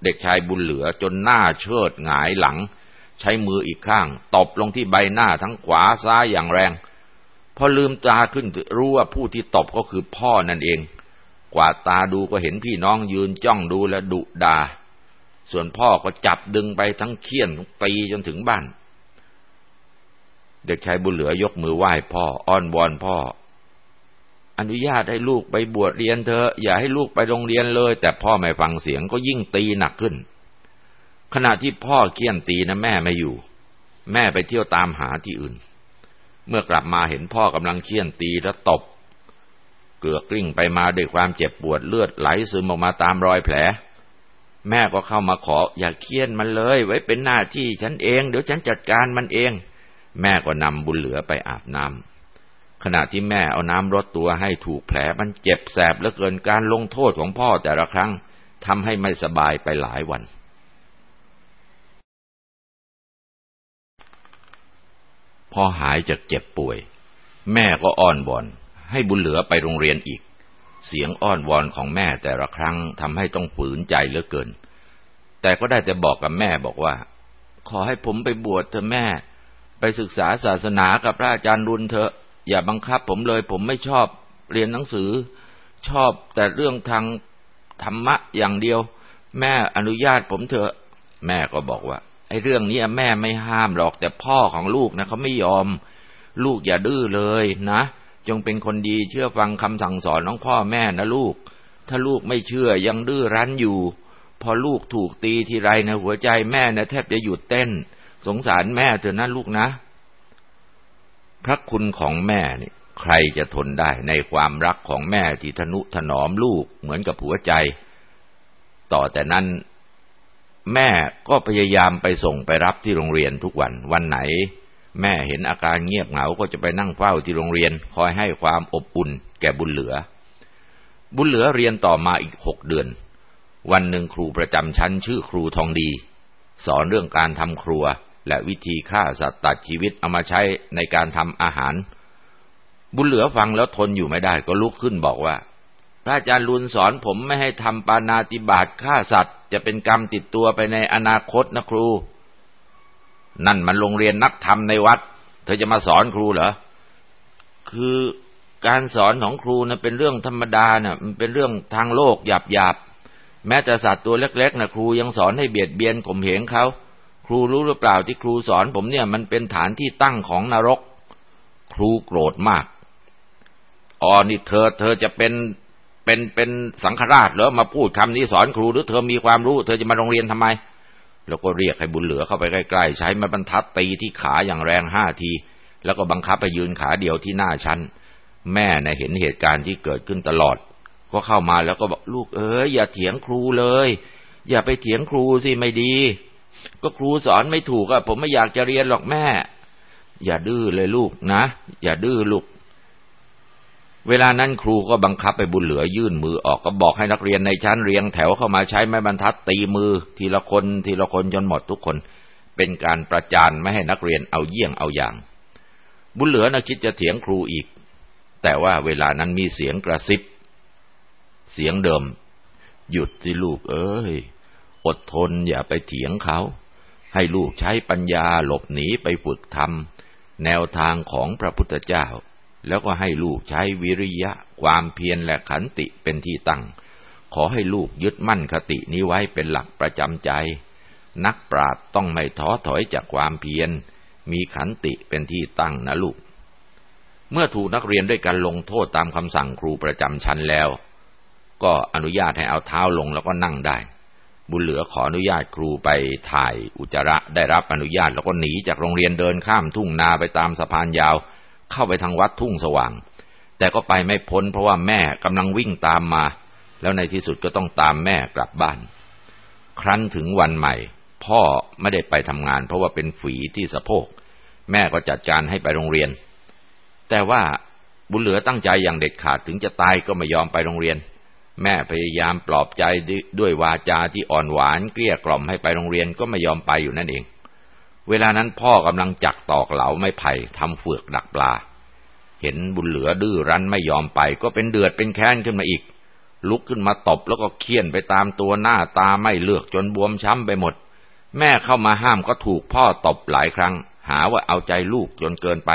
เด็กชายบุญเหลือจนหน้าเชิดหงายหลัง ใช้มืออีกข้างตบลงที่ใบหน้าทั้งขวาซ้ายอย่างแรง พอลืมตาขึ้นรู้ว่าผู้ที่ตบก็คือพ่อนั่นเอง กว่าตาดูก็เห็นพี่น้องยืนจ้องดูและดุดา ส่วนพ่อก็จับดึงไปทั้งเคี่ยนตีจนถึงบ้าน เด็กชายบุญเหลือยกมือไหว้พ่ออ้อนวอนพ่อ อนุญาตให้ลูกไปบวชเรียนเธอะอย่าให้ลูกไปโรงเรียนเลย แต่พ่อไม่ฟังเสียงก็ยิ่งตีหนักขึ้น ขณะที่พ่อเคี่ยนตีนะแม่ไม่อยู่ แม่ไปเที่ยวตามหาที่อื่น เมื่อกลับมาเห็นพ่อกำลังเคี่ยนตีแล้วตบเกลือกกลิ้งไปมาด้วยความเจ็บปวดเลือดไหลซึมออกมาตามรอยแผล แม่ก็เข้ามาขออย่าเคี่ยนมันเลย ไว้เป็นหน้าที่ฉันเอง เดี๋ยวฉันจัดการมันเอง แม่ก็นำบุญเหลือไปอาบน้ำขณะที่แม่เอาน้ำรดตัวให้ถูกแผลมันเจ็บแสบเหลือเกินการลงโทษของพ่อแต่ละครั้งทำให้ไม่สบายไปหลายวัน พอหายจากเจ็บป่วย แม่ก็อ้อนวอน ให้บุญเหลือไปโรงเรียนอีก เสียงอ้อนวอนของแม่แต่ละครั้งทำให้ต้องฝืนใจเหลือเกิน แต่ก็ได้แต่บอกกับแม่บอกว่า ขอให้ผมไปบวชเถอะแม่ ไปศึกษาศาสนากับพระอาจารย์รุนเถอะ อย่าบังคับผมเลย ผมไม่ชอบเรียนหนังสือ ชอบแต่เรื่องทางธรรมะอย่างเดียว แม่อนุญาตผมเถอะ แม่ก็บอกว่าไอ้เรื่องนี้แม่ไม่ห้ามหรอกแต่พ่อของลูกนะเขาไม่ยอม ลูกอย่าดื้อเลยนะ จงเป็นคนดีเชื่อฟังคำสั่งสอนของพ่อแม่นะลูก ถ้าลูกไม่เชื่อยังดื้อรั้นอยู่ พอลูกถูกตีทีไรนะหัวใจแม่นะแทบจะหยุดเต้น สงสารแม่เถอะนะลูกนะ พระคุณของแม่นี่ใครจะทนได้ในความรักของแม่ที่ทนุถนอมลูกเหมือนกับหัวใจ ต่อแต่นั้นแม่ก็พยายามไปส่งไปรับที่โรงเรียนทุกวันวันไหน แม่เห็นอาการเงียบเหงาก็จะไปนั่งเฝ้าที่โรงเรียน คอยให้ความอบอุ่นแก่บุญเหลือ บุญเหลือเรียนต่อมาอีกหกเดือน วันหนึ่งครูประจำชั้นชื่อครูทองดี สอนเรื่องการทำครัว และวิธีฆ่าสัตว์ตัดชีวิตเอามาใช้ในการทำอาหาร บุญเหลือฟังแล้วทนอยู่ไม่ได้ก็ลุกขึ้นบอกว่า พระอาจารย์ลุนสอนผมไม่ให้ทำปานาติบาตฆ่าสัตว์ จะเป็นกรรมติดตัวไปในอนาคตนะครู นั่นมันโรงเรียนนักธรรมในวัด เธอจะมาสอนครูเหรอ คือการสอนของครูนะเป็นเรื่องธรรมดานะ่ะมันเป็นเรื่องทางโลกหยาบหยาบแม้แต่สัตว์ตัวเล็กๆนะครูยังสอนให้เบียดเบียนข่มเหงเขาครูรู้หรือเปล่าที่ครูสอนผมเนี่ย มันเป็นฐานที่ตั้งของนรก ครูโกรธมากอ๋อนี่เธอ เธอจะเป็นเป็นเป็นสังฆราชเหรอมาพูดคำนี้สอนครูหรือเธอมีความรู้ เธอจะมาโรงเรียนทำไม แล้วก็เรียกให้บุญเหลือเข้าไปใกล้ๆ ใช้ไม้บรรทัดตีที่ขาอย่างแรงห้าที แล้วก็บังคับให้ยืนขาเดียวที่หน้าชั้น แม่เน่ยเห็นเหตุการณ์ที่เกิดขึ้นตลอด ก็เข้ามาแล้วก็บอกลูกเอ๋ยอย่าเถียงครูเลย อย่าไปเถียงครูสิไม่ดี ก็ครูสอนไม่ถูกอะผมไม่อยากจะเรียนหรอกแม่ อย่าดื้อเลยลูกนะ อย่าดื้อลูก เวลานั้นครูก็บังคับไปบุญเหลือยื่นมือออกก็บอกให้นักเรียนในชั้นเรียงแถวเข้ามาใช้ไม้บรรทัดตีมือ ทีละคนทีละคนจนหมดทุกคน เป็นการประจานไม่ให้นักเรียนเอาเยี่ยงเอาอย่าง บุญเหลือนะคิดจะเถียงครูอีก แต่ว่าเวลานั้นมีเสียงกระซิบ เสียงเดิม หยุดสิลูกเอ้ยอดทนอย่าไปเถียงเขา ให้ลูกใช้ปัญญาหลบหนีไปฝึกทำแนวทางของพระพุทธเจ้า แล้วก็ให้ลูกใช้วิริยะ ความเพียรและขันติเป็นที่ตั้ง ขอให้ลูกยึดมั่นคตินี้ไว้เป็นหลักประจำใจ นักปราชญ์ต้องไม่ท้อถอยจากความเพียร มีขันติเป็นที่ตั้งนะลูก เมื่อถูกนักเรียนด้วยการลงโทษตามคำสั่งครูประจำชั้นแล้ว ก็อนุญาตให้เอาเท้าลงแล้วก็นั่งได้ บุญเหลือขออนุญาตครูไปถ่ายอุจจาระได้รับอนุญาตแล้วก็หนีจากโรงเรียนเดินข้ามทุ่งนาไปตามสะพานยาว เข้าไปทางวัดทุ่งสว่าง แต่ก็ไปไม่พ้นเพราะว่าแม่กำลังวิ่งตามมา แล้วในที่สุดก็ต้องตามแม่กลับบ้าน ครั้นถึงวันใหม่ พ่อไม่ได้ไปทำงาน เพราะว่าเป็นฝีที่สะโพก แม่ก็จัดการให้ไปโรงเรียน แต่ว่าบุญเหลือตั้งใจอย่างเด็ดขาดถึงจะตายก็ไม่ยอมไปโรงเรียน แม่พยายามปลอบใจด้วยวาจาที่อ่อนหวานเกลี้ยกล่อมให้ไปโรงเรียนก็ไม่ยอมไปอยู่นั่นเอง เวลานั้นพ่อกำลังจักตอกเหลาไม้ไผ่ทำเฟือกดักปลา เห็นบุญเหลือดื้อรั้นไม่ยอมไป ก็เป็นเดือดเป็นแค้นขึ้นมาอีก ลุกขึ้นมาตบแล้วก็เคี่ยนไปตามตัวหน้าตาไม่เลือกจนบวมช้ำไปหมด แม่เข้ามาห้ามก็ถูกพ่อตบหลายครั้ง หาว่าเอาใจลูกจนเกินไป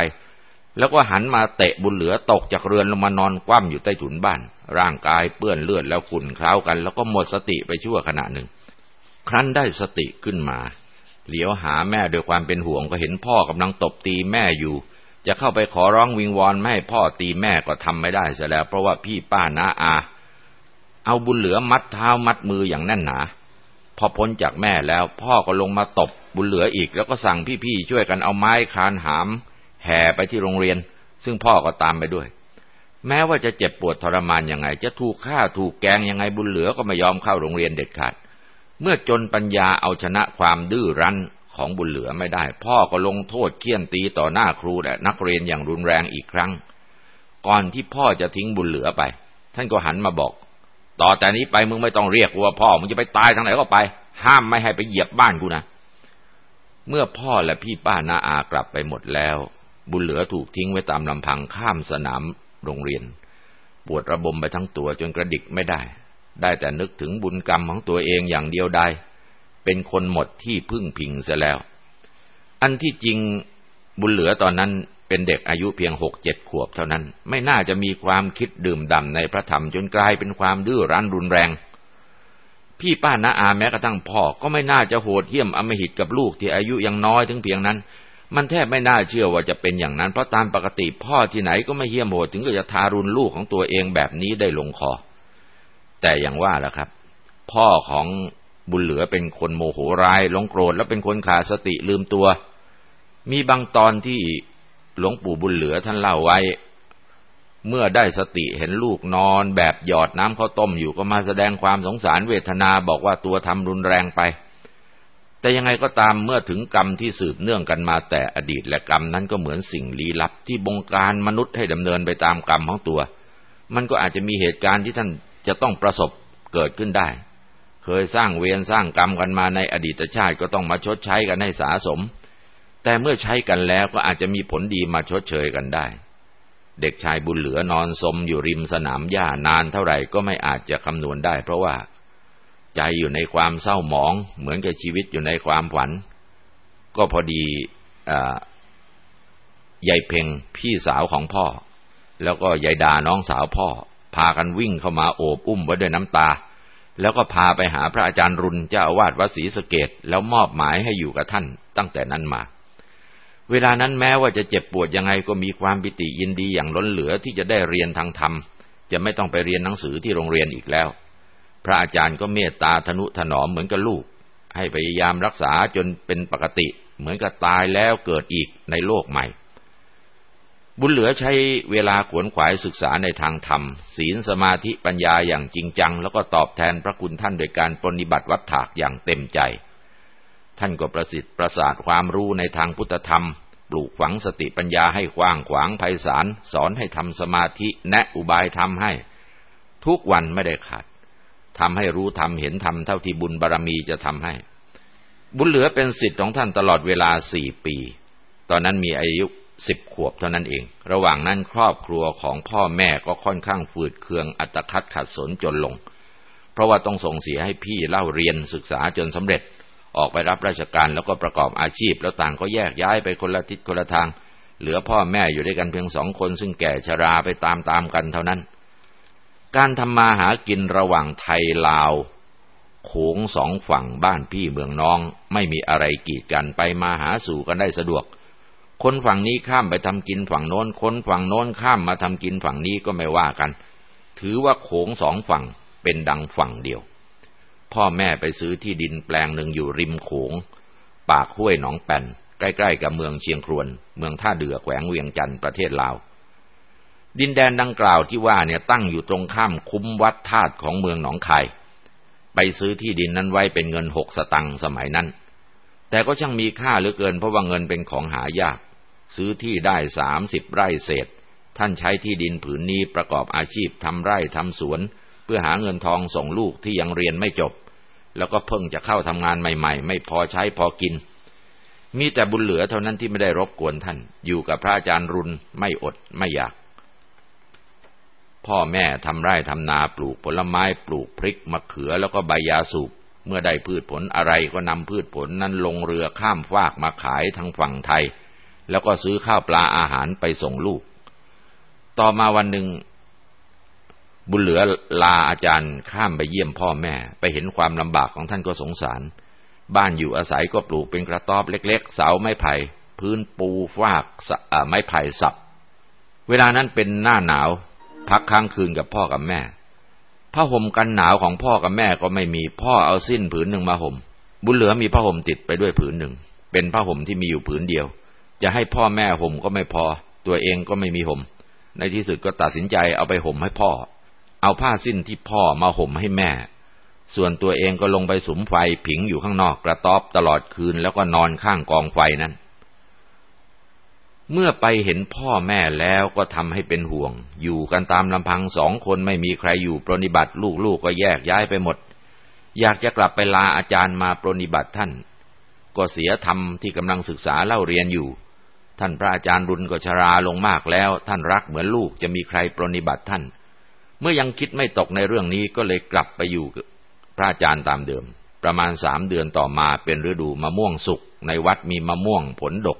แล้วก็หันมาเตะบุญเหลือตกจากเรือนลงมานอนคว่ำอยู่ใต้ถุนบ้าน ร่างกายเปื้อนเลือดแล้วขุ่นคล้ากัน แล้วก็หมดสติไปชั่วขณะหนึ่ง ครั้นได้สติขึ้นมา เหลียวหาแม่โดยความเป็นห่วงก็เห็นพ่อกำลังตบตีแม่อยู่ จะเข้าไปขอร้องวิงวอนไม่ให้พ่อตีแม่ก็ทำไม่ได้เสียแล้ว เพราะว่าพี่ป้าน้าอา เอาบุญเหลือมัดเท้ามัดมืออย่างแน่นหนา พอพ้นจากแม่แล้วพ่อก็ลงมาตบบุญเหลืออีก แล้วก็สั่งพี่ๆช่วยกันเอาไม้คานหาม แห่ไปที่โรงเรียน ซึ่งพ่อก็ตามไปด้วย แม้ว่าจะเจ็บปวดทรมานยังไง จะถูกฆ่าถูกแกงยังไงบุญเหลือก็ไม่ยอมเข้าโรงเรียนเด็ดขาด เมื่อจนปัญญาเอาชนะความดื้อรั้นของบุญเหลือไม่ได้ พ่อก็ลงโทษเคี่ยนตีต่อหน้าครูและนักเรียนอย่างรุนแรงอีกครั้ง ก่อนที่พ่อจะทิ้งบุญเหลือไป ท่านก็หันมาบอก ต่อแต่นี้ไปมึงไม่ต้องเรียกว่าพ่อมึงจะไปตายทางไหนก็ไป ห้ามไม่ให้ไปเหยียบบ้านกูนะเมื่อพ่อและพี่ป้านาอากลับไปหมดแล้ว บุญเหลือถูกทิ้งไว้ตามลำพังข้ามสนามโรงเรียน ปวดระบมไปทั้งตัวจนกระดิกไม่ได้ ได้แต่นึกถึงบุญกรรมของตัวเองอย่างเดียวได้เป็นคนหมดที่พึ่งพิงเสียแล้ว อันที่จริงบุญเหลือตอนนั้นเป็นเด็กอายุเพียงหกเจ็ดขวบเท่านั้น ไม่น่าจะมีความคิดดื่มด่ำในพระธรรมจนกลายเป็นความดื้อรั้นรุนแรง พี่ป้าน้าอาแม้กระทั่งพ่อก็ไม่น่าจะโหดเหี้ยมอมหิตกับลูกที่อายุยังน้อยถึงเพียงนั้น มันแทบไม่น่าเชื่อว่าจะเป็นอย่างนั้นเพราะตามปกติพ่อที่ไหนก็ไม่เหี้ยมโหดถึงกับจะทารุณลูกของตัวเองแบบนี้ได้ลงคอ แต่อย่างว่าแหละครับ พ่อของบุญเหลือเป็นคนโมโหร้ายหลงโกรธและเป็นคนขาดสติลืมตัว มีบางตอนที่หลวงปู่บุญเหลือท่านเล่าไว้ เมื่อได้สติเห็นลูกนอน แบบหยอดน้ำข้าวต้มอยู่ก็มาแสดงความสงสารเวทนาบอกว่าตัวทำรุนแรงไป แต่ยังไงก็ตามเมื่อถึงกรรมที่สืบเนื่องกันมาแต่อดีตและกรรมนั้นก็เหมือนสิ่งลี้ลับที่บงการมนุษย์ให้ดำเนินไปตามกรรมของตัว มันก็อาจจะมีเหตุการณ์ที่ท่าน จะต้องประสบเกิดขึ้นได้ เคยสร้างเวรสร้างกรรมกันมาในอดีตชาติก็ต้องมาชดใช้กันให้สาสม แต่เมื่อใช้กันแล้วก็อาจจะมีผลดีมาชดเชยกันได้ เด็กชายบุญเหลือนอนสมอยู่ริมสนามหญ้านานเท่าไหร่ก็ไม่อาจจะคำนวณได้ เพราะว่า ใจอยู่ในความเศร้าหมอง เหมือนกับชีวิตอยู่ในความฝัน ก็พอดียายเพ่งพี่สาวของพ่อ แล้วก็ยายดาน้องสาวพ่อ พากันวิ่งเข้ามาโอบอุ้มไว้ด้วยน้ำตา แล้วก็พาไปหาพระอาจารย์รุนเจ้าอาวาสวัดศรีสเกตแล้วมอบหมายให้อยู่กับท่านตั้งแต่นั้นมา เวลานั้นแม้ว่าจะเจ็บปวดยังไงก็มีความปิติยินดีอย่างล้นเหลือที่จะได้เรียนทางธรรม จะไม่ต้องไปเรียนหนังสือที่โรงเรียนอีกแล้ว พระอาจารย์ก็เมตตาทนุถนอมเหมือนกับลูก ให้พยายามรักษาจนเป็นปกติ เหมือนกับตายแล้วเกิดอีกในโลกใหม่ บุญเหลือใช้เวลาขวนขวายศึกษาในทางธรรม ศีลสมาธิปัญญาอย่างจริงจัง แล้วก็ตอบแทนพระคุณท่านโดยการปฏิบัติวัฏถากอย่างเต็มใจ ท่านก็ประสิทธิ์ประสาทความรู้ในทางพุทธธรรม ปลูกฝังสติปัญญาให้กว้างขวางไพศาลสอนให้ทำสมาธิแนะอุบายทำให้ ทุกวันไม่ได้ขาดทำให้รู้ทำเห็นทำเท่าที่บุญบารรมีจะทำให้ บุญเหลือเป็นสิทธิ์ของท่านตลอดเวลาสี่ปี ตอนนั้นมีอายุ สิบขวบเท่านั้นเอง ระหว่างนั้นครอบครัวของพ่อแม่ก็ค่อนข้างฝืดเคืองอัตคัดขัดสนจนลง เพราะว่าต้องส่งเสียให้พี่เล่าเรียนศึกษาจนสำเร็จ ออกไปรับราชการแล้วก็ประกอบอาชีพ แล้วต่างก็แยกย้ายไปคนละทิศคนละทาง เหลือพ่อแม่อยู่ด้วยกันเพียงสองคน ซึ่งแก่ชราไปตามๆกันเท่านั้น การทำมาหากินระหว่างไทยลาวโขงสองฝั่งบ้านพี่เมืองน้อง ไม่มีอะไรกีดกันไปมาหาสู่กันได้สะดวก คนฝั่งนี้ข้ามไปทำกินฝั่งโน้น คนฝั่งโน้นข้ามมาทำกินฝั่งนี้ก็ไม่ว่ากัน ถือว่าโขงสองฝั่งเป็นดังฝั่งเดียว พ่อแม่ไปซื้อที่ดินแปลงหนึ่งอยู่ริมโขง ปากห้วยหนองแป่นใกล้ๆกับเมืองเชียงครวน เมืองท่าเดือแขวงเวียงจันทร์ประเทศลาว ดินแดนดังกล่าวที่ว่าเนี่ยตั้งอยู่ตรงข้ามคุ้มวัดธาตุของเมืองหนองคาย ไปซื้อที่ดินนั้นไว้เป็นเงินหกสตังค์สมัยนั้น แต่ก็ช่างมีค่าเหลือเกินเพราะว่าเงินเป็นของหายาก ซื้อที่ได้สามสิบไร่เศษ ท่านใช้ที่ดินผืนนี้ประกอบอาชีพทำไร่ทำสวน เพื่อหาเงินทองส่งลูกที่ยังเรียนไม่จบ แล้วก็เพิ่งจะเข้าทำงานใหม่ๆ ไม่พอใช้พอกิน มีแต่บุญเหลือเท่านั้นที่ไม่ได้รบกวนท่าน อยู่กับพระอาจารย์รุนไม่อดไม่อยาก พ่อแม่ทำไร่ทำนาปลูกผลไม้ปลูกพริกมะเขือแล้วก็ใบยาสูบเมื่อได้พืชผลอะไรก็นำพืชผลนั้นลงเรือข้ามฟากมาขายทางฝั่งไทย แล้วก็ซื้อข้าวปลาอาหารไปส่งลูก ต่อมาวันหนึ่ง บุญเหลือลาอาจารย์ข้ามไปเยี่ยมพ่อแม่ ไปเห็นความลำบากของท่านก็สงสาร บ้านอยู่อาศัยก็ปลูกเป็นกระต๊อบเล็ก ๆ เสาไม้ไผ่ พื้นปูฟากไม้ไผ่สับ เวลานั้นเป็นหน้าหนาว พักค้างคืนกับพ่อกับแม่ผ้าห่มกันหนาวของพ่อกับแม่ก็ไม่มี พ่อเอาสิ้นผืนหนึ่งมาห่ม บุญเหลือมีผ้าห่มติดไปด้วยผืนหนึ่ง เป็นผ้าห่มที่มีอยู่ผืนเดียว จะให้พ่อแม่ห่มก็ไม่พอ ตัวเองก็ไม่มีห่ม ในที่สุดก็ตัดสินใจเอาไปห่มให้พ่อ เอาผ้าสิ้นที่พ่อมาห่มให้แม่ ส่วนตัวเองก็ลงไปสุมไฟผิงอยู่ข้างนอกกระต๊อบตลอดคืนแล้วก็นอนข้างกองไฟนั้น เมื่อไปเห็นพ่อแม่แล้วก็ทำให้เป็นห่วง อยู่กันตามลำพังสองคนไม่มีใครอยู่ปรนิบัติลูกๆกก็แยกย้ายไปหมด อยากจะกลับไปลาอาจารย์มาปรนิบัติท่านก็เสียธรรมที่กำลังศึกษาเล่าเรียนอยู่ ท่านพระอาจารย์รุนก็ชราลงมากแล้ว ท่านรักเหมือนลูกจะมีใครปรนิบัติท่าน เมื่อยังคิดไม่ตกในเรื่องนี้ก็เลยกลับไปอยู่พระอาจารย์ตามเดิม ประมาณสามเดือนต่อมาเป็นฤดูมะม่วงสุกในวัดมีมะม่วงผลดก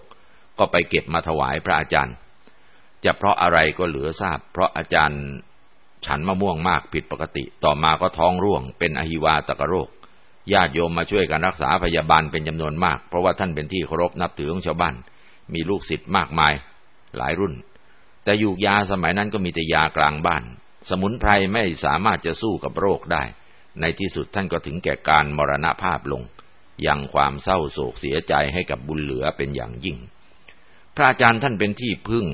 ก็ไปเก็บมาถวายพระอาจารย์ จะเพราะอะไรก็เหลือทราบ เพราะอาจารย์ฉันมะม่วงมากผิดปกติ ต่อมาก็ท้องร่วง เป็นอหิวาตกโรคญาติโยมมาช่วยกันรักษาพยาบาลเป็นจำนวนมาก เพราะว่าท่านเป็นที่เคารพนับถือของชาวบ้าน มีลูกศิษย์มากมาย หลายรุ่น แต่ยูกยาสมัยนั้นก็มีแต่ยากลางบ้าน สมุนไพรไม่สามารถจะสู้กับโรคได้ ในที่สุดท่านก็ถึงแก่การมรณภาพลง ยังความเศร้าโศกเสียใจให้กับบุญเหลือเป็นอย่างยิ่ง พระอาจารย์ท่านเป็นที่พึ่ง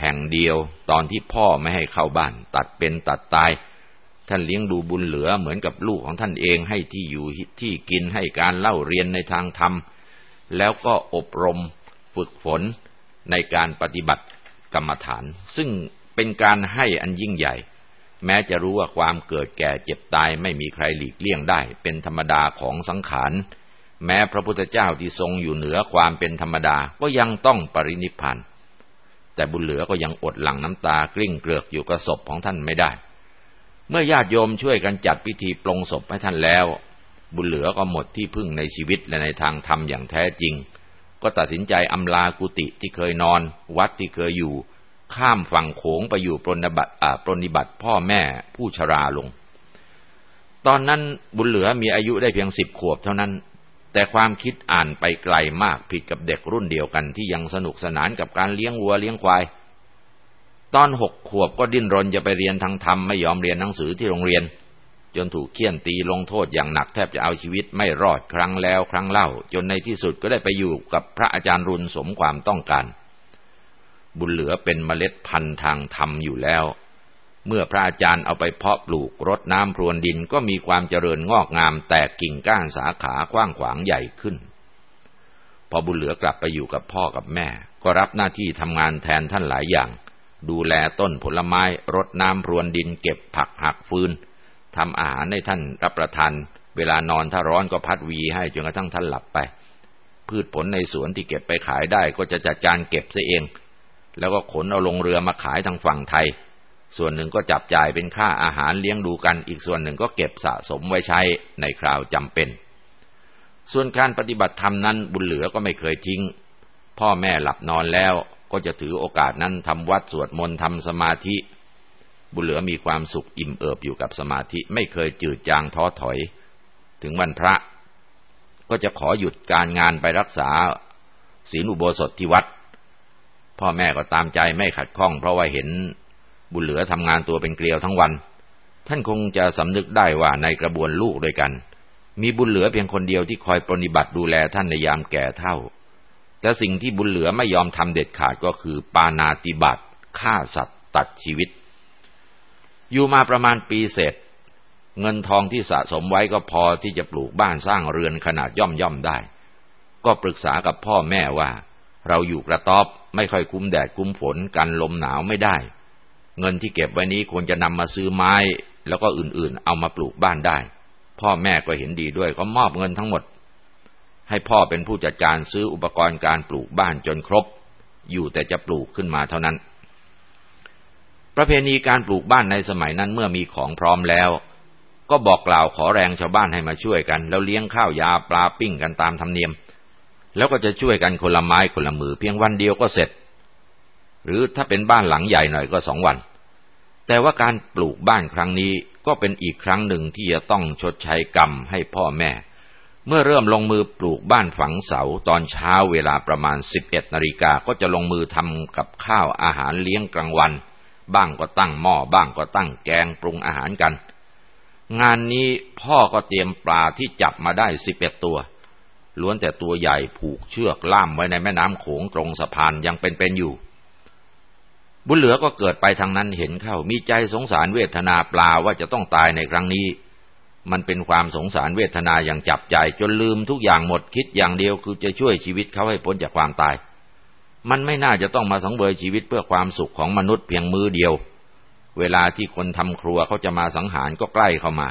แห่งเดียวตอนที่พ่อไม่ให้เข้าบ้าน ตัดเป็นตัดตาย ท่านเลี้ยงดูบุญเหลือเหมือนกับลูกของท่านเองให้ที่อยู่ที่กินให้การเล่าเรียนในทางธรรม แล้วก็อบรม ฝึกฝนในการปฏิบัติกรรมฐาน ซึ่งเป็นการให้อันยิ่งใหญ่ แม้จะรู้ว่าความเกิดแก่เจ็บตายไม่มีใครหลีกเลี่ยงได้ เป็นธรรมดาของสังขาร แม้พระพุทธเจ้าที่ทรงอยู่เหนือความเป็นธรรมดาก็ยังต้องปรินิพพานแต่บุญเหลือก็ยังอดหลั่งน้ำตากลิ้งเกลือกอยู่กับศพของท่านไม่ได้ เมื่อญาติโยมช่วยกันจัดพิธีปลงศพให้ท่านแล้ว บุญเหลือก็หมดที่พึ่งในชีวิตและในทางธรรมอย่างแท้จริง ก็ตัดสินใจอำลากุฏิที่เคยนอน วัดที่เคยอยู่ ข้ามฝั่งโขงไปอยู่ปรนบัติปรนิบัติพ่อแม่ผู้ชราลง ตอนนั้นบุญเหลือมีอายุได้เพียงสิบขวบเท่านั้น แต่ความคิดอ่านไปไกลมากผิดกับเด็กรุ่นเดียวกันที่ยังสนุกสนานกับการเลี้ยงวัวเลี้ยงควาย ตอนหกขวบก็ดิ้นรนจะไปเรียนทางธรรมไม่ยอมเรียนหนังสือที่โรงเรียน จนถูกเคี่ยนตีลงโทษอย่างหนักแทบจะเอาชีวิตไม่รอดครั้งแล้วครั้งเล่า จนในที่สุดก็ได้ไปอยู่กับพระอาจารย์รุนสมความต้องการ บุญเหลือเป็นเมล็ดพันธุ์ทางธรรมอยู่แล้ว เมื่อพระอาจารย์เอาไปเพาะปลูกรดน้ำพรวนดินก็มีความเจริญงอกงามแตกกิ่งก้านสาขากว้างขวางใหญ่ขึ้น พอบุญเหลือกลับไปอยู่กับพ่อกับแม่ ก็รับหน้าที่ทำงานแทนท่านหลายอย่าง ดูแลต้นผลไม้รดน้ำพรวนดินเก็บผักหักฟืน ทำอาหารให้ท่านรับประทาน เวลานอนถ้าร้อนก็พัดวีให้จนกระทั่งท่านหลับไป พืชผลในสวนที่เก็บไปขายได้ก็จะจัดการเก็บซะเอง แล้วก็ขนเอาลงเรือมาขายทางฝั่งไทย ส่วนหนึ่งก็จับจ่ายเป็นค่าอาหารเลี้ยงดูกัน อีกส่วนหนึ่งก็เก็บสะสมไว้ใช้ในคราวจำเป็น ส่วนการปฏิบัติธรรมนั้นบุญเหลือก็ไม่เคยทิ้ง พ่อแม่หลับนอนแล้วก็จะถือโอกาสนั้นทำวัดสวดมนต์ทำสมาธิ บุญเหลือมีความสุขอิ่มเอิบอยู่กับสมาธิไม่เคยจืดจางท้อถอย ถึงวันพระ ก็จะขอหยุดการงานไปรักษาศีลอุโบสถที่วัด พ่อแม่ก็ตามใจไม่ขัดข้อง เพราะว่าเห็นบุญเหลือทำงานตัวเป็นเกลียวทั้งวัน ท่านคงจะสำนึกได้ว่าในกระบวนลูกด้วยกัน มีบุญเหลือเพียงคนเดียวที่คอยปรนิบัติดูแลท่านในยามแก่เท่าแต่สิ่งที่บุญเหลือไม่ยอมทำเด็ดขาดก็คือปานาติบัติฆ่าสัตว์ตัดชีวิต อยู่มาประมาณปีเศษเงินทองที่สะสมไว้ก็พอที่จะปลูกบ้านสร้างเรือนขนาดย่อมย่อมได้ ก็ปรึกษากับพ่อแม่ว่า เราอยู่กระต๊อบไม่ค่อยคุ้มแดดคุ้มฝนกันลมหนาวไม่ได้ เงินที่เก็บไว้นี้ควรจะนำมาซื้อไม้ แล้วก็อื่นๆ เอามาปลูกบ้านได้ พ่อแม่ก็เห็นดีด้วยเขามอบเงินทั้งหมด ให้พ่อเป็นผู้จัดการซื้ออุปกรณ์การปลูกบ้านจนครบ อยู่แต่จะปลูกขึ้นมาเท่านั้น ประเพณีการปลูกบ้านในสมัยนั้นเมื่อมีของพร้อมแล้ว ก็บอกกล่าวขอแรงชาวบ้านให้มาช่วยกัน แล้วเลี้ยงข้าวยาปลาปิ้งกันตามธรรมเนียม แล้วก็จะช่วยกันคนละไม้คนละมือ เพียงวันเดียวก็เสร็จ หรือถ้าเป็นบ้านหลังใหญ่หน่อยก็สองวัน แต่ว่าการปลูกบ้านครั้งนี้ก็เป็นอีกครั้งหนึ่งที่จะต้องชดใช้กรรมให้พ่อแม่ เมื่อเริ่มลงมือปลูกบ้านฝังเสาตอนเช้าเวลาประมาณสิบเอ็ดนาฬิกาก็จะลงมือทำกับข้าวอาหารเลี้ยงกลางวัน บ้างก็ตั้งหม้อบ้างก็ตั้งแกงปรุงอาหารกัน งานนี้พ่อก็เตรียมปลาที่จับมาได้สิบเอ็ดตัวล้วนแต่ตัวใหญ่ผูกเชือกล่ามไว้ในแม่น้ำโขงตรงสะพานยังเป็นๆอยู่ บุญเหลือก็เกิดไปทางนั้นเห็นเข้ามีใจสงสารเวทนาปลาว่าจะต้องตายในครั้งนี้ มันเป็นความสงสารเวทนาอย่างจับใจ จนลืมทุกอย่างหมดคิดอย่างเดียวคือจะช่วยชีวิตเขาให้พ้นจากความตาย มันไม่น่าจะต้องมาสังเวยชีวิตเพื่อความสุขของมนุษย์เพียงมือเดียว เวลาที่คนทำครัวเขาจะมาสังหารก็ใกล้เข้ามา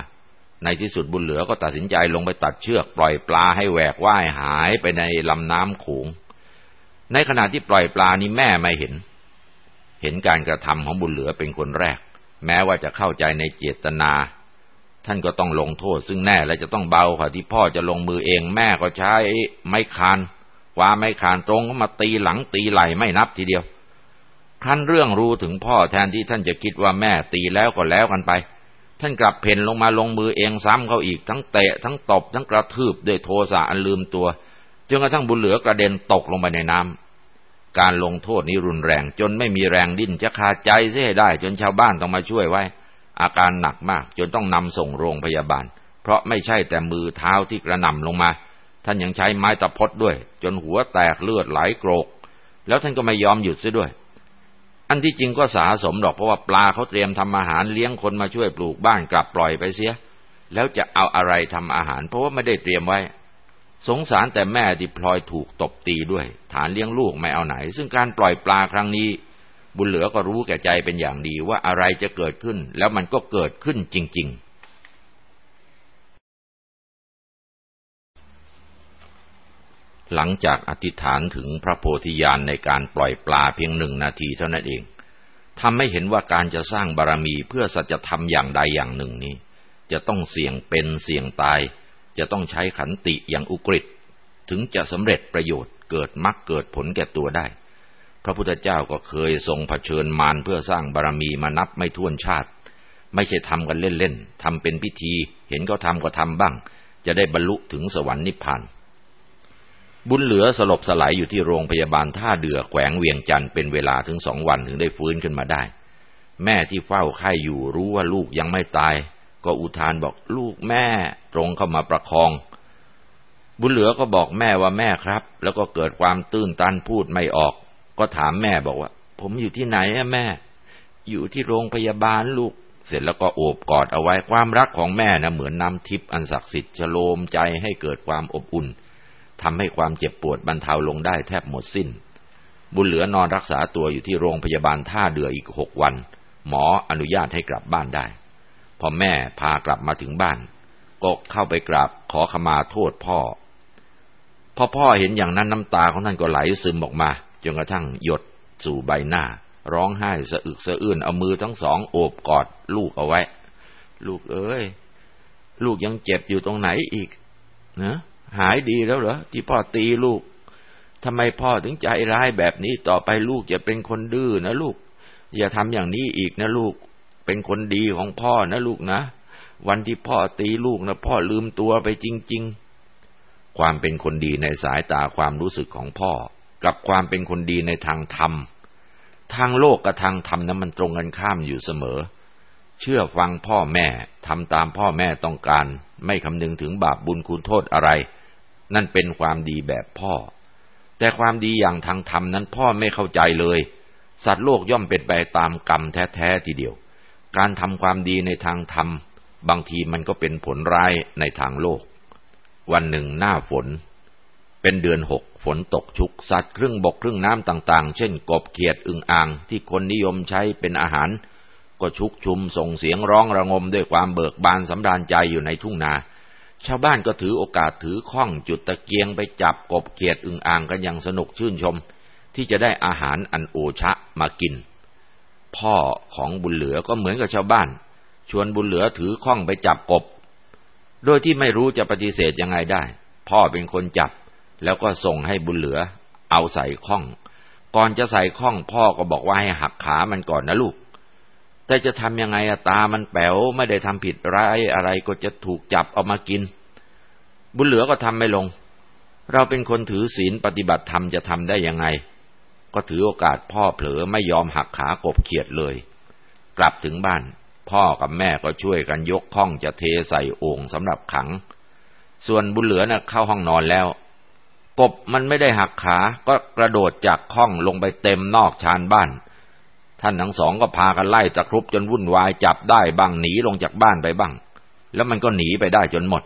ในที่สุดบุญเหลือก็ตัดสินใจลงไปตัดเชือกปล่อยปลาให้แหวกว่ายหายไปในลำน้ำขูงในขณะที่ปล่อยปลานี้แม่ไม่เห็น เห็นการกระทำของบุญเหลือเป็นคนแรก แม้ว่าจะเข้าใจในเจตนา ท่านก็ต้องลงโทษซึ่งแน่และจะต้องเบากว่าที่พ่อจะลงมือเองแม่ก็ใช้ไม้คาน คว้าไม่ขานตรงก็มาตีหลังตีไหลไม่นับทีเดียวครั้นเรื่องรู้ถึงพ่อแทนที่ท่านจะคิดว่าแม่ตีแล้วก็แล้วกันไป ท่านกลับเพ่นลงมาลงมือเองซ้ำเขาอีกทั้งเตะทั้งตบทั้งกระทืบด้วยโทสะอันลืมตัวจนกระทั่งบุญเหลือกระเด็นตกลงไปในน้ำการลงโทษนี้รุนแรงจนไม่มีแรงดิ้นจะขาดใจเสียได้ จนชาวบ้านต้องมาช่วยไว้ อาการหนักมากจนต้องนำส่งโรงพยาบาล เพราะไม่ใช่แต่มือเท้าที่กระหน่ำลงมา ท่านยังใช้ไม้ตะพดด้วย จนหัวแตกเลือดไหลโกรก แล้วท่านก็ไม่ยอมหยุดซะด้วย อันที่จริงก็สาสมดอกเพราะว่าปลาเขาเตรียมทำอาหารเลี้ยงคนมาช่วยปลูกบ้านกลับปล่อยไปเสีย แล้วจะเอาอะไรทำอาหาร เพราะว่าไม่ได้เตรียมไว้ สงสารแต่แม่ที่พลอยถูกตบตีด้วย ฐานเลี้ยงลูกไม่เอาไหน ซึ่งการปล่อยปลาครั้งนี้ บุญเหลือก็รู้แก่ใจเป็นอย่างดีว่าอะไรจะเกิดขึ้น แล้วมันก็เกิดขึ้นจริง ๆ หลังจากอธิษฐานถึงพระโพธิญาณในการปล่อยปลาเพียงหนึ่งนาทีเท่านั้นเองทำให้เห็นว่าการจะสร้างบารรมีเพื่อสัจธรรมอย่างใดอย่างหนึ่งนี้ จะต้องเสี่ยงเป็นเสี่ยงตาย จะต้องใช้ขันติอย่างอุกฤษถึงจะสำเร็จประโยชน์เกิดมรรคเกิดผลแก่ตัวได้ พระพุทธเจ้าก็เคยทรงเผชิญมารเพื่อสร้างบารรมีมานับไม่ถ้วนชาติ ไม่ใช่ทำกันเล่นๆทำเป็นพิธี เห็นเขาทำก็ทำบ้าง จะได้บรรลุถึงสวรรค์นิพพาน บุญเหลือสลบสลายอยู่ที่โรงพยาบาลท่าเดือแขวงเวียงจันทร์เป็นเวลาถึงสองวันถึงได้ฟื้นขึ้นมาได้ แม่ที่เฝ้าไข้อยู่รู้ว่าลูกยังไม่ตาย ก็อุทานบอกลูกแม่ตรงเข้ามาประคอง บุญเหลือก็บอกแม่ว่าแม่ครับ แล้วก็เกิดความตื้นตันพูดไม่ออก ก็ถามแม่บอกว่า ผมอยู่ที่ไหนอะแม่ อยู่ที่โรงพยาบาลลูกเสร็จแล้วก็โอบกอดเอาไว้ความรักของแม่นะเหมือนน้ำทิพย์อันศักดิ์สิทธิ์ฉโลมใจให้เกิดความอบอุ่น ทำให้ความเจ็บปวดบรรเทาลงได้แทบหมดสิ้น บุญเหลือนอนรักษาตัวอยู่ที่โรงพยาบาลท่าเดืออีกหกวัน หมออนุญาตให้กลับบ้านได้ พอแม่พากลับมาถึงบ้าน ก็เข้าไปกราบขอขมาโทษพ่อ พอพ่อเห็นอย่างนั้นน้ำตาของท่านก็ไหลซึมออกมาจนกระทั่งหยดสู่ใบหน้า ร้องไห้สะอึกสะอื้นเอามือทั้งสองโอบกอดลูกเอาไว้ ลูกเอ้ย ลูกยังเจ็บอยู่ตรงไหนอีกนะ หายดีแล้วเหรอที่พ่อตีลูกทำไมพ่อถึงใจร้ายแบบนี้ต่อไปลูกจะเป็นคนดื้อนะลูก อย่าทำอย่างนี้อีกนะลูก เป็นคนดีของพ่อนะลูกนะ วันที่พ่อตีลูกนะพ่อลืมตัวไปจริง ๆ ความเป็นคนดีในสายตาความรู้สึกของพ่อ กับความเป็นคนดีในทางธรรม ทางโลกกับทางธรรมนั้นมันตรงกันข้ามอยู่เสมอ เชื่อฟังพ่อแม่ทำตามพ่อแม่ต้องการ ไม่คำนึงถึงบาปบุญคุณโทษอะไร นั่นเป็นความดีแบบพ่อ แต่ความดีอย่างทางธรรมนั้นพ่อไม่เข้าใจเลย สัตว์โลกย่อมเป็นไปตามกรรมแท้ๆทีเดียว การทำความดีในทางธรรม บางทีมันก็เป็นผลร้ายในทางโลก วันหนึ่งหน้าฝน เป็นเดือนหกฝนตกชุกสัตว์ครึ่งบกครึ่งน้ำต่างๆ เช่นกบเขียดอึ่งอ่างที่คนนิยมใช้เป็นอาหาร ก็ชุกชุมส่งเสียงร้องระงมด้วยความเบิกบานสำราญใจอยู่ในทุ่งนา ชาวบ้านก็ถือโอกาสถือข้องจุดตะเกียงไปจับกบเขียดอึ่งอ่างกันอย่างสนุกชื่นชม ที่จะได้อาหารอันโอชะมากิน พ่อของบุญเหลือก็เหมือนกับชาวบ้าน ชวนบุญเหลือถือข้องไปจับกบ โดยที่ไม่รู้จะปฏิเสธยังไงได้ พ่อเป็นคนจับ แล้วก็ส่งให้บุญเหลือ เอาใส่ข้อง ก่อนจะใส่ข้องพ่อก็บอกว่าให้หักขามันก่อนนะลูก แต่จะทำยังไงอะตามันแป๋วไม่ได้ทำผิดร้ายอะไรก็จะถูกจับเอามากิน บุญเหลือก็ทำไม่ลง เราเป็นคนถือศีลปฏิบัติธรรมจะทำได้ยังไง ก็ถือโอกาสพ่อเผลอไม่ยอมหักขากบเขียดเลย กลับถึงบ้าน พ่อกับแม่ก็ช่วยกันยกข้องจะเทใส่โอ่งสำหรับขัง ส่วนบุญเหลือนะ่ะเข้าห้องนอนแล้วกบมันไม่ได้หักขา ก็กระโดดจากข้องลงไปเต็มนอกชานบ้าน ท่านทั้งสองก็พากันไล่ตะครุบจนวุ่นวายจับได้บ้างหนีลงจากบ้านไปบ้าง แล้วมันก็หนีไปได้จนหมด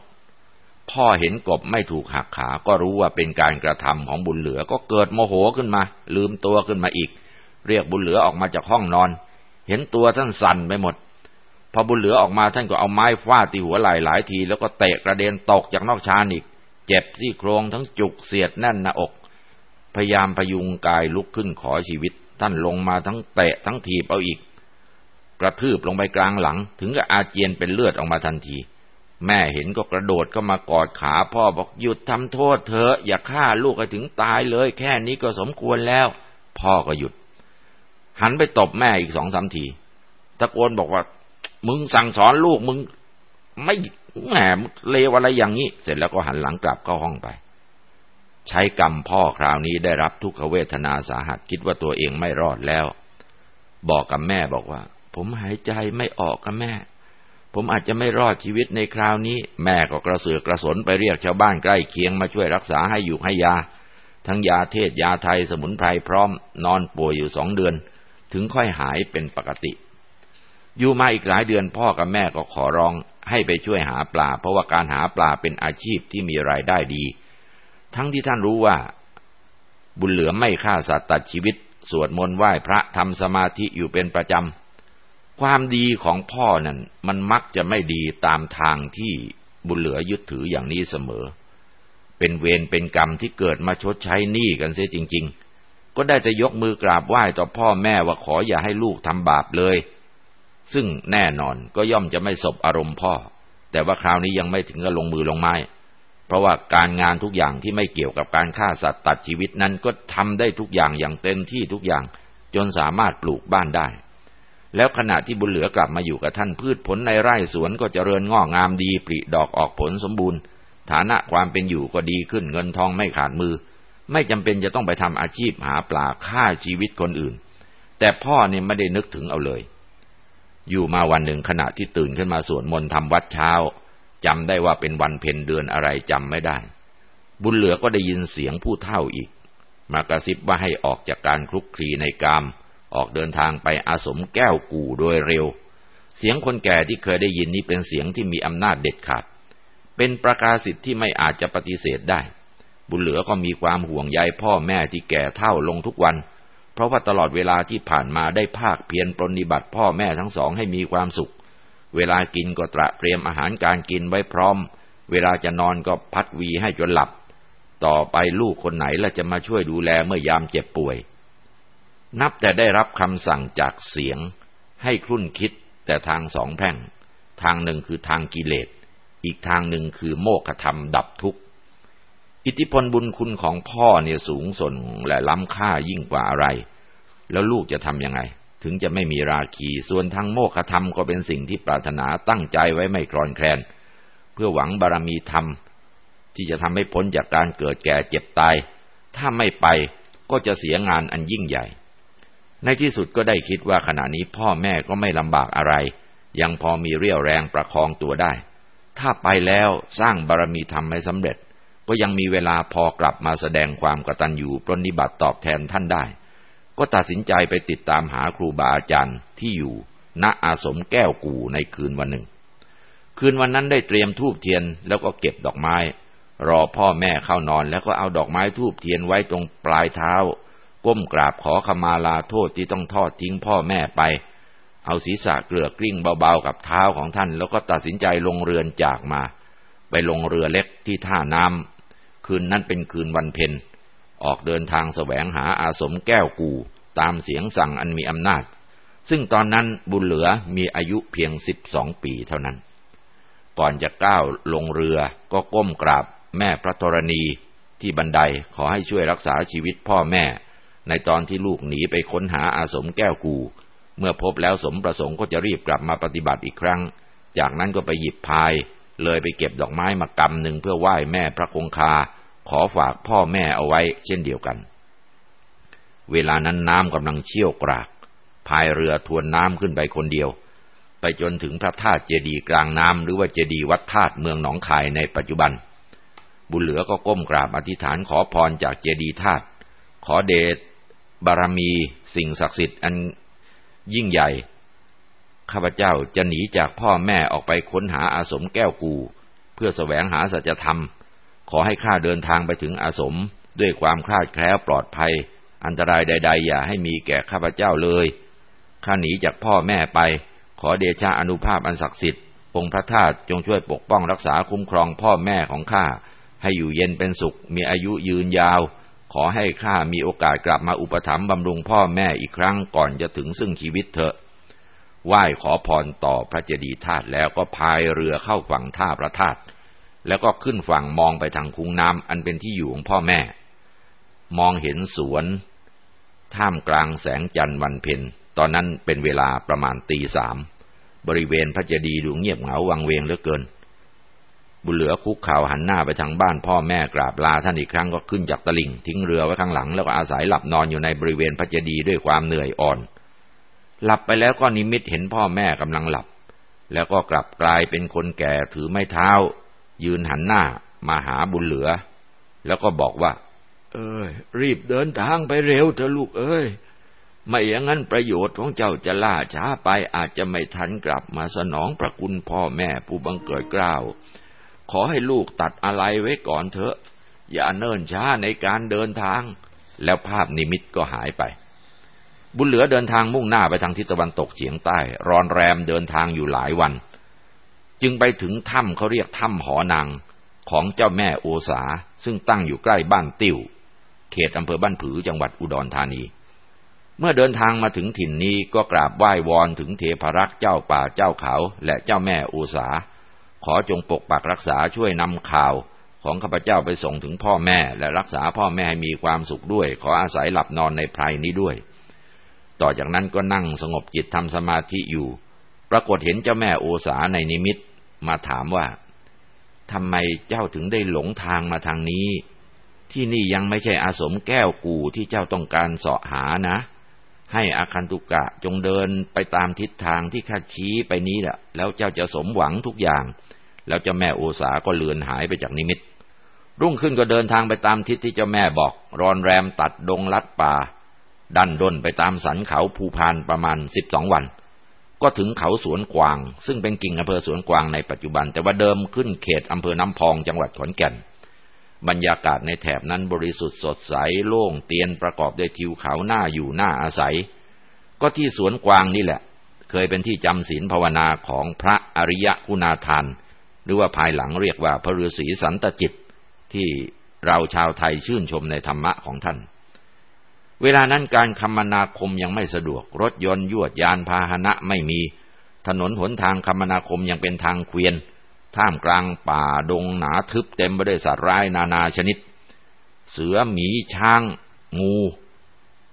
พ่อเห็นกบไม่ถูกหักขาก็รู้ว่าเป็นการกระทำของบุญเหลือก็เกิดโมโหขึ้นมา ลืมตัวขึ้นมาอีก เรียกบุญเหลือออกมาจากห้องนอน เห็นตัวท่านสั่นไปหมดพอบุญเหลือออกมาท่านก็เอาไม้ฟาดที่หัวไหล่หลายที แล้วก็เตะกระเด็นตกจากนอกชานอีก เจ็บซี่โครงทั้งจุกเสียดแน่นหน้าอก พยายามพยุงกายลุกขึ้นขอชีวิต ท่านลงมาทั้งเตะทั้งถีบเอาอีก กระทืบลงไปกลางหลัง ถึงกับอาเจียนเป็นเลือดออกมาทันที แม่เห็นก็กระโดดก็มากอดขาพ่อบอกหยุดทำโทษเธออย่าฆ่าลูกให้ถึงตายเลย แค่นี้ก็สมควรแล้ว พ่อก็หยุด หันไปตบแม่อีกสองสามทีตะโกนบอกว่า มึงสั่งสอนลูกมึง ไม่แหมเลวอะไรอย่างนี้ เสร็จแล้วก็หันหลังกลับเข้าห้องไป ใช้กรรมพ่อคราวนี้ได้รับทุกขเวทนาสาหัสคิดว่าตัวเองไม่รอดแล้ว บอกกับแม่บอกว่า ผมหายใจไม่ออกกับแม่ ผมอาจจะไม่รอดชีวิตในคราวนี้ แม่ก็กระเสือกกระสนไปเรียกชาวบ้านใกล้เคียงมาช่วยรักษาให้อยู่ให้ยา ทั้งยาเทศยาไทยสมุนไพรพร้อม นอนป่วยอยู่สองเดือน ถึงค่อยหายเป็นปกติ อยู่มาอีกหลายเดือนพ่อกับแม่ก็ขอร้องให้ไปช่วยหาปลา เพราะว่าการหาปลาเป็นอาชีพที่มีรายได้ดี ทั้งที่ท่านรู้ว่า บุญเหลือไม่ฆ่าสัตว์ตัดชีวิต สวดมนต์ไหว้พระทำสมาธิอยู่เป็นประจำ ความดีของพ่อนั้นมันมักจะไม่ดีตามทางที่บุญเหลือยึดถืออย่างนี้เสมอ เป็นเวรเป็นกรรมที่เกิดมาชดใช้หนี้กันเสียจริง ๆ ก็ได้แต่ยกมือกราบไหว้ต่อพ่อแม่ว่าขออย่าให้ลูกทำบาปเลย ซึ่งแน่นอนก็ย่อมจะไม่สบอารมณ์พ่อ แต่ว่าคราวนี้ยังไม่ถึงกับลงมือลงไม้ เพราะว่าการงานทุกอย่างที่ไม่เกี่ยวกับการฆ่าสัตว์ตัดชีวิตนั้นก็ทำได้ทุกอย่างอย่างเต็มที่ทุกอย่างจนสามารถปลูกบ้านได้ แล้วขณะที่บุญเหลือกลับมาอยู่กับท่านพืชผลในไร่สวนก็จเจริญงอกงามดีปริดอกออกผลสมบูรณ์ ฐานะความเป็นอยู่ก็ดีขึ้นเงินทองไม่ขาดมือ ไม่จำเป็นจะต้องไปทำอาชีพหาปลาฆ่าชีวิตคนอื่น แต่พ่อเนี่ยไม่ได้นึกถึงเอาเลย อยู่มาวันหนึ่งขณะที่ตื่นขึ้นมาสวดมนต์ทำวัดเช้า จำได้ว่าเป็นวันเพ็ญเดือนอะไรจำไม่ได้ บุญเหลือก็ได้ยินเสียงผู้เท่าอีก มากระซิบว่าให้ออกจากการคลุกคลีในกาม ออกเดินทางไปอาสมแก้วกู่โดยเร็ว เสียงคนแก่ที่เคยได้ยินนี้เป็นเสียงที่มีอำนาจเด็ดขาด เป็นประกาศสิทธิ์ที่ไม่อาจจะปฏิเสธได้ บุญเหลือก็มีความห่วงใยพ่อแม่ที่แก่เฒ่าลงทุกวันเพราะว่าตลอดเวลาที่ผ่านมาได้ภาคเพียรปรนิบัติพ่อแม่ทั้งสองให้มีความสุข เวลากินก็ตระเตรียมอาหารการกินไว้พร้อม เวลาจะนอนก็พัดวีให้จนหลับ ต่อไปลูกคนไหนละจะมาช่วยดูแลเมื่อยามเจ็บป่วย นับแต่ได้รับคำสั่งจากเสียง ให้ครุ่นคิดแต่ทางสองแพร่ง ทางหนึ่งคือทางกิเลส อีกทางหนึ่งคือโมฆะธรรมดับทุกข์ อิทธิพลบุญคุณของพ่อเนี่ยสูงส่งและล้ำค่ายิ่งกว่าอะไร แล้วลูกจะทำยังไง ถึงจะไม่มีราคี ส่วนทางโมฆะธรรมก็เป็นสิ่งที่ปรารถนาตั้งใจไว้ไม่คลอนแคลน เพื่อหวังบารมีธรรม ที่จะทำให้พ้นจากการเกิดแก่เจ็บตาย ถ้าไม่ไปก็จะเสียงานอันยิ่งใหญ่ ในที่สุดก็ได้คิดว่าขณะนี้พ่อแม่ก็ไม่ลำบากอะไร ยังพอมีเรี่ยวแรงประคองตัวได้ ถ้าไปแล้วสร้างบารมีธรรมให้สำเร็จ ก็ยังมีเวลาพอกลับมาแสดงความกตัญญูปรนิบัติตอบแทนท่านได้ ก็ตัดสินใจไปติดตามหาครูบาอาจารย์ที่อยู่ณอาศรมแก้วกู่ในคืนวันหนึ่ง คืนวันนั้นได้เตรียมธูปเทียนแล้วก็เก็บดอกไม้ รอพ่อแม่เข้านอนแล้วก็เอาดอกไม้ธูปเทียนไว้ตรงปลายเท้า ก้มกราบขอขมาลาโทษที่ต้องทอดทิ้งพ่อแม่ไป เอาศีรษะเกลือกลิ้งเบาๆกับเท้าของท่าน แล้วก็ตัดสินใจลงเรือนจากมา ไปลงเรือเล็กที่ท่าน้ำคืนนั้นเป็นคืนวันเพ็ญ ออกเดินทางแสวงหาอาสมแก้วกูตามเสียงสั่งอันมีอำนาจ ซึ่งตอนนั้นบุญเหลือมีอายุเพียงสิบสองปีเท่านั้น ก่อนจะก้าวลงเรือก็ก้มกราบแม่พระธรณีที่บันไดขอให้ช่วยรักษาชีวิตพ่อแม่ ในตอนที่ลูกหนีไปค้นหาอาสมแก้วกู เมื่อพบแล้วสมประสงค์ก็จะรีบกลับมาปฏิบัติอีกครั้ง จากนั้นก็ไปหยิบพาย เลยไปเก็บดอกไม้มากำหนึ่งเพื่อไหว้แม่พระคงคา ขอฝากพ่อแม่เอาไว้เช่นเดียวกัน เวลานั้นน้ำกำลังเชี่ยวกรากพายเรือทวนน้ำขึ้นไปคนเดียว ไปจนถึงพระธาตุเจดีย์กลางน้ำหรือว่าเจดีย์วัดธาตุเมืองหนองคายในปัจจุบัน บุญเหลือก็ก้มกราบอธิษฐานขอพรจากเจดีย์ธาตุขอเดชบารมีสิ่งศักดิ์สิทธิ์อันยิ่งใหญ่ ข้าพเจ้าจะหนีจากพ่อแม่ออกไปค้นหาอาสมแก้วกู เพื่อแสวงหาสัจธรรม ขอให้ข้าเดินทางไปถึงอาสมด้วยความคลาดแคล้วปลอดภัย อันตรายใด ๆ อย่าให้มีแก่ข้าพเจ้าเลย ข้าหนีจากพ่อแม่ไป ขอเดชะอนุภาพอันศักดิ์สิทธิ์ องค์พระธาตุจงช่วยปกป้องรักษาคุ้มครองพ่อแม่ของข้า ให้อยู่เย็นเป็นสุข มีอายุยืนยาว ขอให้ข้ามีโอกาสกลับมาอุปถัมภ์บำรุงพ่อแม่อีกครั้งก่อนจะถึงซึ่งชีวิตเถอะ ไหว้ขอพรต่อพระเจดีย์ธาตุแล้วก็พายเรือเข้าฝั่งท่าพระธาตุ แล้วก็ขึ้นฝั่งมองไปทางคุ้งน้ำอันเป็นที่อยู่ของพ่อแม่ มองเห็นสวน ท่ามกลางแสงจันทร์วันเพ็ญตอนนั้นเป็นเวลาประมาณตีสาม บริเวณพระเจดีย์ดูเงียบเหงาวังเวงเหลือเกิน บุญเหลือคุกเข่าหันหน้าไปทางบ้านพ่อแม่กราบลาท่านอีกครั้งก็ขึ้นจากตลิ่ง ทิ้งเรือไว้ข้างหลังแล้วก็อาศัยหลับนอนอยู่ในบริเวณพระเจดีย์ด้วยความเหนื่อยอ่อน หลับไปแล้วก็นิมิตเห็นพ่อแม่กำลังหลับ แล้วก็กลับกลายเป็นคนแก่ถือไม้เท้า ยืนหันหน้ามาหาบุญเหลือ แล้วก็บอกว่า เอ้ย รีบเดินทางไปเร็วเถอะลูกเอ้ย ไม่อย่างนั้นประโยชน์ของเจ้าจะล่าช้าไปอาจจะไม่ทันกลับมาสนองพระคุณพ่อแม่ผู้บังเกิดกล้าวขอให้ลูกตัดอะไรไว้ก่อนเถอะ อย่าเนิ่นช้าในการเดินทาง แล้วภาพนิมิตก็หายไปบุญเหลือเดินทางมุ่งหน้าไปทางทิศตะวันตกเฉียงใต้ รอนแรมเดินทางอยู่หลายวัน จึงไปถึงถ้ำเขาเรียกถ้ำหอนางของเจ้าแม่โอสา ซึ่งตั้งอยู่ใกล้บ้านติ้ว เขตอำเภอบ้านผือจังหวัดอุดรธานี เมื่อเดินทางมาถึงถิ่นนี้ก็กราบไหว้วอนถึงเทพรักษ์เจ้าป่าเจ้าเขาและเจ้าแม่โอสา ขอจงปกปักรักษาช่วยนำข่าวของข้าพเจ้าไปส่งถึงพ่อแม่และรักษาพ่อแม่ให้มีความสุขด้วย ขออาศัยหลับนอนในไพรนี้ด้วย ต่อจากนั้นก็นั่งสงบจิตทำสมาธิอยู่ ปรากฏเห็นเจ้าแม่โอสาในนิมิต มาถามว่าทำไมเจ้าถึงได้หลงทางมาทางนี้ ที่นี่ยังไม่ใช่อาสมแก้วกูที่เจ้าต้องการเสาะหานะ ให้อาคันตุกะจงเดินไปตามทิศทางที่ข้าชี้ไปนี้แหละแล้วเจ้าจะสมหวังทุกอย่าง แล้วเจ้าแม่โอสาก็เลือนหายไปจากนิมิต รุ่งขึ้นก็เดินทางไปตามทิศที่เจ้าแม่บอก รอนแรมตัดดงลัดป่า ดันด้นไปตามสันเขาภูพานประมาณสิบสองวัน ก็ถึงเขาสวนกวาง ซึ่งเป็นกิ่งอำเภอสวนกวางในปัจจุบัน แต่ว่าเดิมขึ้นเขตอำเภอน้ำพองจังหวัดขอนแก่น บรรยากาศในแถบนั้นบริสุทธิ์สดใสโล่งเตียนประกอบด้วยทิวเขาหน้าอยู่หน้าอาศัย ก็ที่สวนกวางนี่แหละ เคยเป็นที่จำศีลภาวนาของพระอริยคุณาทาน หรือว่าภายหลังเรียกว่าพระฤาษีสันตจิตที่เราชาวไทยชื่นชมในธรรมะของท่าน เวลานั้นการคมนาคมยังไม่สะดวก รถยนต์ยวดยานพาหนะไม่มี ถนนหนทางคมนาคมยังเป็นทางเกวียน ท่ามกลางป่าดงหนาทึบเต็มไปด้วยสัตว์ร้ายนานาชนิด เสือหมีช้าง งู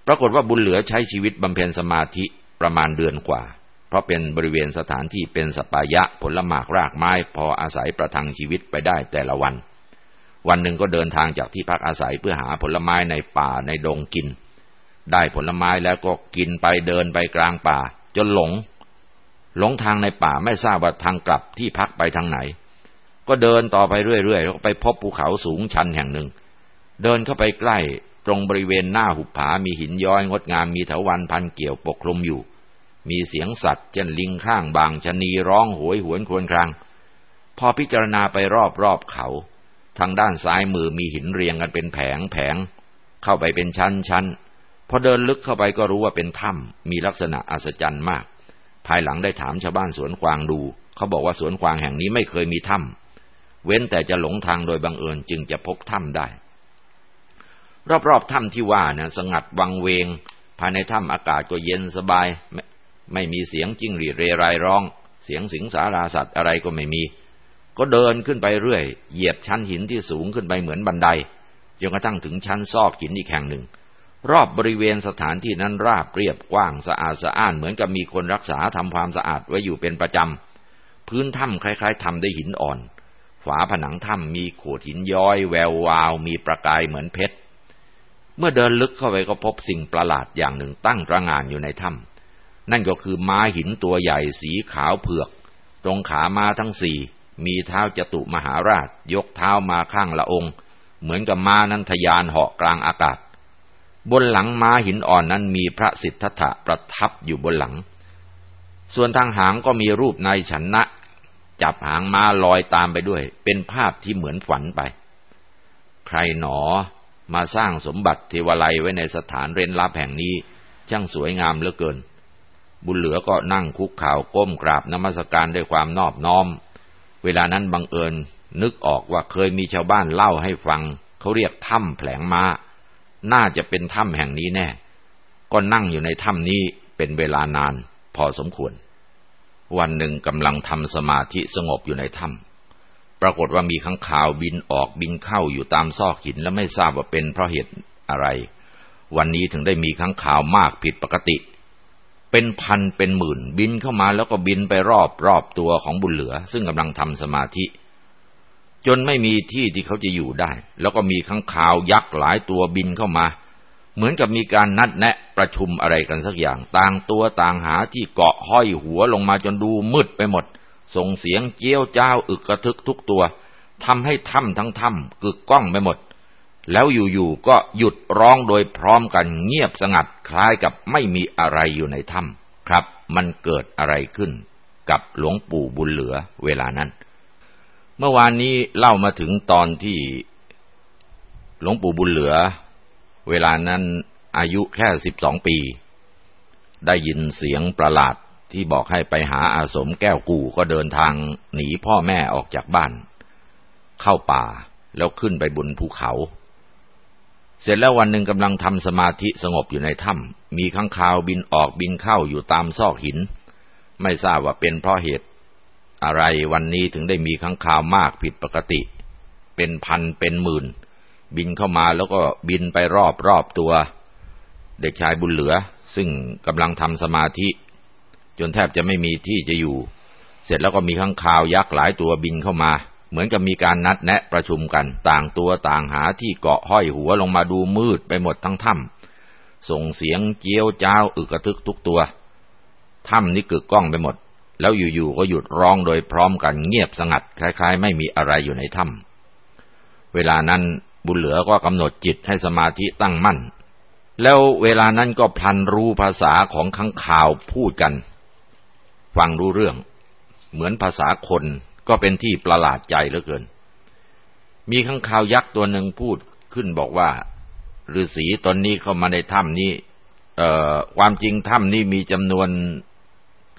ปรากฏว่าบุญเหลือใช้ชีวิตบำเพ็ญสมาธิประมาณเดือนกว่า เพราะเป็นบริเวณสถานที่เป็นสปายะผลหมากรากไม้พออาศัยประทังชีวิตไปได้แต่ละวัน วันหนึ่งก็เดินทางจากที่พักอาศัยเพื่อหาผลไม้ในป่าในดงกิน ได้ผลไม้แล้วก็กินไปเดินไปกลางป่า จนหลง หลงทางในป่าไม่ทราบว่าทางกลับที่พักไปทางไหน ก็เดินต่อไปเรื่อยๆแล้วไปพบภูเขาสูงชันแห่งหนึ่ง เดินเข้าไปใกล้ตรงบริเวณหน้าหุบผา มีหินย้อยงดงามมีเถาวันพันเกี่ยวปกคลุมอยู่ มีเสียงสัตว์เช่นลิงข้างบางชนีร้องโหยหวนครวญครางพอพิจารณาไปรอบๆเขา ทางด้านซ้ายมือมีหินเรียงกันเป็นแผงแผงเข้าไปเป็นชั้นชั้น พอเดินลึกเข้าไปก็รู้ว่าเป็นถ้ำมีลักษณะอัศจรรย์มาก ภายหลังได้ถามชาวบ้านสวนกวางดู เขาบอกว่าสวนกวางแห่งนี้ไม่เคยมีถ้ำเว้นแต่จะหลงทางโดยบังเอิญจึงจะพบถ้ำได้ รอบๆถ้ำที่ว่านะสงัดวังเวง ภายในถ้ำอากาศก็เย็นสบายไม่ไม่มีเสียงจิ้งหรีดเรไรร้อง เสียงสิงสาราสัตว์อะไรก็ไม่มี ก็เดินขึ้นไปเรื่อย เหยียบชั้นหินที่สูงขึ้นไปเหมือนบันไดจนกระทั่งถึงชั้นซอกหินอีกแห่งหนึ่ง รอบบริเวณสถานที่นั้นราบเรียบกว้างสะอาดสะอ้านเหมือนกับมีคนรักษาทำความสะอาดไว้อยู่เป็นประจำ พื้นถ้ำคล้ายๆทำด้วยหินอ่อน ฝาผนังถ้ำมีโขดหินย้อย แวววาว มีประกายเหมือนเพชร เมื่อเดินลึกเข้าไปก็พบสิ่งประหลาดอย่างหนึ่งตั้งระงานอยู่ในถ้ำนั่นก็คือม้าหินตัวใหญ่สีขาวเผือก ตรงขาม้าทั้งสี่มีเท้าจตุมหาราช ยกเท้ามาข้างละองค์ เหมือนกับม้านั้นทยานเหาะกลางอากาศ บนหลังม้าหินอ่อนนั้นมีพระสิทธัตถะประทับอยู่บนหลัง ส่วนทางหางก็มีรูปนายชนะ จับหางม้าลอยตามไปด้วย เป็นภาพที่เหมือนฝันไป ใครหนอมาสร้างสมบัติเทวไลไว้ในสถานเร้นลับแห่งนี้ ช่างสวยงามเหลือเกิน บุญเหลือก็นั่งคุกข่าวก้มกราบนมัสการด้วยความนอบน้อม เวลานั้นบังเอิญนึกออกว่าเคยมีชาวบ้านเล่าให้ฟัง เขาเรียกถ้ำแผลงม้า น่าจะเป็นถ้ำแห่งนี้แน่ ก็นั่งอยู่ในถ้ำนี้เป็นเวลานานพอสมควร วันหนึ่งกำลังทำสมาธิสงบอยู่ในถ้ำปรากฏว่ามีข้างข่าวบินออกบินเข้าอยู่ตามซอกหินและไม่ทราบว่าเป็นเพราะเหตุอะไร วันนี้ถึงได้มีข้างข่าวมากผิดปกติ เป็นพันเป็นหมื่นบินเข้ามาแล้วก็บินไปรอบรอบตัวของบุญเหลือ ซึ่งกำลังทำสมาธิ จนไม่มีที่ที่เขาจะอยู่ได้ แล้วก็มีข้างข่าวยักษ์หลายตัวบินเข้ามา เหมือนกับมีการนัดแนะประชุมอะไรกันสักอย่าง ต่างตัวต่างหาที่เกาะห้อยหัวลงมาจนดูมืดไปหมด ส่งเสียงเจี้ยวเจ้าอึกกระทึกทุกตัวทำให้ถ้ำทั้งถ้ำกึกก้องไปหมด แล้วอยู่ๆก็หยุดร้องโดยพร้อมกันเงียบสงัดคล้ายกับไม่มีอะไรอยู่ในถ้ำครับ มันเกิดอะไรขึ้นกับหลวงปู่บุญเหลือเวลานั้น เมื่อวานนี้เล่ามาถึงตอนที่หลวงปู่บุญเหลือ เวลานั้นอายุแค่สิบสองปี ได้ยินเสียงประหลาดที่บอกให้ไปหาอาสมแก้วกู่ก็เดินทางหนีพ่อแม่ออกจากบ้าน เข้าป่าแล้วขึ้นไปบนภูเขา เสร็จแล้ววันหนึ่งกำลังทำสมาธิสงบอยู่ในถ้ำมีข้างคาวบินออกบินเข้าอยู่ตามซอกหิน ไม่ทราบว่าเป็นเพราะเหตุ อะไรวันนี้ถึงได้มีข้างคาวมากผิดปกติ เป็นพันเป็นหมื่น บินเข้ามาแล้วก็บินไปรอบรอบตัว เด็กชายบุญเหลือ ซึ่งกำลังทำสมาธิ จนแทบจะไม่มีที่จะอยู่ เสร็จแล้วก็มีข้างคาวยักษ์หลายตัวบินเข้ามา เหมือนกับมีการนัดแนะประชุมกันต่างตัวต่างหาที่เกาะห้อยหัวลงมาดูมืดไปหมดทั้งถ้ำส่งเสียงเจียวจ้าวอึกระทึกทุกตัวถ้ำนี้กึกก้องไปหมด แล้วอยู่ๆก็หยุดร้องโดยพร้อมกันเงียบสงัด คล้าย ๆ ไม่มีอะไรอยู่ในถ้ำเวลานั้นบุญเหลือก็กำหนดจิตให้สมาธิตั้งมั่น แล้วเวลานั้นก็พลันรู้ภาษาของข้างข่าวพูดกัน ฟังรู้เรื่อง เหมือนภาษาคนก็เป็นที่ประหลาดใจเหลือเกิน มีข้างข่าวยักษ์ตัวหนึ่งพูดขึ้นบอกว่าฤาษีตนนี้เข้ามาในถ้ำนี้ เอ่อความจริงถ้ำนี้มีจำนวน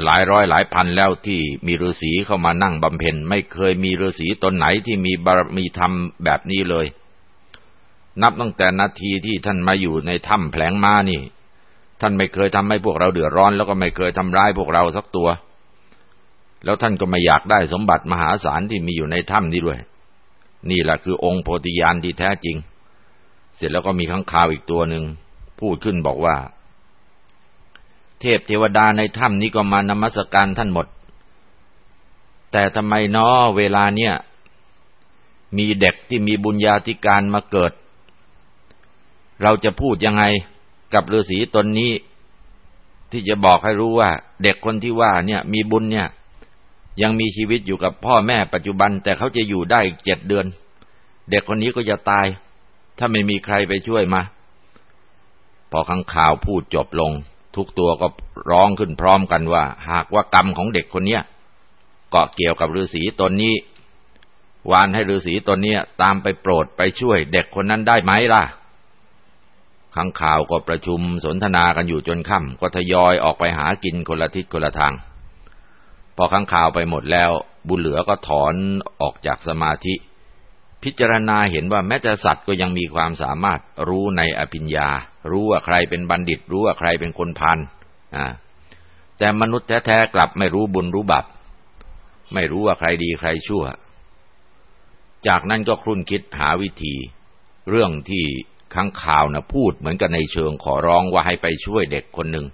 หลายร้อยหลายพันแล้วที่มีฤาษีเข้ามานั่งบำเพ็ญไม่เคยมีฤาษีตนไหนที่มีบารมีธรรมแบบนี้เลย นับตั้งแต่นาทีที่ท่านมาอยู่ในถ้ำแผลงมานี่ ท่านไม่เคยทำให้พวกเราเดือดร้อน แล้วก็ไม่เคยทำร้ายพวกเราสักตัว แล้วท่านก็ไม่อยากได้สมบัติมหาศาลที่มีอยู่ในถ้ำนี้ด้วย นี่แหละคือองค์โพธิญาณที่แท้จริง เสร็จแล้วก็มีข้างคาวอีกตัวหนึ่งพูดขึ้นบอกว่า เทพเทวดาในถ้ำนี้ก็มานมัสการท่านหมด แต่ทำไมนาะเวลาเนี้ยมีเด็กที่มีบุญญาธิการมาเกิด เราจะพูดยังไงกับฤาษีตนนี้ ที่จะบอกให้รู้ว่า เด็กคนที่ว่าเนี่ย มีบุญเนี่ย ยังมีชีวิตอยู่กับพ่อแม่ปัจจุบัน แต่เขาจะอยู่ได้อีกเจ็ดเดือน เด็กคนนี้ก็จะตาย ถ้าไม่มีใครไปช่วยมา พอข้างข่าวพูดจบลง ทุกตัวก็ร้องขึ้นพร้อมกันว่า หากว่ากรรมของเด็กคนเนี้ยเกาะเกี่ยวกับฤาษีตนนี้ วานให้ฤาษีตนนี้ตามไปโปรดไปช่วย เด็กคนนั้นได้ไหมล่ะข้างข่าวก็ประชุมสนทนากันอยู่จนค่ำก็ทยอยออกไปหากินคนละทิศคนละทาง พอข้างข่าวไปหมดแล้ว บุญเหลือก็ถอนออกจากสมาธิ พิจารณาเห็นว่าแม้แต่สัตว์ก็ยังมีความสามารถรู้ในอภิญญา รู้ว่าใครเป็นบัณฑิต รู้ว่าใครเป็นคนพันอ่าแต่มนุษย์แท้ๆกลับไม่รู้บุญรู้บาปไม่รู้ว่าใครดีใครชั่ว จากนั้นก็ครุ่นคิดหาวิธี เรื่องที่ข้างข่าวนะพูดเหมือนกันในเชิงขอร้องว่าให้ไปช่วยเด็กคนหนึ่ง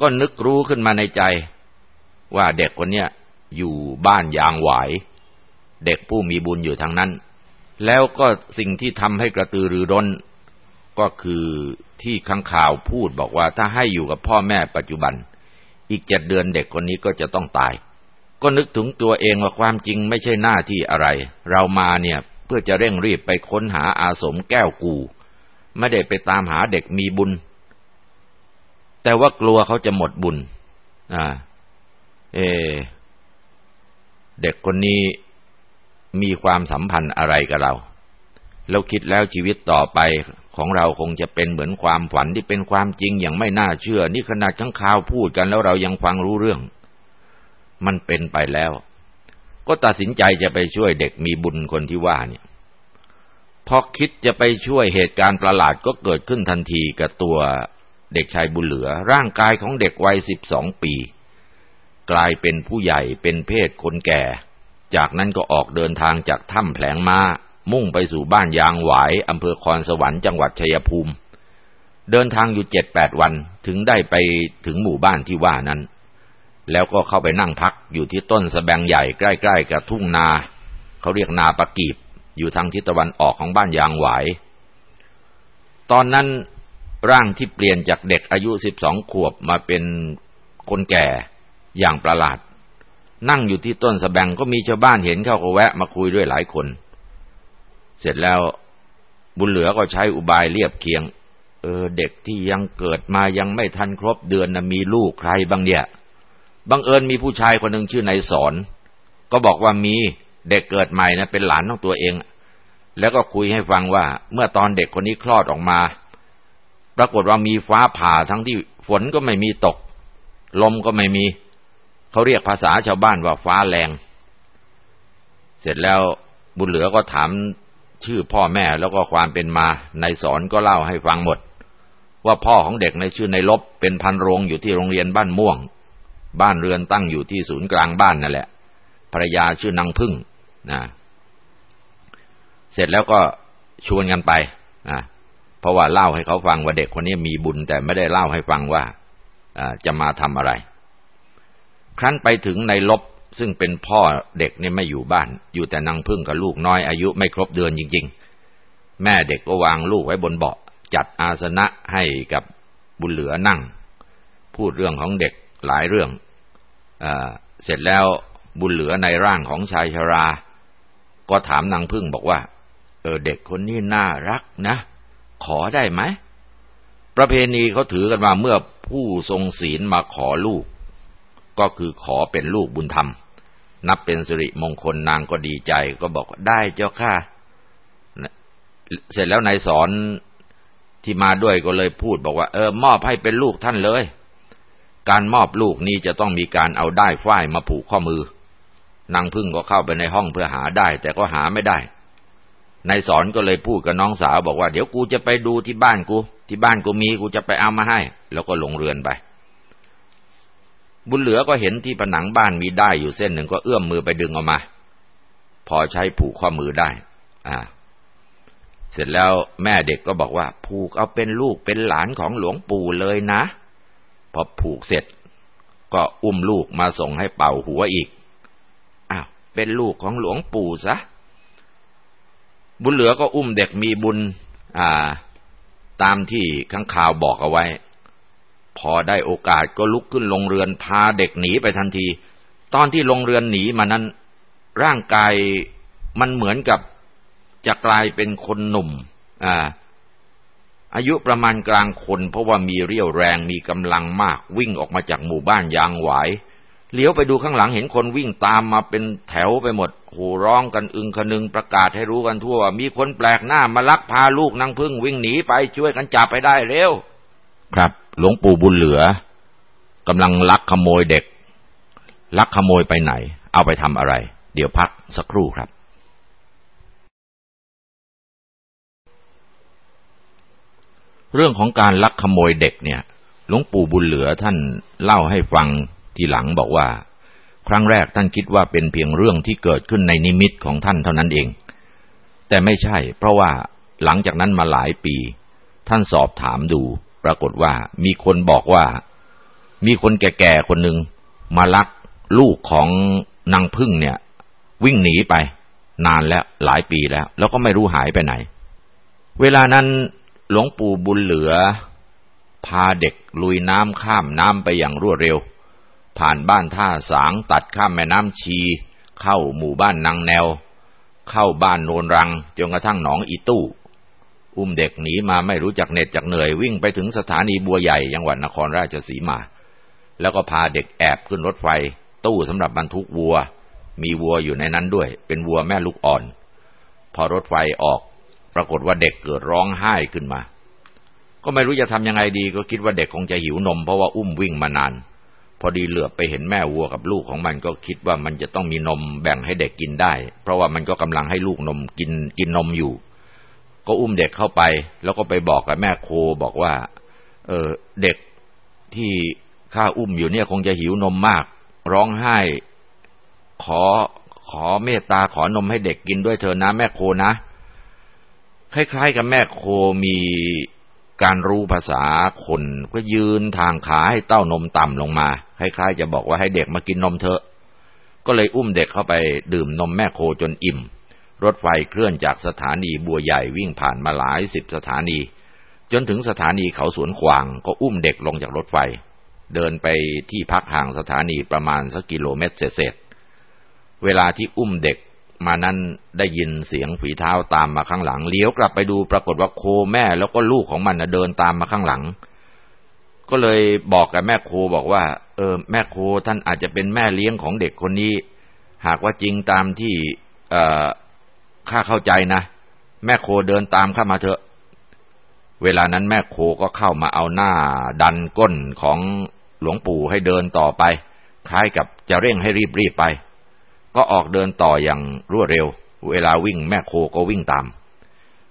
ก็นึกรู้ขึ้นมาในใจ ว่าเด็กคนเนี้ยอยู่บ้านยางหวาย เด็กผู้มีบุญอยู่ทางนั้น แล้วก็สิ่งที่ทำให้กระตือรือร้น ก็คือที่ข้างข่าวพูดบอกว่าถ้าให้อยู่กับพ่อแม่ปัจจุบัน อีกเจ็ดเดือนเด็กคนนี้ก็จะต้องตาย ก็นึกถึงตัวเองว่าความจริงไม่ใช่หน้าที่อะไร เรามาเนี่ยเพื่อจะเร่งรีบไปค้นหาอาสมแก้วกู ไม่ได้ไปตามหาเด็กมีบุญ แต่ว่ากลัวเขาจะหมดบุญ อ่า เอ เด็กคนนี้ มีความสัมพันธ์อะไรกับเราเราคิดแล้วชีวิตต่อไปของเราคงจะเป็นเหมือนความฝันที่เป็นความจริงอย่างไม่น่าเชื่อ นี่ขนาดข้างข่าวพูดกันแล้วเรายังฟังรู้เรื่อง มันเป็นไปแล้ว ก็ตัดสินใจจะไปช่วยเด็กมีบุญคนที่ว่าเนี่ยพอคิดจะไปช่วยเหตุการณ์ประหลาดก็เกิดขึ้นทันทีกับตัวเด็กชายบุญเหลือ ร่างกายของเด็กวัยสิบสองปี กลายเป็นผู้ใหญ่เป็นเพศคนแก่ จากนั้นก็ออกเดินทางจากถ้ำแผลงมา้า มุ่งไปสู่บ้านยางหวายอำเภอคอนสวรรค์จังหวัดชัยภูมิ เดินทางอยู่เจ็ดแปดวันถึงได้ไปถึงหมู่บ้านที่ว่านั้น แล้วก็เข้าไปนั่งพักอยู่ที่ต้นสแบงใหญ่ใกล้ ๆ กับทุ่งนา เขาเรียกนาปะกีบ อยู่ทางทิศตะวันออกของบ้านยางหวาย ตอนนั้นร่างที่เปลี่ยนจากเด็กอายุสิบสองขวบมาเป็นคนแก่อย่างประหลาด นั่งอยู่ที่ต้นสแบงก็มีชาวบ้านเห็นเข้าก็แวะมาคุยด้วยหลายคน เสร็จแล้วบุญเหลือก็ใช้อุบายเรียบเคียง เออ เด็กที่ยังเกิดมายังไม่ทันครบเดือนนะมีลูกใครบ้างเนี่ยบังเอิญมีผู้ชายคนหนึ่งชื่อนายสอน ก็บอกว่ามีเด็กเกิดใหม่นะเป็นหลานของตัวเอง แล้วก็คุยให้ฟังว่า เมื่อตอนเด็กคนนี้คลอดออกมา ปรากฏว่ามีฟ้าผ่าทั้งที่ฝนก็ไม่มีตก ลมก็ไม่มี เขาเรียกภาษาชาวบ้านว่าฟ้าแรง เสร็จแล้วบุญเหลือก็ถามชื่อพ่อแม่แล้วก็ความเป็นมาในสอนก็เล่าให้ฟังหมด ว่าพ่อของเด็กในชื่อในลบเป็นพันโรงอยู่ที่โรงเรียนบ้านม่วง บ้านเรือนตั้งอยู่ที่ศูนย์กลางบ้านนั่นแหละภรรยาชื่อนางพึ่งนะเสร็จแล้วก็ชวนกันไปนะเพราะว่าเล่าให้เขาฟังว่าเด็กคนนี้มีบุญแต่ไม่ได้เล่าให้ฟังว่าจะมาทำอะไร ครั้นไปถึงในลบซึ่งเป็นพ่อเด็กเนี่ยไม่อยู่บ้าน อยู่แต่นางพึ่งกับลูกน้อยอายุไม่ครบเดือนจริง ๆ แม่เด็กก็วางลูกไว้บนเบาะจัดอาสนะให้กับบุญเหลือนั่ง พูดเรื่องของเด็กหลายเรื่องอเสร็จแล้วบุญเหลือในร่างของชายชรา ก็ถามนางพึ่งบอกว่า เออเด็กคนนี้น่ารักนะ ขอได้ไหมประเพณีเขาถือกันว่าเมื่อผู้ทรงศีลมาขอลูก ก็คือขอเป็นลูกบุญธรรม นับเป็นสิริมงคลนางก็ดีใจ ก็บอกได้เจ้าค่ะ เสร็จแล้วนายสอนที่มาด้วยก็เลยพูดบอกว่า เออ มอบให้เป็นลูกท่านเลย การมอบลูกนี้จะต้องมีการเอาได้ฝ้ายมาผูกข้อมือนางพึ่งก็เข้าไปในห้องเพื่อหาได้ แต่ก็หาไม่ได้นายสอนก็เลยพูดกับน้องสาวบอกว่า เดี๋ยวกูจะไปดูที่บ้านกู ที่บ้านกูมีกูจะไปเอามาให้ แล้วก็ลงเรือนไป บุญเหลือก็เห็นที่ผนังบ้านมีได้อยู่เส้นหนึ่งก็เอื้อมมือไปดึงออกมา พอใช้ผูกข้อมือได้ อ่า เสร็จแล้วแม่เด็กก็บอกว่า ผูกเอาเป็นลูกเป็นหลานของหลวงปู่เลยนะ พอผูกเสร็จ ก็อุ้มลูกมาส่งให้เป่าหัวอีก อ้าว เป็นลูกของหลวงปู่ซะ บุญเหลือก็อุ้มเด็กมีบุญ อ่า ตามที่ข้างข่าวบอกเอาไว้ พอได้โอกาสก็ลุกขึ้นลงเรือนพาเด็กหนีไปทันที ตอนที่ลงเรือนหนีมานั้น ร่างกายมันเหมือนกับจะกลายเป็นคนหนุ่ม อ่า อายุประมาณกลางคนเพราะว่ามีเรี่ยวแรงมีกำลังมากวิ่งออกมาจากหมู่บ้านยางหวายเลี้ยวไปดูข้างหลังเห็นคนวิ่งตามมาเป็นแถวไปหมดโหร้องกันอึงคนึงประกาศให้รู้กันทั่ว มีคนแปลกหน้ามาลักพาลูกนางพึ่งวิ่งหนีไปช่วยกันจับไปได้เร็ว ครับ หลวงปู่บุญเหลือกำลังลักขโมยเด็ก ลักขโมยไปไหน เอาไปทำอะไร เดี๋ยวพักสักครู่ครับ เรื่องของการลักขโมยเด็กเนี่ยหลวงปู่บุญเหลือท่านเล่าให้ฟังทีหลังบอกว่า ครั้งแรกท่านคิดว่าเป็นเพียงเรื่องที่เกิดขึ้นในนิมิตของท่านเท่านั้นเอง แต่ไม่ใช่ เพราะว่าหลังจากนั้นมาหลายปี ท่านสอบถามดู ปรากฏว่ามีคนบอกว่ามีคนแก่ๆคนหนึ่งมาลักลูกของนางพึ่งเนี่ย วิ่งหนีไป นานแล้วหลายปีแล้ว แล้วก็ไม่รู้หายไปไหน เวลานั้นหลวงปู่บุญเหลือ พาเด็กลุยน้ำข้ามน้ำไปอย่างรวดเร็ว ผ่านบ้านท่าสางตัดข้ามแม่น้ำชี เข้าหมู่บ้านนางแนว เข้าบ้านโนนรังจนกระทั่งหนองอีตู้ อุ้มเด็กหนีมาไม่รู้จักเหน็ดจักเหนื่อยวิ่งไปถึงสถานีบัวใหญ่จังหวัดนครราชสีมา แล้วก็พาเด็กแอบขึ้นรถไฟ ตู้สำหรับบรรทุกวัว มีวัวอยู่ในนั้นด้วย เป็นวัวแม่ลูกอ่อน พอรถไฟออก ปรากฏว่าเด็กเกิดร้องไห้ขึ้นมา ก็ไม่รู้จะทำยังไงดีก็คิดว่าเด็กคงจะหิวนมเพราะว่าอุ้มวิ่งมานาน พอดีเหลือไปเห็นแม่วัวกับลูกของมันก็คิดว่ามันจะต้องมีนมแบ่งให้เด็กกินได้ เพราะว่ามันก็กำลังให้ลูกนมกินกินนมอยู่ ก็อุ้มเด็กเข้าไป แล้วก็ไปบอกกับแม่โคบอกว่า เออเด็กที่ข้าอุ้มอยู่เนี่ยคงจะหิวนมมาก ร้องไห้ ขอขอเมตตาขอนมให้เด็กกินด้วยเธอนะแม่โคนะ คล้ายๆ กับแม่โคมีการรู้ภาษาคนก็ยืนทางขาให้เต้านมต่ำลงมา คล้ายๆ จะบอกว่าให้เด็กมากินนมเถอะ ก็เลยอุ้มเด็กเข้าไปดื่มนมแม่โคจนอิ่ม รถไฟเคลื่อนจากสถานีบัวใหญ่วิ่งผ่านมาหลายสิบสถานี จนถึงสถานีเขาสวนขวางก็อุ้มเด็กลงจากรถไฟ เดินไปที่พักห่างสถานีประมาณสักกิโลเมตรเศษเวลาที่อุ้มเด็กมานั้นได้ยินเสียงฝีเท้าตามมาข้างหลังเลี้ยวกลับไปดูปรากฏว่าโคแม่แล้วก็ลูกของมันนะเดินตามมาข้างหลัง ก็เลยบอกกับแม่โคบอกว่า เออ แม่โคท่านอาจจะเป็นแม่เลี้ยงของเด็กคนนี้ หากว่าจริงตามที่เออ ข้าเข้าใจนะ แม่โคเดินตามเข้ามาเถอะ เวลานั้นแม่โคก็เข้ามาเอาหน้า ดันก้นของหลวงปู่ให้เดินต่อไป คล้ายกับจะเร่งให้รีบๆไป ก็ออกเดินต่ออย่างรวดเร็ว เวลาวิ่งแม่โคก็วิ่งตาม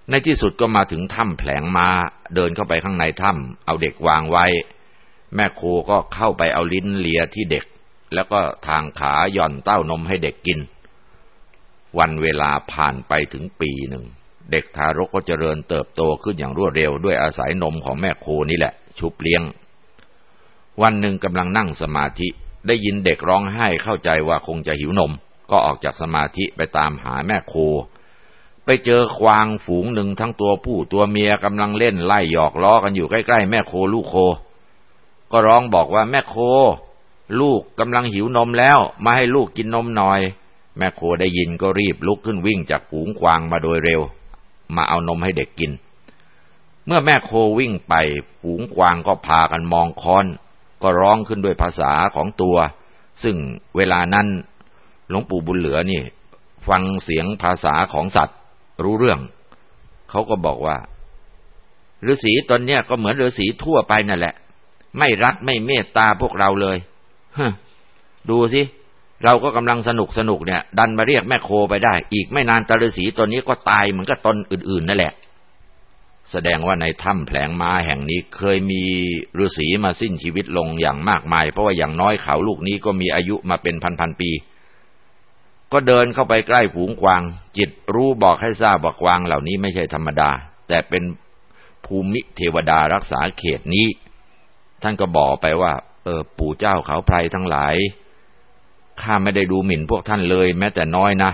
ในที่สุดก็มาถึงถ้ำแผลงมาเดินเข้าไปข้างในถ้ำเอาเด็กวางไว้ แม่โคก็เข้าไปเอาลิ้นเลียที่เด็ก แล้วก็ทางขาหย่อนเต้านมให้เด็กกิน วันเวลาผ่านไปถึงปีหนึ่ง เด็กทารกก็เจริญเติบโตขึ้นอย่างรวดเร็วด้วยอาศัยนมของแม่โคนี่แหละ ชุบเลี้ยง วันหนึ่งกำลังนั่งสมาธิได้ยินเด็กร้องไห้เข้าใจว่าคงจะหิวนม ก็ออกจากสมาธิไปตามหาแม่โค ไปเจอควางฝูงหนึ่งทั้งตัวผู้ตัวเมียกำลังเล่นไล่หยอกล้อกันอยู่ใกล้ๆแม่โคลูกโค ก็ร้องบอกว่าแม่โค ลูกกำลังหิวนมแล้ว มาให้ลูกกินนมหน่อย แม่โคได้ยินก็รีบลุกขึ้นวิ่งจากฝูงควางมาโดยเร็ว มาเอานมให้เด็กกิน เมื่อแม่โควิ่งไปฝูงควางก็พากันมองค้อน ก็ร้องขึ้นด้วยภาษาของตัว ซึ่งเวลานั้นหลวงปู่บุญเหลือนี่ ฟังเสียงภาษาของสัตว์ รู้เรื่อง เขาก็บอกว่าฤาษีตนเนี้ยก็เหมือนฤาษีทั่วไปนั่นแหละ ไม่รักไม่เมตตาพวกเราเลยฮดูสิ เราก็กำลังสนุกสนุกเนี่ย ดันมาเรียกแม่โคไปได้ อีกไม่นานตาฤาษีตนนี้ก็ตายเหมือนกับตนอื่น ๆนั่นแหละ แสดงว่าในถ้ำแผลงม้าแห่งนี้เคยมีฤาษีมาสิ้นชีวิตลงอย่างมากมาย เพราะว่าอย่างน้อยเขาลูกนี้ก็มีอายุมาเป็นพันๆปี ก็เดินเข้าไปใกล้ฝูงกวาง จิตรู้บอกให้ทราบว่ากวางเหล่านี้ไม่ใช่ธรรมดา แต่เป็นภูมิเทวดารักษาเขตนี้ ท่านก็บอกไปว่า เออปู่เจ้าเขาไพรทั้งหลาย ข้าไม่ได้ดูหมิ่นพวกท่านเลย แม้แต่น้อยนะ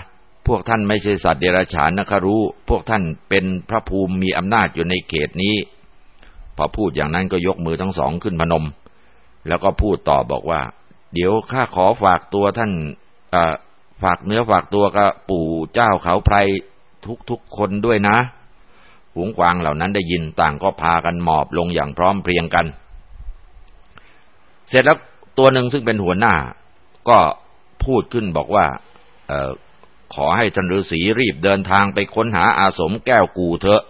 พวกท่านไม่ใช่สัตว์เดรัจฉานนะคะรู้ พวกท่านเป็นพระภูมิมีอำนาจอยู่ในเขตนี้ พอพูดอย่างนั้นก็ยกมือทั้งสองขึ้นพนม แล้วก็พูดต่อบอกว่า เดี๋ยวข้าขอฝากตัวท่านฝากเนื้อฝากตัวกับปู่เจ้าเขาไพรทุกๆคนด้วยนะฝูงกวางเหล่านั้นได้ยินต่างก็พากันหมอบลงอย่างพร้อมเพรียงกัน เสร็จแล้วตัวหนึ่งซึ่งเป็นหัวหน้า ก็ พูดขึ้นบอกว่าออขอให้ท่านฤาษีรีบเดินทางไปค้นหาอาสมแก้วกูเถอะ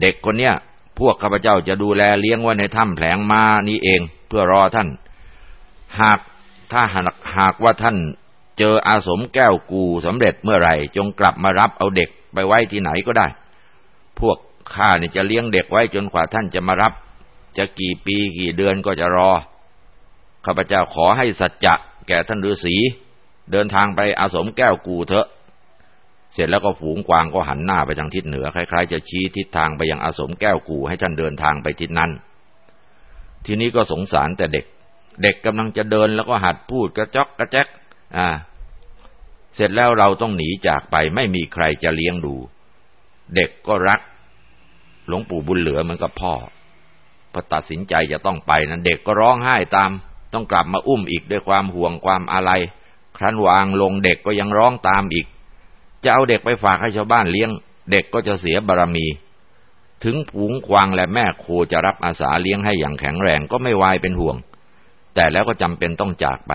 เด็กคนเนี้ยพวกข้าพเจ้าจะดูแลเลี้ยงไว้ในถ้ำแผลงมานี้เองเพื่อรอท่าน หากถ้าหากว่าท่านเจออาสมแก้วกูสำเร็จเมื่อไหร่ จงกลับมารับเอาเด็กไปไว้ที่ไหนก็ได้ พวกข้าเนี่ยจะเลี้ยงเด็กไว้จนกว่าท่านจะมารับ จะกี่ปีกี่เดือนก็จะรอข้าพเจ้าขอให้สัจจะแก่ท่านฤาษี เดินทางไปอาสมแก้วกูเถอะ เสร็จแล้วก็ฝูงกวางก็หันหน้าไปทางทิศเหนือคล้ายๆ จะชี้ทิศทางไปยังอาสมแก้วกูให้ท่านเดินทางไปทิศนั้น ทีนี้ก็สงสารแต่เด็ก เด็กกำลังจะเดินแล้วก็หัดพูดกระจอกกระแจกอ่า เสร็จแล้วเราต้องหนีจากไปไม่มีใครจะเลี้ยงดู เด็กก็รัก หลวงปู่บุญเหลือเหมือนกับพ่อพอตัดสินใจจะต้องไปนั้นเด็กก็ร้องไห้ตาม ต้องกลับมาอุ้มอีกด้วยความห่วงความอะไร ครั้นวางลงเด็กก็ยังร้องตามอีก จะเอาเด็กไปฝากให้ชาวบ้านเลี้ยง เด็กก็จะเสียบารมี ถึงผูงควางและแม่โคจะรับอาสาเลี้ยงให้อย่างแข็งแรงก็ไม่วายเป็นห่วง แต่แล้วก็จำเป็นต้องจากไป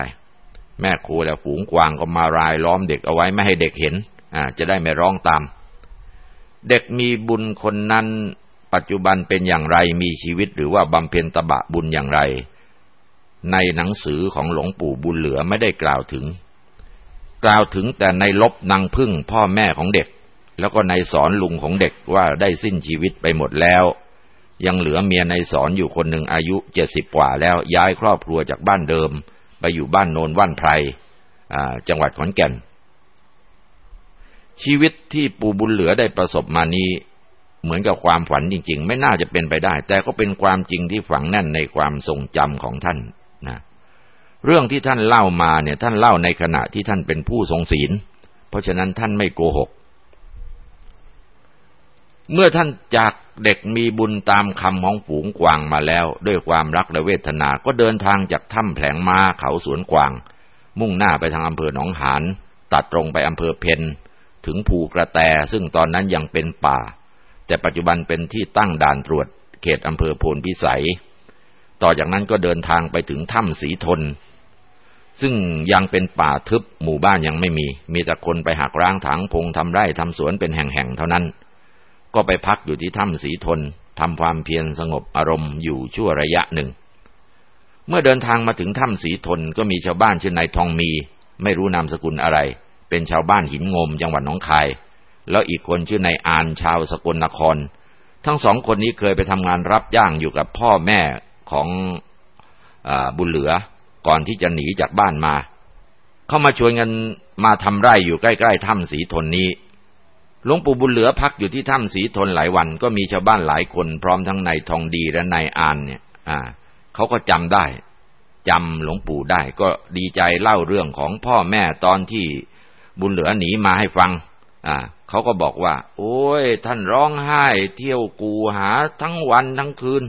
แม่โคและฝูงกวางก็มารายล้อมเด็กเอาไว้ไม่ให้เด็กเห็นอ่าจะได้ไม่ร้องตาม เด็กมีบุญคนนั้นปัจจุบันเป็นอย่างไรมีชีวิตหรือว่าบำเพ็ญตบะบุญอย่างไร ในหนังสือของหลวงปู่บุญเหลือไม่ได้กล่าวถึง กล่าวถึงแต่ในลบนางพึ่งพ่อแม่ของเด็ก แล้วก็ในสอนลุงของเด็กว่าได้สิ้นชีวิตไปหมดแล้ว ยังเหลือเมียในสอนอยู่คนหนึ่งอายุเจ็ดสิบกว่าแล้วย้ายครอบครัวจากบ้านเดิม ไปอยู่บ้านโนนว่านไพรจังหวัดขอนแก่น ชีวิตที่ปู่บุญเหลือได้ประสบมานี้เหมือนกับความฝันจริง ๆ ไม่น่าจะเป็นไปได้ แต่ก็เป็นความจริงที่ฝังแน่นในความทรงจำของท่าน เรื่องที่ท่านเล่ามาเนี่ยท่านเล่าในขณะที่ท่านเป็นผู้ทรงศีล เพราะฉะนั้นท่านไม่โกหก เมื่อท่านจากเด็กมีบุญตามคำของฝูงกวางมาแล้ว ด้วยความรักและเวทนาก็เดินทางจากถ้ำแผลงมาเขาสวนกวาง มุ่งหน้าไปทางอำเภอหนองหานตัดตรงไปอำเภอเพนถึงภูกระแตซึ่งตอนนั้นยังเป็นป่า แต่ปัจจุบันเป็นที่ตั้งด่านตรวจเขตอำเภอโพนพิสัย ต่อจากนั้นก็เดินทางไปถึงถ้ำสีทน ซึ่งยังเป็นป่าทึบหมู่บ้านยังไม่มี มีแต่คนไปหักร้างถังพงทำไร่ทำสวนเป็นแห่งๆเท่านั้น ก็ไปพักอยู่ที่ถ้ำสีทนทำความเพียรสงบอารมณ์อยู่ชั่วระยะหนึ่ง เมื่อเดินทางมาถึงถ้ำสีทนก็มีชาวบ้านชื่อนายทองมี ไม่รู้นามสกุลอะไร เป็นชาวบ้านหินงมจังหวัดหนองคาย แล้วอีกคนชื่อนายอานชาวสกลนคร ทั้งสองคนนี้เคยไปทำงานรับจ้างอยู่กับพ่อแม่ของอบุญเหลือ ก่อนที่จะหนีจากบ้านมา เข้ามาชวนกันมาทำไร่อยู่ใกล้ๆถ้ำสีทนนี้หลวงปู่บุญเหลือพักอยู่ที่ถ้ำสีทนหลายวัน ก็มีชาวบ้านหลายคนพร้อมทั้งนายทองดีและนายอานเนี่ย อ่าเขาก็จำได้จำหลวงปู่ได้ ก็ดีใจเล่าเรื่องของพ่อแม่ตอนที่บุญเหลือหนีมาให้ฟัง อ่าเขาก็บอกว่า โอ้ย ท่านร้องไห้ เที่ยวกูหาทั้งวันทั้งคืน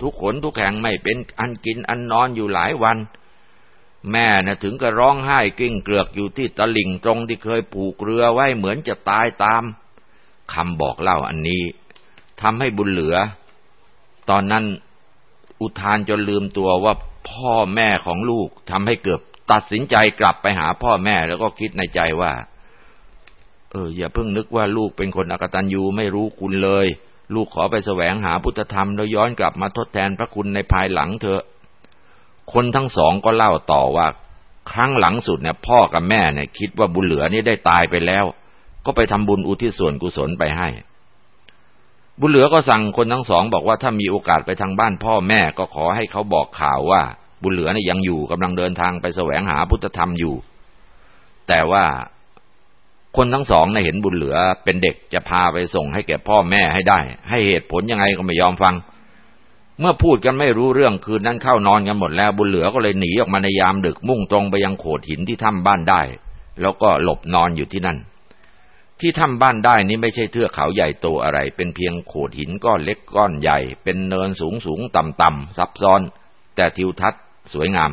ทุกขนทุกแห่งไม่เป็นอันกินอันนอนอยู่หลายวัน แม่นะ่ะถึงกับร้องไห้กิ้งเกลือกอยู่ที่ตะลิ่งตรงที่เคยผูกเรือไว้เหมือนจะตายตามคำบอกเล่าอันนี้ทำให้บุญเหลือ ตอนนั้นอุทานจนลืมตัวว่าพ่อแม่ของลูกทำให้เกือบตัดสินใจกลับไปหาพ่อแม่แล้วก็คิดในใจว่า เออ อย่าเพิ่งนึกว่าลูกเป็นคนอกตัญญูไม่รู้คุณเลย ลูกขอไปแสวงหาพุทธธรรมแล้วย้อนกลับมาทดแทนพระคุณในภายหลังเถอะ คนทั้งสองก็เล่าต่อว่า ครั้งหลังสุดเนี่ยพ่อกับแม่เนี่ยคิดว่าบุญเหลือนี่ได้ตายไปแล้ว ก็ไปทำบุญอุทิศส่วนกุศลไปให้ บุญเหลือก็สั่งคนทั้งสองบอกว่าถ้ามีโอกาสไปทางบ้านพ่อแม่ก็ขอให้เขาบอกข่าวว่า บุญเหลือเนี่ยยังอยู่กำลังเดินทางไปแสวงหาพุทธธรรมอยู่ แต่ว่าคนทั้งสองในเห็นบุญเหลือเป็นเด็กจะพาไปส่งให้แก่พ่อแม่ให้ได้ ให้เหตุผลยังไงก็ไม่ยอมฟัง เมื่อพูดกันไม่รู้เรื่องคืนนั้นเข้านอนกันหมดแล้วบุญเหลือก็เลยหนีออกมาในยามดึกมุ่งตรงไปยังโขดหินที่ถ้ำบ้านได้ แล้วก็หลบนอนอยู่ที่นั่น ที่ถ้ำบ้านได้นี้ไม่ใช่เทือกเขาใหญ่โตอะไร เป็นเพียงโขดหินก้อนเล็กก้อนใหญ่ เป็นเนินสูงสูงต่ำต่ำซับซ้อน แต่ทิวทัศน์สวยงาม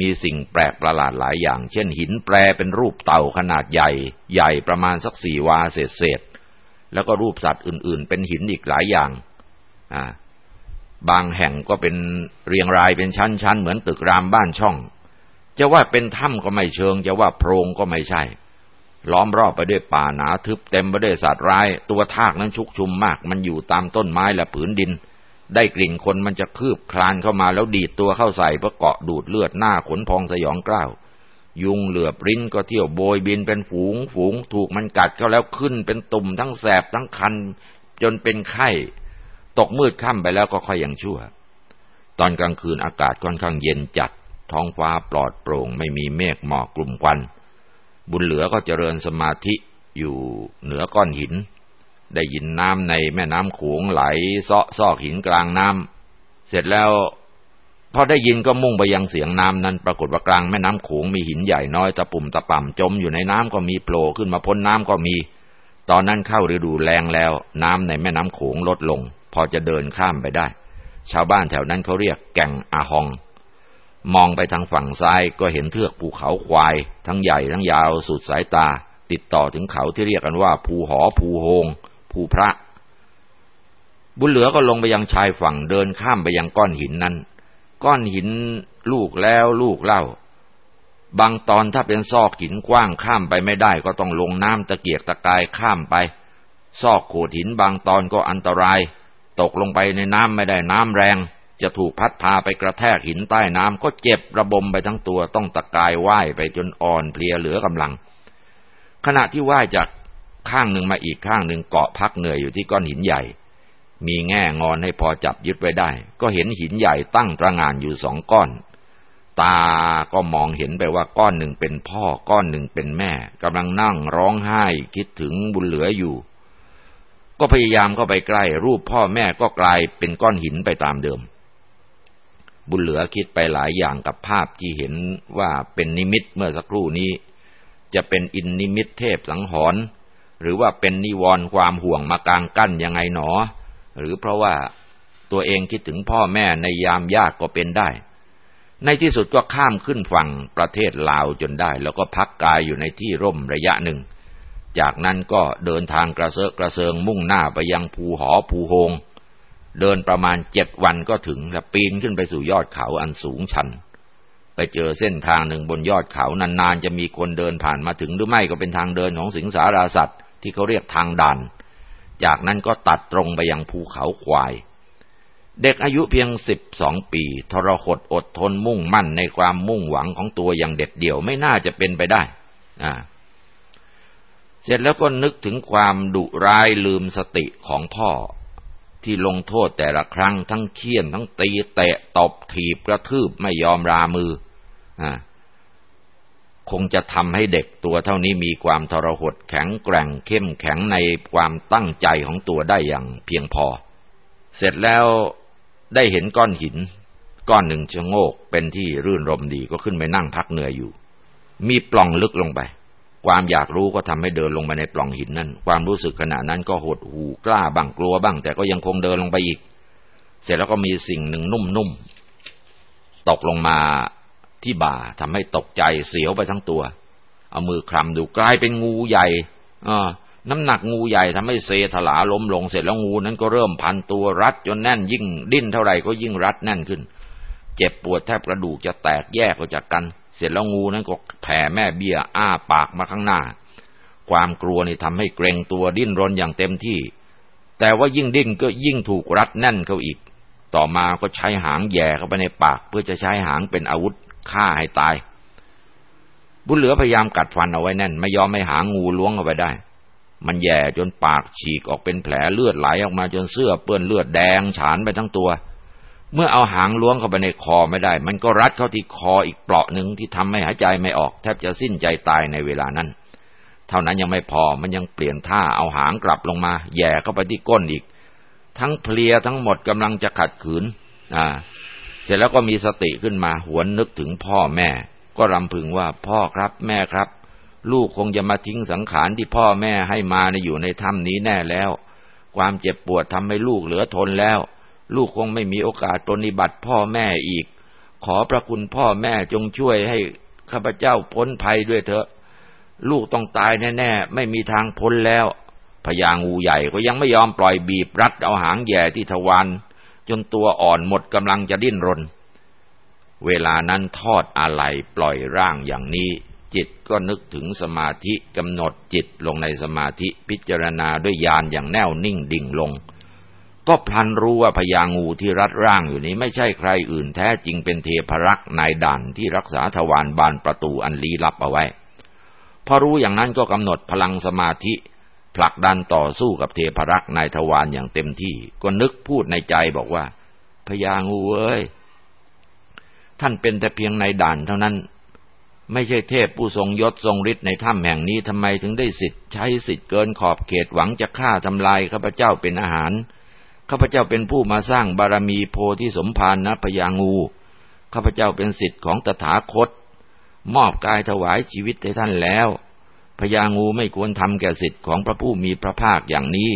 มีสิ่งแปลกประหลาดหลายอย่าง เช่นหินแปรเป็นรูปเต่าขนาดใหญ่ ใหญ่ประมาณสักสี่วาเศษเศษแล้วก็รูปสัตว์อื่น ๆ เป็นหินอีกหลายอย่าง อ่า บางแห่งก็เป็นเรียงรายเป็นชั้นๆ เหมือนตึกรามบ้านช่อง จะว่าเป็นถ้ำก็ไม่เชิง จะว่าโพรงก็ไม่ใช่ ล้อมรอบไปด้วยป่าหนาทึบเต็มไปด้วยสัตว์ร้าย ตัวทากนั้นชุกชุมมาก มันอยู่ตามต้นไม้และผืนดิน ได้กลิ่นคนมันจะคืบคลานเข้ามาแล้วดีดตัวเข้าใส่เพื่อเกาะดูดเลือดหน้าขนพองสยองกล้าว ยุงเหลือปริ้นก็เที่ยวโบยบินเป็นฝูง ฝูงถูกมันกัดเข้าแล้วขึ้นเป็นตุ่มทั้งแสบทั้งคัน จนเป็นไข้ ตกมืดค่ำไปแล้วก็ค่อยยังชั่ว ตอนกลางคืนอากาศค่อนข้างเย็นจัด ท้องฟ้าปลอดโปร่ง ไม่มีเมฆหมอกกลุ่มควัน บุญเหลือก็เจริญสมาธิอยู่เหนือก้อนหิน ได้ยินน้ำในแม่น้ำขงไหลเซาะซอกหินกลางน้ำเสร็จแล้วพอได้ยินก็มุ่งไปยังเสียงน้ำนั้น ปรากฏว่ากลางแม่น้ำขงมีหินใหญ่น้อยตะปุ่มตะป่ำจมอยู่ในน้ำก็มีโผล่ขึ้นมาพ้นน้ำก็มี ตอนนั้นเข้าฤดูแรงแล้ว น้ำในแม่น้ำขงลดลง พอจะเดินข้ามไปได้ ชาวบ้านแถวนั้นเขาเรียกแก่งอาฮอง มองไปทางฝั่งซ้ายก็เห็นเทือกภูเขาควาย ทั้งใหญ่ทั้งยาวสุดสายตา ติดต่อถึงเขาที่เรียกกันว่า ภูหอภูโฮง ภูพระ บุญเหลือก็ลงไปยังชายฝั่งเดินข้ามไปยังก้อนหินนั้น ก้อนหินลูกแล้วลูกเล่าบางตอนถ้าเป็นซอกหินกว้างข้ามไปไม่ได้ก็ต้องลงน้ำตะเกียกตะกายข้ามไป ซอกโขดหินบางตอนก็อันตราย ตกลงไปในน้ำไม่ได้น้ำแรง จะถูกพัดพาไปกระแทกหินใต้น้ำก็เจ็บระบมไปทั้งตัวต้องตะกายว่ายไปจนอ่อนเพลียเหลือกำลัง ขณะที่ว่ายจากข้างหนึ่งมาอีกข้างหนึ่งเกาะพักเหนื่อยอยู่ที่ก้อนหินใหญ่ มีแง่งอนให้พอจับยึดไว้ได้ ก็เห็นหินใหญ่ตั้งตระงานอยู่สองก้อน ตาก็มองเห็นไปว่าก้อนหนึ่งเป็นพ่อก้อนหนึ่งเป็นแม่กำลังนั่งร้องไห้คิดถึงบุญเหลืออยู่ ก็พยายามเข้าไปใกล้ รูปพ่อแม่ก็กลายเป็นก้อนหินไปตามเดิม บุญเหลือคิดไปหลายอย่างกับภาพที่เห็นว่าเป็นนิมิตเมื่อสักครู่นี้ จะเป็นอินนิมิตเทพสังหรณ์หรือว่าเป็นนิวรณ์ความห่วงมากางกั้นยังไงหนอ หรือเพราะว่าตัวเองคิดถึงพ่อแม่ในยามยากก็เป็นได้ ในที่สุดก็ข้ามขึ้นฝั่งประเทศลาวจนได้ แล้วก็พักกายอยู่ในที่ร่มระยะหนึ่ง จากนั้นก็เดินทางกระเซาะกระเซิงมุ่งหน้าไปยังภูหอภูโฮง เดินประมาณเจ็ดวันก็ถึงและปีนขึ้นไปสู่ยอดเขาอันสูงชัน ไปเจอเส้นทางหนึ่งบนยอดเขานานๆจะมีคนเดินผ่านมาถึงหรือไม่ก็เป็นทางเดินของสิงสาราสัตว์ที่เขาเรียกทางด่าน จากนั้นก็ตัดตรงไปยังภูเขาควาย เด็กอายุเพียงสิบสองปี ทรหดอดทนมุ่งมั่นในความมุ่งหวังของตัวอย่างเด็ดเดี่ยวไม่น่าจะเป็นไปได้ อ่า เสร็จแล้วก็นึกถึงความดุร้ายลืมสติของพ่อ ที่ลงโทษแต่ละครั้งทั้งเคี่ยนทั้งตีเตะตบถีบกระทืบไม่ยอมรามืออ่าคงจะทำให้เด็กตัวเท่านี้มีความทรหดแข็งแกร่งเข้มแข็งในความตั้งใจของตัวได้อย่างเพียงพอ เสร็จแล้วได้เห็นก้อนหิน ก้อนหนึ่งชะโงกเป็นที่รื่นรมดีก็ขึ้นไปนั่งพักเหนื่อยอยู่ มีปล่องลึกลงไป ความอยากรู้ก็ทำให้เดินลงไปในปล่องหินนั่น ความรู้สึกขณะนั้นก็หดหูกล้าบ้างกลัวบ้าง แต่ก็ยังคงเดินลงไปอีก เสร็จแล้วก็มีสิ่งหนึ่งนุ่มๆตกลงมาที่บ่าทำให้ตกใจเสียวไปทั้งตัว เอามือคลำดูกลายเป็นงูใหญ่อน้ำหนักงูใหญ่ทำให้เซถลาล้มลงเสร็จแล้วงูนั้นก็เริ่มพันตัวรัดจนแน่นยิ่งดิ้นเท่าไหร่ก็ยิ่งรัดแน่นขึ้น เจ็บปวดแทบกระดูกจะแตกแยกออกจากกัน เสร็จแล้วงูนั้นก็แผ่แม่เบี้ยอ้าปากมาข้างหน้า ความกลัวนี่ทำให้เกรงตัวดิ้นรนอย่างเต็มที่ แต่ว่ายิ่งดิ้นก็ยิ่งถูกรัดแน่นเข้าอีก ต่อมาก็ใช้หางแย่เข้าไปในปาก เพื่อจะใช้หางเป็นอาวุธฆ่าให้ตาย บุญเหลือพยายามกัดฟันเอาไว้แน่น ไม่ยอมไม่หางูล้วงเข้าไปได้ มันแย่จนปากฉีกออกเป็นแผลเลือดไหลออกมาจนเสื้อเปื้อนเลือดแดงฉานไปทั้งตัว เมื่อเอาหางล้วงเข้าไปในคอไม่ได้ มันก็รัดเข้าที่คออีกเปราะหนึ่งที่ทำให้หายใจไม่ออก แทบจะสิ้นใจตายในเวลานั้น เท่านั้นยังไม่พอมันยังเปลี่ยนท่าเอาหางกลับลงมา แย่เข้าไปที่ก้นอีก ทั้งเพลียทั้งหมดกำลังจะขัดขืน อ่า เสร็จแล้วก็มีสติขึ้นมา หวนนึกถึงพ่อแม่ ก็รำพึงว่าพ่อครับแม่ครับ ลูกคงจะมาทิ้งสังขารที่พ่อแม่ให้มาในอยู่ในถ้ำนี้แน่แล้ว ความเจ็บปวดทำให้ลูกเหลือทนแล้ว ลูกคงไม่มีโอกาสปฏิบัติพ่อแม่อีก ขอพระคุณพ่อแม่จงช่วยให้ข้าพเจ้าพ้นภัยด้วยเถอะ ลูกต้องตายแน่ๆ ไม่มีทางพ้นแล้วพญางูใหญ่ก็ยังไม่ยอมปล่อยบีบรัดเอาหางแย่ที่ทวารจนตัวอ่อนหมดกำลังจะดิ้นรน เวลานั้นทอดอะไรปล่อยร่างอย่างนี้ จิตก็นึกถึงสมาธิกำหนดจิตลงในสมาธิพิจารณาด้วยญาณอย่างแน่วนิ่งดิ่งลง ก็พลันรู้ว่าพญางูที่รัดร่างอยู่นี้ไม่ใช่ใครอื่นแท้จริงเป็นเทพรักษ์นายด่านที่รักษาทวารบานประตูอันลี้ลับเอาไว้ พอรู้อย่างนั้นก็กำหนดพลังสมาธิ ผลักดันต่อสู้กับเทพรักษ์นายทวารอย่างเต็มที่ ก็นึกพูดในใจบอกว่าพญางูเอ้ยท่านเป็นแต่เพียงนายด่านเท่านั้น ไม่ใช่เทพผู้ทรงยศทรงฤทธิ์ในถ้ำแห่งนี้ทำไมถึงได้สิทธิ์ใช้สิทธิ์เกินขอบเขตหวังจะฆ่าทำลายข้าพเจ้าเป็นอาหาร ข้าพเจ้าเป็นผู้มาสร้างบารมีโพธิสมภารนะพญางูข้าพเจ้าเป็นสิทธิ์ของตถาคต มอบกายถวายชีวิตให้ท่านแล้วพญางูไม่ควรทำแก่สิทธิ์ของพระผู้มีพระภาคอย่างนี้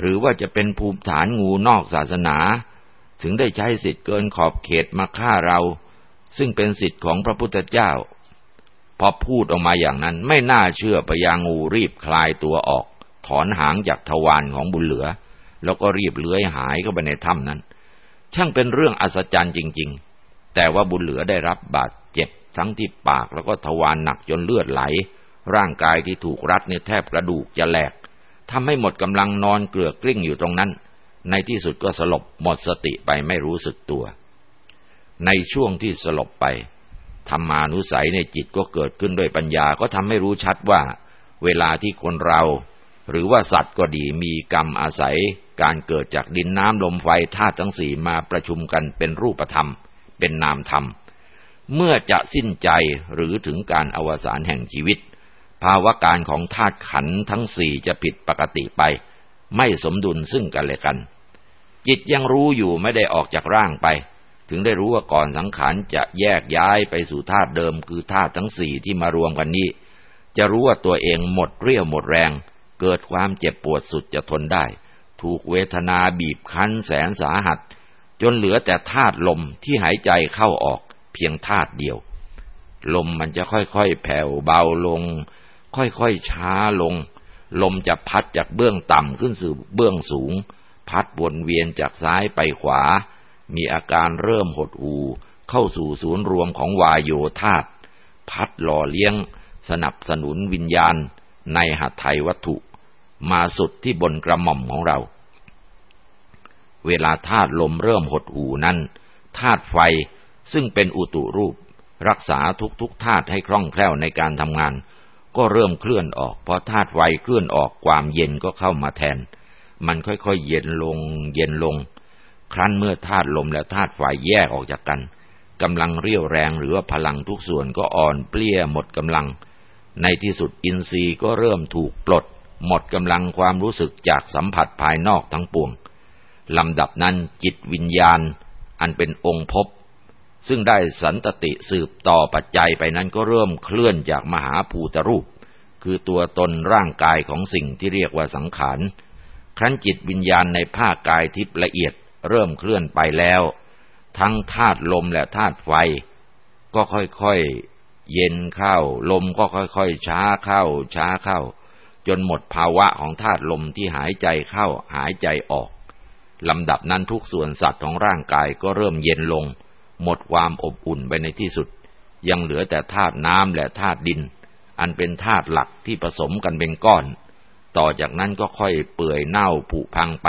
หรือว่าจะเป็นภูมิฐานงูนอกศาสนา ถึงได้ใช้สิทธิ์เกินขอบเขตมาฆ่าเรา ซึ่งเป็นสิทธิ์ของพระพุทธเจ้า พอพูดออกมาอย่างนั้นไม่น่าเชื่อพญางูรีบคลายตัวออก ถอนหางจากทวารของบุญเหลือ แล้วก็รีบเลื้อยหายเข้าไปในถ้ำนั้น ช่างเป็นเรื่องอัศจรรย์จริง ๆ แต่ว่าบุญเหลือได้รับบาดเจ็บทั้งที่ปากแล้วก็ทวารหนักจนเลือดไหล ร่างกายที่ถูกรัดเนี่ยแทบกระดูกจะแหลกทำให้หมดกำลังนอนเกลือกกลิ้งอยู่ตรงนั้น ในที่สุดก็สลบหมดสติไปไม่รู้สึกตัว ในช่วงที่สลบไปธรรมานุสัยในจิตก็เกิดขึ้นด้วยปัญญาก็ทำให้รู้ชัดว่า เวลาที่คนเรา หรือว่าสัตว์ก็ดีมีกรรมอาศัย การเกิดจากดินน้ำลมไฟธาตุทั้งสี่มาประชุมกันเป็นรูปธรรม เป็นนามธรรม เมื่อจะสิ้นใจหรือถึงการอวสานแห่งชีวิต ภาวะการของธาตุขันทั้งสี่จะผิดปกติไป ไม่สมดุลซึ่งกันและกัน จิตยังรู้อยู่ไม่ได้ออกจากร่างไป ถึงได้รู้ว่าก่อนสังขารจะแยกย้ายไปสู่ธาตุเดิมคือธาตุทั้งสี่ที่มารวมกันนี้จะรู้ว่าตัวเองหมดเรี่ยวหมดแรง เกิดความเจ็บปวดสุดจะทนได้ ถูกเวทนาบีบคั้นแสนสาหัส จนเหลือแต่ธาตุลมที่หายใจเข้าออกเพียงธาตุเดียว ลมมันจะค่อยๆแผ่วเบาลง ค่อยๆช้าลง ลมจะพัดจากเบื้องต่ำขึ้นสู่เบื้องสูง พัดวนเวียนจากซ้ายไปขวา มีอาการเริ่มหดหูเข้าสู่ศูนย์รวมของวายโยธาตพัดหล่อเลี้ยง สนับสนุนวิญญาณในหัตถยวัตถุ มาสุดที่บนกระหม่อมของเรา เวลาธาตุลมเริ่มหดหูนั้นธาตุไฟซึ่งเป็นอุตุรูป รักษาทุกๆธาตุให้คล่องแคล่วในการทำงาน ก็เริ่มเคลื่อนออกเพอธาตุไฟเคลื่อนออกความเย็นก็เข้ามาแทน มันค่อยๆเย็นลง เย็นลง ครั้นเมื่อธาตุลมและธาตุไฟแยกออกจากกันกำลังเรียวแรงหรือว่าพลังทุกส่วนก็อ่อนเปลี้ยหมดกำลัง ในที่สุดอินทรีย์ก็เริ่มถูกปลด หมดกำลังความรู้สึกจากสัมผัสภายนอกทั้งปวงลำดับนั้นจิตวิญญาณ อันเป็นองค์ภพซึ่งได้สันตติสืบต่อปัจจัยไปนั้นก็เริ่มเคลื่อนจากมหาภูตรูป คือตัวตนร่างกายของสิ่งที่เรียกว่าสังขาร ครั้นจิตวิญญาณในภาคกายทิพย์ละเอียดเริ่มเคลื่อนไปแล้ว ทั้งธาตุลมและธาตุไฟ ก็ค่อยๆเย็นเข้า ลมก็ค่อยๆช้าเข้า ช้าเข้า จนหมดภาวะของธาตุลมที่หายใจเข้าหายใจออกลำดับนั้นทุกส่วนสัตว์ของร่างกายก็เริ่มเย็นลง หมดความอบอุ่นไปในที่สุด ยังเหลือแต่ธาตุน้ำและธาตุดิน อันเป็นธาตุหลักที่ผสมกันเป็นก้อน ต่อจากนั้นก็ค่อยเปื่อยเน่าผุพังไป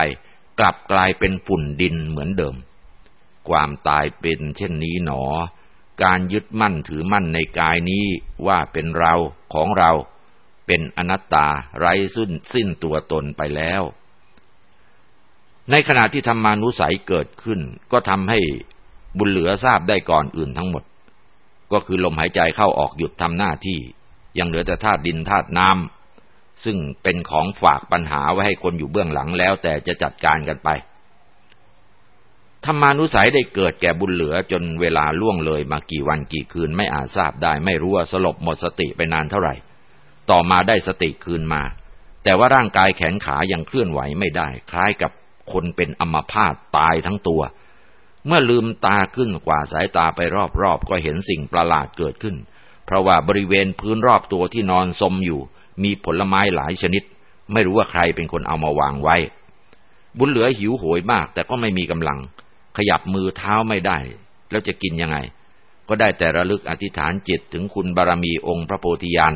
กลับกลายเป็นฝุ่นดินเหมือนเดิม ความตายเป็นเช่นนี้หนอ การยึดมั่นถือมั่นในกายนี้ว่าเป็นเราของเรา เป็นอนัตตาไร้สิ้นสิ้นตัวตนไปแล้ว ในขณะที่ธรรมานุสัยเกิดขึ้น ก็ทำให้บุญเหลือทราบได้ก่อนอื่นทั้งหมด ก็คือลมหายใจเข้าออกหยุดทำหน้าที่ ยังเหลือแต่ธาตุดินธาตุน้ำซึ่งเป็นของฝากปัญหาไว้ให้คนอยู่เบื้องหลังแล้วแต่จะจัดการกันไปธรรมานุสัยได้เกิดแก่บุญเหลือจนเวลาล่วงเลยมากี่วันกี่คืนไม่อาจทราบได้ไม่รู้ว่าสลบหมดสติไปนานเท่าไหร่ ต่อมาได้สติคืนมา แต่ว่าร่างกายแขนขายังเคลื่อนไหวไม่ได้ คล้ายกับคนเป็นอัมพาตตายทั้งตัว เมื่อลืมตาขึ้นกว่าสายตาไปรอบๆก็เห็นสิ่งประหลาดเกิดขึ้น เพราะว่าบริเวณพื้นรอบตัวที่นอนสมอยู่ มีผลไม้หลายชนิด ไม่รู้ว่าใครเป็นคนเอามาวางไว้ บุญเหลือหิวโหยมาก แต่ก็ไม่มีกำลัง ขยับมือเท้าไม่ได้ แล้วจะกินยังไง ก็ได้แต่ระลึกอธิษฐานจิตถึงคุณบารมีองค์พระโพธิญาณ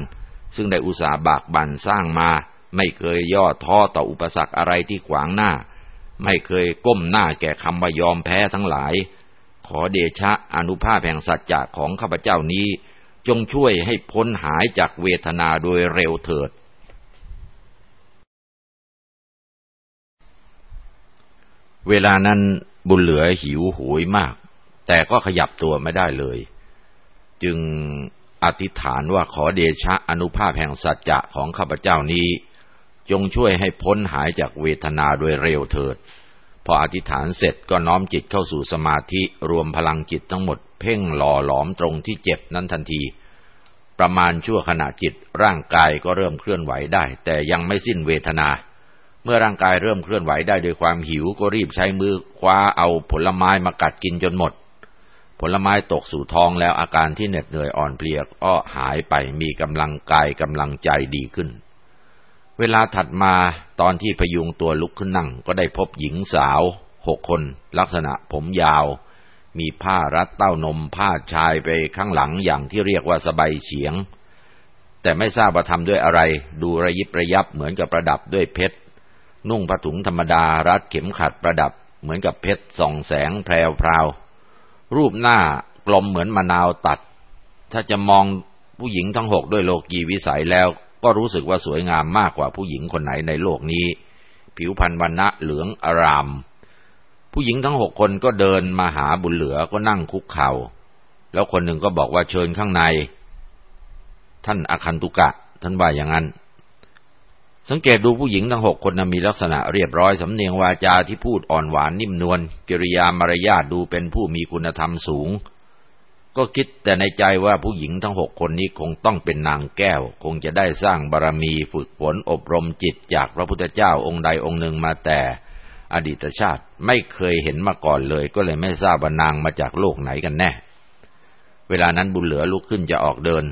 ซึ่งได้อุตสาห์บากบั่นสร้างมา ไม่เคยย่อท้อต่ออุปสรรคอะไรที่ขวางหน้า ไม่เคยก้มหน้าแก่คำว่ายอมแพ้ทั้งหลาย ขอเดชะอนุภาพแห่งสัจจะของข้าพเจ้านี้ จงช่วยให้พ้นหายจากเวทนาโดยเร็วเถิดเวลานั้นบุญเหลือหิวโหยมาก แต่ก็ขยับตัวไม่ได้เลย จึง อธิษฐานว่าขอเดชะอนุภาพแห่งสัจจะของข้าพเจ้านี้ จงช่วยให้พ้นหายจากเวทนาโดยเร็วเถิด พออธิษฐานเสร็จก็น้อมจิตเข้าสู่สมาธิรวมพลังจิตทั้งหมด เพ่งหล่อหลอมตรงที่เจ็บนั้นทันที ประมาณชั่วขณะจิตร่างกายก็เริ่มเคลื่อนไหวได้ แต่ยังไม่สิ้นเวทนาเมื่อร่างกายเริ่มเคลื่อนไหวได้โดยความหิวก็รีบใช้มือคว้าเอาผลไม้มากัดกินจนหมด ผลไม้ตกสู่ท้องแล้วอาการที่เหน็ดเหนื่อยอ่อนเพลียก็หายไปมีกำลังกายกำลังใจดีขึ้น เวลาถัดมาตอนที่พยุงตัวลุกขึ้นนั่ง ก็ได้พบหญิงสาวหกคน ลักษณะผมยาว มีผ้ารัดเต้านมผ้าชายไปข้างหลังอย่างที่เรียกว่าสบายเฉียง แต่ไม่ทราบว่าทำด้วยอะไร ดูระยิบระยับเหมือนกับประดับด้วยเพชรนุ่งผ้าถุงธรรมดารัดเข็มขัดประดับเหมือนกับเพชรส่องแสงแพรวพราว รูปหน้ากลมเหมือนมะนาวตัด ถ้าจะมองผู้หญิงทั้งหกด้วยโลกีวิสัยแล้วก็รู้สึกว่าสวยงามมากกว่าผู้หญิงคนไหนในโลกนี้ ผิวพรรณวันณะเหลืองอาราม ผู้หญิงทั้งหกคนก็เดินมาหาบุญเหลือก็นั่งคุกเขา่า แล้วคนหนึ่งก็บอกว่าเชิญข้างใน ท่านอาคันตุกะ ท่านว่าอย่างนั้น สังเกตดูผู้หญิงทั้งหกคนมีลักษณะเรียบร้อยสำเนียงวาจาที่พูดอ่อนหวานนิ่มนวลกิริยามารยาทดูเป็นผู้มีคุณธรรมสูง ก็คิดแต่ในใจว่าผู้หญิงทั้งหกคนนี้คงต้องเป็นนางแก้ว คงจะได้สร้างบารมีฝึกฝนอบรมจิตจากพระพุทธเจ้าองค์ใดองค์หนึ่งมาแต่ อดีตชาติไม่เคยเห็นมาก่อนเลย ก็เลยไม่ทราบว่านางมาจากโลกไหนกันแน่ เวลานั้นบุญเหลือลุกขึ้นจะออกเดิน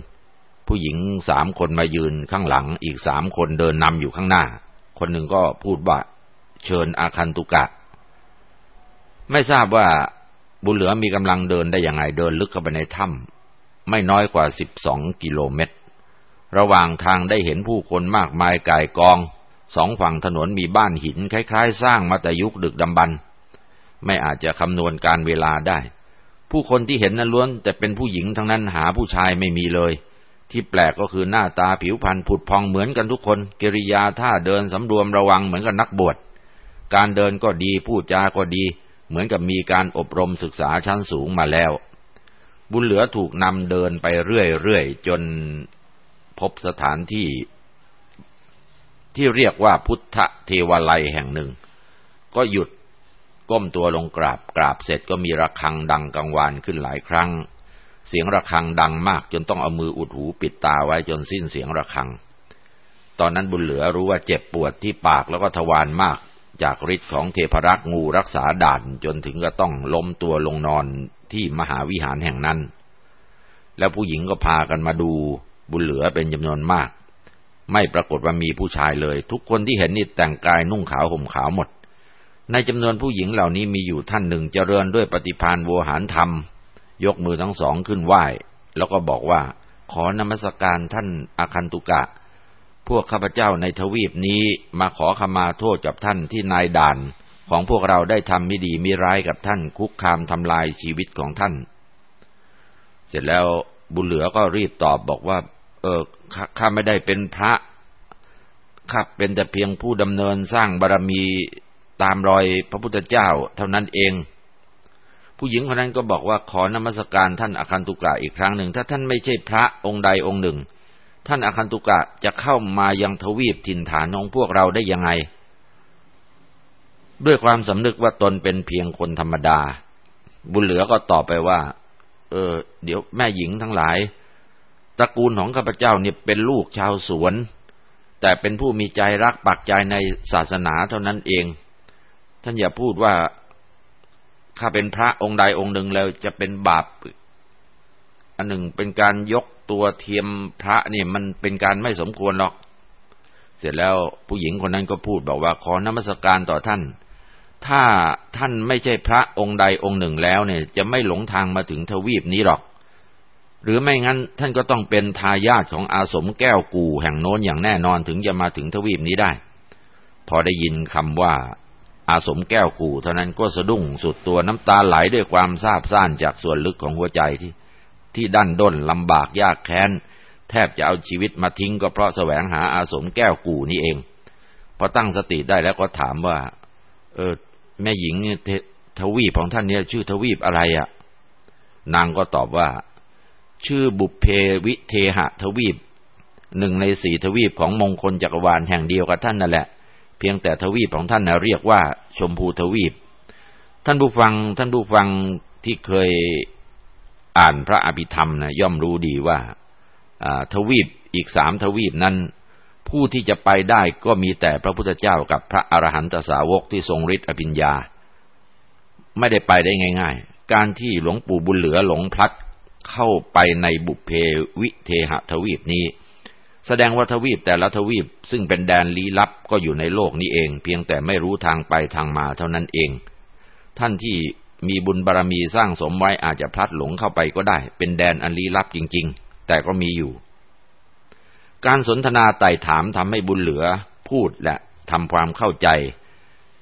ผู้หญิงสามคนมายืนข้างหลัง อีกสามคนเดินนำอยู่ข้างหน้า คนหนึ่งก็พูดว่า เชิญอาคันตุกะ ไม่ทราบว่าบุญเหลือมีกำลังเดินได้ยังไงเดินลึกเข้าไปในถ้ำไม่น้อยกว่าสิบสองกิโลเมตร ระหว่างทางได้เห็นผู้คนมากมายกายกอง สองฝั่งถนนมีบ้านหินคล้าย ๆ สร้างมาแต่ยุคดึกดำบรรไม่อาจจะคำนวณการเวลาได้ ผู้คนที่เห็นนั้นล้วนแต่เป็นผู้หญิงทั้งนั้นหาผู้ชายไม่มีเลย ที่แปลกก็คือหน้าตาผิวพรรณผุดพองเหมือนกันทุกคน กิริยาท่าเดินสำรวมระวังเหมือนกับนักบวช การเดินก็ดีพูดจาก็ดี เหมือนกับมีการอบรมศึกษาชั้นสูงมาแล้ว บุญเหลือถูกนำเดินไปเรื่อยๆ จนพบสถานที่ ที่เรียกว่าพุทธเทวาลัยแห่งหนึ่ง ก็หยุดก้มตัวลงกราบกราบเสร็จก็มีระฆังดังกังวานขึ้นหลายครั้ง เสียงระฆังดังมากจนต้องเอามืออุดหูปิดตาไว้จนสิ้นเสียงระฆัง ตอนนั้นบุญเหลือรู้ว่าเจ็บปวดที่ปากแล้วก็ทวารมาก จากฤทธิ์ของเทพรักษ์งูรักษาด่านจนถึงก็ต้องล้มตัวลงนอนที่มหาวิหารแห่งนั้น แล้วผู้หญิงก็พากันมาดูบุญเหลือเป็นจำนวนมาก ไม่ปรากฏว่ามีผู้ชายเลย ทุกคนที่เห็นนี่แต่งกายนุ่งขาวห่มขาวหมด ในจำนวนผู้หญิงเหล่านี้มีอยู่ท่านหนึ่งเจริญด้วยปฏิพานโวหารธรรม ยกมือทั้งสองขึ้นไหว้ แล้วก็บอกว่า ขอนมัสการท่านอาคันตุกะ พวกข้าพเจ้าในทวีปนี้มาขอขมาโทษกับท่านที่นายด่าน ของพวกเราได้ทำไม่ดีมีร้ายกับท่านคุกคามทำลายชีวิตของท่าน เสร็จแล้วบุญเหลือก็รีบตอบบอกว่า เออข้าไม่ได้เป็นพระข้าเป็นแต่เพียงผู้ดำเนินสร้างบารมีตามรอยพระพุทธเจ้าเท่านั้นเอง ผู้หญิงคนนั้นก็บอกว่าขอนมัสการท่านอาคันตุกะอีกครั้งหนึ่ง ถ้าท่านไม่ใช่พระองค์ใดองค์หนึ่ง ท่านอาคันตุกะจะเข้ามายังทวีปถิ่นฐานของพวกเราได้ยังไง ด้วยความสำนึกว่าตนเป็นเพียงคนธรรมดา บุญเหลือก็ตอบไปว่า เออ เดี๋ยวแม่หญิงทั้งหลายตระกูลของข้าพเจ้าเนี่ยเป็นลูกชาวสวน แต่เป็นผู้มีใจรักปักใจในศาสนาเท่านั้นเอง ท่านอย่าพูดว่า ข้าเป็นพระองค์ใดองค์หนึ่งแล้วจะเป็นบาปอันหนึ่งเป็นการยกตัวเทียมพระนี่มันเป็นการไม่สมควรหรอก เสร็จแล้วผู้หญิงคนนั้นก็พูดบอกว่าขอนมัสการต่อท่าน ถ้าท่านไม่ใช่พระองค์ใดองค์หนึ่งแล้วเนี่ย จะไม่หลงทางมาถึงทวีปนี้หรอก หรือไม่งั้นท่านก็ต้องเป็นทายาทของอาสมแก้วกูแห่งโน้นอย่างแน่นอนถึงจะมาถึงทวีปนี้ได้ พอได้ยินคำว่า อาสมแก้วกูเท่านั้นก็สะดุ้งสุดตัวน้ำตาไหลด้วยความซาบซ่านจากส่วนลึกของหัวใจที่ ที่ดันด้นลำบากยากแค้น แทบจะเอาชีวิตมาทิ้งก็เพราะแสวงหาอาสมแก้วกูนี่เอง พอตั้งสติได้แล้วก็ถามว่า เออ แม่หญิงทวีปของท่านเนี่ยชื่อทวีปอะไรอะ่ะ นางก็ตอบว่า ชื่อบุพเพวิเทหะทวีปหนึ่งในสี่ทวีปของมงคลจักรวาลแห่งเดียวกับท่านนั่นแหละ เพียงแต่ทวีปของท่านนะเรียกว่า ชมพูทวีป ท่านผู้ฟังท่านผู้ฟังที่เคยอ่านพระอภิธรรมนะย่อมรู้ดีว่าทวีปอีกสามทวีปนั้น ผู้ที่จะไปได้ก็มีแต่พระพุทธเจ้ากับพระอรหันตสาวกที่ทรงฤทธิ์อภิญญา ไม่ได้ไปได้ง่าย ๆ การที่หลวงปู่บุญเหลือหลงพลัดเข้าไปในบุพเพวิเทหทวีปนี้ แสดงว่าทวีปแต่ละทวีปซึ่งเป็นแดนลี้ลับก็อยู่ในโลกนี้เอง เพียงแต่ไม่รู้ทางไปทางมาเท่านั้นเอง ท่านที่มีบุญบารรมีสร้างสมไว้อาจจะพลัดหลงเข้าไปก็ได้ เป็นแดนอันลี้ลับจริง ๆ แต่ก็มีอยู่ การสนทนาไต่ถามทำให้บุญเหลือ พูดและทำความเข้าใจ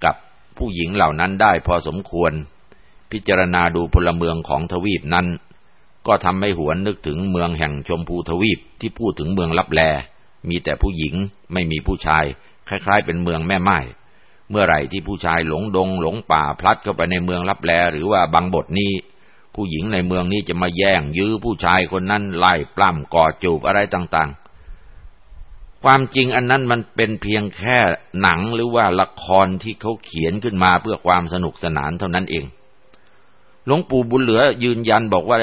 กับผู้หญิงเหล่านั้นได้พอสมควร พิจารณาดูพลเมืองของทวีปนั้น ก็ทำให้หวนนึกถึงเมืองแห่งชมพูทวีปที่พูดถึงเมืองลับแล มีแต่ผู้หญิงไม่มีผู้ชาย คล้ายๆ เป็นเมืองแม่ไม้เมื่อไหร่ที่ผู้ชายหลงดง หลงป่าพลัดเข้าไปในเมืองลับแล หรือว่าบางบทนี้ ผู้หญิงในเมืองนี้จะมาแย่ง ยื้อผู้ชายคนนั้นไล่ปล้ำกอดจูบอะไรต่างๆ ความจริงอันนั้นมันเป็นเพียงแค่หนังหรือว่าละครที่เขาเขียนขึ้นมาเพื่อความสนุกสนานเท่านั้นเองหลวงปู่บุญเหลือยืนยันบอกว่า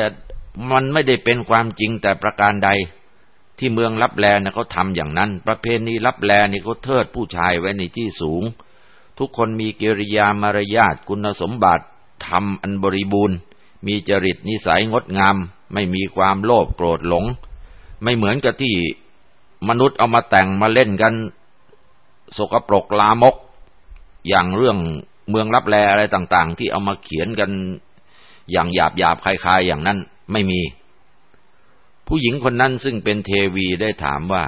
มันไม่ได้เป็นความจริงแต่ประการใด ที่เมืองรับแลนะเขาทำอย่างนั้น ประเพณีรับแลนี่เขาเทิดผู้ชายไว้ในที่สูง ทุกคนมีกิริยามารยาทคุณสมบัติทำอันบริบูรณ์ มีจริตนิสัยงดงาม ไม่มีความโลภโกรธหลง ไม่เหมือนกับที่มนุษย์เอามาแต่งมาเล่นกัน สกปรกลามก อย่างเรื่องเมืองรับแลอะไรต่าง ๆ ที่เอามาเขียนกันอย่างหยาบหยาบคลายๆอย่างนั้น ไม่มี ผู้หญิงคนนั้นซึ่งเป็นเทวีได้ถามว่า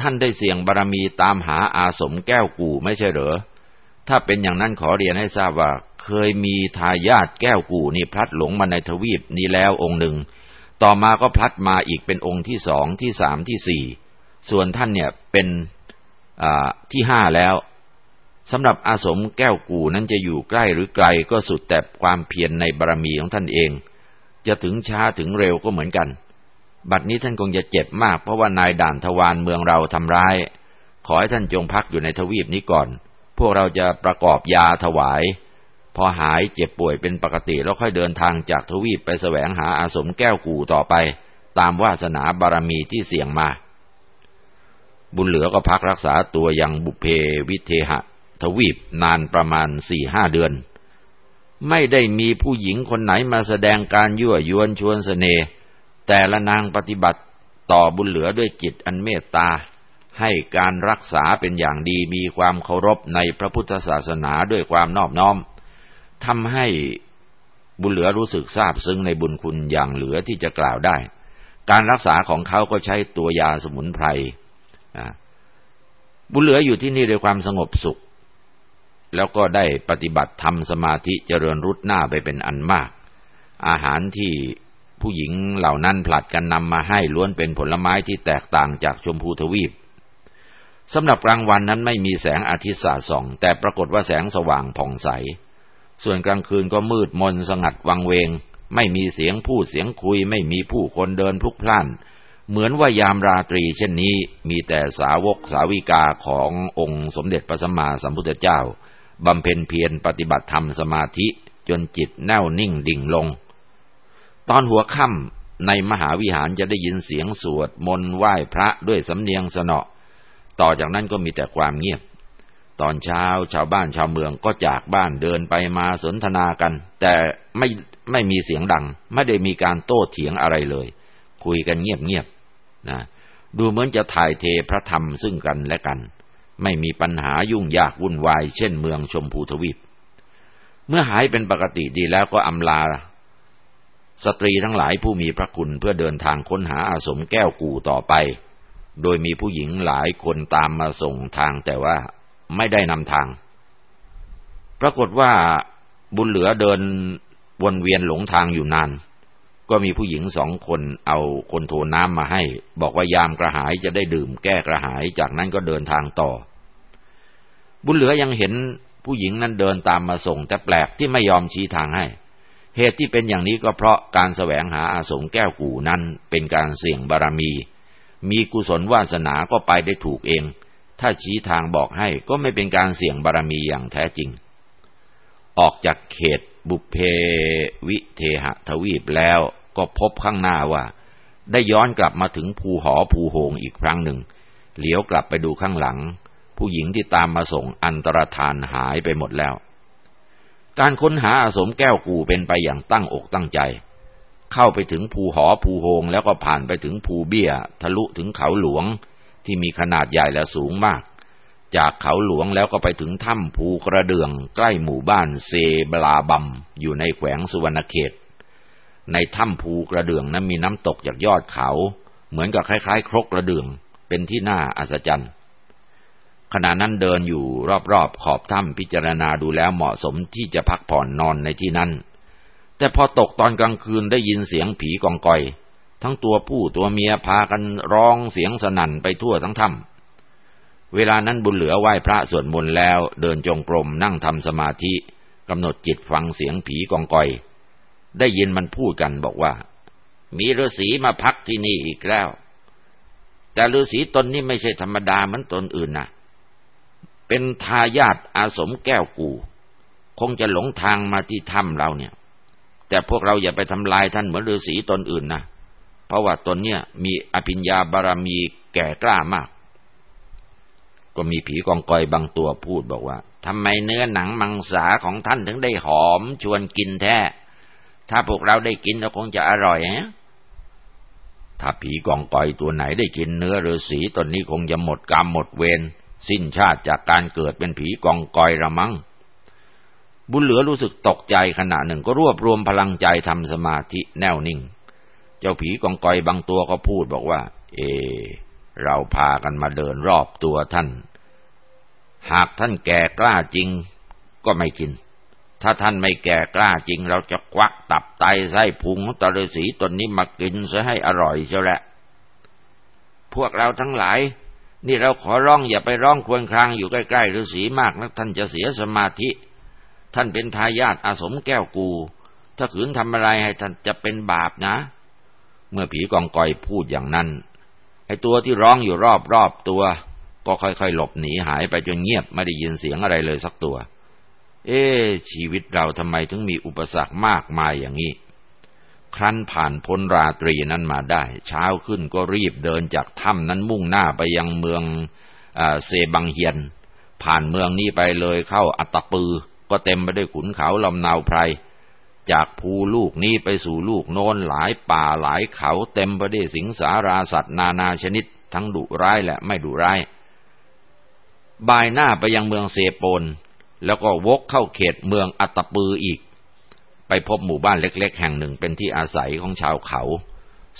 ท่านได้เสี่ยงบารรมีตามหาอาสมแก้วกูไม่ใช่เหรอ ถ้าเป็นอย่างนั้นขอเรียนให้ทราบว่า เคยมีทายาทแก้วกูนี่พลัดหลงมาในทวีปนี้แล้วองค์หนึ่ง ต่อมาก็พลัดมาอีกเป็นองค์ที่สองที่สามที่สี่ ส่วนท่านเนี่ยเป็นที่ห้าแล้วสำหรับอาสมแก้วกูนั้นจะอยู่ใกล้หรือไกลก็สุดแต่ความเพียรในบารรมีของท่านเอง จะถึงช้าถึงเร็วก็เหมือนกัน บัดนี้ท่านคงจะเจ็บมากเพราะว่านายด่านทวารเมืองเราทำร้าย ขอให้ท่านจงพักอยู่ในทวีปนี้ก่อน พวกเราจะประกอบยาถวาย พอหายเจ็บป่วยเป็นปกติแล้วค่อยเดินทางจากทวีปไปแสวงหาอาสมแก้วกูต่อไป ตามวาสนาบารมีที่เสี่ยงมา บุญเหลือก็พักรักษาตัวอย่างบุเพวิเทหะ ทวีปนานประมาณสี่ห้าเดือน ไม่ได้มีผู้หญิงคนไหนมาแสดงการยั่วยวนชวนสเสน่ห์แต่ละนางปฏิบัติต่อบุญเหลือด้วยจิตอันเมตตา ให้การรักษาเป็นอย่างดีมีความเคารพในพระพุทธศาสนาด้วยความนอบน้อมทำให้บุญเหลือรู้สึกซาบซึ้งในบุญคุณอย่างเหลือที่จะกล่าวได้ การรักษาของเขาก็ใช้ตัวยาสมุนไพรบุญเหลืออยู่ที่นี่ด้วยความสงบสุข แล้วก็ได้ปฏิบัติทำสมาธิเจริญรุดหน้าไปเป็นอันมาก อาหารที่ผู้หญิงเหล่านั้นผลัดกันนำมาให้ล้วนเป็นผลไม้ที่แตกต่างจากชมพูทวีปสำหรับกลางวันนั้นไม่มีแสงอาทิตย์สาดส่อง แต่ปรากฏว่าแสงสว่างผ่องใส ส่วนกลางคืนก็มืดมนสงัดวังเวง ไม่มีเสียงพูดเสียงคุย ไม่มีผู้คนเดินพลุกพล่าน เหมือนว่ายามราตรีเช่นนี้มีแต่สาวกสาวิกาขององค์สมเด็จพระสัมมาสัมพุทธเจ้า บำเพ็ญเพียรปฏิบัติธรรมสมาธิจนจิตแน่วนิ่งดิ่งลง ตอนหัวค่ำในมหาวิหารจะได้ยินเสียงสวดมนต์ไหว้พระด้วยสำเนียงสนอต่อจากนั้นก็มีแต่ความเงียบ ตอนเช้าชาวบ้านชาวเมืองก็จากบ้านเดินไปมาสนทนากัน แต่ไม่ไม่มีเสียงดัง ไม่ได้มีการโต้เถียงอะไรเลย คุยกันเงียบๆนะดูเหมือนจะถ่ายเทพระธรรมซึ่งกันและกัน ไม่มีปัญหายุ่งยากวุ่นวาย เช่นเมืองชมพูทวีป เมื่อหายเป็นปกติดีแล้วก็อำลา สตรีทั้งหลายผู้มีพระคุณเพื่อเดินทางค้นหาอาสมแก้วกู่ต่อไป โดยมีผู้หญิงหลายคนตามมาส่งทางแต่ว่าไม่ได้นำทาง ปรากฏว่าบุญเหลือเดินวนเวียนหลงทางอยู่นาน ก็มีผู้หญิงสองคนเอาคนโทน้ำมาให้ บอกว่ายามกระหายจะได้ดื่มแก้กระหายจากนั้นก็เดินทางต่อ บุญเหลือยังเห็นผู้หญิงนั้นเดินตามมาส่ง แต่แปลกที่ไม่ยอมชี้ทางให้ เหตุที่เป็นอย่างนี้ก็เพราะการแสวงหาอาสมแก้วกูนั้นเป็นการเสี่ยงบารมี มีกุศลวาสนาก็ไปได้ถูกเอง ถ้าชี้ทางบอกให้ก็ไม่เป็นการเสี่ยงบารมีอย่างแท้จริง ออกจากเขต บุพเพวิเทหทวีปแล้วก็พบข้างหน้าว่า ได้ย้อนกลับมาถึงภูหอภูโหงอีกครั้งหนึ่ง เหลียวกลับไปดูข้างหลัง ผู้หญิงที่ตามมาส่งอันตรธานหายไปหมดแล้ว การค้นหาอาสมแก้วกูเป็นไปอย่างตั้งอกตั้งใจ เข้าไปถึงภูหอภูโฮงแล้วก็ผ่านไปถึงภูเบี้ย ทะลุถึงเขาหลวงที่มีขนาดใหญ่และสูงมาก จากเขาหลวงแล้วก็ไปถึงถ้ำภูกระเดือง ใกล้หมู่บ้านเซบลาบัมอยู่ในแขวงสุวรรณเขต ในถ้ำภูกระเดืองนั้นมีน้ำตกจากยอดเขา เหมือนกับคล้ายๆ ครกกระเดืองเป็นที่น่าอัศจรรย์ขณะนั้นเดินอยู่รอบๆขอบถ้ำพิจารณาดูแล้วเหมาะสมที่จะพักผ่อนนอนในที่นั้น แต่พอตกตอนกลางคืนได้ยินเสียงผีกองกอย ทั้งตัวผู้ตัวเมียพากันร้องเสียงสนั่นไปทั่วทั้งถ้ำ เวลานั้นบุญเหลือไหว้พระสวดมนต์แล้ว เดินจงกรมนั่งทำสมาธิกำหนดจิตฟังเสียงผีกองกอย ได้ยินมันพูดกันบอกว่า มีฤาษีมาพักที่นี่อีกแล้ว แต่ฤาษีตนนี้ไม่ใช่ธรรมดาเหมือนตนอื่นนะเป็นทายาทอาสมแก้วกู คงจะหลงทางมาที่ถ้ำเราเนี่ย แต่พวกเราอย่าไปทำลายท่านเหมือนฤาษีตนอื่นนะเพราะว่าตนเนี่ยมีอภิญญาบารมีแก่กล้ามาก ก็มีผีกองกอยบางตัวพูดบอกว่าทำไมเนื้อหนังมังสาของท่านถึงได้หอมชวนกินแท้ ถ้าพวกเราได้กินเราคงจะอร่อยฮะถ้าผีกองกอยตัวไหนได้กินเนื้อฤาษีตนนี้คงจะหมดกรรมหมดเวรสิ้นชาติจากการเกิดเป็นผีกองกอยละมั้งบุญเหลือรู้สึกตกใจขณะหนึ่งก็รวบรวมพลังใจทำสมาธิแน่วนิ่ง เจ้าผีกองกอยบางตัวก็พูดบอกว่า เอ เราพากันมาเดินรอบตัวท่าน หากท่านแก่กล้าจริงก็ไม่กิน ถ้าท่านไม่แก่กล้าจริง เราจะควักตับไตไส้พุงตะฤษีตนนี้มากินซะให้อร่อยเชียวแหละ พวกเราทั้งหลาย นี่เราขอร้องอย่าไปร้องควนครางอยู่ใกล้ๆฤาษีมากนะท่านจะเสียสมาธิ ท่านเป็นทายาทอาสมแก้วกู ถ้าขืนทำอะไรให้ท่านจะเป็นบาปนะ เมื่อผีกองกอยพูดอย่างนั้น ไอ้ตัวที่ร้องอยู่รอบรอบตัว ก็ค่อยๆหลบหนีหายไปจนเงียบไม่ได้ยินเสียงอะไรเลยสักตัว เอ๊ชีวิตเราทำไมถึงมีอุปสรรคมากมายอย่างนี้ ครั้นผ่านพ้นราตรีนั้นมาได้ เช้าขึ้นก็รีบเดินจากถ้ำนั้นมุ่งหน้าไปยังเมืองเซบังเฮียน ผ่านเมืองนี้ไปเลยเข้าอัตตปือ ก็เต็มไปด้วยขุนเขาลำนาวไพร จากภูลูกนี้ไปสู่ลูกโน้นหลายป่าหลายเขาเต็มไปด้วยสิงสาราสัตว์นานาชนิดทั้งดุร้ายและไม่ดุร้าย บายหน้าไปยังเมืองเซโปน แล้วก็วกเข้าเขตเมืองอัตปืออีก ไปพบหมู่บ้านเล็ก ๆ แห่งหนึ่งเป็นที่อาศัยของชาวเขา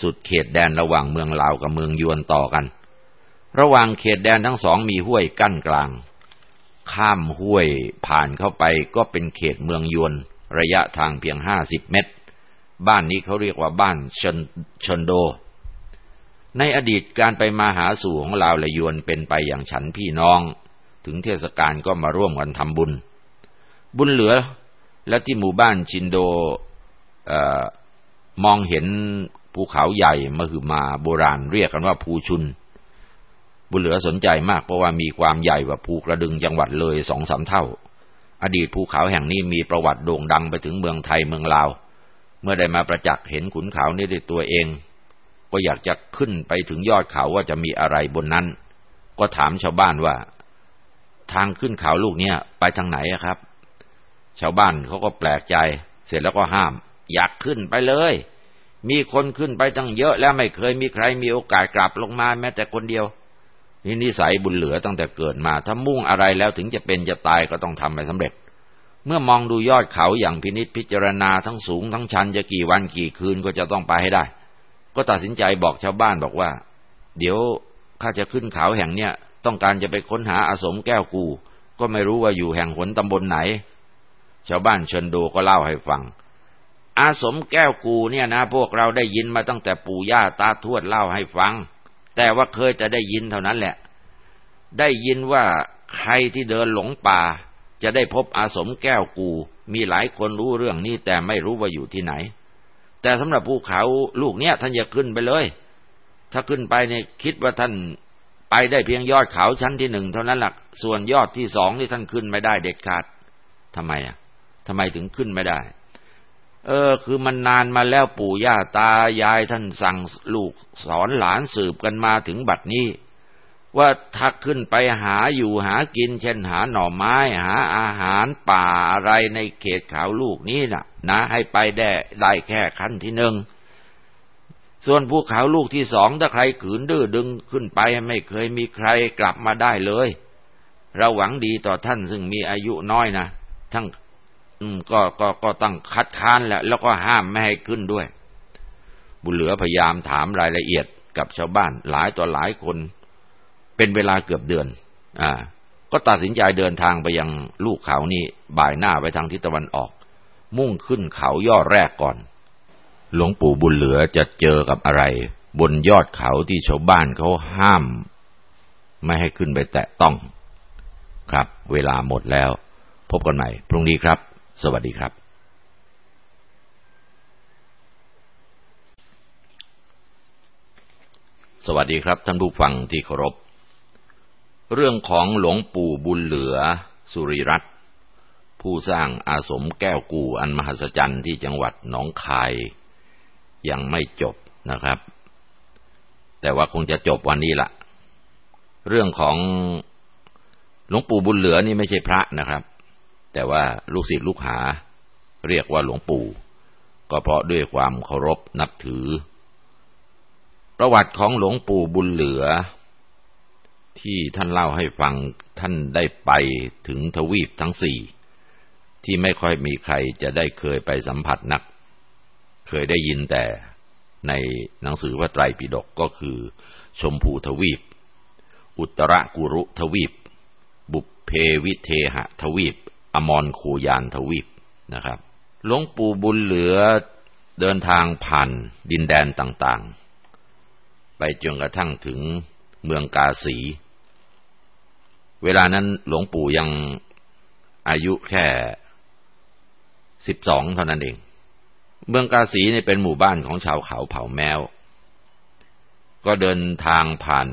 สุดเขตแดนระหว่างเมืองลาวกับเมืองยวนต่อกัน ระหว่างเขตแดนทั้งสองมีห้วยกั้นกลาง ข้ามห้วยผ่านเข้าไปก็เป็นเขตเมืองยวน ระยะทางเพียงห้าสิบเมตร บ้านนี้เขาเรียกว่าบ้านชนชนโด ในอดีตการไปมาหาสู่ของลาวและยวนเป็นไปอย่างฉันพี่น้อง ถึงเทศกาลก็มาร่วมกันทำบุญ บุญเหลือและที่หมู่บ้านชินโดอมองเห็นภูเขาใหญ่มหึมาโบราณเรียกกันว่าภูชุน บุญเหลือสนใจมากเพราะว่ามีความใหญ่กว่าภูกระดึงจังหวัดเลยสองสามเท่า อดีตภูเขาแห่งนี้มีประวัติโด่งดังไปถึงเมืองไทยเมืองลาว เมื่อได้มาประจักษ์เห็นขุนเขานี้ด้วยตัวเอง ก็อยากจะขึ้นไปถึงยอดเขาว่าจะมีอะไรบนนั้น ก็ถามชาวบ้านว่า ทางขึ้นเขาลูกเนี้ยไปทางไหนครับ ชาวบ้านเขาก็แปลกใจ เสร็จแล้วก็ห้าม อยากขึ้นไปเลย มีคนขึ้นไปตั้งเยอะแล้วไม่เคยมีใครมีโอกาสกลับลงมาแม้แต่คนเดียว นี่นิสัยบุญเหลือตั้งแต่เกิดมา ถ้ามุ่งอะไรแล้วถึงจะเป็นจะตายก็ต้องทำให้สำเร็จ เมื่อมองดูยอดเขาอย่างพินิษพิจารณาทั้งสูงทั้งชันจะกี่วันกี่คืนก็จะต้องไปให้ได้ ก็ตัดสินใจบอกชาวบ้านบอกว่า เดี๋ยวข้าจะขึ้นเขาแห่งเนี้ยต้องการจะไปค้นหาอาสมแก้วกู ก็ไม่รู้ว่าอยู่แห่งหนตำบลไหน ชาวบ้านเชิญดูก็เล่าให้ฟัง อาสมแก้วกูเนี่ยนะ พวกเราได้ยินมาตั้งแต่ปู่ย่าตาทวดเล่าให้ฟัง แต่ว่าเคยจะได้ยินเท่านั้นแหละ ได้ยินว่าใครที่เดินหลงป่า จะได้พบอาสมแก้วกู มีหลายคนรู้เรื่องนี้แต่ไม่รู้ว่าอยู่ที่ไหน แต่สำหรับภูเขาลูกเนี้ยท่านอย่าขึ้นไปเลย ถ้าขึ้นไปเนี่ยคิดว่าท่านไปได้เพียงยอดเขาชั้นที่หนึ่งเท่านั้นหลัก ส่วนยอดที่สองนี่ท่านขึ้นไม่ได้เด็ดขาดทำไมอะทำไมถึงขึ้นไม่ได้ เออ คือมันนานมาแล้วปู่ย่าตายายท่านสั่งลูกสอนหลานสืบกันมาถึงบัดนี้ ว่าถ้าขึ้นไปหาอยู่หากิน เช่นหาหน่อไม้หาอาหารป่าอะไรในเขตเขาลูกนี้นะ่ะ นะ ให้ไปได้ได้แค่ขั้นที่หนึ่งส่วนภูเขาลูกที่สองถ้าใครขืนดื้อดึงขึ้นไปไม่เคยมีใครกลับมาได้เลย เราหวังดีต่อท่านซึ่งมีอายุน้อยนะทั้ง อืมก็ก็ก็ต้องคัดค้านแหละแล้วก็ห้ามไม่ให้ขึ้นด้วย บุญเหลือพยายามถามรายละเอียดกับชาวบ้าน หลายต่อหลายคน เป็นเวลาเกือบเดือน อ่า ก็ตัดสินใจเดินทางไปยังลูกเขานี่บ่ายหน้าไปทางทิศตะวันออก มุ่งขึ้นเขายอดแรกก่อน หลวงปู่บุญเหลือจะเจอกับอะไร บนยอดเขาที่ชาวบ้านเขาห้าม ไม่ให้ขึ้นไปแตะต้อง ครับ เวลาหมดแล้ว พบกันใหม่พรุ่งนี้ครับ สวัสดีครับสวัสดีครับท่านผู้ฟังที่เคารพ เรื่องของหลวงปู่บุญเหลือ สุริรัตน์ผู้สร้างอาสมแก้วกูอันมหัศจรรย์ที่จังหวัดหนองคาย ยังไม่จบนะครับ แต่ว่าคงจะจบวันนี้ละ เรื่องของหลวงปู่บุญเหลือนี่ไม่ใช่พระนะครับ แต่ว่าลูกศิษย์ลูกหาเรียกว่าหลวงปู่ ก็เพราะด้วยความเคารพนับถือ ประวัติของหลวงปู่บุญเหลือ ที่ท่านเล่าให้ฟังท่านได้ไปถึงทวีปทั้งสี่ที่ไม่ค่อยมีใครจะได้เคยไปสัมผัสนัก เคยได้ยินแต่ในหนังสือพระไตรปิฎกก็คือ ชมพูทวีป อุตรกุรุทวีป บุพเพวิเทหทวีป อมรคูยานทวีปนะครับหลวงปู่บุญเหลือเดินทางผ่านดินแดนต่างๆ ไปจนกระทั่งถึงเมืองกาสี เวลานั้นหลวงปู่ยังอายุแค่สิบสองเท่านั้นเอง เมืองกาสีนี่เป็นหมู่บ้านของชาวเขาเผ่าแมว ก็เดินทางผ่าน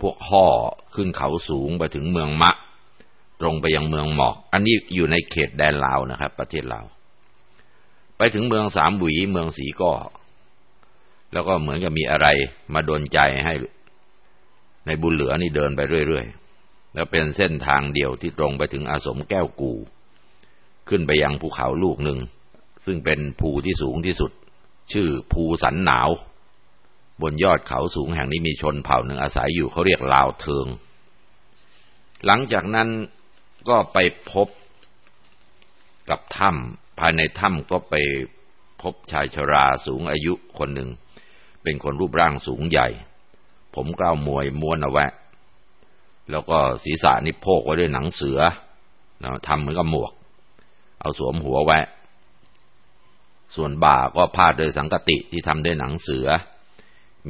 พวกห่อขึ้นเขาสูงไปถึงเมืองมะ ตรงไปยังเมืองหมอก อันนี้อยู่ในเขตแดนลาวนะครับ ประเทศลาว ไปถึงเมืองสามหวีเมืองสีก้อแล้วก็เหมือนกับมีอะไรมาโดนใจให้ ในบุญเหลือนี่เดินไปเรื่อยๆ แล้วเป็นเส้นทางเดียวที่ตรงไปถึงอาสมแก้วกู ขึ้นไปยังภูเขาลูกหนึ่ง ซึ่งเป็นภูที่สูงที่สุด ชื่อภูสันหนาว บนยอดเขาสูงแห่งนี้มีชนเผ่าหนึ่งอาศัยอยู่เขาเรียกลาวเทิง หลังจากนั้น ก็ไปพบกับถ้ำภายในถ้ำก็ไปพบชายชราสูงอายุคนหนึ่ง เป็นคนรูปร่างสูงใหญ่ ผมกล้าวมวยม้วนเอาแวะแล้วก็ศีรษะนิโพกไว้ด้วยหนังเสือทำเหมือนกับหมวก เอาสวมหัวแวะส่วนบ่าก็พาดด้วยสังกติที่ทำด้วยหนังเสือ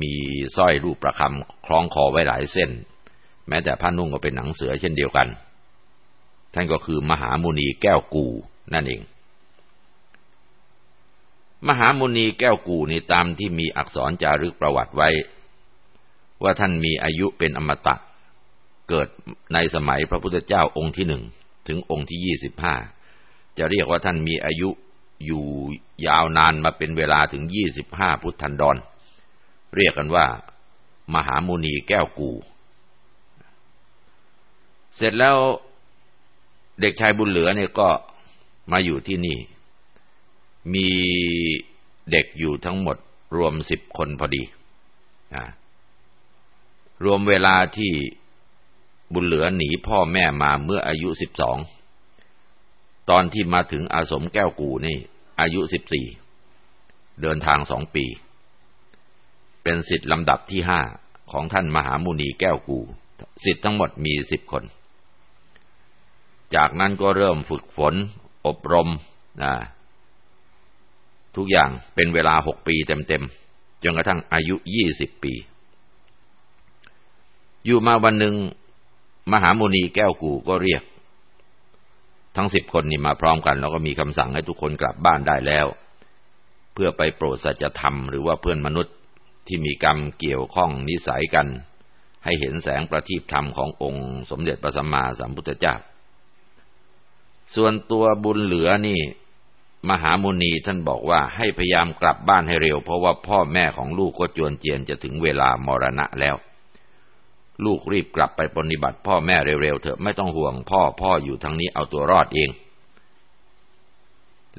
มีสร้อยรูปประคำคล้องคอไว้หลายเส้น แม้แต่ผ้านุ่งก็เป็นหนังเสือเช่นเดียวกัน ท่านก็คือมหามุนีแก้วกูนั่นเอง มหามุนีแก้วกูนี่ตามที่มีอักษรจารึกประวัติไว้ ว่าท่านมีอายุเป็นอมตะ เกิดในสมัยพระพุทธเจ้าองค์ที่หนึ่งถึงองค์ที่ยี่สิบห้าจะเรียกว่าท่านมีอายุอยู่ยาวนานมาเป็นเวลาถึงยี่สิบห้าพุทธันดร เรียกกันว่า มหามุนีแก้วกู เสร็จแล้ว เด็กชายบุญเหลือเนี่ยก็มาอยู่ที่นี่ มีเด็กอยู่ทั้งหมดรวมสิบคนพอดีรวมเวลาที่บุญเหลือหนีพ่อแม่มาเมื่ออายุสิบสอง ตอนที่มาถึงอาสมแก้วกูนี่ อายุสิบสี่ เดินทางสองปี เป็นสิทธิลำดับที่ห้าของท่านมหามุนีแก้วกู สิทธิ์ทั้งหมดมีสิบคน จากนั้นก็เริ่มฝึกฝน อบรมนะทุกอย่างเป็นเวลาหกปีเต็มๆจนกระทั่งอายุยี่สิบปี อยู่มาวันหนึ่งมหามุนีแก้วกูก็เรียก ทั้งสิบคนนี่มาพร้อมกัน แล้วก็มีคำสั่งให้ทุกคนกลับบ้านได้แล้ว เพื่อไปโปรดสัจธรรมหรือว่าเพื่อนมนุษย์ที่มีกรรมเกี่ยวข้องนิสัยกัน ให้เห็นแสงประทีปธรรมขององค์ สมเด็จพระสัมมาสัมพุทธเจ้า ส่วนตัวบุญเหลือนี่ มหามุนีท่านบอกว่าให้พยายามกลับบ้านให้เร็ว เพราะว่าพ่อแม่ของลูกก็จวนเจียนจะถึงเวลามรณะแล้ว ลูกรีบกลับไปปฏิบัติพ่อแม่เร็วๆเถอะไม่ต้องห่วงพ่อพ่ออยู่ทางนี้เอาตัวรอดเอง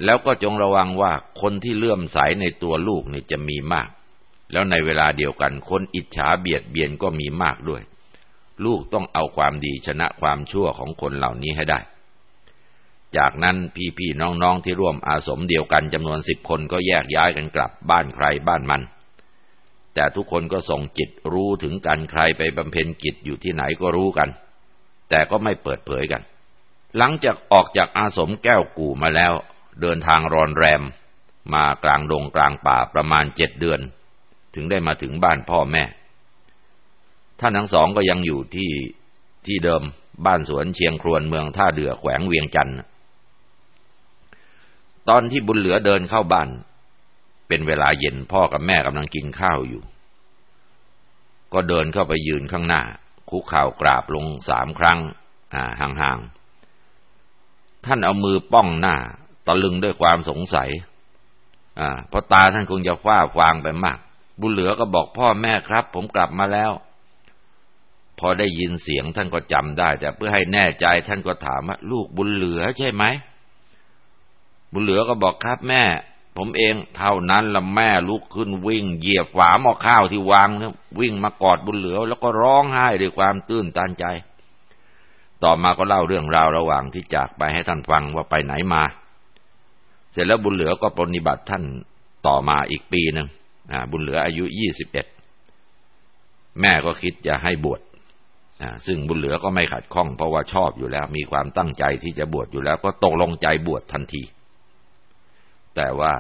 แล้วก็จงระวังว่าคนที่เลื่อมใสในตัวลูกนี่จะมีมาก แล้วในเวลาเดียวกันคนอิจฉาเบียดเบียนก็มีมากด้วย ลูกต้องเอาความดีชนะความชั่วของคนเหล่านี้ให้ได้ จากนั้นพี่ๆน้องๆที่ร่วมอาสมเดียวกันจำนวนสิบคนก็แยกย้ายกันกลับบ้านใครบ้านมัน แต่ทุกคนก็ส่งจิตรู้ถึงกันใครไปบำเพ็ญกิจอยู่ที่ไหนก็รู้กัน แต่ก็ไม่เปิดเผยกัน หลังจากออกจากอาสมแก้วกู่มาแล้ว เดินทางรอนแรม มากลางดงกลางป่าประมาณเจ็ดเดือน ถึงได้มาถึงบ้านพ่อแม่ ท่านทั้งสองก็ยังอยู่ที่ที่เดิมบ้านสวนเชียงครวนเมืองท่าเดือแขวงเวียงจันทร์ ตอนที่บุญเหลือเดินเข้าบ้าน เป็นเวลาเย็นพ่อกับแม่กำลังกินข้าวอยู่ ก็เดินเข้าไปยืนข้างหน้า คุกเข่ากราบลงสามครั้ง อ่าห่างๆ ท่านเอามือป้องหน้า ตะลึงด้วยความสงสัย อ่าเพราะตาท่านคงจะฟ้าฟางไปมาก บุญเหลือก็บอกพ่อแม่ครับ ผมกลับมาแล้วพอได้ยินเสียงท่านก็จำได้ แต่เพื่อให้แน่ใจท่านก็ถามว่าลูกบุญเหลือใช่ไหม บุญเหลือก็บอกครับแม่ ผมเองเท่านั้นละแม่ลุกขึ้นวิ่ง เหยียบฝาหม้อข้าวที่วางวิ่งมากอดบุญเหลือ แล้วก็ร้องไห้ด้วยความตื้นตันใจ ต่อมาก็เล่าเรื่องราวระหว่างที่จากไปให้ท่านฟังว่าไปไหนมา เสร็จแล้วบุญเหลือก็ปฏิบัติท่านต่อมาอีกปีหนึ่งบุญเหลืออายุยี่สิบเอ็ดแม่ก็คิดจะให้บวชซึ่งบุญเหลือก็ไม่ขัดข้องเพราะว่าชอบอยู่แล้ว มีความตั้งใจที่จะบวชอยู่แล้ว ก็ตกลงใจบวชทันที แต่ว่า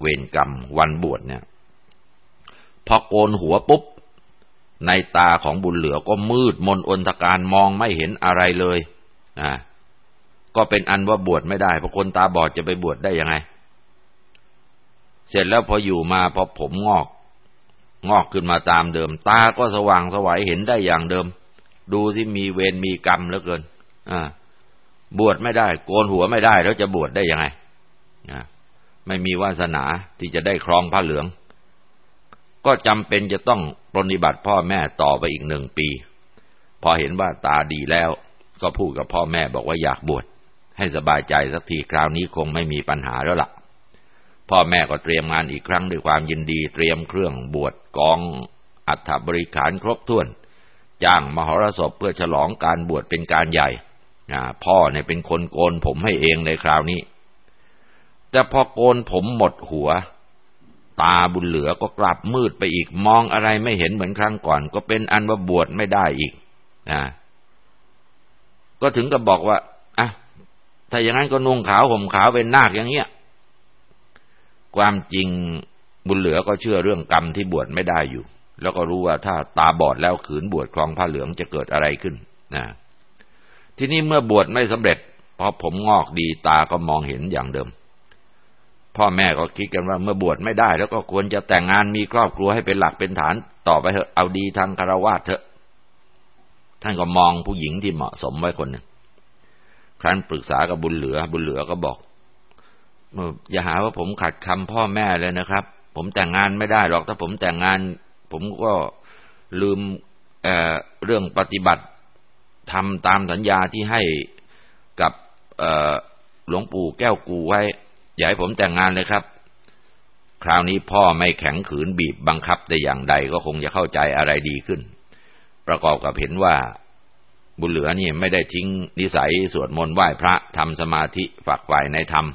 เวรกรรมวันบวชเนี่ย พอโกนหัวปุ๊บ ในตาของบุญเหลือก็มืดมนอนทการมองไม่เห็นอะไรเลยอ่าก็เป็นอันว่าบวชไม่ได้เพราะคนตาบอดจะไปบวชได้ยังไง เสร็จแล้วพออยู่มาพอผมงอก งอกขึ้นมาตามเดิม ตาก็สว่างสวัยเห็นได้อย่างเดิม ดูที่มีเวรมีกรรมเหลือเกิน อ่า บวชไม่ได้ โกนหัวไม่ได้ แล้วจะบวชได้ยังไงอ่า ไม่มีวาสนาที่จะได้ครองผ้าเหลือง ก็จำเป็นจะต้องปฏิบัติพ่อแม่ต่อไปอีกหนึ่งปี พอเห็นว่าตาดีแล้ว ก็พูดกับพ่อแม่บอกว่าอยากบวชให้สบายใจสักทีคราวนี้คงไม่มีปัญหาแล้วละ่ะ พ่อแม่ก็เตรียมงานอีกครั้งด้วยความยินดี เตรียมเครื่องบวชกองอัฐบริขารครบถ้วน จ้างมหรสพเพื่อฉลองการบวชเป็นการใหญ่พ่อเนี่ยเป็นคนโกนผมให้เองในคราวนี้ แต่พอโกนผมหมดหัว ตาบุญเหลือก็กลับมืดไปอีกมองอะไรไม่เห็นเหมือนครั้งก่อน ก็เป็นอันว่าบวชไม่ได้อีกนะก็ถึงกับบอกว่าอะถ้าอย่างนั้นก็นุ่งขาวห่มขาวเป็นนาคอย่างเงี้ย ความจริงบุญเหลือก็เชื่อเรื่องกรรมที่บวชไม่ได้อยู่ แล้วก็รู้ว่าถ้าตาบอดแล้วขืนบวชคลองผ้าเหลืองจะเกิดอะไรขึ้นนะทีนี้เมื่อบวชไม่สำเร็จพอผมงอกดีตาก็มองเห็นอย่างเดิม พ่อแม่ก็คิดกันว่าเมื่อบวชไม่ได้ แล้วก็ควรจะแต่งงานมีครอบครัวให้เป็นหลักเป็นฐาน ต่อไปเถอะเอาดีทางคารวะเถอะ ท่านก็มองผู้หญิงที่เหมาะสมไว้คนหนึ่งครั้นปรึกษากับบุญเหลือ บุญเหลือก็บอกอย่าหาว่าผมขัดคำพ่อแม่เลยนะครับ ผมแต่งงานไม่ได้หรอกถ้าผมแต่งงาน ผมก็ลืมเเรื่องปฏิบัติทำตามสัญญาที่ให้กับหลวงปู่แก้วกูไว้ อย่าให้ผมแต่งงานเลยครับ คราวนี้พ่อไม่แข็งขืนบีบบังคับแต่อย่างใดก็คงจะเข้าใจอะไรดีขึ้น ประกอบกับเห็นว่าบุญเหลือนี่ไม่ได้ทิ้งนิสัยสวดมนต์ไหว้พระทำสมาธิฝักใฝ่ในธรรม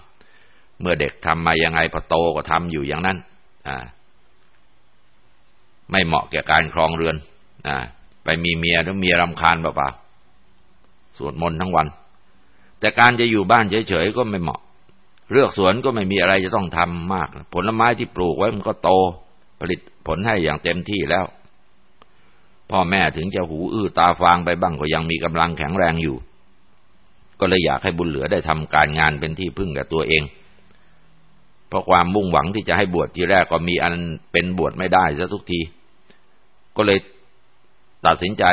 เมื่อเด็กทำมายังไงพอโตก็ทำอยู่อย่างนั้นไม่เหมาะแก่การครองเรือนอไปมีเมียแล้วเมียรำคาญเปล่าๆสวดมนต์ทั้งวัน แต่การจะอยู่บ้านเฉยๆก็ไม่เหมาะ เลือกสวนก็ไม่มีอะไรจะต้องทำมาก ผลไม้ที่ปลูกไว้มันก็โต ผลิตผลให้อย่างเต็มที่แล้ว พ่อแม่ถึงจะหูอื้อตาฟางไปบ้างก็ยังมีกำลังแข็งแรงอยู่ ก็เลยอยากให้บุญเหลือได้ทำการงานเป็นที่พึ่งกับตัวเอง เพราะความมุ่งหวังที่จะให้บวชทีแรกก็มีอันเป็นบวชไม่ได้ซะทุกที ก็เลยตัดสินใจ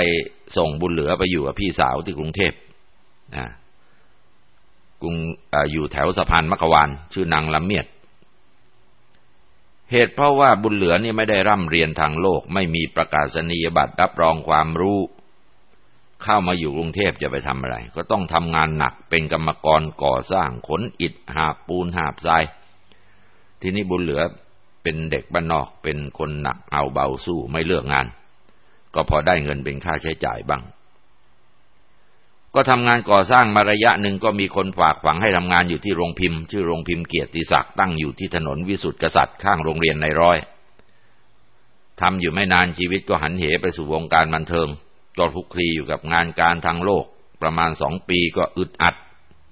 ส่งบุญเหลือไปอยู่กับพี่สาวที่กรุงเทพนะ กรุงออยู่แถวสะพานมัควาน ชื่อนางลำเมียด เหตุเพราะว่าบุญเหลือนี่ไม่ได้ร่ำเรียนทางโลก ไม่มีประกาศนียบัตรรับรองความรู้ เข้ามาอยู่กรุงเทพจะไปทำอะไร ก็ต้องทำงานหนักเป็นกรรมกรก่อสร้างขนอิฐหาปูนหาบทราย ทีนี้บุญเหลือเป็นเด็กบ้านนอกเป็นคนหนักเอาเบาสู้ไม่เลือกงาน ก็พอได้เงินเป็นค่าใช้จ่ายบ้าง ก็ทำงานก่อสร้างมาระยะหนึ่งก็มีคนฝากฝังให้ทำงานอยู่ที่โรงพิมพ์ ชื่อโรงพิมพ์เกียรติศักดิ์ตั้งอยู่ที่ถนนวิสุทธิกษัตริย์ข้างโรงเรียนในร้อยทำอยู่ไม่นานชีวิตก็หันเหไปสู่วงการบันเทิงก็คลุกคลีอยู่กับงานการทางโลก ประมาณสองปีก็อึดอัด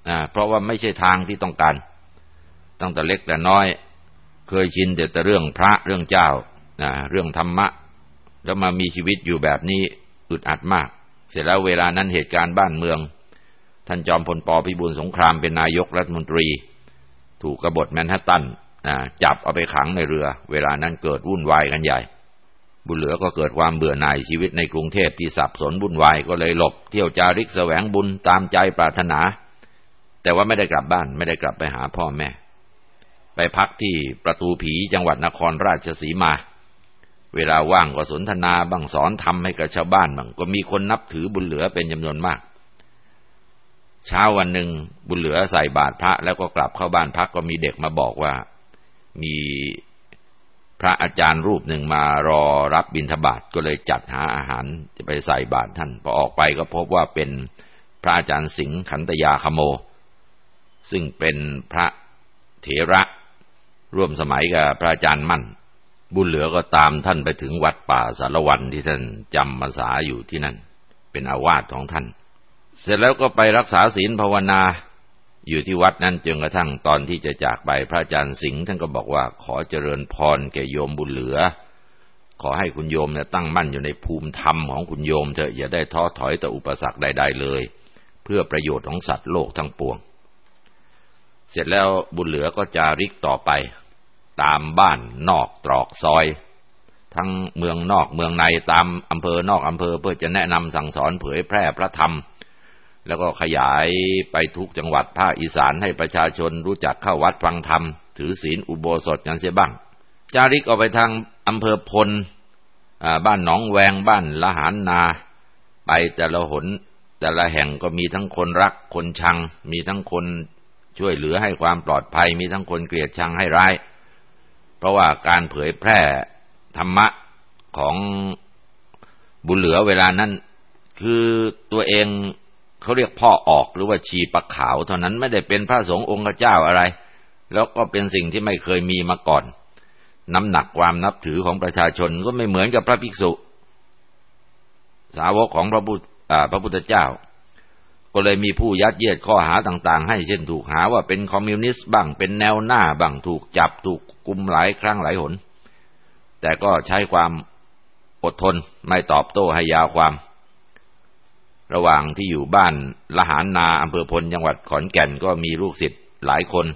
นะเพราะว่าไม่ใช่ทางที่ต้องการ ตั้งแต่เล็กแต่น้อย เคยชินแต่เรื่องพระเรื่องเจ้านะเรื่องธรรมะ แล้วมามีชีวิตอยู่แบบนี้อึดอัดมาก เสร็จแล้วเวลานั้นเหตุการณ์บ้านเมือง ท่านจอมพลปพิบูลสงครามเป็นนายกรัฐมนตรี ถูกกบฏแมนฮัตตันจับเอาไปขังในเรือ เวลานั้นเกิดวุ่นวายกันใหญ่ บุญเหลือก็เกิดความเบื่อหน่ายชีวิตในกรุงเทพที่สับสนวุ่นวายก็เลยหลบ เที่ยวจาริกแสวงบุญตามใจปรารถนา แต่ว่าไม่ได้กลับบ้านไม่ได้กลับไปหาพ่อแม่ ไปพักที่ประตูผีจังหวัดนครราชสีมา เวลาว่างก็สนทนาบ้างสอนทำให้กับชาวบ้านบ้างก็มีคนนับถือบุญเหลือเป็นจำนวนมาก เช้าวันหนึ่งบุญเหลือใส่บาตรพระ แล้วก็กลับเข้าบ้านพักก็มีเด็กมาบอกว่า มีพระอาจารย์รูปหนึ่งมารอรับบิณฑบาตก็เลยจัดหาอาหารจะไปใส่บาตรท่านพอออกไปก็พบว่าเป็นพระอาจารย์สิงห์ขันตยาคโม ซึ่งเป็นพระเถระร่วมสมัยกับพระอาจารย์มั่น บุญเหลือก็ตามท่านไปถึงวัดป่าสารวันที่ท่านจำพรรษาอยู่ที่นั่น เป็นอาวาสของท่าน เสร็จแล้วก็ไปรักษาศีลภาวนาอยู่ที่วัดนั้นจนกระทั่งตอนที่จะจากไปพระอาจารย์สิงห์ท่านก็บอกว่าขอเจริญพรแก่โยมบุญเหลือ ขอให้คุณโยมเนี่ยตั้งมั่นอยู่ในภูมิธรรมของคุณโยมเถอะอย่าได้ท้อถอยต่ออุปสรรคใด ๆ เลย เพื่อประโยชน์ของสัตว์โลกทั้งปวง เสร็จแล้วบุญเหลือก็จาริกต่อไป ตามบ้านนอกตรอกซอย ทั้งเมืองนอกเมืองในตามอำเภอนอกอำเภอเพื่อจะแนะนำสั่งสอนเผยแพร่พระธรรม แล้วก็ขยายไปทุกจังหวัดภาคอีสานให้ประชาชนรู้จักเข้าวัดฟังธรรม ถือศีลอุโบสถกันเสียบ้าง จาริกออกไปทางอำเภอพลบ้านหนองแวงบ้านละหานนา ไปแต่ละหนแต่ละแห่งก็มีทั้งคนรักคนชัง มีทั้งคนช่วยเหลือให้ความปลอดภัย มีทั้งคนเกลียดชังให้ร้าย เพราะว่าการเผยแพร่ธรรมะของบุญเหลือเวลานั้น คือตัวเองเขาเรียกพ่อออกหรือว่าชีปะขาวเท่านั้นไม่ได้เป็นพระสงฆ์องค์เจ้าอะไร แล้วก็เป็นสิ่งที่ไม่เคยมีมาก่อน น้ำหนักความนับถือของประชาชนก็ไม่เหมือนกับพระภิกษุ สาวกของพระพุทธเจ้า ก็เลยมีผู้ยัดเยียดข้อหาต่างๆ ให้เช่นถูกหาว่าเป็นคอมมิวนิสต์บ้างเป็นแนวหน้าบ้างถูกจับถูกกุมหลายครั้งหลายหน แต่ก็ใช้ความอดทนไม่ตอบโต้ให้ยาวความ ระหว่างที่อยู่บ้านละหานนาอำเภอพลจังหวัดขอนแก่นก็มีลูกศิษย์หลายคน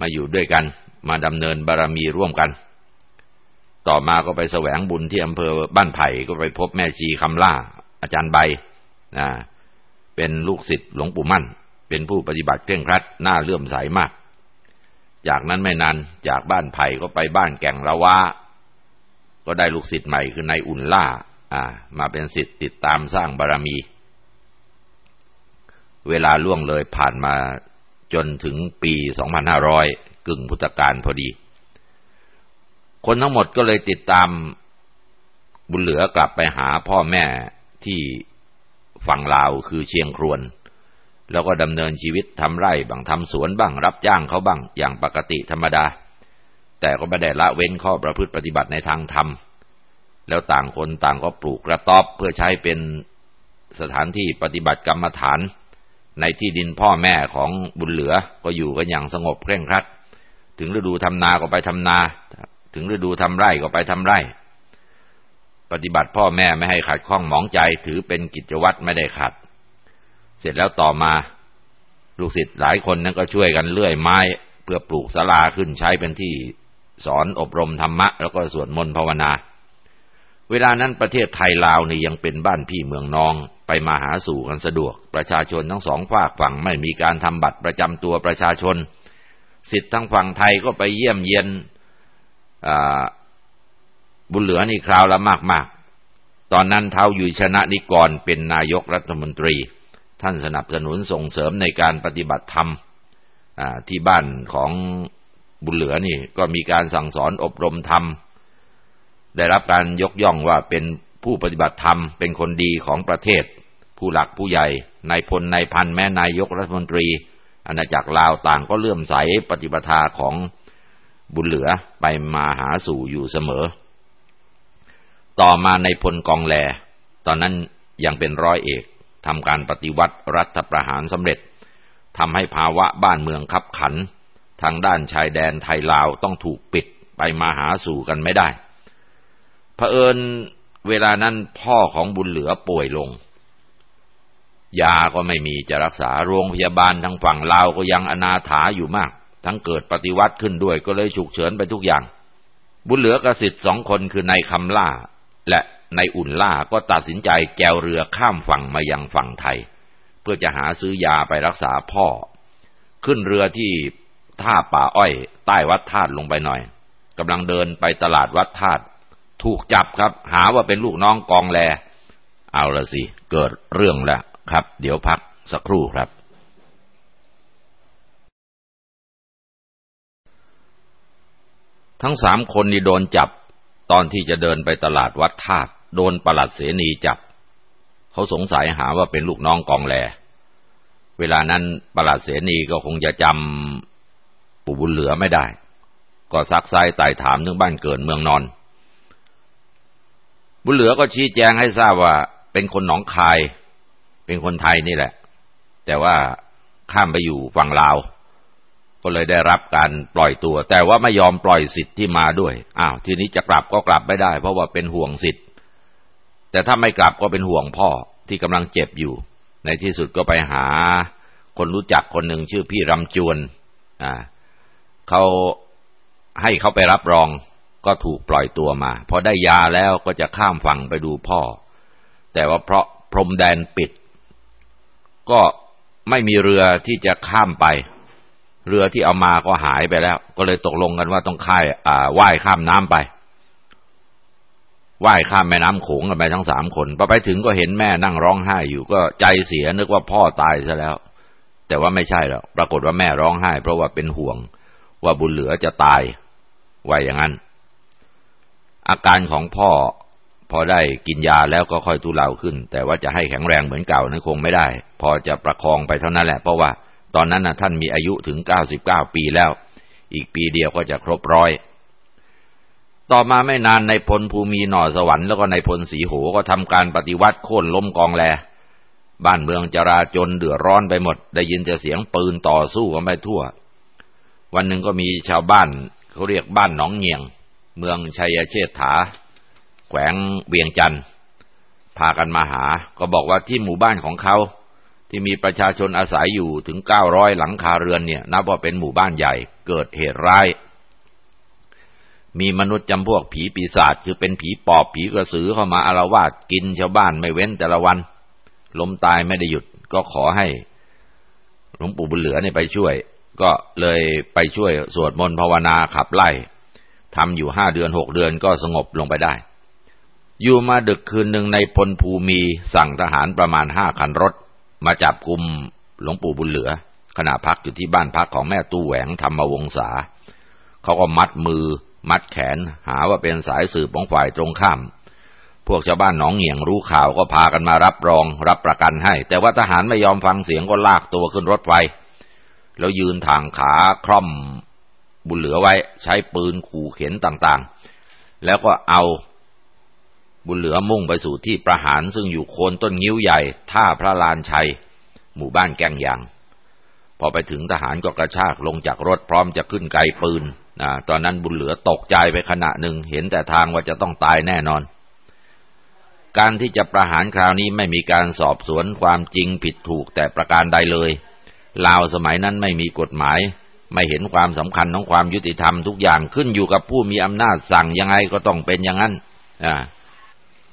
มาอยู่ด้วยกัน มาดำเนินบารมีร่วมกัน ต่อมาก็ไปแสวงบุญที่อำเภอบ้านไผ่ก็ไปพบแม่ชีคำล่า อาจารย์ใบนะ เป็นลูกศิษย์หลวงปู่มั่น เป็นผู้ปฏิบัติเคร่งครัดน่าเลื่อมใสมาก จากนั้นไม่นานจากบ้านไผ่ก็ไปบ้านแก่งละวะก็ได้ลูกศิษย์ใหม่คือนายอุ่นล่า อ่า มาเป็นศิษย์ติดตามสร้างบารมี เวลาล่วงเลยผ่านมาจนถึงปี 2500 กึ่งพุทธกาลพอดี คนทั้งหมดก็เลยติดตามบุญเหลือกลับไปหาพ่อแม่ที่ ฝั่งลาวคือเชียงครวน แล้วก็ดำเนินชีวิตทำไร่บ้างทำสวนบ้าง รับจ้างเขาบ้างอย่างปกติธรรมดา แต่ก็ไม่ได้ละเว้นข้อประพฤติปฏิบัติในทางธรรม แล้วต่างคนต่างก็ปลูกกระต๊อบเพื่อใช้เป็นสถานที่ปฏิบัติกรรมฐาน ในที่ดินพ่อแม่ของบุญเหลือก็อยู่กันอย่างสงบเคร่งครัด ถึงฤดูทำนาก็ไปทำนา ถึงฤดูทำไร่ก็ไปทำไร่ ปฏิบัติพ่อแม่ไม่ให้ขัดข้องหมองใจถือเป็นกิจวัตรไม่ได้ขัด เสร็จแล้วต่อมาลูกศิษย์หลายคนนั้นก็ช่วยกันเลื่อยไม้ เพื่อปลูกศาลาขึ้นใช้เป็นที่สอนอบรมธรรมะ แล้วก็สวดมนต์ภาวนา เวลานั้นประเทศไทยลาวนี่ยังเป็นบ้านพี่เมืองน้องไปมาหาสู่กันสะดวก ประชาชนทั้งสองฝากฝั่งไม่มีการทำบัตรประจำตัวประชาชน สิทธิ์ทั้งฝั่งไทยก็ไปเยี่ยมเยียน บุญเหลือนี่คราวละมากมากตอนนั้นเท้าอยู่ชนะนิกรเป็นนายกรัฐมนตรี ท่านสนับสนุนส่งเสริมในการปฏิบัติธรรมที่บ้านของบุญเหลือนี่ก็มีการสั่งสอนอบรมธรรม ได้รับการยกย่องว่าเป็นผู้ปฏิบัติธรรม เป็นคนดีของประเทศ ผู้หลักผู้ใหญ่นายพลนายพันแม่นายกรัฐมนตรี อาณาจักรลาวต่างก็เลื่อมใสปฏิปทาของบุญเหลือไปมาหาสู่อยู่เสมอ ต่อมาในพลกองแล ตอนนั้นยังเป็นร้อยเอกทำการปฏิวัติรัฐประหารสำเร็จทำให้ภาวะบ้านเมืองขับขัน ทางด้านชายแดนไทยลาวต้องถูกปิดไปมาหาสู่กันไม่ได้เผอิญเวลานั้นพ่อของบุญเหลือป่วยลง ยาก็ไม่มีจะรักษาโรงพยาบาลทางฝั่งลาวก็ยังอนาถาอยู่มาก ทั้งเกิดปฏิวัติขึ้นด้วยก็เลยฉุกเฉินไปทุกอย่าง บุญเหลือกสิทธิ์สองคนคือนายคำล่า และในอุ่นล่าก็ตัดสินใจแกวเรือข้ามฝั่งมายังฝั่งไทย เพื่อจะหาซื้อยาไปรักษาพ่อ ขึ้นเรือที่ท่าป่าอ้อย ใต้วัดธาตุลงไปหน่อยกำลังเดินไปตลาดวัดธาตุถูกจับครับ หาว่าเป็นลูกน้องกองแล เอาละสิ เกิดเรื่องแล้วครับ เดี๋ยวพักสักครู่ครับ ทั้งสามคนนี่โดนจับ ตอนที่จะเดินไปตลาดวัดธาตุโดนประหลัดเสนีจับ เขาสงสัยหาว่าเป็นลูกน้องกองแล เวลานั้นประหลัดเสนีก็คงจะจำปู่บุญเหลือไม่ได้ ก็ซักไซไต่ถามถึงบ้านเกิดเมืองนอน บุญเหลือก็ชี้แจงให้ทราบว่า เป็นคนหนองคาย เป็นคนไทยนี่แหละ แต่ว่าข้ามไปอยู่ฝั่งลาว ก็เลยได้รับการปล่อยตัว แต่ว่าไม่ยอมปล่อยสิทธิ์ที่มาด้วยอ้าวทีนี้จะกลับก็กลับไม่ได้ เพราะว่าเป็นห่วงสิทธิ์แต่ถ้าไม่กลับก็เป็นห่วงพ่อที่กำลังเจ็บอยู่ ในที่สุดก็ไปหา คนรู้จักคนหนึ่งชื่อพี่รำจวนอ่าเขาให้เขาไปรับรองก็ถูกปล่อยตัวมาพอได้ยาแล้วก็จะข้ามฝั่งไปดูพ่อ แต่ว่าเพราะพรมแดนปิด ก็ไม่มีเรือที่จะข้ามไป เรือที่เอามาก็หายไปแล้ว ก็เลยตกลงกันว่าต้องค่ายอ่าว่ายข้ามน้ำไปว่ายข้ามแม่น้ำโขงกันไปทั้งสามคนพอไปถึงก็เห็นแม่นั่งร้องไห้อยู่ก็ใจเสียนึกว่าพ่อตายซะแล้ว แต่ว่าไม่ใช่หรอกปรากฏว่าแม่ร้องไห้ เพราะว่าเป็นห่วง ว่าบุญเหลือจะตายว่าอย่างนั้น อาการของพ่อพอได้กินยาแล้วก็ค่อยทุเลาขึ้น แต่ว่าจะให้แข็งแรงเหมือนเก่านั้นคงไม่ได้ พอจะประคองไปเท่านั้นแหละเพราะว่า ตอนนั้นนะท่านมีอายุถึงเก้าสิบเก้าปีแล้ว อีกปีเดียวก็จะครบร้อย ต่อมาไม่นานในพลภูมิหน่อสวรรค์แล้วก็ในพลสีโหก็ทำการปฏิวัติโค่นล้มกองแล บ้านเมืองจราจนเดือดร้อนไปหมด ได้ยินแต่เสียงปืนต่อสู้กันไปทั่ว วันหนึ่งก็มีชาวบ้านเขาเรียกบ้านหนองเงียง เมืองชัยเชษฐา แขวงเวียงจันทร์พากันมาหา ก็บอกว่าที่หมู่บ้านของเขา ที่มีประชาชนอาศัยอยู่ถึงเก้าร้อยหลังคาเรือนเนี่ย นับว่าเป็นหมู่บ้านใหญ่เกิดเหตุร้าย มีมนุษย์จำพวกผีปีศาจคือเป็นผีปอบผีกระสือเข้ามาอารวาสกินชาวบ้านไม่เว้นแต่ละวัน ล้มตายไม่ได้หยุด ก็ขอให้หลวงปู่บุญเหลือเนี่ยไปช่วย ก็เลยไปช่วยสวดมนต์ภาวนาขับไล่ทำอยู่ห้าเดือนหกเดือนก็สงบลงไปได้ อยู่มาดึกคืนหนึ่งในพลภูมิสั่งทหารประมาณห้าคันรถ มาจับกลุ่มหลวงปู่บุญเหลือ ขณะพักอยู่ที่บ้านพักของแม่ตู้แหวงธรรมวงศาเขาก็มัดมือ มัดแขน หาว่าเป็นสายสืบของฝ่ายตรงข้าม พวกชาวบ้านหนองเหี่ยงรู้ข่าวก็พากันมารับรอง รับประกันให้ แต่ว่าทหารไม่ยอมฟังเสียงก็ลากตัวขึ้นรถไฟ แล้วยืนทางขาคล่อมบุญเหลือไว้ ใช้ปืนขู่เข็นต่างๆ แล้วก็เอา บุญเหลือมุ่งไปสู่ที่ประหารซึ่งอยู่โคนต้นงิ้วใหญ่ ท่าพระลานชัย หมู่บ้านแกงยาง พอไปถึงทหารก็กระชากลงจากรถพร้อมจะขึ้นไกปืนนะตอนนั้นบุญเหลือตกใจไปขณะหนึ่งเห็นแต่ทางว่าจะต้องตายแน่นอน การที่จะประหารคราวนี้ไม่มีการสอบสวนความจริงผิดถูกแต่ประการใดเลยลาวสมัยนั้นไม่มีกฎหมาย ไม่เห็นความสำคัญของความยุติธรรมทุกอย่างขึ้นอยู่กับผู้มีอำนาจสั่งยังไงก็ต้องเป็นอย่างนั้นอ่า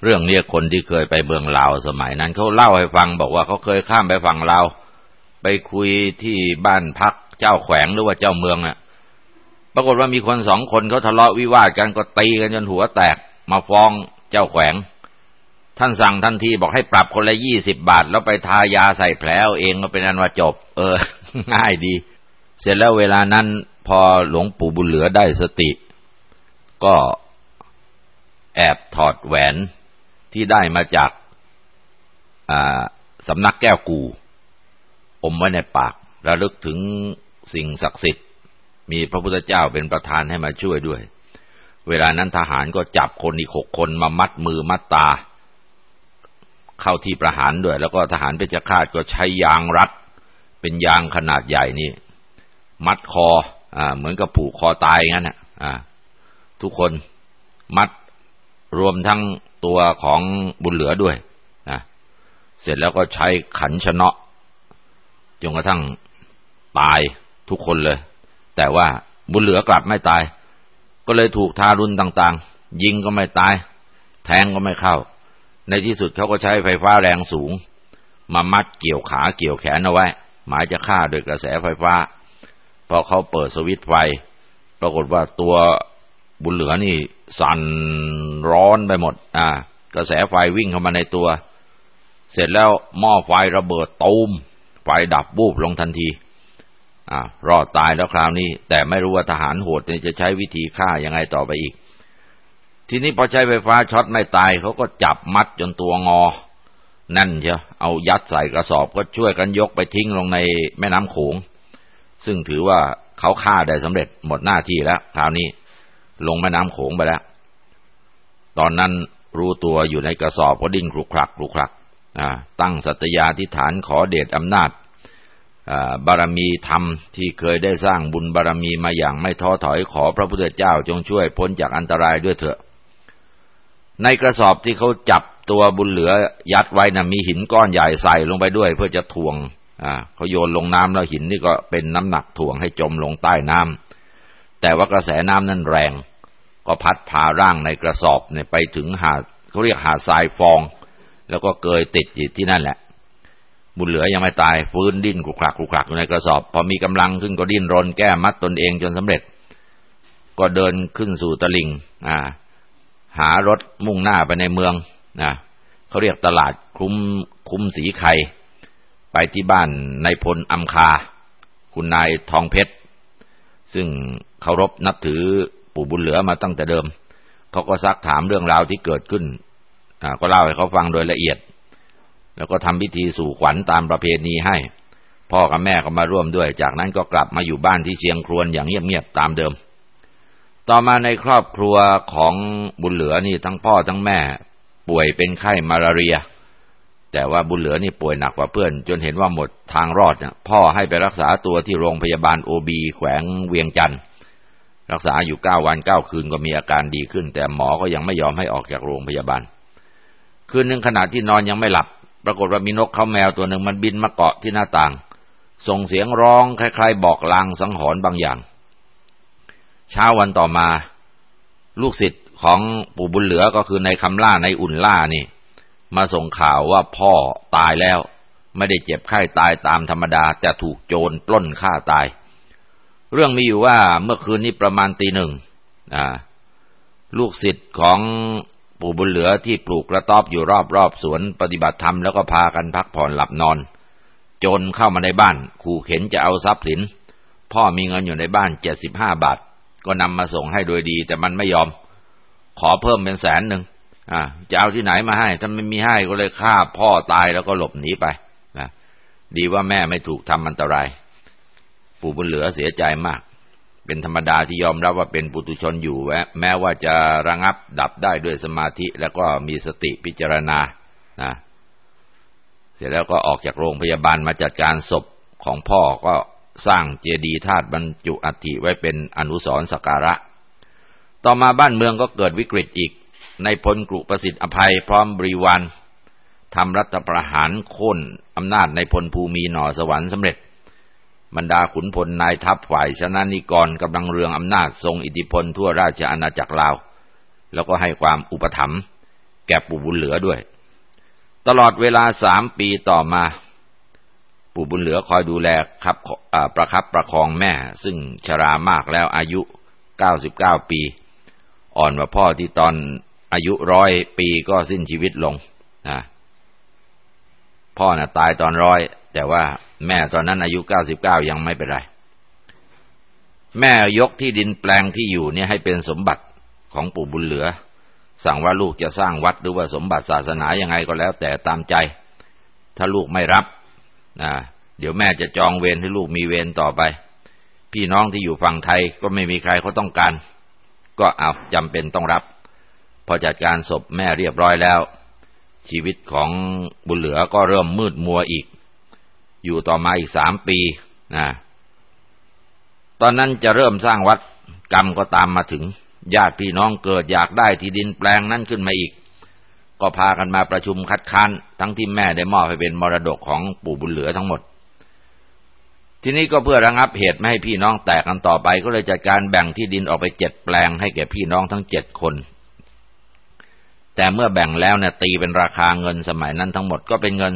เรื่องนี้คนที่เคยไปเมืองลาวสมัยนั้นเขาเล่าให้ฟังบอกว่าเขาเคยข้ามไปฝั่งลาวไปคุยที่บ้านพักเจ้าแขวงหรือว่าเจ้าเมืองอะ ปรากฏว่ามีคนสองคนเขาทะเลาะวิวาทกันก็ตีกันจนหัวแตกมาฟ้องเจ้าแขวง ท่านสั่งทันทีบอกให้ปรับคนละยี่สิบบาท แล้วไปทายาใส่แผลเองก็เป็นอันว่าจบ เออ ง่ายดี เสร็จแล้วเวลานั้นพอหลวงปู่บุญเหลือได้สติ ก็แอบถอดแหวน ที่ได้มาจากสำนักแก้วกู อมไว้ในปากระลึกถึงสิ่งศักดิ์สิทธิ์ มีพระพุทธเจ้าเป็นประธานให้มาช่วยด้วย เวลานั้นทหารก็จับคนอีกหกคนมามัดมือมัดตา เข้าที่ประหารด้วย แล้วก็ทหารเพชฌฆาตก็ใช้ยางรัด เป็นยางขนาดใหญ่นี่ มัดคออเหมือนกับผูกคอตายงั้นอะทุกคนมัดรวมทั้ง ตัวของบุญเหลือด้วยนะเสร็จแล้วก็ใช้ขันชนะจนกระทั่งตายทุกคนเลย แต่ว่าบุญเหลือกลับไม่ตาย ก็เลยถูกทารุณต่างๆ ยิงก็ไม่ตาย แทงก็ไม่เข้า ในที่สุดเขาก็ใช้ไฟฟ้าแรงสูง มามัดเกี่ยวขาเกี่ยวแขนเอาไว้ หมายจะฆ่าโดยกระแสไฟฟ้า พอเขาเปิดสวิตช์ไฟ ปรากฏว่าตัวบุญเหลือนี่ สั่นร้อนไปหมด อ่า กระแสไฟวิ่งเข้ามาในตัว เสร็จแล้วหม้อไฟระเบิดตูม ไฟดับบูบลงทันที อ่ารอดตายแล้วคราวนี้ แต่ไม่รู้ว่าทหารโหดจะใช้วิธีฆ่ายังไงต่อไปอีก ทีนี้พอใช้ไฟฟ้าช็อตไม่ตายเขาก็จับมัดจนตัวงอ นั่นเชียวเอายัดใส่กระสอบก็ช่วยกันยกไปทิ้งลงในแม่น้ำโขง ซึ่งถือว่าเขาฆ่าได้สำเร็จหมดหน้าที่แล้วคราวนี้ ลงแม่น้ำโขงไปแล้ว ตอนนั้นรู้ตัวอยู่ในกระสอบก็ดิ้นคลุกคลักคลุกคลักตั้งสัตยาธิฐานขอเดชอำนาจบารมีธรรมที่เคยได้สร้างบุญบารมีมาอย่างไม่ท้อถอยขอพระพุทธเจ้าจงช่วยพ้นจากอันตรายด้วยเถอะ ในกระสอบที่เขาจับตัวบุญเหลือยัดไว้นะ่ะมีหินก้อนใหญ่ใส่ลงไปด้วย เพื่อจะถ่วงเขาโยนลงน้ำแล้วหินนี่ก็เป็นน้ำหนักถ่วงให้จมลงใต้น้ำ แต่ว่ากระแสน้ำนั้นแรง ก็พัดพาร่างในกระสอบเนี่ยไปถึงหาดเขาเรียกหาดทรายฟอง แล้วก็เกยติดจิตที่นั่นแหละ บุญเหลือยังไม่ตายฟื้นดิ้นคลุกคลักคลุกคลักอยู่ในกระสอบ พอมีกำลังขึ้นก็ดิ้นรนแก้มัดตนเองจนสำเร็จ ก็เดินขึ้นสู่ตะลิงอ่า หารถมุ่งหน้าไปในเมืองนะเขาเรียกตลาดคุ้มคุ้มสีไข่ไปที่บ้านนายพลอัมคา คุณนายทองเพชร ซึ่ง เคารพนับถือปู่บุญเหลือมาตั้งแต่เดิม เขาก็ซักถามเรื่องราวที่เกิดขึ้นก็เล่าให้เขาฟังโดยละเอียด แล้วก็ทำพิธีสู่ขวัญตามประเพณีให้ พ่อกับแม่ก็มาร่วมด้วย จากนั้นก็กลับมาอยู่บ้านที่เชียงครวนอย่างเงียบๆตามเดิม ต่อมาในครอบครัวของบุญเหลือนี่ทั้งพ่อทั้งแม่ ป่วยเป็นไข้มาลาเรีย แต่ว่าบุญเหลือนี่ป่วยหนักกว่าเพื่อน จนเห็นว่าหมดทางรอดเนี่ยพ่อให้ไปรักษาตัวที่โรงพยาบาลโอบีแขวงเวียงจันทร์ รักษาอยู่เก้าวันเก้าคืนก็มีอาการดีขึ้น แต่หมอก็ยังไม่ยอมให้ออกจากโรงพยาบาล คืนหนึ่งขณะที่นอนยังไม่หลับ ปรากฏว่ามีนกเขาแมวตัวหนึ่งมันบินมาเกาะที่หน้าต่าง ส่งเสียงร้องคล้ายๆ บอกลางสังหรณ์บางอย่าง เช้าวันต่อมา ลูกศิษย์ของปู่บุญเหลือก็คือในคำล่าในอุ่นล่านี่ มาส่งข่าวว่าพ่อตายแล้ว ไม่ได้เจ็บไข้ตายตามธรรมดาแต่ถูกโจรปล้นฆ่าตาย เรื่องมีอยู่ว่าเมื่อคืนนี้ประมาณตีหนึ่งลูกศิษย์ของปู่บุญเหลือที่ปลูกกระต๊อบอยู่รอบๆสวนปฏิบัติธรรมแล้วก็พากันพักผ่อนหลับนอนจรเข้ามาในบ้านขู่เข็นจะเอาทรัพย์สิน พ่อมีเงินอยู่ในบ้านเจ็ดสิบห้าบาท ก็นำมาส่งให้โดยดี แต่มันไม่ยอม ขอเพิ่มเป็นแสนหนึ่งอ่าจะเอาที่ไหนมาให้ถ้าไม่มีให้ก็เลยฆ่าพ่อตายแล้วก็หลบหนีไปนะดีว่าแม่ไม่ถูกทำอันตราย ปู่บุญเหลือเสียใจมาก เป็นธรรมดาที่ยอมรับว่าเป็นปุตุชนอยู่แแม้ว่าจะระงับดับได้ด้วยสมาธิแล้วก็มีสติพิจารณานะเสร็จแล้วก็ออกจากโรงพยาบาลมาจัดการศพของพ่อก็สร้างเจดีย์ธาตุบรรจุอัฐิไว้เป็นอนุสรณ์สการะ ต่อมาบ้านเมืองก็เกิดวิกฤตอีก ในพลกรุประสิทธิ์อภัยพร้อมบริวารทำรัฐประหารโค่นอำนาจในพลภูมิหน่อสวรรค์สำเร็จ บรรดาขุนพลนายทัพฝ่ายชนะนิกรกำลังเรืองอำนาจทรงอิทธิพลทั่วราชอาณาจักรลาว แล้วก็ให้ความอุปถัมภ์แก่ปู่บุญเหลือด้วย ตลอดเวลาสามปีต่อมา ปู่บุญเหลือคอยดูแลครับประคับประคองแม่ ซึ่งชรามากแล้วอายุเก้าสิบเก้าปี อ่อนกว่าพ่อที่ตอนอายุร้อยปีก็สิ้นชีวิตลงนะพ่อนะ่ะตายตอนร้อยแต่ว่า แม่ตอนนั้นอายุเก้าสิบเก้ายังไม่เป็นไร แม่ยกที่ดินแปลงที่อยู่เนี่ยให้เป็นสมบัติของปู่บุญเหลือ สั่งว่าลูกจะสร้างวัดหรือว่าสมบัติศาสนายังไงก็แล้ว แต่ตามใจ ถ้าลูกไม่รับนะเดี๋ยวแม่จะจองเวรให้ลูกมีเวรต่อไป พี่น้องที่อยู่ฝั่งไทยก็ไม่มีใครเขาต้องการ ก็เอาจำเป็นต้องรับ พอจัดการศพแม่เรียบร้อยแล้ว ชีวิตของบุญเหลือก็เริ่มมืดมัวอีก อยู่ต่อมาอีกสามปีนะตอนนั้นจะเริ่มสร้างวัดกรรมก็ตามมาถึง ญาติพี่น้องเกิดอยากได้ที่ดินแปลงนั้นขึ้นมาอีก ก็พากันมาประชุมคัดค้านทั้งที่แม่ได้มอบให้เป็นมรดกของปู่บุญเหลือทั้งหมด ทีนี้ก็เพื่อระงับเหตุไม่ให้พี่น้องแตกกันต่อไป ก็เลยจัดการแบ่งที่ดินออกไปเจ็ดแปลงให้แก่พี่น้องทั้งเจ็ดคน แต่เมื่อแบ่งแล้วเนี่ยตีเป็นราคาเงินสมัยนั้นทั้งหมดก็เป็นเงิน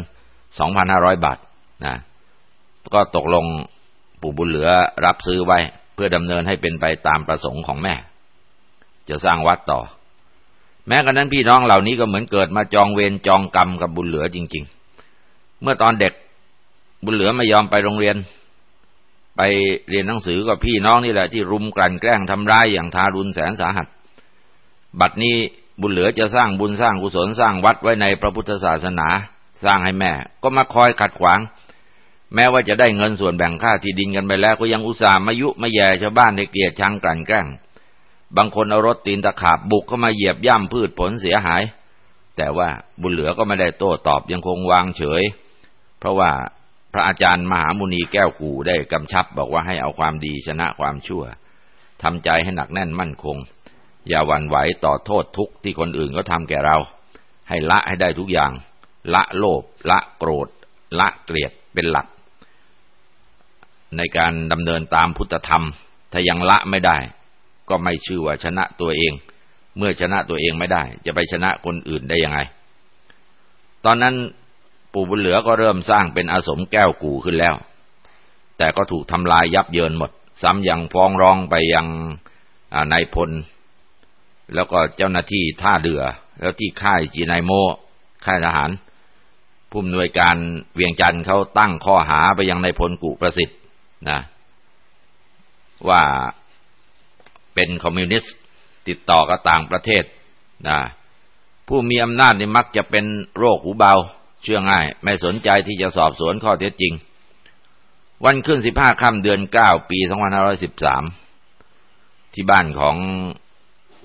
สองพันห้าร้อยบาท นะก็ตกลงปู่บุญเหลือรับซื้อไว้ เพื่อดำเนินให้เป็นไปตามประสงค์ของแม่ จะสร้างวัดต่อ แม้กระนั้นพี่น้องเหล่านี้ก็เหมือนเกิดมาจองเวรจองกรรมกับบุญเหลือจริง ๆ เมื่อตอนเด็กบุญเหลือไม่ยอมไปโรงเรียน ไปเรียนหนังสือก็พี่น้องนี่แหละที่รุมกลั่นแกล้งทำร้ายอย่างทารุณแสนสาหัส บัดนี้บุญเหลือจะสร้างบุญสร้างกุศลสร้างวัดไว้ในพระพุทธศาสนา สร้างให้แม่ ก็มาคอยขัดขวาง แม้ว่าจะได้เงินส่วนแบ่งค่าที่ดินกันไปแล้วก็ยังอุตส่าห์มายุมาแย่ชาวบ้านในเกียรติชังกลั่นแกล้ง บางคนเอารถตีนตะขาบบุกเข้ามาเหยียบย่ำพืชผลเสียหาย แต่ว่าบุญเหลือก็ไม่ได้โต้ตอบยังคงวางเฉย เพราะว่าพระอาจารย์มหามุนีแก้วกูได้กำชับบอกว่าให้เอาความดีชนะความชั่วทำใจให้หนักแน่นมั่นคง อย่าหวั่นไหวต่อโทษทุกข์ที่คนอื่นก็ทำแก่เรา ให้ละให้ได้ทุกอย่าง ละโลภละโกรธ ละเกลียดเป็นหลัก ในการดำเนินตามพุทธธรรม ถ้ายังละไม่ได้ ก็ไม่ชื่อว่าชนะตัวเอง เมื่อชนะตัวเองไม่ได้ จะไปชนะคนอื่นได้ยังไง ตอนนั้นปู่บุญเหลือก็เริ่มสร้างเป็นอาสมแก้วกูขึ้นแล้ว แต่ก็ถูกทำลายยับเยินหมด ซ้ำยังฟ้องร้องไปยังนายพล แล้วก็เจ้าหน้าที่ท่าเรือ แล้วที่ค่ายจีนายโม ค่ายทหาร ผู้อำนวยการเวียงจันทร์เขาตั้งข้อหาไปยังในพลกุประสิทธิ นะว่าเป็นคอมมิวนิสต์ติดต่อกับต่างประเทศนะผู้มีอำนาจนี่มักจะเป็นโรคหูเบา เชื่อง่าย ไม่สนใจที่จะสอบสวนข้อเท็จจริง วันขึ้นสิบห้าค่ำเดือนเก้าปีสองพันห้าร้อยสิบสามที่บ้านของ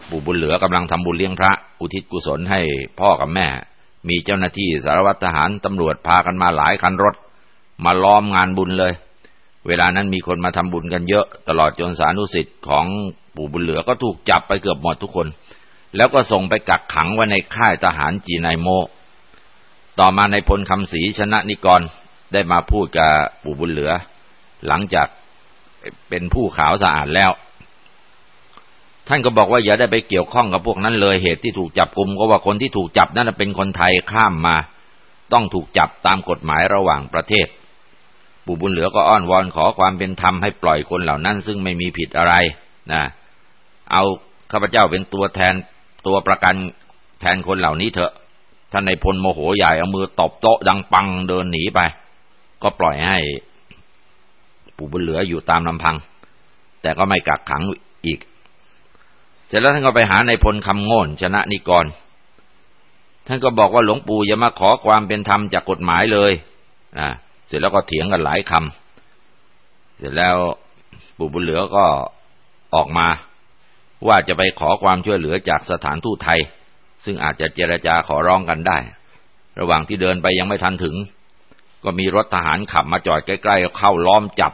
ปู่บุญเหลือกำลังทำบุญเลี้ยงพระ อุทิศกุศลให้พ่อกับแม่ มีเจ้าหน้าที่สารวัตรทหารตำรวจพากันมาหลายคันรถ มาล้อมงานบุญเลย เวลานั้นมีคนมาทำบุญกันเยอะ ตลอดจนสานุสิทธิ์ของปู่บุญเหลือก็ถูกจับไปเกือบหมดทุกคน แล้วก็ส่งไปกักขังไว้ในค่ายทหารจีนายโม ต่อมาในพลคำศรีชนะนิกรได้มาพูดกับปู่บุญเหลือ หลังจากเป็นผู้ขาวสะอาดแล้ว ท่านก็บอกว่าอย่าได้ไปเกี่ยวข้องกับพวกนั้นเลยเหตุที่ถูกจับกลุมก็ว่าคนที่ถูกจับนั้นเป็นคนไทยข้ามมา ต้องถูกจับตามกฎหมายระหว่างประเทศ ปู่บุญเหลือก็อ้อนวอนขอความเป็นธรรมให้ปล่อยคนเหล่านั้น ซึ่งไม่มีผิดอะไรนะเอาข้าพเจ้าเป็นตัวแทนตัวประกันแทนคนเหล่านี้เถอะท่านในพลโมโหใหญ่เอามือตบโต๊ะดังปังเดินหนีไป ก็ปล่อยให้ปู่บุญเหลืออยู่ตามลำพัง แต่ก็ไม่กักขังอีก เสร็จแล้วท่านก็ไปหาในพลคำโง่นชนะนิกร ท่านก็บอกว่าหลวงปู่อย่ามาขอความเป็นธรรมจากกฎหมายเลยนะ เสร็จแล้วก็เถียงกันหลายคำเสร็จแล้วปู่บุญเหลือก็ออกมา ว่าจะไปขอความช่วยเหลือจากสถานทูตไทย ซึ่งอาจจะเจรจาขอร้องกันได้ ระหว่างที่เดินไปยังไม่ทันถึง ก็มีรถทหารขับมาจอดใกล้ๆเข้าล้อมจับ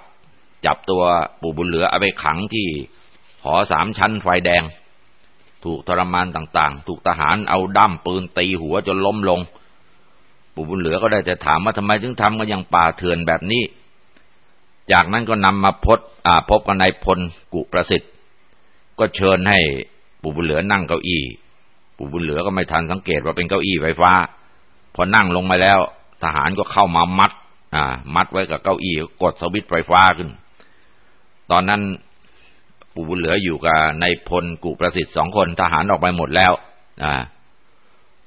จับตัวปู่บุญเหลือเอาไปขังที่หอสามชั้นไฟแดง ถูกทรมานต่างๆ ถูกทหารเอาด้ามปืนตีหัวจนล้มลง ปู่บุญเหลือก็ได้แต่ถามว่าทำไมถึงทำกันอย่างป่าเถื่อนแบบนี้ จากนั้นก็นำมาพบพบกับนายพลกุประสิทธิ์ ก็เชิญให้ปู่บุญเหลือนั่งเก้าอี้ปู่บุญเหลือก็ไม่ทันสังเกตว่าเป็นเก้าอี้ไฟฟ้า พอนั่งลงมาแล้ว ทหารก็เข้ามามัดอ่ามัดไว้กับเก้าอี้กดสวิตช์ไฟฟ้าขึ้น ตอนนั้นปู่บุญเหลืออยู่กับนายพลกุประสิทธิ์สองคนทหารออกไปหมดแล้วอ่า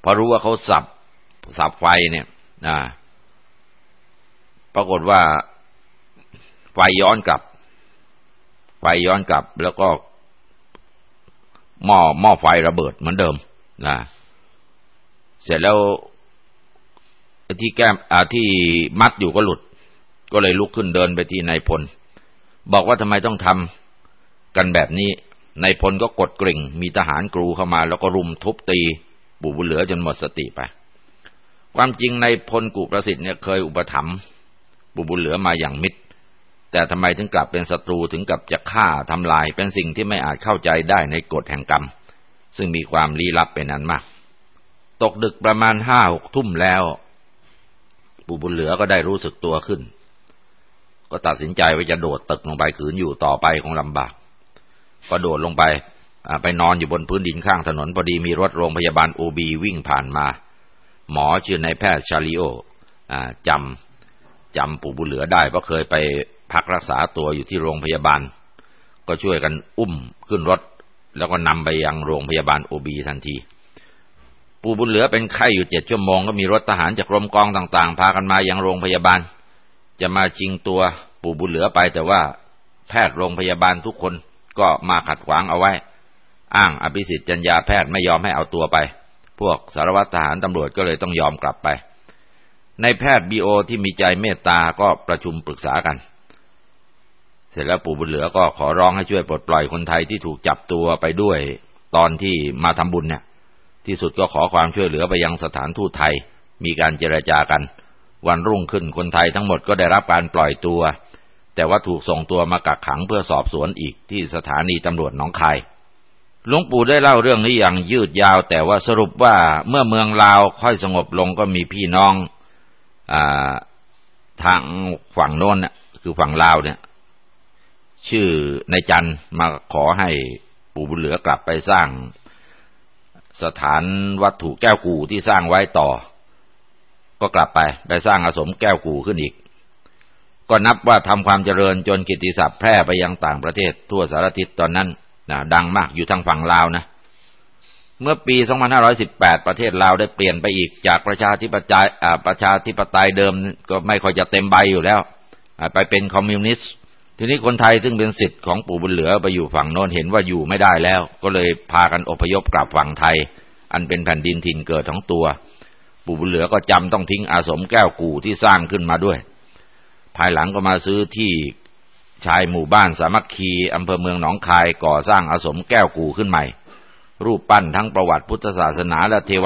พอรู้ว่าเขาสับ สับไฟเนี่ยอ่าปรากฏว่าไฟย้อนกลับ ไฟย้อนกลับ แล้วก็หม้อหม้อไฟระเบิดเหมือนเดิมนะเสร็จแล้วที่แก้มที่มัดอยู่ก็หลุด ก็เลยลุกขึ้นเดินไปที่นายพล บอกว่าทำไมต้องทำกันแบบนี้นายพลก็กดกริ่ง มีทหารกรูเข้ามา แล้วก็รุมทุบตีบุญเหลือจนหมดสติไป ความจริงในพลกุประสิทธิ์เนี่ยเคยอุปถัมภ์ปู่บุญเหลือมาอย่างมิตร แต่ทำไมถึงกลับเป็นศัตรูถึงกับจะฆ่าทำลายเป็นสิ่งที่ไม่อาจเข้าใจได้ในกฎแห่งกรรม ซึ่งมีความลี้ลับเป็นอันมาก ตกดึกประมาณห้าหกทุ่มแล้วปู่บุญเหลือก็ได้รู้สึกตัวขึ้น ก็ตัดสินใจว่าจะโดดตึกลงไปขืนอยู่ต่อไปคงลำบากก็โดดลงไปไปนอนอยู่บนพื้นดินข้างถนนพอดีมีรถโรงพยาบาลโอบีวิ่งผ่านมา หมอชื่อนายแพทย์ชาลิโอจำจำปู่บุญเหลือได้เพราะเคยไปพักรักษาตัวอยู่ที่โรงพยาบาล ก็ช่วยกันอุ้มขึ้นรถ แล้วก็นำไปยังโรงพยาบาลโอบีทันที ปู่บุญเหลือเป็นไข้อยู่เจ็ดชั่วโมงก็มีรถทหารจากกรมกองต่างๆ พากันมายังโรงพยาบาล จะมาชิงตัวปู่บุญเหลือไปแต่ว่าแพทย์โรงพยาบาลทุกคนก็มาขัดขวางเอาไว้ อ้างอภิสิทธิ์จัญญาแพทย์ไม่ยอมให้เอาตัวไป พวกสารวัตรทหารตำรวจก็เลยต้องยอมกลับไป ในแพทย์บีโอที่มีใจเมตตาก็ประชุมปรึกษากัน เสร็จแล้วปู่บุญเหลือก็ขอร้องให้ช่วยปลดปล่อยคนไทยที่ถูกจับตัวไปด้วย ตอนที่มาทำบุญเนี่ย ที่สุดก็ขอความช่วยเหลือไปยังสถานทูตไทย มีการเจรจากัน วันรุ่งขึ้นคนไทยทั้งหมดก็ได้รับการปล่อยตัว แต่ว่าถูกส่งตัวมากักขังเพื่อสอบสวนอีกที่สถานีตำรวจหนองคาย หลวงปู่ได้เล่าเรื่องนี้อย่างยืดยาว แต่ว่าสรุปว่าเมื่อเมืองลาวค่อยสงบลงก็มีพี่น้องอทางฝั่งโน้นคือฝั่งลาวเนี่ย ชื่อในจันมาขอให้ปู่บุญเหลือกลับไปสร้างสถานวัตถุแก้วกูที่สร้างไว้ต่อ ก็กลับไปไปสร้างอาสมแก้วกูขึ้นอีก ก็นับว่าทำความเจริญจนกิติศัพท์แพร่ไปยังต่างประเทศทั่วสารทิศตอนนั้น นะดังมากอยู่ทางฝั่งลาวนะเมื่อปี 2518 ประเทศลาวได้เปลี่ยนไปอีกจากประชาธิปไตยประชาธิปไตยเดิมก็ไม่ค่อยจะเต็มใบอยู่แล้ว ไปเป็นคอมมิวนิสต์ทีนี้คนไทยซึ่งเป็นสิทธิ์ของปู่บุญเหลือไปอยู่ฝั่งโน้นเห็นว่าอยู่ไม่ได้แล้ว ก็เลยพากันอพยพกลับฝั่งไทย อันเป็นแผ่นดินถิ่นเกิดของตัว ปู่บุญเหลือก็จำต้องทิ้งอาสมแก้วกู่ที่สร้างขึ้นมาด้วย ภายหลังก็มาซื้อที่ ชายหมู่บ้านสามัคคีอำเภอเมืองหนองคายก่อสร้างอาสมแก้วกูขึ้นใหม่ รูปปั้นทั้งประวัติพุทธศาสนาและเทว